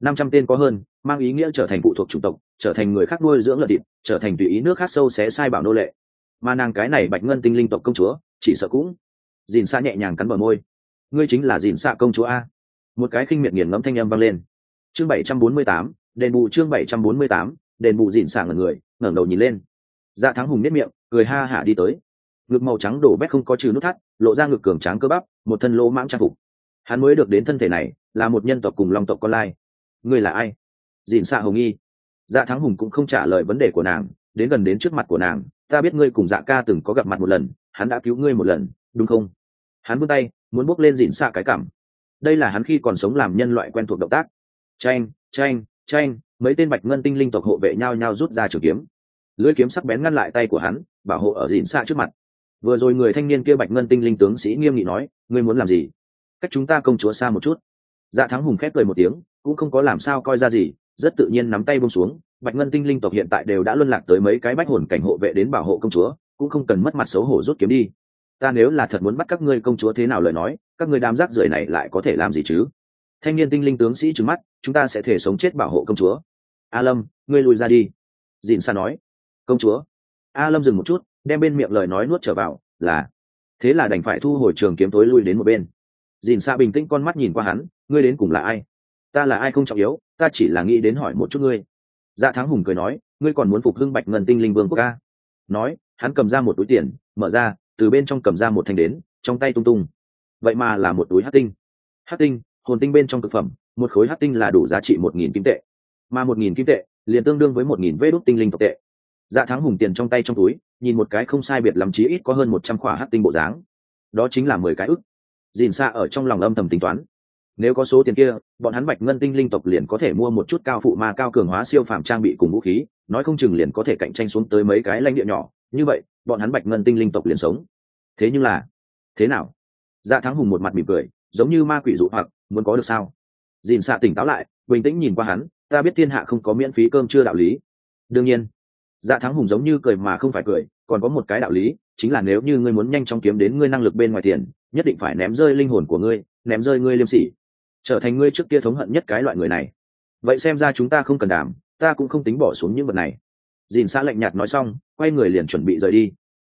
năm trăm tên có hơn, mang ý nghĩa trở thành phụ thuộc chủng tộc, trở thành người khác nuôi dưỡng lợn thịt, trở thành tùy ý nước khác sâu xé sai bảo nô lệ. Mà nàng cái này bạch ngân tinh linh tộc công chúa, chỉ sợ cũng dìn xa nhẹ nhàng cắn bờ môi. Ngươi chính là dìn xa công chúa a. Một cái khinh miệt nghiền ngẫm thanh âm vang lên. Chương bảy trăm bốn mươi tám, đền bù chương bảy trăm bốn mươi tám, đền bù dìn xa ngẩn người, ngẩng đầu nhìn lên. Dạ thắng hùng nếp miệng, cười ha hả đi tới. Ngực màu trắng đổ bét không có trừ nút thắt lộ ra ngực cường tráng cơ bắp, một thân lỗ mãng trang phục. Hắn mới được đến thân thể này, là một nhân tộc cùng long tộc con lai. Ngươi là ai? Dìn xạ hồng nghi. Dạ thắng hùng cũng không trả lời vấn đề của nàng, đến gần đến trước mặt của nàng, ta biết ngươi cùng dạ ca từng có gặp mặt một lần, hắn đã cứu ngươi một lần, đúng không? Hắn vươn tay, muốn bốc lên dìn xạ cái cảm. Đây là hắn khi còn sống làm nhân loại quen thuộc động tác. Tranh tranh tranh mấy tên bạch ngân tinh linh tộc hộ vệ nhau nhau rút ra trường kiếm. Lưỡi kiếm sắc bén ngăn lại tay của hắn, bảo hộ ở dìn xạ trước mặt vừa rồi người thanh niên kia bạch ngân tinh linh tướng sĩ nghiêm nghị nói, ngươi muốn làm gì? Cách chúng ta công chúa xa một chút. Dạ thắng hùng khép cười một tiếng, cũng không có làm sao coi ra gì, rất tự nhiên nắm tay bông xuống. Bạch ngân tinh linh tộc hiện tại đều đã luân lạc tới mấy cái bách hồn cảnh hộ vệ đến bảo hộ công chúa, cũng không cần mất mặt xấu hổ rút kiếm đi. Ta nếu là thật muốn bắt các ngươi công chúa thế nào lời nói, các ngươi đám rác rưởi này lại có thể làm gì chứ? Thanh niên tinh linh tướng sĩ trừng mắt, chúng ta sẽ thể sống chết bảo hộ công chúa. A lâm, ngươi lùi ra đi. Dìn sa nói. Công chúa. A lâm dừng một chút đem bên miệng lời nói nuốt trở vào, là, thế là đành phải thu hồi trường kiếm tối lui đến một bên. Dìn sa bình tĩnh con mắt nhìn qua hắn, ngươi đến cùng là ai? Ta là ai không trọng yếu, ta chỉ là nghĩ đến hỏi một chút ngươi. Dạ thắng hùng cười nói, ngươi còn muốn phục hưng bạch ngân tinh linh vương quốc ca? Nói, hắn cầm ra một túi tiền, mở ra, từ bên trong cầm ra một thanh đến, trong tay tung tung. Vậy mà là một túi hát tinh. Hát tinh, hồn tinh bên trong thực phẩm, một khối hát tinh là đủ giá trị một nghìn kim tệ. Mà một nghìn kim tệ, liền tương đương với một nghìn vê đốt tinh linh tộc tệ dạ thắng hùng tiền trong tay trong túi, nhìn một cái không sai biệt lắm chí ít có hơn một trăm khỏa hát tinh bộ dáng. Đó chính là mười cái ức. Dìn xa ở trong lòng âm thầm tính toán. Nếu có số tiền kia, bọn hắn bạch ngân tinh linh tộc liền có thể mua một chút cao phụ ma cao cường hóa siêu phàm trang bị cùng vũ khí, nói không chừng liền có thể cạnh tranh xuống tới mấy cái lãnh địa nhỏ. Như vậy, bọn hắn bạch ngân tinh linh tộc liền sống. Thế nhưng là, thế nào? Dạ thắng hùng một mặt mỉm cười, giống như ma quỷ dụ hoặc, muốn có được sao? Dìn xạ tỉnh táo lại, bình tĩnh nhìn qua hắn, ta biết thiên hạ không có miễn phí cơm chưa đạo lý. Đương nhiên dạ thắng hùng giống như cười mà không phải cười, còn có một cái đạo lý, chính là nếu như ngươi muốn nhanh chóng kiếm đến ngươi năng lực bên ngoài tiền, nhất định phải ném rơi linh hồn của ngươi, ném rơi ngươi liêm sỉ. Trở thành ngươi trước kia thống hận nhất cái loại người này. Vậy xem ra chúng ta không cần đảm ta cũng không tính bỏ xuống những vật này. Dìn xã lạnh nhạt nói xong, quay người liền chuẩn bị rời đi.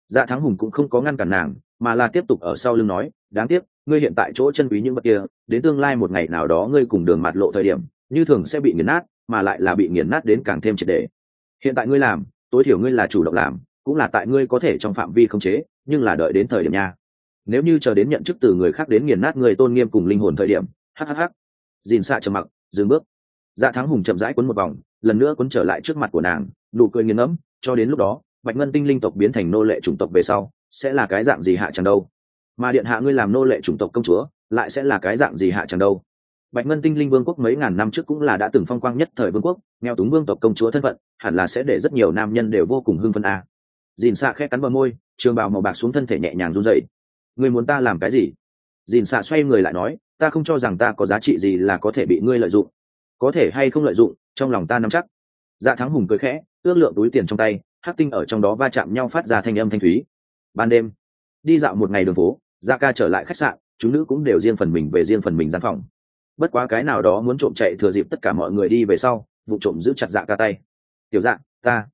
Dạ thắng hùng cũng không có ngăn cản nàng, mà là tiếp tục ở sau lưng nói, đáng tiếc, ngươi hiện tại chỗ chân quý những vật kia, đến tương lai một ngày nào đó ngươi cùng đường mặt lộ thời điểm, như thường sẽ bị nghiền nát, mà lại là bị nghiền nát đến càng thêm triệt đề hiện tại ngươi làm tối thiểu ngươi là chủ động làm, cũng là tại ngươi có thể trong phạm vi không chế, nhưng là đợi đến thời điểm nha. Nếu như chờ đến nhận chức từ người khác đến nghiền nát người tôn nghiêm cùng linh hồn thời điểm hhh dìn xạ trầm mặc, dừng bước. Dạ thắng hùng chậm rãi quấn một vòng, lần nữa quấn trở lại trước mặt của nàng, nụ cười nghiền ngẫm, cho đến lúc đó, bạch ngân tinh linh tộc biến thành nô lệ chủng tộc về sau, sẽ là cái dạng gì hạ chẳng đâu? Mà điện hạ ngươi làm nô lệ chủng tộc công chúa, lại sẽ là cái dạng gì hạ chẳng đâu? Bạch ngân tinh linh vương quốc mấy ngàn năm trước cũng là đã từng phong quang nhất thời vương quốc, nghèo túng vương tộc công chúa thân phận, hẳn là sẽ để rất nhiều nam nhân đều vô cùng hưng phân a. Dìn xạ khẽ cắn bờ môi, trường bào màu bạc xuống thân thể nhẹ nhàng run dậy ngươi muốn ta làm cái gì? Dìn xạ xoay người lại nói, ta không cho rằng ta có giá trị gì là có thể bị ngươi lợi dụng. Có thể hay không lợi dụng, trong lòng ta nắm chắc. Dạ thắng hùng cười khẽ, ước lượng túi tiền trong tay hát tinh ở trong đó va chạm nhau phát ra thanh âm thanh thúy. Ban đêm, đi dạo một ngày đường phố dạ ca trở lại khách sạn, chúng nữ cũng đều riêng phần mình về riêng phần mình gian phòng bất quá cái nào đó muốn trộm chạy thừa dịp tất cả mọi người đi về sau, vụ trộm giữ chặt dạ ca tay. Tiểu dạ ta.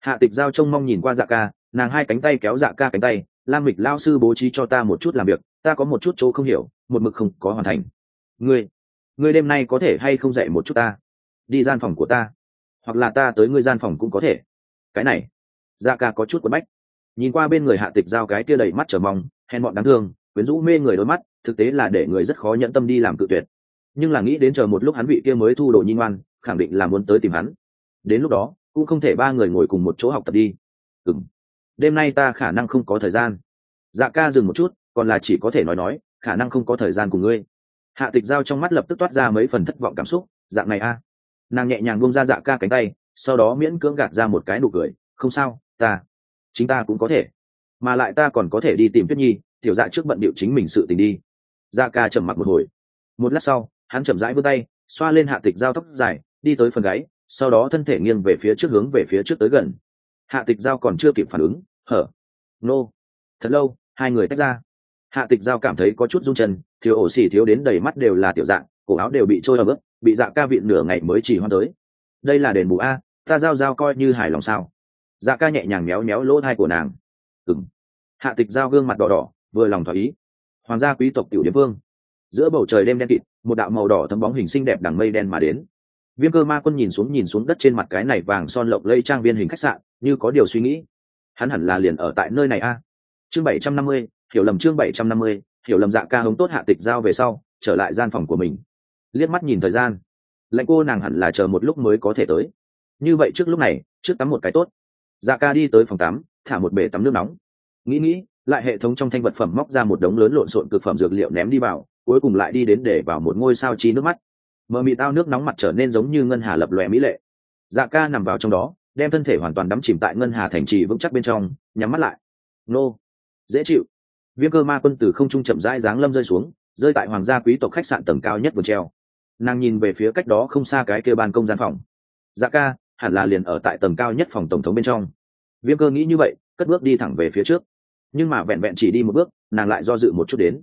Hạ tịch giao trông mong nhìn qua dạ ca, nàng hai cánh tay kéo dạ ca cánh tay, lam mịch lao sư bố trí cho ta một chút làm việc, ta có một chút chỗ không hiểu, một mực không có hoàn thành. Ngươi ngươi đêm nay có thể hay không dạy một chút ta? Đi gian phòng của ta, hoặc là ta tới ngươi gian phòng cũng có thể. Cái này. Dạ ca có chút quấn bách. Nhìn qua bên người hạ tịch giao cái kia đầy mắt trở mong, hèn bọn đáng thương, quyến rũ mê người đôi mắt, thực tế là để người rất khó nhẫn tâm đi làm cự tuyệt nhưng là nghĩ đến chờ một lúc hắn vị kia mới thu đồ nhi ngoan, khẳng định là muốn tới tìm hắn. Đến lúc đó, cũng không thể ba người ngồi cùng một chỗ học tập đi. Ừ m đêm nay ta khả năng không có thời gian. Dạ ca dừng một chút, còn là chỉ có thể nói nói, khả năng không có thời gian của ngươi. Hạ tịch giao trong mắt lập tức toát ra mấy phần thất vọng cảm xúc, dạng này a. Nàng nhẹ nhàng buông ra dạ ca cánh tay, sau đó miễn cưỡng gạt ra một cái nụ cười, không sao, ta, chính ta cũng có thể. Mà lại ta còn có thể đi tìm tuyết nhi, tiểu dạ trước bận điệu chính mình sự tình đi. Dạ ca trầm mặc một hồi. Một lát sau hắn chậm rãi vươn tay, xoa lên hạ tịch giao tóc dài, đi tới phần gáy, sau đó thân thể nghiêng về phía trước hướng về phía trước tới gần. Hạ tịch giao còn chưa kịp phản ứng, hở, nô, thật lâu, hai người tách ra. Hạ tịch giao cảm thấy có chút rung chân, thiếu ổ xỉ thiếu đến đầy mắt đều là tiểu dạng, cổ áo đều bị trôi ở bước bị dạ ca vịn nửa ngày mới chỉ hoan tới. Đây là đền bù a, ta giao giao coi như hài lòng sao? Dạ ca nhẹ nhàng méo méo lỗ thai của nàng. Ừng hạ tịch giao gương mặt đỏ đỏ, vừa lòng thỏa ý. Hoàng gia quý tộc tiểu địa vương giữa bầu trời đêm đen kịt, một đạo màu đỏ thấm bóng hình xinh đẹp đằng mây đen mà đến. Viêm cơ ma quân nhìn xuống nhìn xuống đất trên mặt cái này vàng son lộng lây trang viên hình khách sạn, như có điều suy nghĩ. Hắn hẳn là liền ở tại nơi này a. Chương bảy trăm năm mươi, hiểu lầm chương bảy trăm năm mươi, hiểu lầm dạ ca hống tốt hạ tịch giao về sau, trở lại gian phòng của mình. Liếc mắt nhìn thời gian. Lạnh cô nàng hẳn là chờ một lúc mới có thể tới. Như vậy trước lúc này, trước tắm một cái tốt. Dạ ca đi tới phòng tắm, thả một bể tắm nước nóng. Nghĩ nghĩ, lại hệ thống trong thanh vật phẩm móc ra một đống lớn lộn xộn cực phẩm dược liệu ném đi vào cuối cùng lại đi đến để vào một ngôi sao chi nước mắt. Mờ mị tao nước nóng mặt trở nên giống như ngân hà lập lòe mỹ lệ. Dạ ca nằm vào trong đó, đem thân thể hoàn toàn đắm chìm tại ngân hà thành trì vững chắc bên trong, nhắm mắt lại. Nô. Dễ chịu. Viêm cơ ma quân từ không trung chậm rãi dáng lâm rơi xuống, rơi tại hoàng gia quý tộc khách sạn tầng cao nhất vườn treo. Nàng nhìn về phía cách đó không xa cái kia ban công gian phòng. Dạ ca, hẳn là liền ở tại tầng cao nhất phòng tổng thống bên trong. Viêm cơ nghĩ như vậy, cất bước đi thẳng về phía trước. Nhưng mà vẹn vẹn chỉ đi một bước, nàng lại do dự một chút đến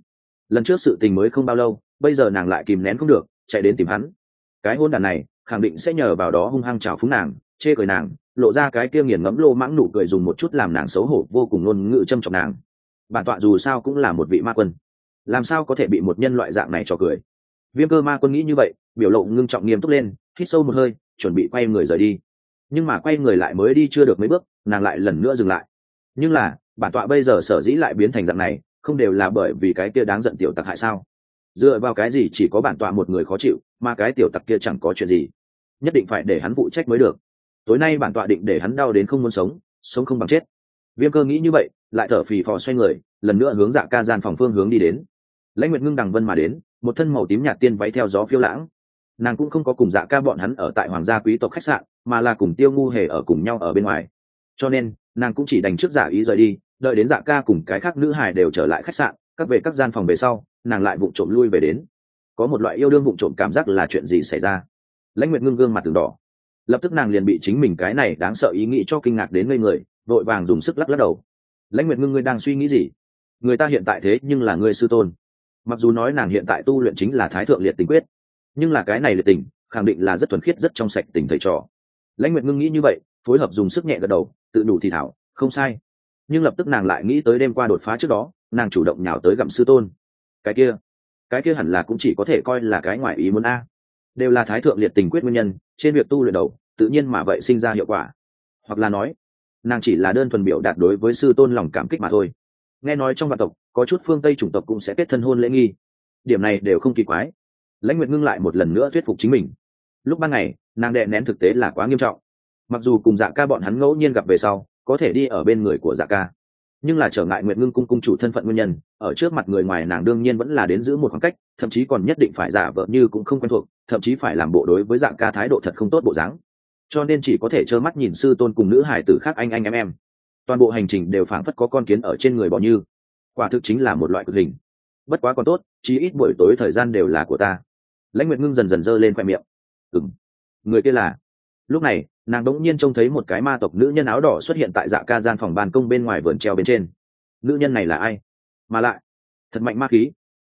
lần trước sự tình mới không bao lâu, bây giờ nàng lại kìm nén không được, chạy đến tìm hắn. Cái hôn đàn này, khẳng định sẽ nhờ vào đó hung hăng trào phúng nàng, chê cười nàng, lộ ra cái kia nghiền ngẫm lô mãng nụ cười dùng một chút làm nàng xấu hổ, vô cùng ngôn ngữ châm trọng nàng. Bản tọa dù sao cũng là một vị ma quân. Làm sao có thể bị một nhân loại dạng này cho cười? Viêm cơ ma quân nghĩ như vậy, biểu lộ ngưng trọng nghiêm túc lên, hít sâu một hơi, chuẩn bị quay người rời đi. Nhưng mà quay người lại mới đi chưa được mấy bước, nàng lại lần nữa dừng lại. Nhưng là, bản tọa bây giờ sở dĩ lại biến thành dạng này không đều là bởi vì cái kia đáng giận tiểu tặc hại sao? Dựa vào cái gì chỉ có bản tọa một người khó chịu, mà cái tiểu tặc kia chẳng có chuyện gì? Nhất định phải để hắn phụ trách mới được. Tối nay bản tọa định để hắn đau đến không muốn sống sống không bằng chết. Viêm cơ nghĩ như vậy, lại thở phì phò xoay người, lần nữa hướng dạ ca gian phòng phương hướng đi đến. Lãnh nguyệt ngưng đằng vân mà đến, một thân màu tím nhạt tiên váy theo gió phiêu lãng. Nàng cũng không có cùng dạ ca bọn hắn ở tại hoàng gia quý tộc khách sạn, mà là cùng tiêu ngu hề ở cùng nhau ở bên ngoài. Cho nên, nàng cũng chỉ đành trước giả ý rời đi đợi đến dạ ca cùng cái khác nữ hài đều trở lại khách sạn, các về các gian phòng về sau, nàng lại vụng trộm lui về đến. Có một loại yêu đương vụng trộm cảm giác là chuyện gì xảy ra? Lãnh nguyệt ngưng gương mặt từng đỏ. Lập tức nàng liền bị chính mình cái này đáng sợ ý nghĩ cho kinh ngạc đến ngây người, vội vàng dùng sức lắc lắc đầu. Lãnh nguyệt ngưng, ngươi đang suy nghĩ gì? Người ta hiện tại thế nhưng là ngươi sư tôn. Mặc dù nói nàng hiện tại tu luyện chính là thái thượng liệt tình quyết, nhưng là cái này liệt tình, khẳng định là rất thuần khiết, rất trong sạch tình thầy trò. Lãnh nguyệt ngưng nghĩ như vậy, phối hợp dùng sức nhẹ gật đầu, tự đủ thì thảo, không sai nhưng lập tức nàng lại nghĩ tới đêm qua đột phá trước đó, nàng chủ động nhào tới gặm sư tôn. Cái kia cái kia hẳn là cũng chỉ có thể coi là cái ngoại ý muốn a. Đều là thái thượng liệt tình quyết nguyên nhân, trên việc tu luyện đầu, tự nhiên mà vậy sinh ra hiệu quả. Hoặc là nói, nàng chỉ là đơn thuần biểu đạt đối với sư tôn lòng cảm kích mà thôi. Nghe nói trong vạn tộc, có chút phương tây chủng tộc cũng sẽ kết thân hôn lễ nghi. Điểm này đều không kỳ quái. Lãnh nguyệt ngưng lại một lần nữa thuyết phục chính mình. Lúc ban ngày, nàng đệ nén thực tế là quá nghiêm trọng. Mặc dù cùng dạ ca bọn hắn ngẫu nhiên gặp về sau có thể đi ở bên người của dạ ca. Nhưng là trở ngại nguyện ngưng cung cung chủ thân phận nguyên nhân, ở trước mặt người ngoài nàng đương nhiên vẫn là đến giữ một khoảng cách, thậm chí còn nhất định phải giả vợ như cũng không quen thuộc, thậm chí phải làm bộ đối với dạ ca thái độ thật không tốt bộ dáng. Cho nên chỉ có thể trơ mắt nhìn sư tôn cùng nữ hải tử khác anh anh em em. Toàn bộ hành trình đều phảng phất có con kiến ở trên người bỏ như. Quả thực chính là một loại cực hình. Bất quá còn tốt, chí ít buổi tối thời gian đều là của ta. Lãnh nguyệt ngưng dần dần dơ lên khoe miệng. Ừ người kia là? Lúc này, nàng đ ỗ n g nhiên trông thấy một cái ma tộc nữ nhân áo đỏ xuất hiện tại dạ ca gian phòng ban công bên ngoài vườn treo bên trên. Nữ nhân này là ai? Mà lại, thật mạnh ma khí.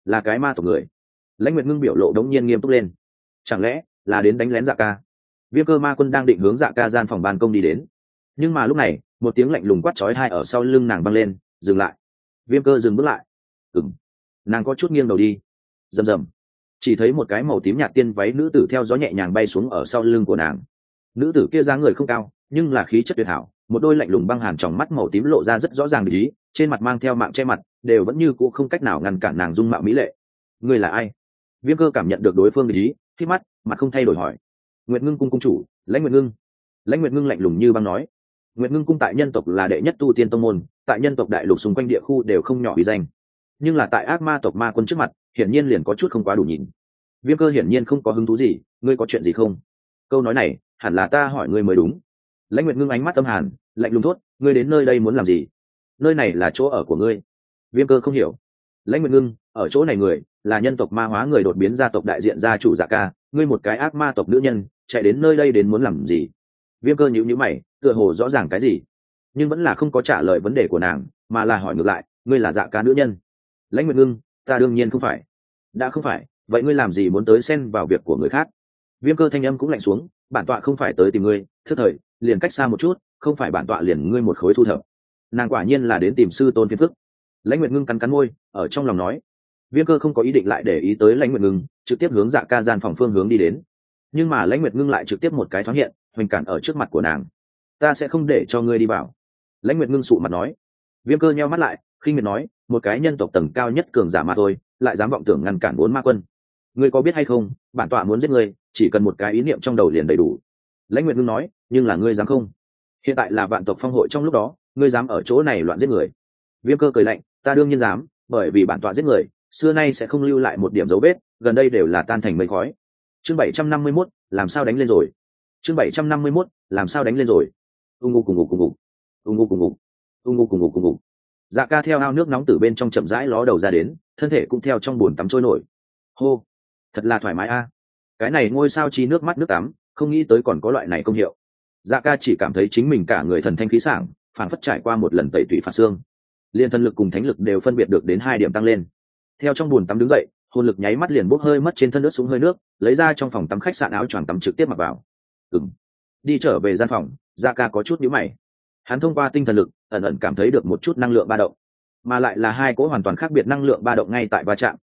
Là cái ma tộc người. Lãnh nguyệt ngưng biểu lộ đống nhiên nghiêm túc lên. Chẳng lẽ là đến đánh lén dạ ca? Viêm cơ ma quân đang định hướng dạ ca gian phòng ban công đi đến. Nhưng mà lúc này, một tiếng lạnh lùng quát chói hai ở sau lưng nàng băng lên, dừng lại. Viêm cơ dừng bước lại. Ừng nàng có chút nghiêng đầu đi. Rầm rầm. Chỉ thấy một cái màu tím nhạt tiên váy nữ tử theo gió nhẹ nhàng bay xuống ở sau lưng của nàng nữ tử kia dáng người không cao, nhưng là khí chất tuyệt hảo, một đôi lạnh lùng băng hàn trong mắt màu tím lộ ra rất rõ ràng lý trên mặt mang theo mạng che mặt, đều vẫn như cũ không cách nào ngăn cản nàng dung mạo mỹ lệ. Người là ai? Viêm cơ cảm nhận được đối phương lý khi mắt, mặt không thay đổi hỏi. Nguyệt ngưng cung cung chủ, lãnh nguyệt ngưng. Lãnh nguyệt ngưng lạnh lùng như băng nói. Nguyệt ngưng cung tại nhân tộc là đệ nhất tu tiên tông môn, tại nhân tộc đại lục xung quanh địa khu đều không nhỏ bí danh. Nhưng là tại ác ma tộc ma quân trước mặt, hiển nhiên liền có chút không quá đủ nhìn. Viêm cơ hiển nhiên không có hứng thú gì, ngươi có chuyện gì không? Câu nói này hẳn là ta hỏi ngươi mới đúng. Lãnh nguyệt ngưng ánh mắt âm hàn, lạnh lùng thốt, ngươi đến nơi đây muốn làm gì? Nơi này là chỗ ở của ngươi. Viêm cơ không hiểu. Lãnh nguyệt ngưng, ở chỗ này người, là nhân tộc ma hóa người đột biến gia tộc đại diện gia chủ dạ ca, ngươi một cái ác ma tộc nữ nhân, chạy đến nơi đây đến muốn làm gì? Viêm cơ nhữ nhữ mày, tựa hồ rõ ràng cái gì? Nhưng vẫn là không có trả lời vấn đề của nàng, mà là hỏi ngược lại, ngươi là dạ ca nữ nhân? Lãnh nguyệt ngưng, ta đương nhiên không phải. Đã không phải, vậy ngươi làm gì muốn tới xen vào việc của người khác? Viêm cơ thanh âm cũng lạnh xuống bản tọa không phải tới tìm ngươi, thức thời, liền cách xa một chút, không phải bản tọa liền ngươi một khối thu thập. Nàng quả nhiên là đến tìm sư tôn phiên phức. Lãnh nguyệt ngưng cắn cắn môi, ở trong lòng nói, viêm cơ không có ý định lại để ý tới lãnh nguyệt ngưng, trực tiếp hướng dạ ca gian phòng phương hướng đi đến. Nhưng mà lãnh nguyệt ngưng lại trực tiếp một cái thoáng hiện, hoành cản ở trước mặt của nàng. Ta sẽ không để cho ngươi đi vào. Lãnh nguyệt ngưng sụ mặt nói. Viêm cơ nheo mắt lại khi miệt nói, một cái nhân tộc tầng cao nhất cường giả mà thôi, lại dám vọng tưởng ngăn cản bốn ma quân. Ngươi có biết hay không, bản tọa muốn giết ngươi chỉ cần một cái ý niệm trong đầu liền đầy đủ. Lãnh nguyệt ngưng nói nhưng là ngươi dám không? Hiện tại là vạn tộc phong hội trong lúc đó ngươi dám ở chỗ này loạn giết người? Viêm cơ cười lạnh ta đương nhiên dám bởi vì bản tọa giết người xưa nay sẽ không lưu lại một điểm dấu vết gần đây đều là tan thành mây khói. Chương bảy trăm năm mươi 751, làm sao đánh lên rồi? Chương bảy trăm năm mươi 751, làm sao đánh lên rồi? Ung ngục cùng ngục cùng ngục ung ngục cùng ngục ung ngục cùng ngục cùng ngục dạ ca theo ao nước nóng từ bên trong chậm rãi ló đầu ra đến thân thể cũng theo trong bồn tắm trôi nổi. Hô! Thật là thoải mái a cái này ngôi sao chi nước mắt nước tắm không nghĩ tới còn có loại này công hiệu. Dạ ca chỉ cảm thấy chính mình cả người thần thanh khí sảng phản phất trải qua một lần tẩy tủy phạt xương. Liên thân lực cùng thánh lực đều phân biệt được đến hai điểm tăng lên. Theo trong bồn tắm đứng dậy, hồn lực nháy mắt liền bốc hơi mất trên thân nước xuống hơi nước, lấy ra trong phòng tắm khách sạn áo choàng tắm trực tiếp mặc vào. Ừng đi trở về gian phòng dạ ca có chút nhíu mày. Hắn thông qua tinh thần lực, ẩn ẩn cảm thấy được một chút năng lượng ba động. Mà lại là hai cỗ hoàn toàn khác biệt năng lượng ba động ngay tại va chạm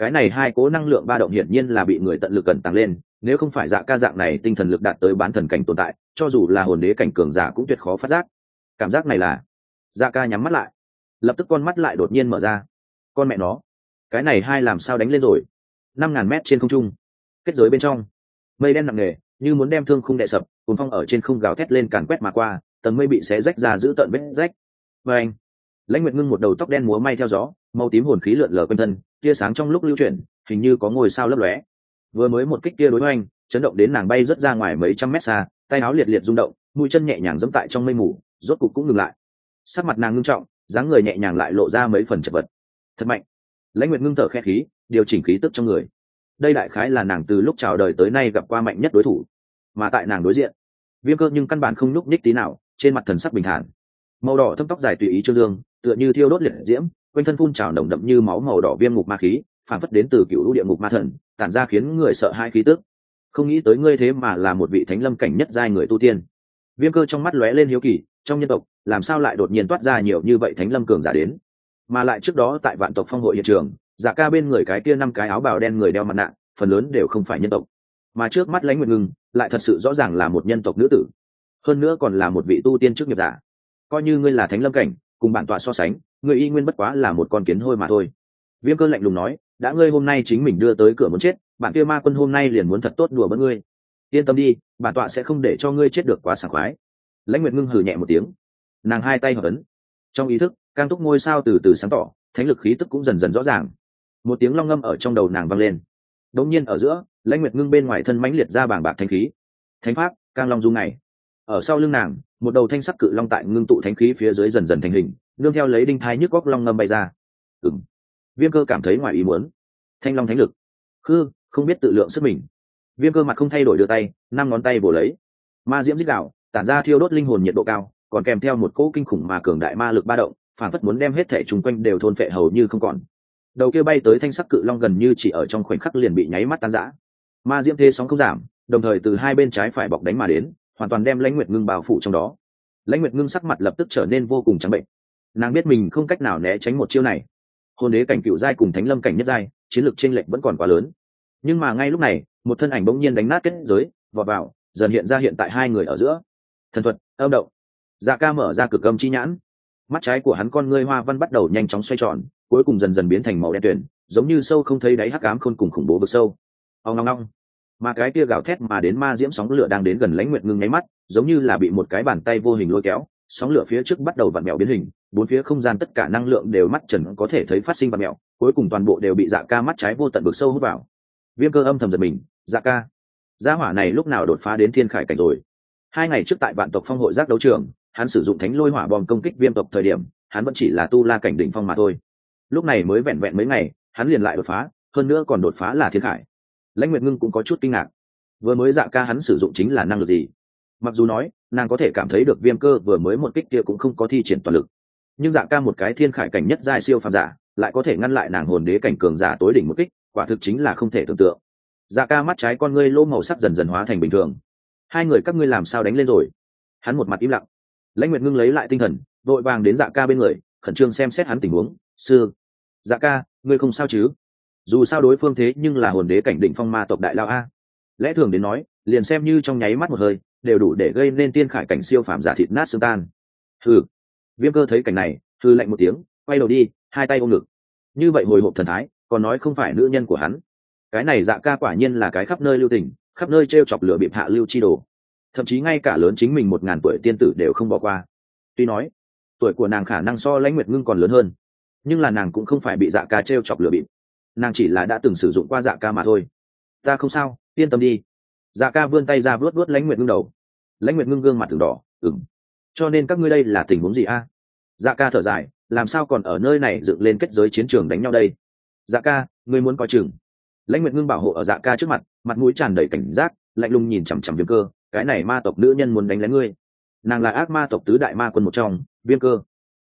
cái này hai cố năng lượng ba động hiển nhiên là bị người tận lực cẩn tăng lên, nếu không phải dạ ca dạng này tinh thần lực đạt tới bán thần cảnh tồn tại, cho dù là hồn đế cảnh cường giả cũng tuyệt khó phát giác. Cảm giác này là dạ ca nhắm mắt lại, lập tức con mắt lại đột nhiên mở ra. Con mẹ nó, cái này hai làm sao đánh lên rồi? Năm ngàn mét trên không trung, kết giới bên trong, mây đen nặng nề, như muốn đem thương khung đệ sập cùng phong ở trên không gào thét lên càn quét mà qua, tầng mây bị xé rách ra giữ tận vết rách. Và anh, lãnh nguyệt ngưng một đầu tóc đen múa may theo gió màu tím hồn khí lượn lờ quanh thân tia sáng trong lúc lưu chuyển hình như có ngôi sao lấp lóe. Vừa mới một kích kia đối hoành, chấn động đến nàng bay rất ra ngoài mấy trăm mét xa tay áo liệt liệt rung động mũi chân nhẹ nhàng dẫm tại trong mây mù rốt cục cũng ngừng lại. Sắc mặt nàng ngưng trọng dáng người nhẹ nhàng lại lộ ra mấy phần chật vật. Thật mạnh. Lãnh nguyệt ngưng thở khe khí điều chỉnh khí tức trong người. Đây đại khái là nàng từ lúc chào đời tới nay gặp qua mạnh nhất đối thủ. Mà tại nàng đối diện viêm cơ nhưng căn bản không nhúc nhích tí nào trên mặt thần sắc bình thản. Màu đỏ thâm tóc dài tùy ý trương dương tựa như thiêu đốt liệt diễm quanh thân phun trào nồng đậm như máu màu đỏ viêm ngục ma khí, phản phất đến từ cựu lũ địa ngục ma thần, tản ra khiến người sợ hai khí tức. Không nghĩ tới ngươi thế mà là một vị thánh lâm cảnh nhất giai người tu tiên. Viêm cơ trong mắt lóe lên hiếu kỳ, trong nhân tộc, làm sao lại đột nhiên toát ra nhiều như vậy thánh lâm cường giả đến? Mà lại trước đó tại vạn tộc phong hội hiện trường, giả ca bên người cái kia năm cái áo bào đen người đeo mặt nạ, phần lớn đều không phải nhân tộc. Mà trước mắt lãnh nguyệt ngưng, lại thật sự rõ ràng là một nhân tộc nữ tử. Hơn nữa còn là một vị tu tiên chức nghiệp giả. Coi như ngươi là thánh lâm cảnh, cùng bản tọa so sánh Người y nguyên bất quá là một con kiến hôi mà thôi. Viêm cơ lạnh lùng nói, đã ngươi hôm nay chính mình đưa tới cửa muốn chết, bạn kia ma quân hôm nay liền muốn thật tốt đùa bỡn ngươi. Yên tâm đi bản tọa sẽ không để cho ngươi chết được quá sảng khoái. Lãnh nguyệt ngưng hừ nhẹ một tiếng. Nàng hai tay hợp ấn. Trong ý thức cang túc ngôi sao từ từ sáng tỏ, thánh lực khí tức cũng dần dần rõ ràng. Một tiếng long ngâm ở trong đầu nàng vang lên. Đống nhiên ở giữa, lãnh nguyệt ngưng bên ngoài thân mãnh liệt ra bảng bạc thanh khí. Thánh pháp, cang long dung này. Ở sau lưng nàng, một đầu thanh sắc cự long tại ngưng tụ thánh khí phía dưới dần dần thành hình nương theo lấy đinh thai nhức góc long ngâm bay ra. Ừng viêm cơ cảm thấy ngoài ý muốn. Thanh long thánh lực. Khư không biết tự lượng sức mình. Viêm cơ mặt không thay đổi đưa tay, năm ngón tay bổ lấy. Ma diễm dích đạo, tản ra thiêu đốt linh hồn nhiệt độ cao, còn kèm theo một cỗ kinh khủng mà cường đại ma lực ba động, phản phất muốn đem hết thể chung quanh đều thôn phệ hầu như không còn. Đầu kia bay tới thanh sắc cự long gần như chỉ ở trong khoảnh khắc liền bị nháy mắt tan rã. Ma diễm thế sóng không giảm, đồng thời từ hai bên trái phải bọc đánh mà đến, hoàn toàn đem lãnh nguyệt ngưng bao phủ trong đó. Lãnh nguyệt ngưng sắc mặt lập tức trở nên vô cùng trắng bệnh nàng biết mình không cách nào né tránh một chiêu này. Hôn đế cảnh cựu giai cùng thánh lâm cảnh nhất giai, chiến lược tranh lệch vẫn còn quá lớn. Nhưng mà ngay lúc này, một thân ảnh bỗng nhiên đánh nát kết giới, vọt vào, dần hiện ra hiện tại hai người ở giữa. Thần thuật, âm động. Dạ ca mở ra cực âm chi nhãn. Mắt trái của hắn con ngươi hoa văn bắt đầu nhanh chóng xoay tròn, cuối cùng dần dần biến thành màu đen tuyển giống như sâu không thấy đáy hắc ám khôn cùng khủng bố vực sâu. Ông ngong ngong mà cái kia gào thét mà đến ma diễm sóng lửa đang đến gần lãnh nguyện ngưng nháy mắt, giống như là bị một cái bàn tay vô hình lôi kéo, sóng lửa phía trước bắt đầu vặn mẹo biến hình bốn phía không gian tất cả năng lượng đều mắt trần có thể thấy phát sinh và mẹo, cuối cùng toàn bộ đều bị dạ ca mắt trái vô tận bực sâu hút vào. Viêm cơ âm thầm giật mình dạ ca. Gia hỏa này lúc nào đột phá đến thiên khải cảnh rồi? Hai ngày trước tại vạn tộc phong hội giác đấu trường, hắn sử dụng thánh lôi hỏa bom công kích viêm tộc thời điểm, hắn vẫn chỉ là tu la cảnh đỉnh phong mà thôi. Lúc này mới vẹn vẹn mấy ngày, hắn liền lại đột phá, hơn nữa còn đột phá là thiên khải. Lãnh nguyệt ngưng cũng có chút kinh ngạc. Vừa mới dạ ca hắn sử dụng chính là năng lực gì? Mặc dù nói, nàng có thể cảm thấy được viêm cơ vừa mới một kích kia cũng không có thi triển toàn lực nhưng dạ ca một cái thiên khải cảnh nhất giai siêu phàm giả, lại có thể ngăn lại nàng hồn đế cảnh cường giả tối đỉnh một kích, quả thực chính là không thể tưởng tượng. Dạ ca mắt trái con ngươi lô màu sắc dần dần hóa thành bình thường. Hai người các ngươi làm sao đánh lên rồi? Hắn một mặt im lặng. Lãnh nguyệt ngưng lấy lại tinh thần vội vàng đến dạ ca bên người, khẩn trương xem xét hắn tình huống. Sư dạ ca, ngươi không sao chứ? Dù sao đối phương thế nhưng là hồn đế cảnh định phong ma tộc đại lao a. Lẽ thường đến nói, liền xem như trong nháy mắt một hơi, đều đủ để gây nên tiên khải cảnh siêu phàm giả thịt nát xương tan. Thử viêm cơ thấy cảnh này thư lạnh một tiếng, quay đầu đi, hai tay ôm ngực. Như vậy hồi hộp thần thái, còn nói không phải nữ nhân của hắn. Cái này dạ ca quả nhiên là cái khắp nơi lưu tình, khắp nơi t r e o chọc lửa bịp hạ lưu chi đồ. Thậm chí ngay cả lớn chính mình một ngàn tuổi tiên tử đều không bỏ qua. Tuy nói, tuổi của nàng khả năng so lãnh nguyệt ngưng còn lớn hơn, nhưng là nàng cũng không phải bị dạ ca t r e o chọc lửa bịp. Nàng chỉ là đã từng sử dụng qua dạ ca mà thôi. Ta không sao, yên tâm đi. Dạ ca vươn tay ra vớt vớt lãnh nguyệt ngưng đầu. Lãnh nguyệt ngưng gương mặt từng đỏ ừng cho nên các ngươi đây là tình huống gì a? Dạ ca thở dài, làm sao còn ở nơi này dựng lên kết giới chiến trường đánh nhau đây? Dạ ca, ngươi muốn coi chừng. Lãnh nguyệt ngưng bảo hộ ở dạ ca trước mặt mặt mũi tràn đầy cảnh giác, lạnh lùng nhìn chằm chằm viêm cơ, cái này ma tộc nữ nhân muốn đánh lén ngươi. Nàng là ác ma tộc tứ đại ma quân một trong, viêm cơ.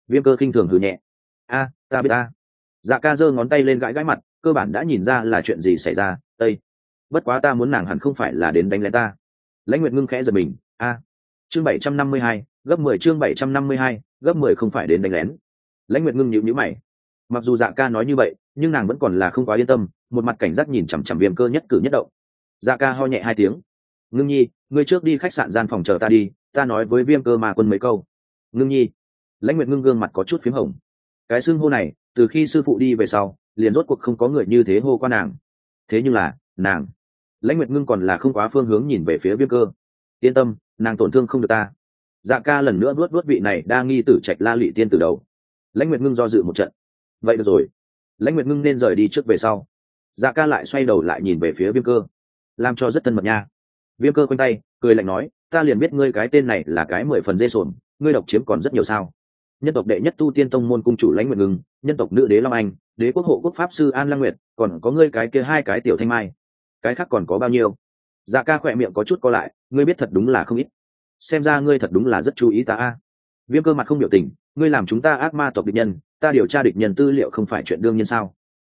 Viêm cơ khinh thường hừ nhẹ. A, ta biết ta dạ ca giơ ngón tay lên gãi gãi mặt, cơ bản đã nhìn ra là chuyện gì xảy ra. Tây bất quá ta muốn nàng hẳn không phải là đến đánh lén ta. Lãnh nguyệt ngưng khẽ giật mình. A chương bảy trăm năm mươi hai, gấp mười chương bảy trăm năm mươi hai, gấp mười không phải đến đánh lén. Lãnh nguyệt ngưng nhíu nhíu mày. Mặc dù dạ ca nói như vậy, nhưng nàng vẫn còn là không quá yên tâm, một mặt cảnh giác nhìn chằm chằm viêm cơ nhất cử nhất động. Dạ ca ho nhẹ hai tiếng. Ngưng nhi, ngươi trước đi khách sạn gian phòng chờ ta đi, ta nói với viêm cơ mà quân mấy câu. Ngưng nhi. Lãnh nguyệt ngưng gương mặt có chút phím hồng. Cái xưng hô này, từ khi sư phụ đi về sau, liền rốt cuộc không có người như thế hô qua nàng. Thế nhưng là, nàng. Lãnh nguyệt ngưng còn là không quá phương hướng nhìn về phía viêm cơ yên tâm, nàng tổn thương không được ta. Dạ ca lần nữa luốt luốt vị này đa nghi tử trạch la lụy tiên từ đầu. Lãnh nguyệt ngưng do dự một trận. Vậy được rồi. Lãnh nguyệt ngưng nên rời đi trước về sau. Dạ ca lại xoay đầu lại nhìn về phía viêm cơ. Làm cho rất thân mật nha. Viêm cơ quanh tay, cười lạnh nói, ta liền biết ngươi cái tên này là cái mười phần dê sồn, ngươi độc chiếm còn rất nhiều sao. Nhân tộc đệ nhất tu tiên tông môn cung chủ lãnh nguyệt ngưng, nhân tộc nữ đế long anh, đế quốc hộ quốc pháp sư an lăng nguyệt, còn có ngươi cái kia hai cái tiểu thanh mai. Cái khác còn có bao nhiêu? Dạ ca khỏe miệng có chút co lại, ngươi biết thật đúng là không ít. Xem ra ngươi thật đúng là rất chú ý ta a. Viêm cơ mặt không biểu tình, ngươi làm chúng ta ác ma tộc địch nhân, ta điều tra địch nhân tư liệu không phải chuyện đương nhiên sao?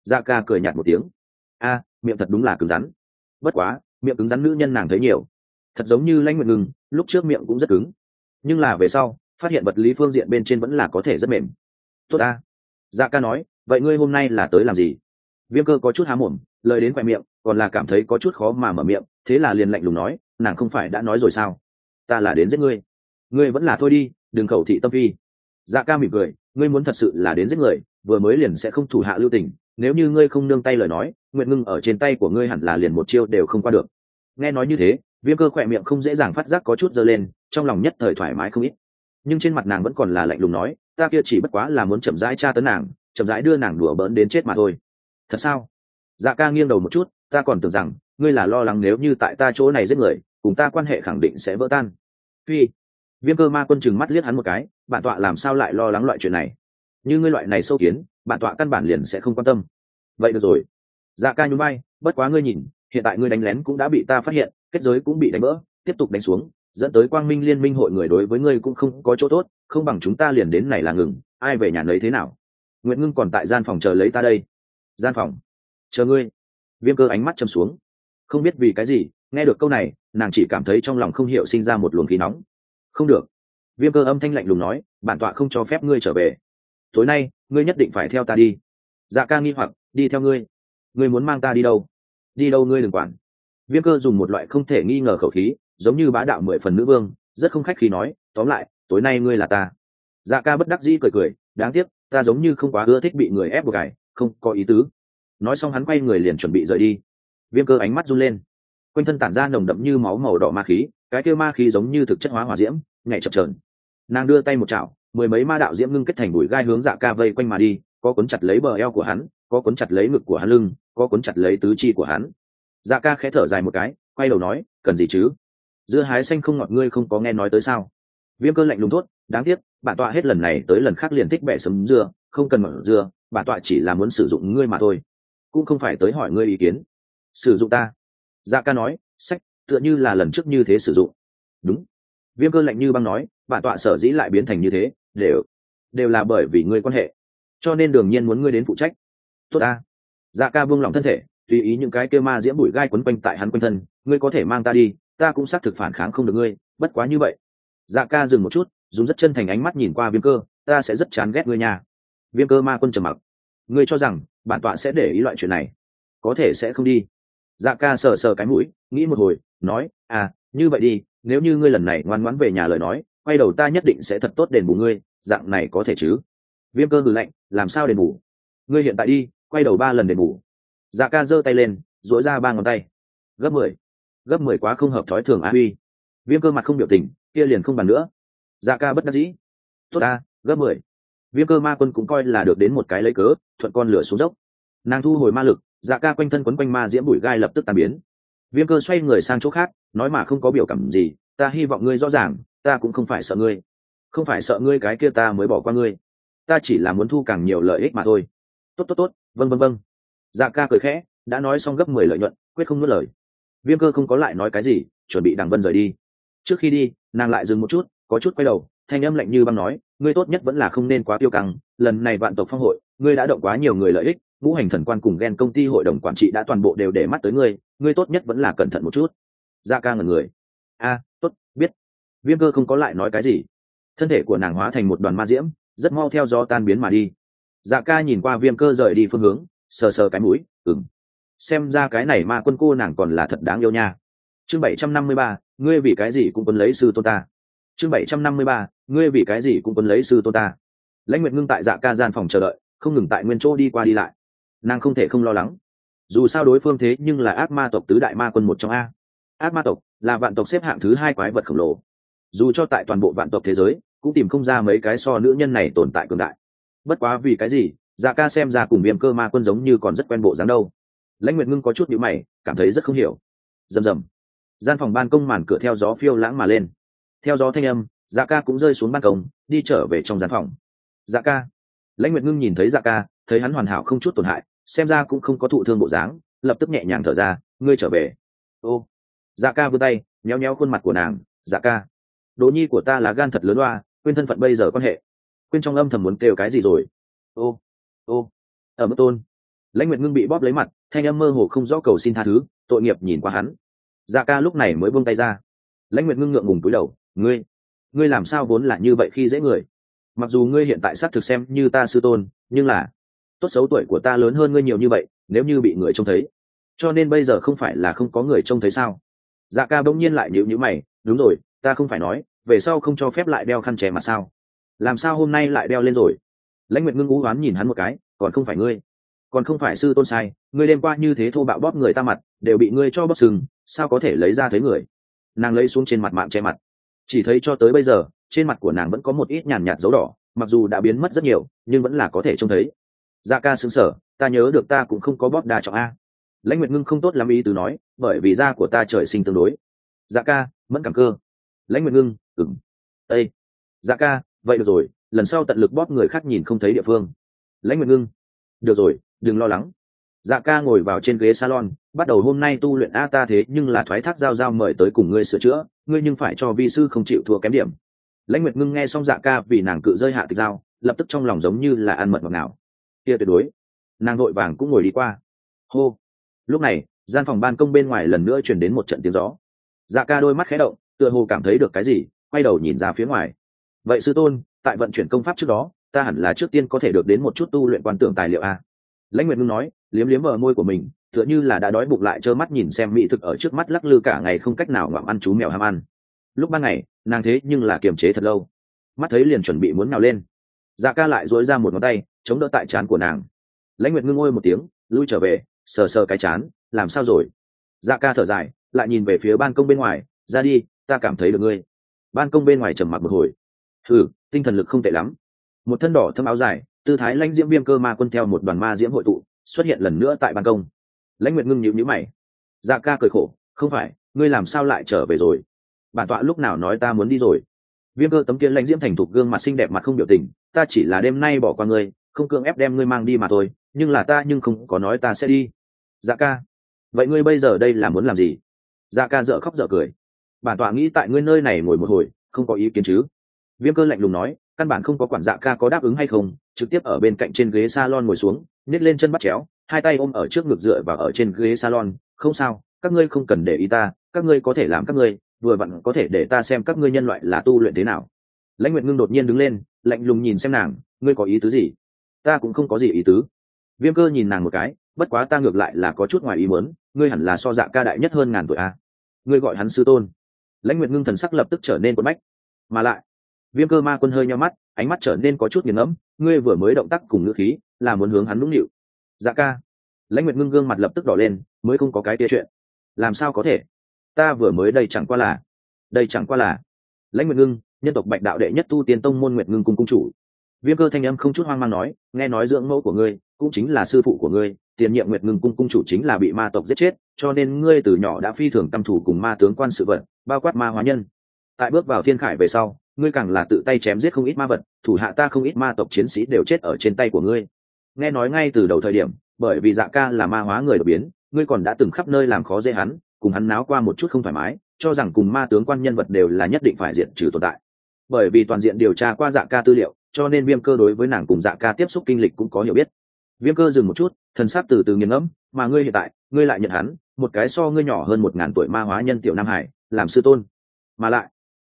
Dạ ca cười nhạt một tiếng. A, miệng thật đúng là cứng rắn. Bất quá, miệng cứng rắn nữ nhân nàng thấy nhiều. Thật giống như lãnh nguyện ngừng, lúc trước miệng cũng rất cứng. Nhưng là về sau, phát hiện vật lý phương diện bên trên vẫn là có thể rất mềm. Tốt a. Dạ ca nói, vậy ngươi hôm nay là tới làm gì? Viêm cơ có chút há mồm, lời đến khoe miệng, còn là cảm thấy có chút khó mà mở miệng, thế là liền lạnh lùng nói, nàng không phải đã nói rồi sao? Ta là đến giết ngươi. Ngươi vẫn là thôi đi, đừng khẩu thị tâm phi. Dạ ca mỉm cười, ngươi muốn thật sự là đến giết người, vừa mới liền sẽ không thủ hạ lưu tình. Nếu như ngươi không nương tay lời nói, nguyện ngưng ở trên tay của ngươi hẳn là liền một chiêu đều không qua được. Nghe nói như thế, viêm cơ khỏe miệng không dễ dàng phát giác có chút dơ lên, trong lòng nhất thời thoải mái không ít. Nhưng trên mặt nàng vẫn còn là lạnh lùng nói, ta kia chỉ bất quá là muốn chậm rãi tra tấn nàng, chậm rãi đưa nàng đùa bỡn đến chết mà thôi thật sao? Dạ ca nghiêng đầu một chút, ta còn tưởng rằng, ngươi là lo lắng nếu như tại ta chỗ này giết người, cùng ta quan hệ khẳng định sẽ vỡ tan. Phi, viêm cơ ma quân chừng mắt liếc hắn một cái, bản tọa làm sao lại lo lắng loại chuyện này? Như ngươi loại này sâu kiến, bản tọa căn bản liền sẽ không quan tâm. Vậy được rồi. Dạ ca nhún bay bất quá ngươi nhìn, hiện tại ngươi đánh lén cũng đã bị ta phát hiện, kết giới cũng bị đánh vỡ, tiếp tục đánh xuống, dẫn tới quang minh liên minh hội người đối với ngươi cũng không có chỗ tốt, không bằng chúng ta liền đến này là ngừng, ai về nhà lấy thế nào? Nguyễn ngưng còn tại gian phòng chờ lấy ta đây gian phòng. Chờ ngươi. Viêm cơ ánh mắt châm xuống. Không biết vì cái gì, nghe được câu này, nàng chỉ cảm thấy trong lòng không hiểu sinh ra một luồng khí nóng. Không được. Viêm cơ âm thanh lạnh lùng nói, bản tọa không cho phép ngươi trở về. Tối nay, ngươi nhất định phải theo ta đi. Dạ ca nghi hoặc, đi theo ngươi. Ngươi muốn mang ta đi đâu? Đi đâu ngươi đừng quản. Viêm cơ dùng một loại không thể nghi ngờ khẩu khí, giống như bá đạo mười phần nữ vương, rất không khách khí nói, tóm lại, tối nay ngươi là ta. Dạ ca bất đắc dĩ cười cười, đáng tiếc, ta giống như không quá ưa thích bị người ép buộc cải không có ý tứ. Nói xong hắn quay người liền chuẩn bị rời đi. Viêm cơ ánh mắt run lên. Quanh thân tản ra nồng đậm như máu màu đỏ ma khí, cái kêu ma khí giống như thực chất hóa hỏa diễm, nhảy chập trờn nàng đưa tay một chảo, mười mấy ma đạo diễm ngưng kết thành bụi gai hướng dạ ca vây quanh mà đi, có cuốn chặt lấy bờ eo của hắn, có cuốn chặt lấy ngực của hắn lưng, có cuốn chặt lấy tứ chi của hắn. Dạ ca khẽ thở dài một cái, quay đầu nói, cần gì chứ? Dưa hái xanh không ngọt ngươi không có nghe nói tới sao? Viêm cơ lạnh lùng thốt, đáng tiếc, bản tọa hết lần này tới lần khác liền thích bẻ sấm dưa không cần ngọt dưa, bản tọa chỉ là muốn sử dụng ngươi mà thôi. Cũng không phải tới hỏi ngươi ý kiến. Sử dụng ta. Dạ ca nói, sách, tựa như là lần trước như thế sử dụng. Đúng. Viêm cơ lạnh như băng nói, bản tọa sở dĩ lại biến thành như thế, đều đều là bởi vì ngươi quan hệ. Cho nên đương nhiên muốn ngươi đến phụ trách. Tốt ta. Dạ ca buông lòng thân thể, tùy ý những cái kêu ma diễm bụi gai quấn quanh tại hắn quanh thân, ngươi có thể mang ta đi, ta cũng xác thực phản kháng không được ngươi, bất quá như vậy. Dạ ca dừng một chút, dùng rất chân thành ánh mắt nhìn qua viêm cơ, ta sẽ rất chán ghét ngươi nhà viêm cơ ma quân trầm mặc. Ngươi cho rằng, bản tọa sẽ để ý loại chuyện này. Có thể sẽ không đi. Dạ ca sờ sờ cái mũi, nghĩ một hồi, nói à như vậy đi, nếu như ngươi lần này ngoan ngoãn về nhà lời nói, quay đầu ta nhất định sẽ thật tốt đền bù ngươi, dạng này có thể chứ? Viêm cơ hừ lạnh, làm sao đền bù? Ngươi hiện tại đi, quay đầu ba lần đền bù. Dạ ca giơ tay lên dỗi ra ba ngón tay. Gấp mười. Gấp mười quá không hợp thói thường á huy. viêm cơ mặt không biểu tình, kia liền không bàn nữa. Dạ ca bất đắc dĩ. Tốt ta, gấp mười viêm cơ ma quân cũng coi là được đến một cái lấy cớ, thuận con lửa xuống dốc. Nàng thu hồi ma lực dạ ca quanh thân quấn quanh ma diễm bụi gai lập tức tan biến. Viêm cơ xoay người sang chỗ khác, nói mà không có biểu cảm gì, ta hy vọng ngươi rõ ràng, ta cũng không phải sợ ngươi. Không phải sợ ngươi cái kia ta mới bỏ qua ngươi. Ta chỉ là muốn thu càng nhiều lợi ích mà thôi. Tốt tốt tốt vân vân vân dạ ca cười khẽ, đã nói xong gấp mười lợi nhuận, quyết không nuốt lời. Viêm cơ không có lại nói cái gì, chuẩn bị đằng vân rời đi. Trước khi đi, nàng lại dừng một chút, có chút quay đầu thanh âm lạnh như băng nói, ngươi tốt nhất vẫn là không nên quá tiêu căng, lần này vạn tộc phong hội, ngươi đã động quá nhiều người lợi ích, ngũ hành thần quan cùng ghen công ty hội đồng quản trị đã toàn bộ đều để mắt tới ngươi ngươi tốt nhất vẫn là cẩn thận một chút. Dạ ca ngần người. A, tốt, biết. Viêm cơ không có lại nói cái gì. Thân thể của nàng hóa thành một đoàn ma diễm, rất mau theo gió tan biến mà đi. Dạ ca nhìn qua viêm cơ rời đi phương hướng, sờ sờ cái mũi ừng xem ra cái này ma quân cô nàng còn là thật đáng yêu nha. Chương bảy trăm năm mươi ba, ngươi vì cái gì cũng quân lấy sư tôn ta? Chương bảy trăm năm mươi ba, ngươi vì cái gì cũng quân lấy sư tôn ta. Lãnh nguyệt ngưng tại dạ ca gian phòng chờ đợi, không ngừng tại nguyên chỗ đi qua đi lại. Nàng không thể không lo lắng. Dù sao đối phương thế nhưng là ác ma tộc tứ đại ma quân một trong a. Ác ma tộc là vạn tộc xếp hạng thứ hai quái vật khổng lồ. Dù cho tại toàn bộ vạn tộc thế giới, cũng tìm không ra mấy cái so nữ nhân này tồn tại cường đại. Bất quá vì cái gì dạ ca xem ra cùng viêm cơ ma quân giống như còn rất quen bộ dáng đâu. Lãnh nguyệt ngưng có chút nhữ mày, cảm thấy rất không hiểu. Rầm rầm. Gian phòng ban công màn cửa theo gió phiêu lãng mà lên theo gió thanh âm dạ ca cũng rơi xuống ban công, đi trở về trong gian phòng. Dạ ca. Lãnh nguyệt ngưng nhìn thấy dạ ca, thấy hắn hoàn hảo không chút tổn hại, xem ra cũng không có thụ thương bộ dáng, lập tức nhẹ nhàng thở ra, ngươi trở về. Ô. Dạ ca vươn tay nhéo nhéo khuôn mặt của nàng dạ ca đỗ nhi của ta là gan thật lớn loa quên thân phận bây giờ quan hệ. Quên trong âm thầm muốn kêu cái gì rồi. Ô ô. Ở mức tôn. Lãnh nguyệt ngưng bị bóp lấy mặt, thanh âm mơ hồ không rõ cầu xin tha thứ, tội nghiệp nhìn qua hắn. Dạ ca lúc này mới buông tay ra. Lãnh nguyệt ngưng ngượng ngùng cúi đầu ngươi ngươi làm sao vốn là như vậy khi dễ người? Mặc dù ngươi hiện tại xác thực xem như ta sư tôn, nhưng là tốt xấu tuổi của ta lớn hơn ngươi nhiều như vậy, nếu như bị người trông thấy. Cho nên bây giờ không phải là không có người trông thấy sao? Dạ ca bỗng nhiên lại nhịu nhữ mày, đúng rồi, ta không phải nói, về sau không cho phép lại đeo khăn chè mà sao? Làm sao hôm nay lại đeo lên rồi? Lãnh nguyệt ngưng ú oán nhìn hắn một cái, còn không phải ngươi, còn không phải sư tôn sai, ngươi đêm qua như thế thô bạo bóp người ta mặt, đều bị ngươi cho bóp sừng, sao có thể lấy ra thấy người? Nàng lấy xuống trên mặt mạng che mặt chỉ thấy cho tới bây giờ, trên mặt của nàng vẫn có một ít nhàn nhạt dấu đỏ, mặc dù đã biến mất rất nhiều, nhưng vẫn là có thể trông thấy. Dạ ca xứng sở ta nhớ được ta cũng không có bóp đa trọng a. Lãnh nguyệt ngưng không tốt lắm ý từ nói, bởi vì da của ta trời sinh tương đối. Dạ ca, mẫn cảm cơ. Lãnh nguyệt ngưng ừng ây dạ ca, vậy được rồi, lần sau tận lực bóp người khác nhìn không thấy địa phương. Lãnh nguyệt ngưng, được rồi, đừng lo lắng. Dạ ca ngồi vào trên ghế salon, bắt đầu hôm nay tu luyện a ta thế nhưng là thoái thác giao giao mời tới cùng ngươi sửa chữa ngươi nhưng phải cho vi sư không chịu thua kém điểm. Lãnh nguyệt ngưng nghe xong dạ ca vì nàng cự rơi hạ tịch dao, lập tức trong lòng giống như là ăn mật ngọt nào kia tuyệt đối. Nàng vội vàng cũng ngồi đi qua. Hô. Lúc này gian phòng ban công bên ngoài lần nữa chuyển đến một trận tiếng gió. Dạ ca đôi mắt khé động tựa hồ cảm thấy được cái gì quay đầu nhìn ra phía ngoài. Vậy sư tôn tại vận chuyển công pháp trước đó ta hẳn là trước tiên có thể được đến một chút tu luyện quan tưởng tài liệu a lãnh nguyệt ngưng nói liếm liếm ở môi của mình tựa như là đã đói bụng lại trơ mắt nhìn xem mỹ thực ở trước mắt lắc lư cả ngày không cách nào ngoạm ăn chú mèo ham ăn. Lúc ban ngày, nàng thế nhưng là kiềm chế thật lâu. Mắt thấy liền chuẩn bị muốn nào lên. Dạ ca lại dối ra một ngón tay, chống đỡ tại trán của nàng. Lãnh nguyệt ngưng ngôi một tiếng, lui trở về, sờ sờ cái chán làm sao rồi? Dạ ca thở dài, lại nhìn về phía ban công bên ngoài, ra đi, ta cảm thấy được ngươi. Ban công bên ngoài trầm mặc một hồi. Thử tinh thần lực không tệ lắm. Một thân đỏ thâm áo dài, tư thái lãnh diễm viêm cơ ma quân theo một đoàn ma diễm hội tụ, xuất hiện lần nữa tại ban công lãnh nguyệt ngưng nhịu nhữ mày. Dạ ca cười khổ, không phải, ngươi làm sao lại trở về rồi? Bản tọa lúc nào nói ta muốn đi rồi? Viêm cơ tấm kia lãnh diễm thành thục gương mặt xinh đẹp mặt không biểu tình, ta chỉ là đêm nay bỏ qua ngươi, không cưỡng ép đem ngươi mang đi mà thôi, nhưng là ta nhưng không có nói ta sẽ đi. Dạ ca, vậy ngươi bây giờ đây là muốn làm gì? Dạ ca dợ khóc dợ cười. Bản tọa nghĩ tại ngươi nơi này ngồi một hồi, không có ý kiến chứ? Viêm cơ lạnh lùng nói, căn bản không có quản dạ ca có đáp ứng hay không, trực tiếp ở bên cạnh trên ghế salon ngồi xuống nhét lên chân bắt chéo hai tay ôm ở trước ngực dựa và ở trên ghế salon, không sao, các ngươi không cần để ý ta, các ngươi có thể làm các ngươi, vừa vặn có thể để ta xem các ngươi nhân loại là tu luyện thế nào. Lãnh nguyệt ngưng đột nhiên đứng lên, lạnh lùng nhìn xem nàng, ngươi có ý tứ gì? Ta cũng không có gì ý tứ. Viêm cơ nhìn nàng một cái, bất quá ta ngược lại là có chút ngoài ý muốn, ngươi hẳn là so dạ ca đại nhất hơn ngàn tuổi a. Ngươi gọi hắn sư tôn. Lãnh nguyệt ngưng thần sắc lập tức trở nên quấn bách. Mà lại. Viêm cơ ma quân hơi nhau mắt, ánh mắt trở nên có chút nghiền ngẫm, ngươi vừa mới động tác cùng ngữ khí, là muốn hướng hắn nũng nịu dạ ca. Lãnh nguyệt ngưng gương mặt lập tức đỏ lên, mới không có cái tia chuyện. Làm sao có thể? Ta vừa mới đây chẳng qua là, đây chẳng qua là. Lãnh nguyệt ngưng, nhân tộc bạch đạo đệ nhất tu tiên tông môn nguyệt ngưng cung cung chủ. Viêm cơ thanh âm không chút hoang mang nói, nghe nói dưỡng mẫu của ngươi, cũng chính là sư phụ của ngươi, tiền nhiệm nguyệt ngưng cung cung chủ chính là bị ma tộc giết chết, cho nên ngươi từ nhỏ đã phi thường tâm thủ cùng ma tướng quan sự vật, bao quát ma hóa nhân. Tại bước vào thiên khải về sau, ngươi càng là tự tay chém giết không ít ma vật, thủ hạ ta không ít ma tộc chiến sĩ đều chết ở trên tay của ngươi nghe nói ngay từ đầu thời điểm, bởi vì dạ ca là ma hóa người đột biến, ngươi còn đã từng khắp nơi làm khó dễ hắn, cùng hắn náo qua một chút không thoải mái, cho rằng cùng ma tướng quan nhân vật đều là nhất định phải diện trừ tồn tại. Bởi vì toàn diện điều tra qua dạ ca tư liệu, cho nên viêm cơ đối với nàng cùng dạ ca tiếp xúc kinh lịch cũng có hiểu biết. Viêm cơ dừng một chút, thần sát từ từ nghiền ngẫm, mà ngươi hiện tại, ngươi lại nhận hắn, một cái so ngươi nhỏ hơn một ngàn tuổi ma hóa nhân tiểu nam hải, làm sư tôn. Mà lại,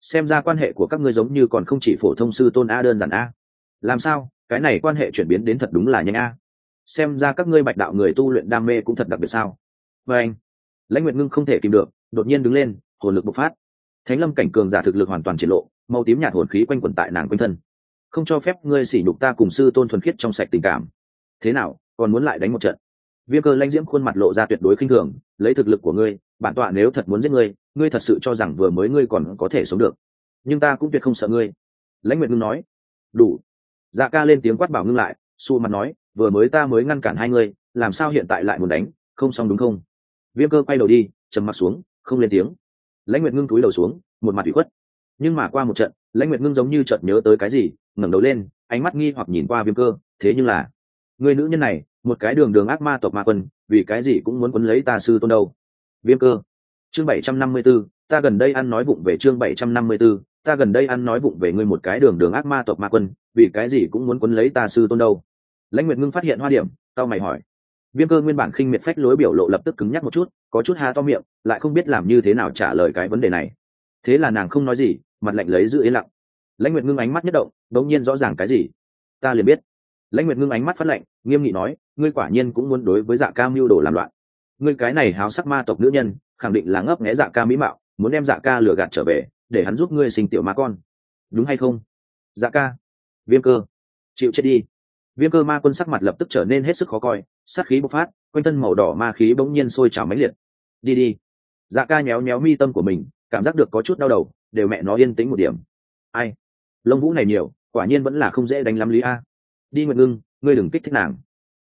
xem ra quan hệ của các ngươi giống như còn không chỉ phổ thông sư tôn a đơn giản a. Làm sao? Cái này quan hệ chuyển biến đến thật đúng là nhanh a. Xem ra các ngươi bạch đạo người tu luyện đam mê cũng thật đặc biệt sao? Và anh, lãnh nguyện ngưng không thể kìm được, đột nhiên đứng lên, hồn lực bộc phát. Thánh lâm cảnh cường giả thực lực hoàn toàn triển lộ, màu tím nhạt hồn khí quanh quẩn tại nàng quanh thân. Không cho phép ngươi sỉ nhục ta cùng sư tôn thuần khiết trong sạch tình cảm. Thế nào, còn muốn lại đánh một trận? Viêm cơ lãnh diễm khuôn mặt lộ ra tuyệt đối khinh thường, lấy thực lực của ngươi, bản tọa nếu thật muốn giết ngươi ngươi thật sự cho rằng vừa mới ngươi còn có thể sống được. Nhưng ta cũng tuyệt không sợ ngươi. Lãnh nguyện ngưng nói, đủ dạ ca lên tiếng quát bảo ngưng lại su mặt nói vừa mới ta mới ngăn cản hai người, làm sao hiện tại lại muốn đánh không xong đúng không? Viêm cơ quay đầu đi trầm mặt xuống không lên tiếng. Lãnh nguyệt ngưng túi đầu xuống một mặt bị khuất. Nhưng mà qua một trận lãnh nguyệt ngưng giống như chợt nhớ tới cái gì ngẩng đầu lên ánh mắt nghi hoặc nhìn qua viêm cơ thế nhưng là người nữ nhân này một cái đường đường ác ma tộc ma quân vì cái gì cũng muốn quấn lấy ta sư tôn đâu. Viêm cơ chương bảy trăm năm mươi b ố ta gần đây ăn nói vụng về chương bảy trăm năm mươi b ố ta gần đây ăn nói vụng về ngươi một cái đường đường ác ma tộc ma quân, vì cái gì cũng muốn quấn lấy ta sư tôn đâu. Lãnh nguyệt ngưng phát hiện hoa điểm tao mày hỏi. Viêm cơ nguyên bản khinh miệt phách lối biểu lộ lập tức cứng nhắc một chút, có chút ha to miệng, lại không biết làm như thế nào trả lời cái vấn đề này. Thế là nàng không nói gì, mặt lạnh lấy giữ yên lặng. Lãnh nguyệt ngưng ánh mắt nhất động, đống nhiên rõ ràng cái gì? Ta liền biết. Lãnh nguyệt ngưng ánh mắt phát lạnh, nghiêm nghị nói, ngươi quả nhiên cũng muốn đối với dạ ca mưu đồ làm loạn. Ngươi cái này háo sắc ma tộc nữ nhân, khẳng định là ngấp nghẽ dạ ca mỹ mạo, muốn đem dạ ca lừa gạt trở về để hắn giúp ngươi sinh tiểu ma con. Đúng hay không? Dạ ca. Viêm cơ. Chịu chết đi. Viêm cơ ma quân sắc mặt lập tức trở nên hết sức khó coi, sát khí bộc phát, quanh thân màu đỏ ma khí bỗng nhiên sôi trào mãnh liệt. Đi đi. Dạ ca nhéo nhéo mi tâm của mình, cảm giác được có chút đau đầu, đều mẹ nó yên tĩnh một điểm. Ai? Lông vũ này nhiều, quả nhiên vẫn là không dễ đánh lắm lý a. Đi nguyện ngưng, ngươi đừng kích thích nàng.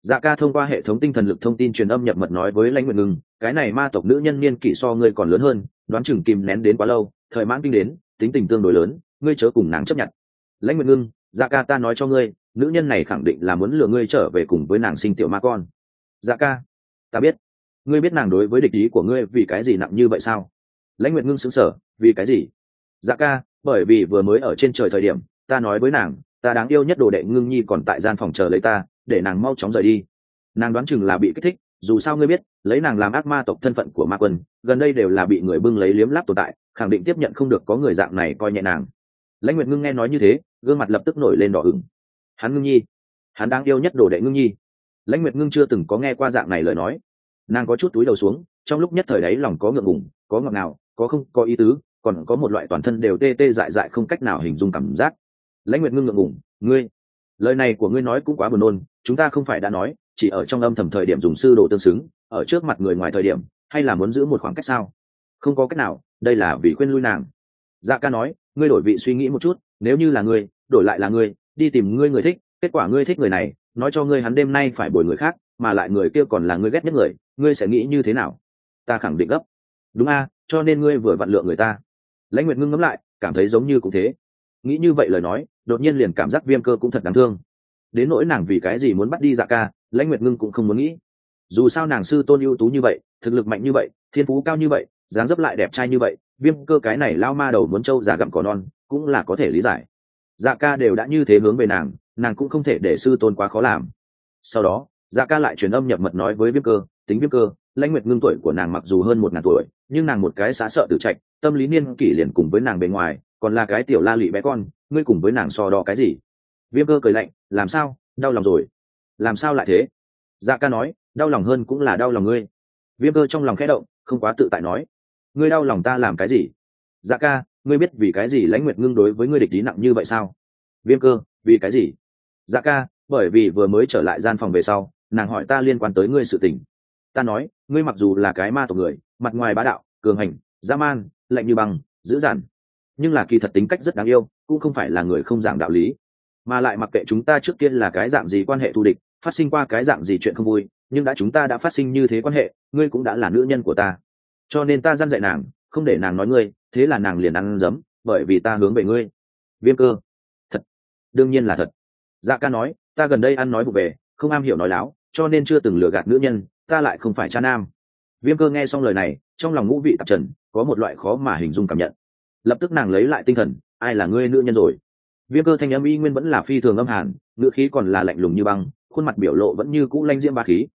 Dạ ca thông qua hệ thống tinh thần lực thông tin truyền âm nhập mật nói với lãnh nguyện ngưng, cái này ma tộc nữ nhân niên kỷ so ngươi còn lớn hơn, đoán chừng kìm nén đến quá lâu thời mãn kinh đến, tính tình tương đối lớn, ngươi chớ cùng nàng chấp nhận. Lãnh nguyện ngưng dạ ca ta nói cho ngươi, nữ nhân này khẳng định là muốn lừa ngươi trở về cùng với nàng sinh tiểu ma con. Dạ ca, ta biết. Ngươi biết nàng đối với địch ý của ngươi vì cái gì nặng như vậy sao? Lãnh nguyệt ngưng xứng sở vì cái gì? Dạ ca, bởi vì vừa mới ở trên trời thời điểm, ta nói với nàng, ta đáng yêu nhất đồ đệ ngưng nhi còn tại gian phòng chờ lấy ta, để nàng mau chóng rời đi. Nàng đoán chừng là bị kích thích dù sao ngươi biết, lấy nàng làm ác ma tộc thân phận của ma quân, gần đây đều là bị người bưng lấy liếm láp tồn tại, khẳng định tiếp nhận không được có người dạng này coi nhẹ nàng. Lãnh nguyệt ngưng nghe nói như thế, gương mặt lập tức nổi lên đỏ ửng. Hắn ngưng nhi, hắn đang yêu nhất đồ đệ ngưng nhi. Lãnh nguyệt ngưng chưa từng có nghe qua dạng này lời nói. Nàng có chút túi đầu xuống, trong lúc nhất thời đấy lòng có ngượng ngùng, có ngọt ngào, có không có ý tứ, còn có một loại toàn thân đều tê tê dại dại không cách nào hình dung cảm giác. Lãnh nguyệt ngưng ngượng ngùng, ngươi, lời này của ngươi nói cũng quá buồn nôn, chúng ta không phải đã nói chỉ ở trong âm thầm thời điểm dùng sư đồ tương xứng, ở trước mặt người ngoài thời điểm, hay là muốn giữ một khoảng cách sao? Không có cách nào, đây là vì khuyên lui nàng. Dạ ca nói, ngươi đổi vị suy nghĩ một chút, nếu như là ngươi, đổi lại là ngươi, đi tìm ngươi người thích, kết quả ngươi thích người này, nói cho ngươi hắn đêm nay phải bồi người khác, mà lại người kia còn là ngươi ghét nhất người, ngươi sẽ nghĩ như thế nào? Ta khẳng định gấp. Đúng a, cho nên ngươi vừa vặn lượng người ta. Lãnh nguyệt ngưng ngẫm lại, cảm thấy giống như cũng thế. Nghĩ như vậy lời nói, đột nhiên liền cảm giác viêm cơ cũng thật đáng thương đến nỗi nàng vì cái gì muốn bắt đi dạ ca, lãnh nguyệt ngưng cũng không muốn nghĩ. Dù sao nàng sư tôn ưu tú như vậy, thực lực mạnh như vậy, thiên phú cao như vậy, dáng dấp lại đẹp trai như vậy, viêm cơ cái này lao ma đầu muốn trâu già gặm cỏ non, cũng là có thể lý giải. Dạ ca đều đã như thế hướng về nàng nàng cũng không thể để sư tôn quá khó làm. Sau đó dạ ca lại truyền âm nhập mật nói với viêm cơ, tính viêm cơ, lãnh nguyệt ngưng tuổi của nàng mặc dù hơn một ngàn tuổi, nhưng nàng một cái xá sợ tự trạch tâm lý niên kỷ liền cùng với nàng bề ngoài, còn là cái tiểu la lụy bé con, ngươi cùng với nàng so đo cái gì? Viêm cơ cười lạnh, làm sao? Đau lòng rồi. Làm sao lại thế? Dạ ca nói, đau lòng hơn cũng là đau lòng ngươi. Viêm cơ trong lòng khẽ động, không quá tự tại nói, ngươi đau lòng ta làm cái gì? Dạ ca, ngươi biết vì cái gì lãnh nguyệt ngưng đối với ngươi địch ý nặng như vậy sao? Viêm cơ, vì cái gì? Dạ ca, bởi vì vừa mới trở lại gian phòng về sau, nàng hỏi ta liên quan tới ngươi sự tình. Ta nói, ngươi mặc dù là cái ma tộc người, mặt ngoài bá đạo, cường hành, dã man, lạnh như băng, dữ dằn, nhưng là kỳ thật tính cách rất đáng yêu, cũng không phải là người không giảng đạo lý mà lại mặc kệ chúng ta trước tiên là cái dạng gì quan hệ thù địch, phát sinh qua cái dạng gì chuyện không vui, nhưng đã chúng ta đã phát sinh như thế quan hệ, ngươi cũng đã là nữ nhân của ta. Cho nên ta dăn dạy nàng, không để nàng nói ngươi, thế là nàng liền ăn dấm, bởi vì ta hướng về ngươi. Viêm cơ. Thật. Đương nhiên là thật. Dạ ca nói, ta gần đây ăn nói vụ về, không am hiểu nói láo, cho nên chưa từng lừa gạt nữ nhân, ta lại không phải cha nam. Viêm cơ nghe xong lời này, trong lòng ngũ vị tạp trần, có một loại khó mà hình dung cảm nhận. Lập tức nàng lấy lại tinh thần, ai là ngươi nữ nhân rồi? Viêm cơ thanh âm y nguyên vẫn là phi thường âm hàn, ngữ khí còn là lạnh lùng như băng, khuôn mặt biểu lộ vẫn như cũ lanh diễm ba khí.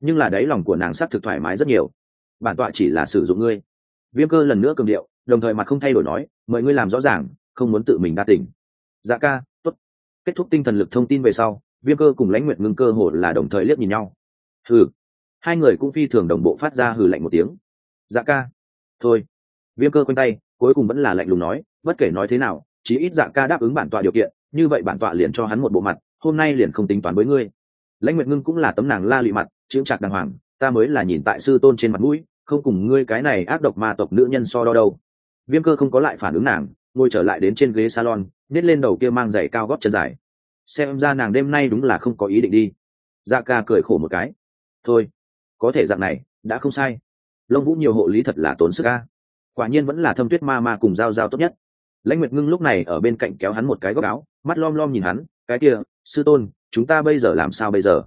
Nhưng là đáy lòng của nàng sắc thực thoải mái rất nhiều. Bản tọa chỉ là sử dụng ngươi. Viêm cơ lần nữa cường điệu, đồng thời mặt không thay đổi nói, mời ngươi làm rõ ràng, không muốn tự mình đa tỉnh dạ ca, tốt. Kết thúc tinh thần lực thông tin về sau, viêm cơ cùng lãnh nguyện ngưng cơ hồ là đồng thời liếc nhìn nhau. Hừ. Hai người cũng phi thường đồng bộ phát ra hừ lạnh một tiếng. Dạ ca. Thôi. Viêm cơ quanh tay, cuối cùng vẫn là lạnh lùng nói, bất kể nói thế nào chí ít dạ ca đáp ứng bản tọa điều kiện, như vậy bản tọa liền cho hắn một bộ mặt, hôm nay liền không tính toán với ngươi. Lãnh nguyệt ngưng cũng là tấm nàng la lụy mặt, chững chạc đàng hoàng, ta mới là nhìn tại sư tôn trên mặt mũi, không cùng ngươi cái này ác độc ma tộc nữ nhân so đo đâu. Viêm cơ không có lại phản ứng nàng, ngồi trở lại đến trên ghế salon nết lên đầu kia mang giày cao gót chân dài. Xem ra nàng đêm nay đúng là không có ý định đi. Dạ ca cười khổ một cái. Thôi, có thể dạng này, đã không sai. Lông vũ nhiều hộ lý thật là tốn sức ca quả nhiên vẫn là thâm tuyết ma ma cùng giao giao tốt nhất lãnh nguyệt ngưng lúc này ở bên cạnh kéo hắn một cái góc áo, mắt lom lom nhìn hắn, cái kia, sư tôn, chúng ta bây giờ làm sao bây giờ?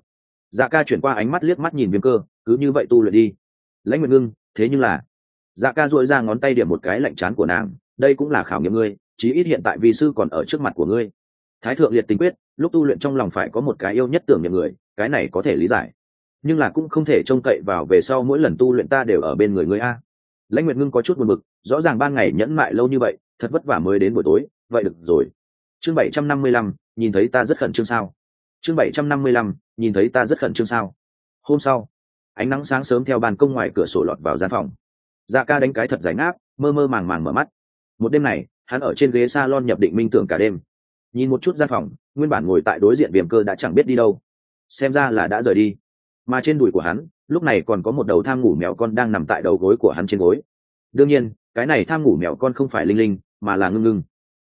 Dạ ca chuyển qua ánh mắt liếc mắt nhìn viêm cơ, cứ như vậy tu luyện đi. Lãnh nguyệt ngưng, thế nhưng là dạ ca dội ra ngón tay điểm một cái lạnh chán của nàng, đây cũng là khảo nghiệm ngươi, chí ít hiện tại vì sư còn ở trước mặt của ngươi. Thái thượng liệt tình quyết, lúc tu luyện trong lòng phải có một cái yêu nhất tưởng niệm người, cái này có thể lý giải. Nhưng là cũng không thể trông cậy vào về sau mỗi lần tu luyện ta đều ở bên người ngươi a. Lãnh nguyệt ngưng có chút buồn bực, rõ ràng ban ngày nhẫn mại lâu như vậy thật vất vả mới đến buổi tối, vậy được rồi. Chương bảy trăm năm mươi lăm, nhìn thấy ta rất khẩn trương sao? Chương bảy trăm năm mươi lăm, nhìn thấy ta rất khẩn trương sao? Hôm sau, ánh nắng sáng sớm theo bàn công ngoài cửa sổ lọt vào gian phòng. Dạ ca đánh cái thật giải ngáp, mơ mơ màng màng mở mắt. Một đêm này, hắn ở trên ghế s a lon nhập định minh tưởng cả đêm. Nhìn một chút gian phòng, nguyên bản ngồi tại đối diện viêm cơ đã chẳng biết đi đâu. Xem ra là đã rời đi. Mà trên đùi của hắn, lúc này còn có một đầu tham ngủ mèo con đang nằm tại đầu gối của hắn trên gối. Đương nhiên, cái này tham ngủ mèo con không phải linh linh mà là ngưng ngưng.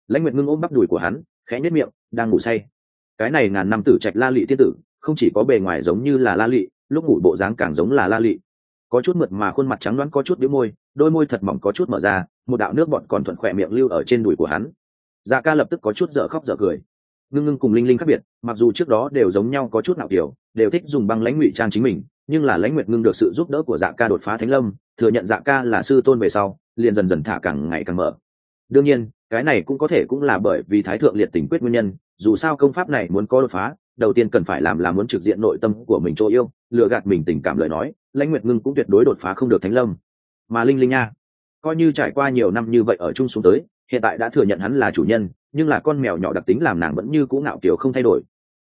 Lãnh nguyệt ngưng ôm bắp đùi của hắn, khẽ nhất miệng, đang ngủ say. Cái này ngàn năm tử trạch la lị tiên tử, không chỉ có bề ngoài giống như là la lị, lúc ngủ bộ dáng càng giống là la lị. Có chút mượt mà khuôn mặt trắng đoán có chút đĩu môi, đôi môi thật mỏng có chút mở ra, một đạo nước bọn còn thuận khỏe miệng lưu ở trên đùi của hắn. Dạ ca lập tức có chút dở khóc dở cười. Ngưng ngưng cùng linh linh khác biệt, mặc dù trước đó đều giống nhau có chút nào kiểu, đều thích dùng băng lãnh ngụy trang chính mình, nhưng là lãnh nguyệt ngưng được sự giúp đỡ của dạ ca đột phá thánh lâm, thừa nhận dạ ca là sư tôn về sau, liền dần dần thả càng ngày càng mở đương nhiên, cái này cũng có thể cũng là bởi vì thái thượng liệt tình quyết nguyên nhân, dù sao công pháp này muốn có đột phá, đầu tiên cần phải làm là muốn trực diện nội tâm của mình chỗ yêu lựa gạt mình tình cảm lời nói, lãnh nguyệt ngưng cũng tuyệt đối đột phá không được thánh lâm. Mà linh linh nha, coi như trải qua nhiều năm như vậy ở chung xuống tới, hiện tại đã thừa nhận hắn là chủ nhân, nhưng là con mèo nhỏ đặc tính làm nàng vẫn như cũ ngạo kiểu không thay đổi.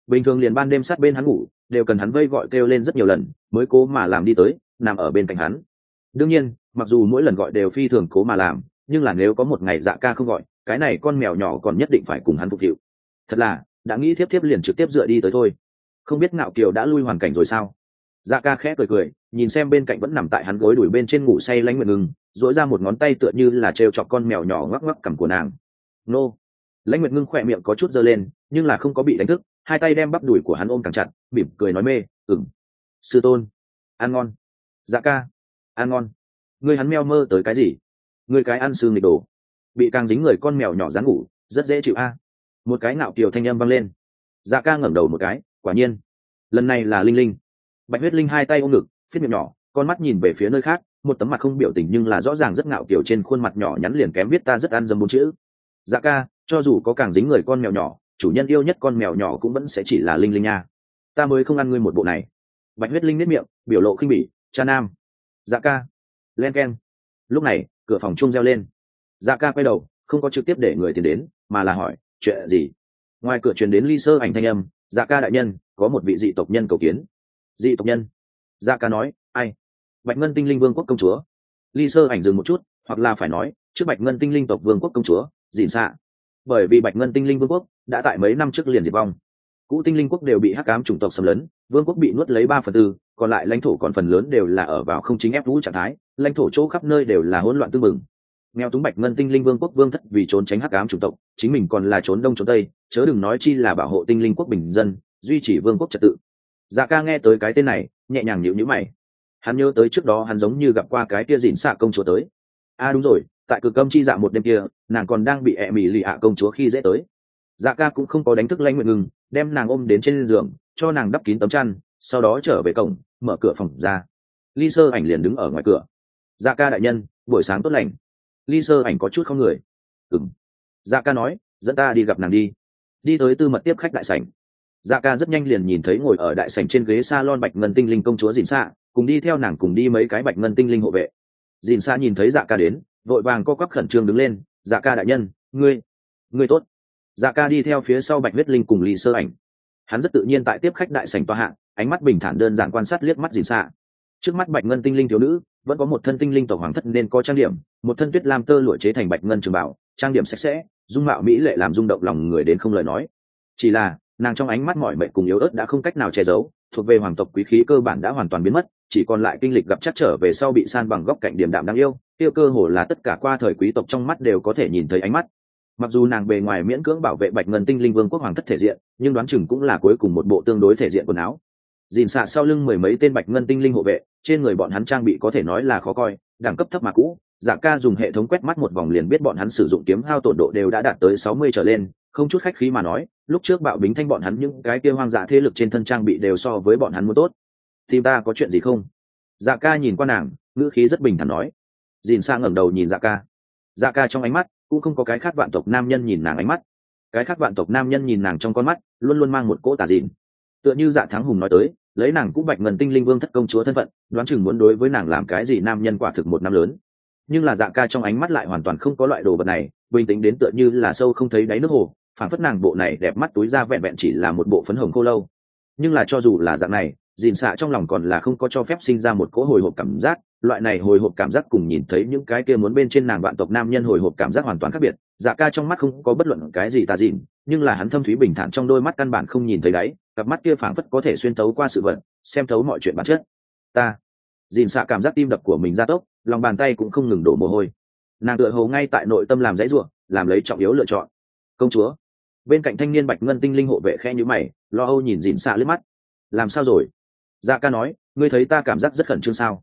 Bình thường liền ban đêm sát bên hắn ngủ, đều cần hắn vây gọi kêu lên rất nhiều lần, mới cố mà làm đi tới, nằm ở bên cạnh hắn. Đương nhiên, mặc dù mỗi lần gọi đều phi thường cố mà làm nhưng là nếu có một ngày dạ ca không gọi, cái này con mèo nhỏ còn nhất định phải cùng hắn phục vụ. Thật là, đã nghĩ tiếp tiếp liền trực tiếp dựa đi tới thôi. Không biết ngạo kiều đã lui hoàn cảnh rồi sao? Dạ ca khẽ cười cười, nhìn xem bên cạnh vẫn nằm tại hắn gối đuổi bên trên ngủ say lánh nguyện ngừng dỗi ra một ngón tay tựa như là trêu chọc con mèo nhỏ ngoắc ngoắc cằm của nàng. Nô. Lãnh nguyệt ngưng khỏe miệng có chút dơ lên, nhưng là không có bị đánh thức, hai tay đem bắp đùi của hắn ôm càng chặt, mỉm cười nói mê ừng sư tôn. Ăn ngon. Dạ ca. Ăn ngon. Người hắn meo mơ tới cái gì? Người cái ăn xương nghịch đồ. Bị càng dính người con mèo nhỏ dán ngủ, rất dễ chịu a. Một cái ngạo kiều thanh âm vang lên. Dạ ca ngẩng đầu một cái, quả nhiên. Lần này là linh linh. Bạch huyết linh hai tay ôm ngực, phiết miệng nhỏ, con mắt nhìn về phía nơi khác, một tấm mặt không biểu tình nhưng là rõ ràng rất ngạo kiểu trên khuôn mặt nhỏ nhắn liền kém biết ta rất ăn dâm bốn chữ. Dạ ca, cho dù có càng dính người con mèo nhỏ, chủ nhân yêu nhất con mèo nhỏ cũng vẫn sẽ chỉ là linh linh nha. Ta mới không ăn ngươi một bộ này. Bạch huyết linh nếp miệng, biểu lộ khinh bỉ, cha nam. Dạ ca. Len k e n lúc này cửa phòng chung reo lên. Dạ ca quay đầu, không có trực tiếp để người tiền đến, mà là hỏi, chuyện gì? Ngoài cửa truyền đến ly sơ ảnh thanh âm dạ ca đại nhân, có một vị dị tộc nhân cầu kiến. Dị tộc nhân? Dạ ca nói, ai? Bạch ngân tinh linh vương quốc công chúa. Ly sơ ảnh dừng một chút, hoặc là phải nói, trước bạch ngân tinh linh tộc vương quốc công chúa dịn xạ. Bởi vì bạch ngân tinh linh vương quốc đã tại mấy năm trước liền diệt vong. Cũ tinh linh quốc đều bị hắc cám chủng tộc xâm lấn, vương quốc bị nuốt lấy ba phần tư còn lại lãnh thổ còn phần lớn đều là ở vào không chính ép vũ trạng thái, lãnh thổ chỗ khắp nơi đều là hỗn loạn tương mừng nghèo túng bạch ngân tinh linh vương quốc vương thất vì trốn tránh hắc ám chủng tộc, chính mình còn là trốn đông trốn tây, chớ đừng nói chi là bảo hộ tinh linh quốc bình dân, duy trì vương quốc trật tự. Dạ ca nghe tới cái tên này, nhẹ nhàng nhịu nhữ mày. Hắn nhớ tới trước đó hắn giống như gặp qua cái kia dịn xạ công chúa tới. A à đúng rồi, tại cực âm chi dạ một đêm kia, nàng còn đang bị ẹ mỉ lì ạ công chúa khi dễ tới. Dạ ca cũng không có đánh thức lanh nguyện ngừng, đem nàng ôm đến trên giường, cho nàng đắp kín tấm chăn sau đó trở về cổng, mở cửa phòng ra. Ly sơ ảnh liền đứng ở ngoài cửa. Dạ ca đại nhân, buổi sáng tốt lành. Ly sơ ảnh có chút không người. Ừng dạ ca nói, dẫn ta đi gặp nàng đi. Đi tới tư mật tiếp khách đại sảnh. Dạ ca rất nhanh liền nhìn thấy ngồi ở đại sảnh trên ghế s a lon bạch ngân tinh linh công chúa dìn xạ cùng đi theo nàng cùng đi mấy cái bạch ngân tinh linh hộ vệ. Dìn xạ nhìn thấy dạ ca đến, vội vàng co quắp khẩn trương đứng lên dạ ca đại nhân, ngươi ngươi tốt. Dạ ca đi theo phía sau bạch huyết linh cùng ly sơ ảnh hắn rất tự nhiên tại tiếp khách đại sảnh toa hạng ánh mắt bình thản đơn giản quan sát liếc mắt dìn xạ trước mắt bạch ngân tinh linh thiếu nữ, vẫn có một thân tinh linh tổ hoàng thất nên có trang điểm, một thân tuyết lam tơ lụa chế thành bạch ngân trường bảo, trang điểm sạch sẽ, dung mạo mỹ lệ làm rung động lòng người đến không lời nói. Chỉ là, nàng trong ánh mắt mọi mệnh cùng yếu ớt đã không cách nào che giấu, thuộc về hoàng tộc quý khí cơ bản đã hoàn toàn biến mất, chỉ còn lại kinh lịch gặp chắc trở về sau bị san bằng góc cạnh điểm đạm đáng yêu tiêu cơ hồ là tất cả qua thời quý tộc trong mắt đều có thể nhìn thấy ánh mắt mặc dù nàng bề ngoài miễn cưỡng bảo vệ bạch ngân tinh linh vương quốc hoàng thất thể diện, nhưng đoán chừng cũng là cuối cùng một bộ tương đối thể diện quần áo. Dìn xạ sau lưng mười mấy tên bạch ngân tinh linh hộ vệ, trên người bọn hắn trang bị có thể nói là khó coi, đẳng cấp thấp mà cũ. Dạ ca dùng hệ thống quét mắt một vòng liền biết bọn hắn sử dụng kiếm hao tổn độ đều đã đạt tới sáu mươi trở lên, không chút khách khí mà nói, lúc trước bạo bính thanh bọn hắn những cái kia hoang dã thế lực trên thân trang bị đều so với bọn hắn muốn tốt. Thì ta có chuyện gì không? Dạ ca nhìn qua nàng, ngữ khí rất bình thản nói. Dìn xa ngẩng đầu nhìn dạ ca. Dạ ca trong ánh mắt cũng không có cái khác vạn tộc nam nhân nhìn nàng ánh mắt. Cái khác vạn tộc nam nhân nhìn nàng trong con mắt, luôn luôn mang một cỗ tà dìn tựa như dạ thắng hùng nói tới, lấy nàng cũng bạch ngần tinh linh vương thất công chúa thân phận, đoán chừng muốn đối với nàng làm cái gì nam nhân quả thực một năm lớn. Nhưng là dạ ca trong ánh mắt lại hoàn toàn không có loại đồ vật này, bình tĩnh đến tựa như là sâu không thấy đáy nước hồ phản phất nàng bộ này đẹp mắt túi ra vẹn vẹn chỉ là một bộ phấn hồng khô lâu. Nhưng là cho dù là dạng này dìn xạ trong lòng còn là không có cho phép sinh ra một cỗ hồi hộp cảm giác, loại này hồi hộp cảm giác cùng nhìn thấy những cái kia muốn bên trên nàng vạn tộc nam nhân hồi hộp cảm giác hoàn toàn khác biệt. Dạ ca trong mắt không có bất luận cái gì tà dìn nhưng là hắn thâm thúy bình thản trong đôi mắt căn bản không nhìn thấy đáy, cặp mắt kia phảng phất có thể xuyên tấu qua sự vật, xem thấu mọi chuyện bản chất. Ta. Dìn xạ cảm giác tim đập của mình ra tốc, lòng bàn tay cũng không ngừng đổ mồ hôi. Nàng tựa hồ ngay tại nội tâm làm dãy ruộng làm lấy trọng yếu lựa chọn. Công chúa. Bên cạnh thanh niên bạch ngân tinh linh hộ vệ khe nhữ mày, lo âu nhìn dìn xạ lướt mắt. Làm sao rồi? Dạ ca nói ngươi thấy ta cảm giác rất khẩn trương sao?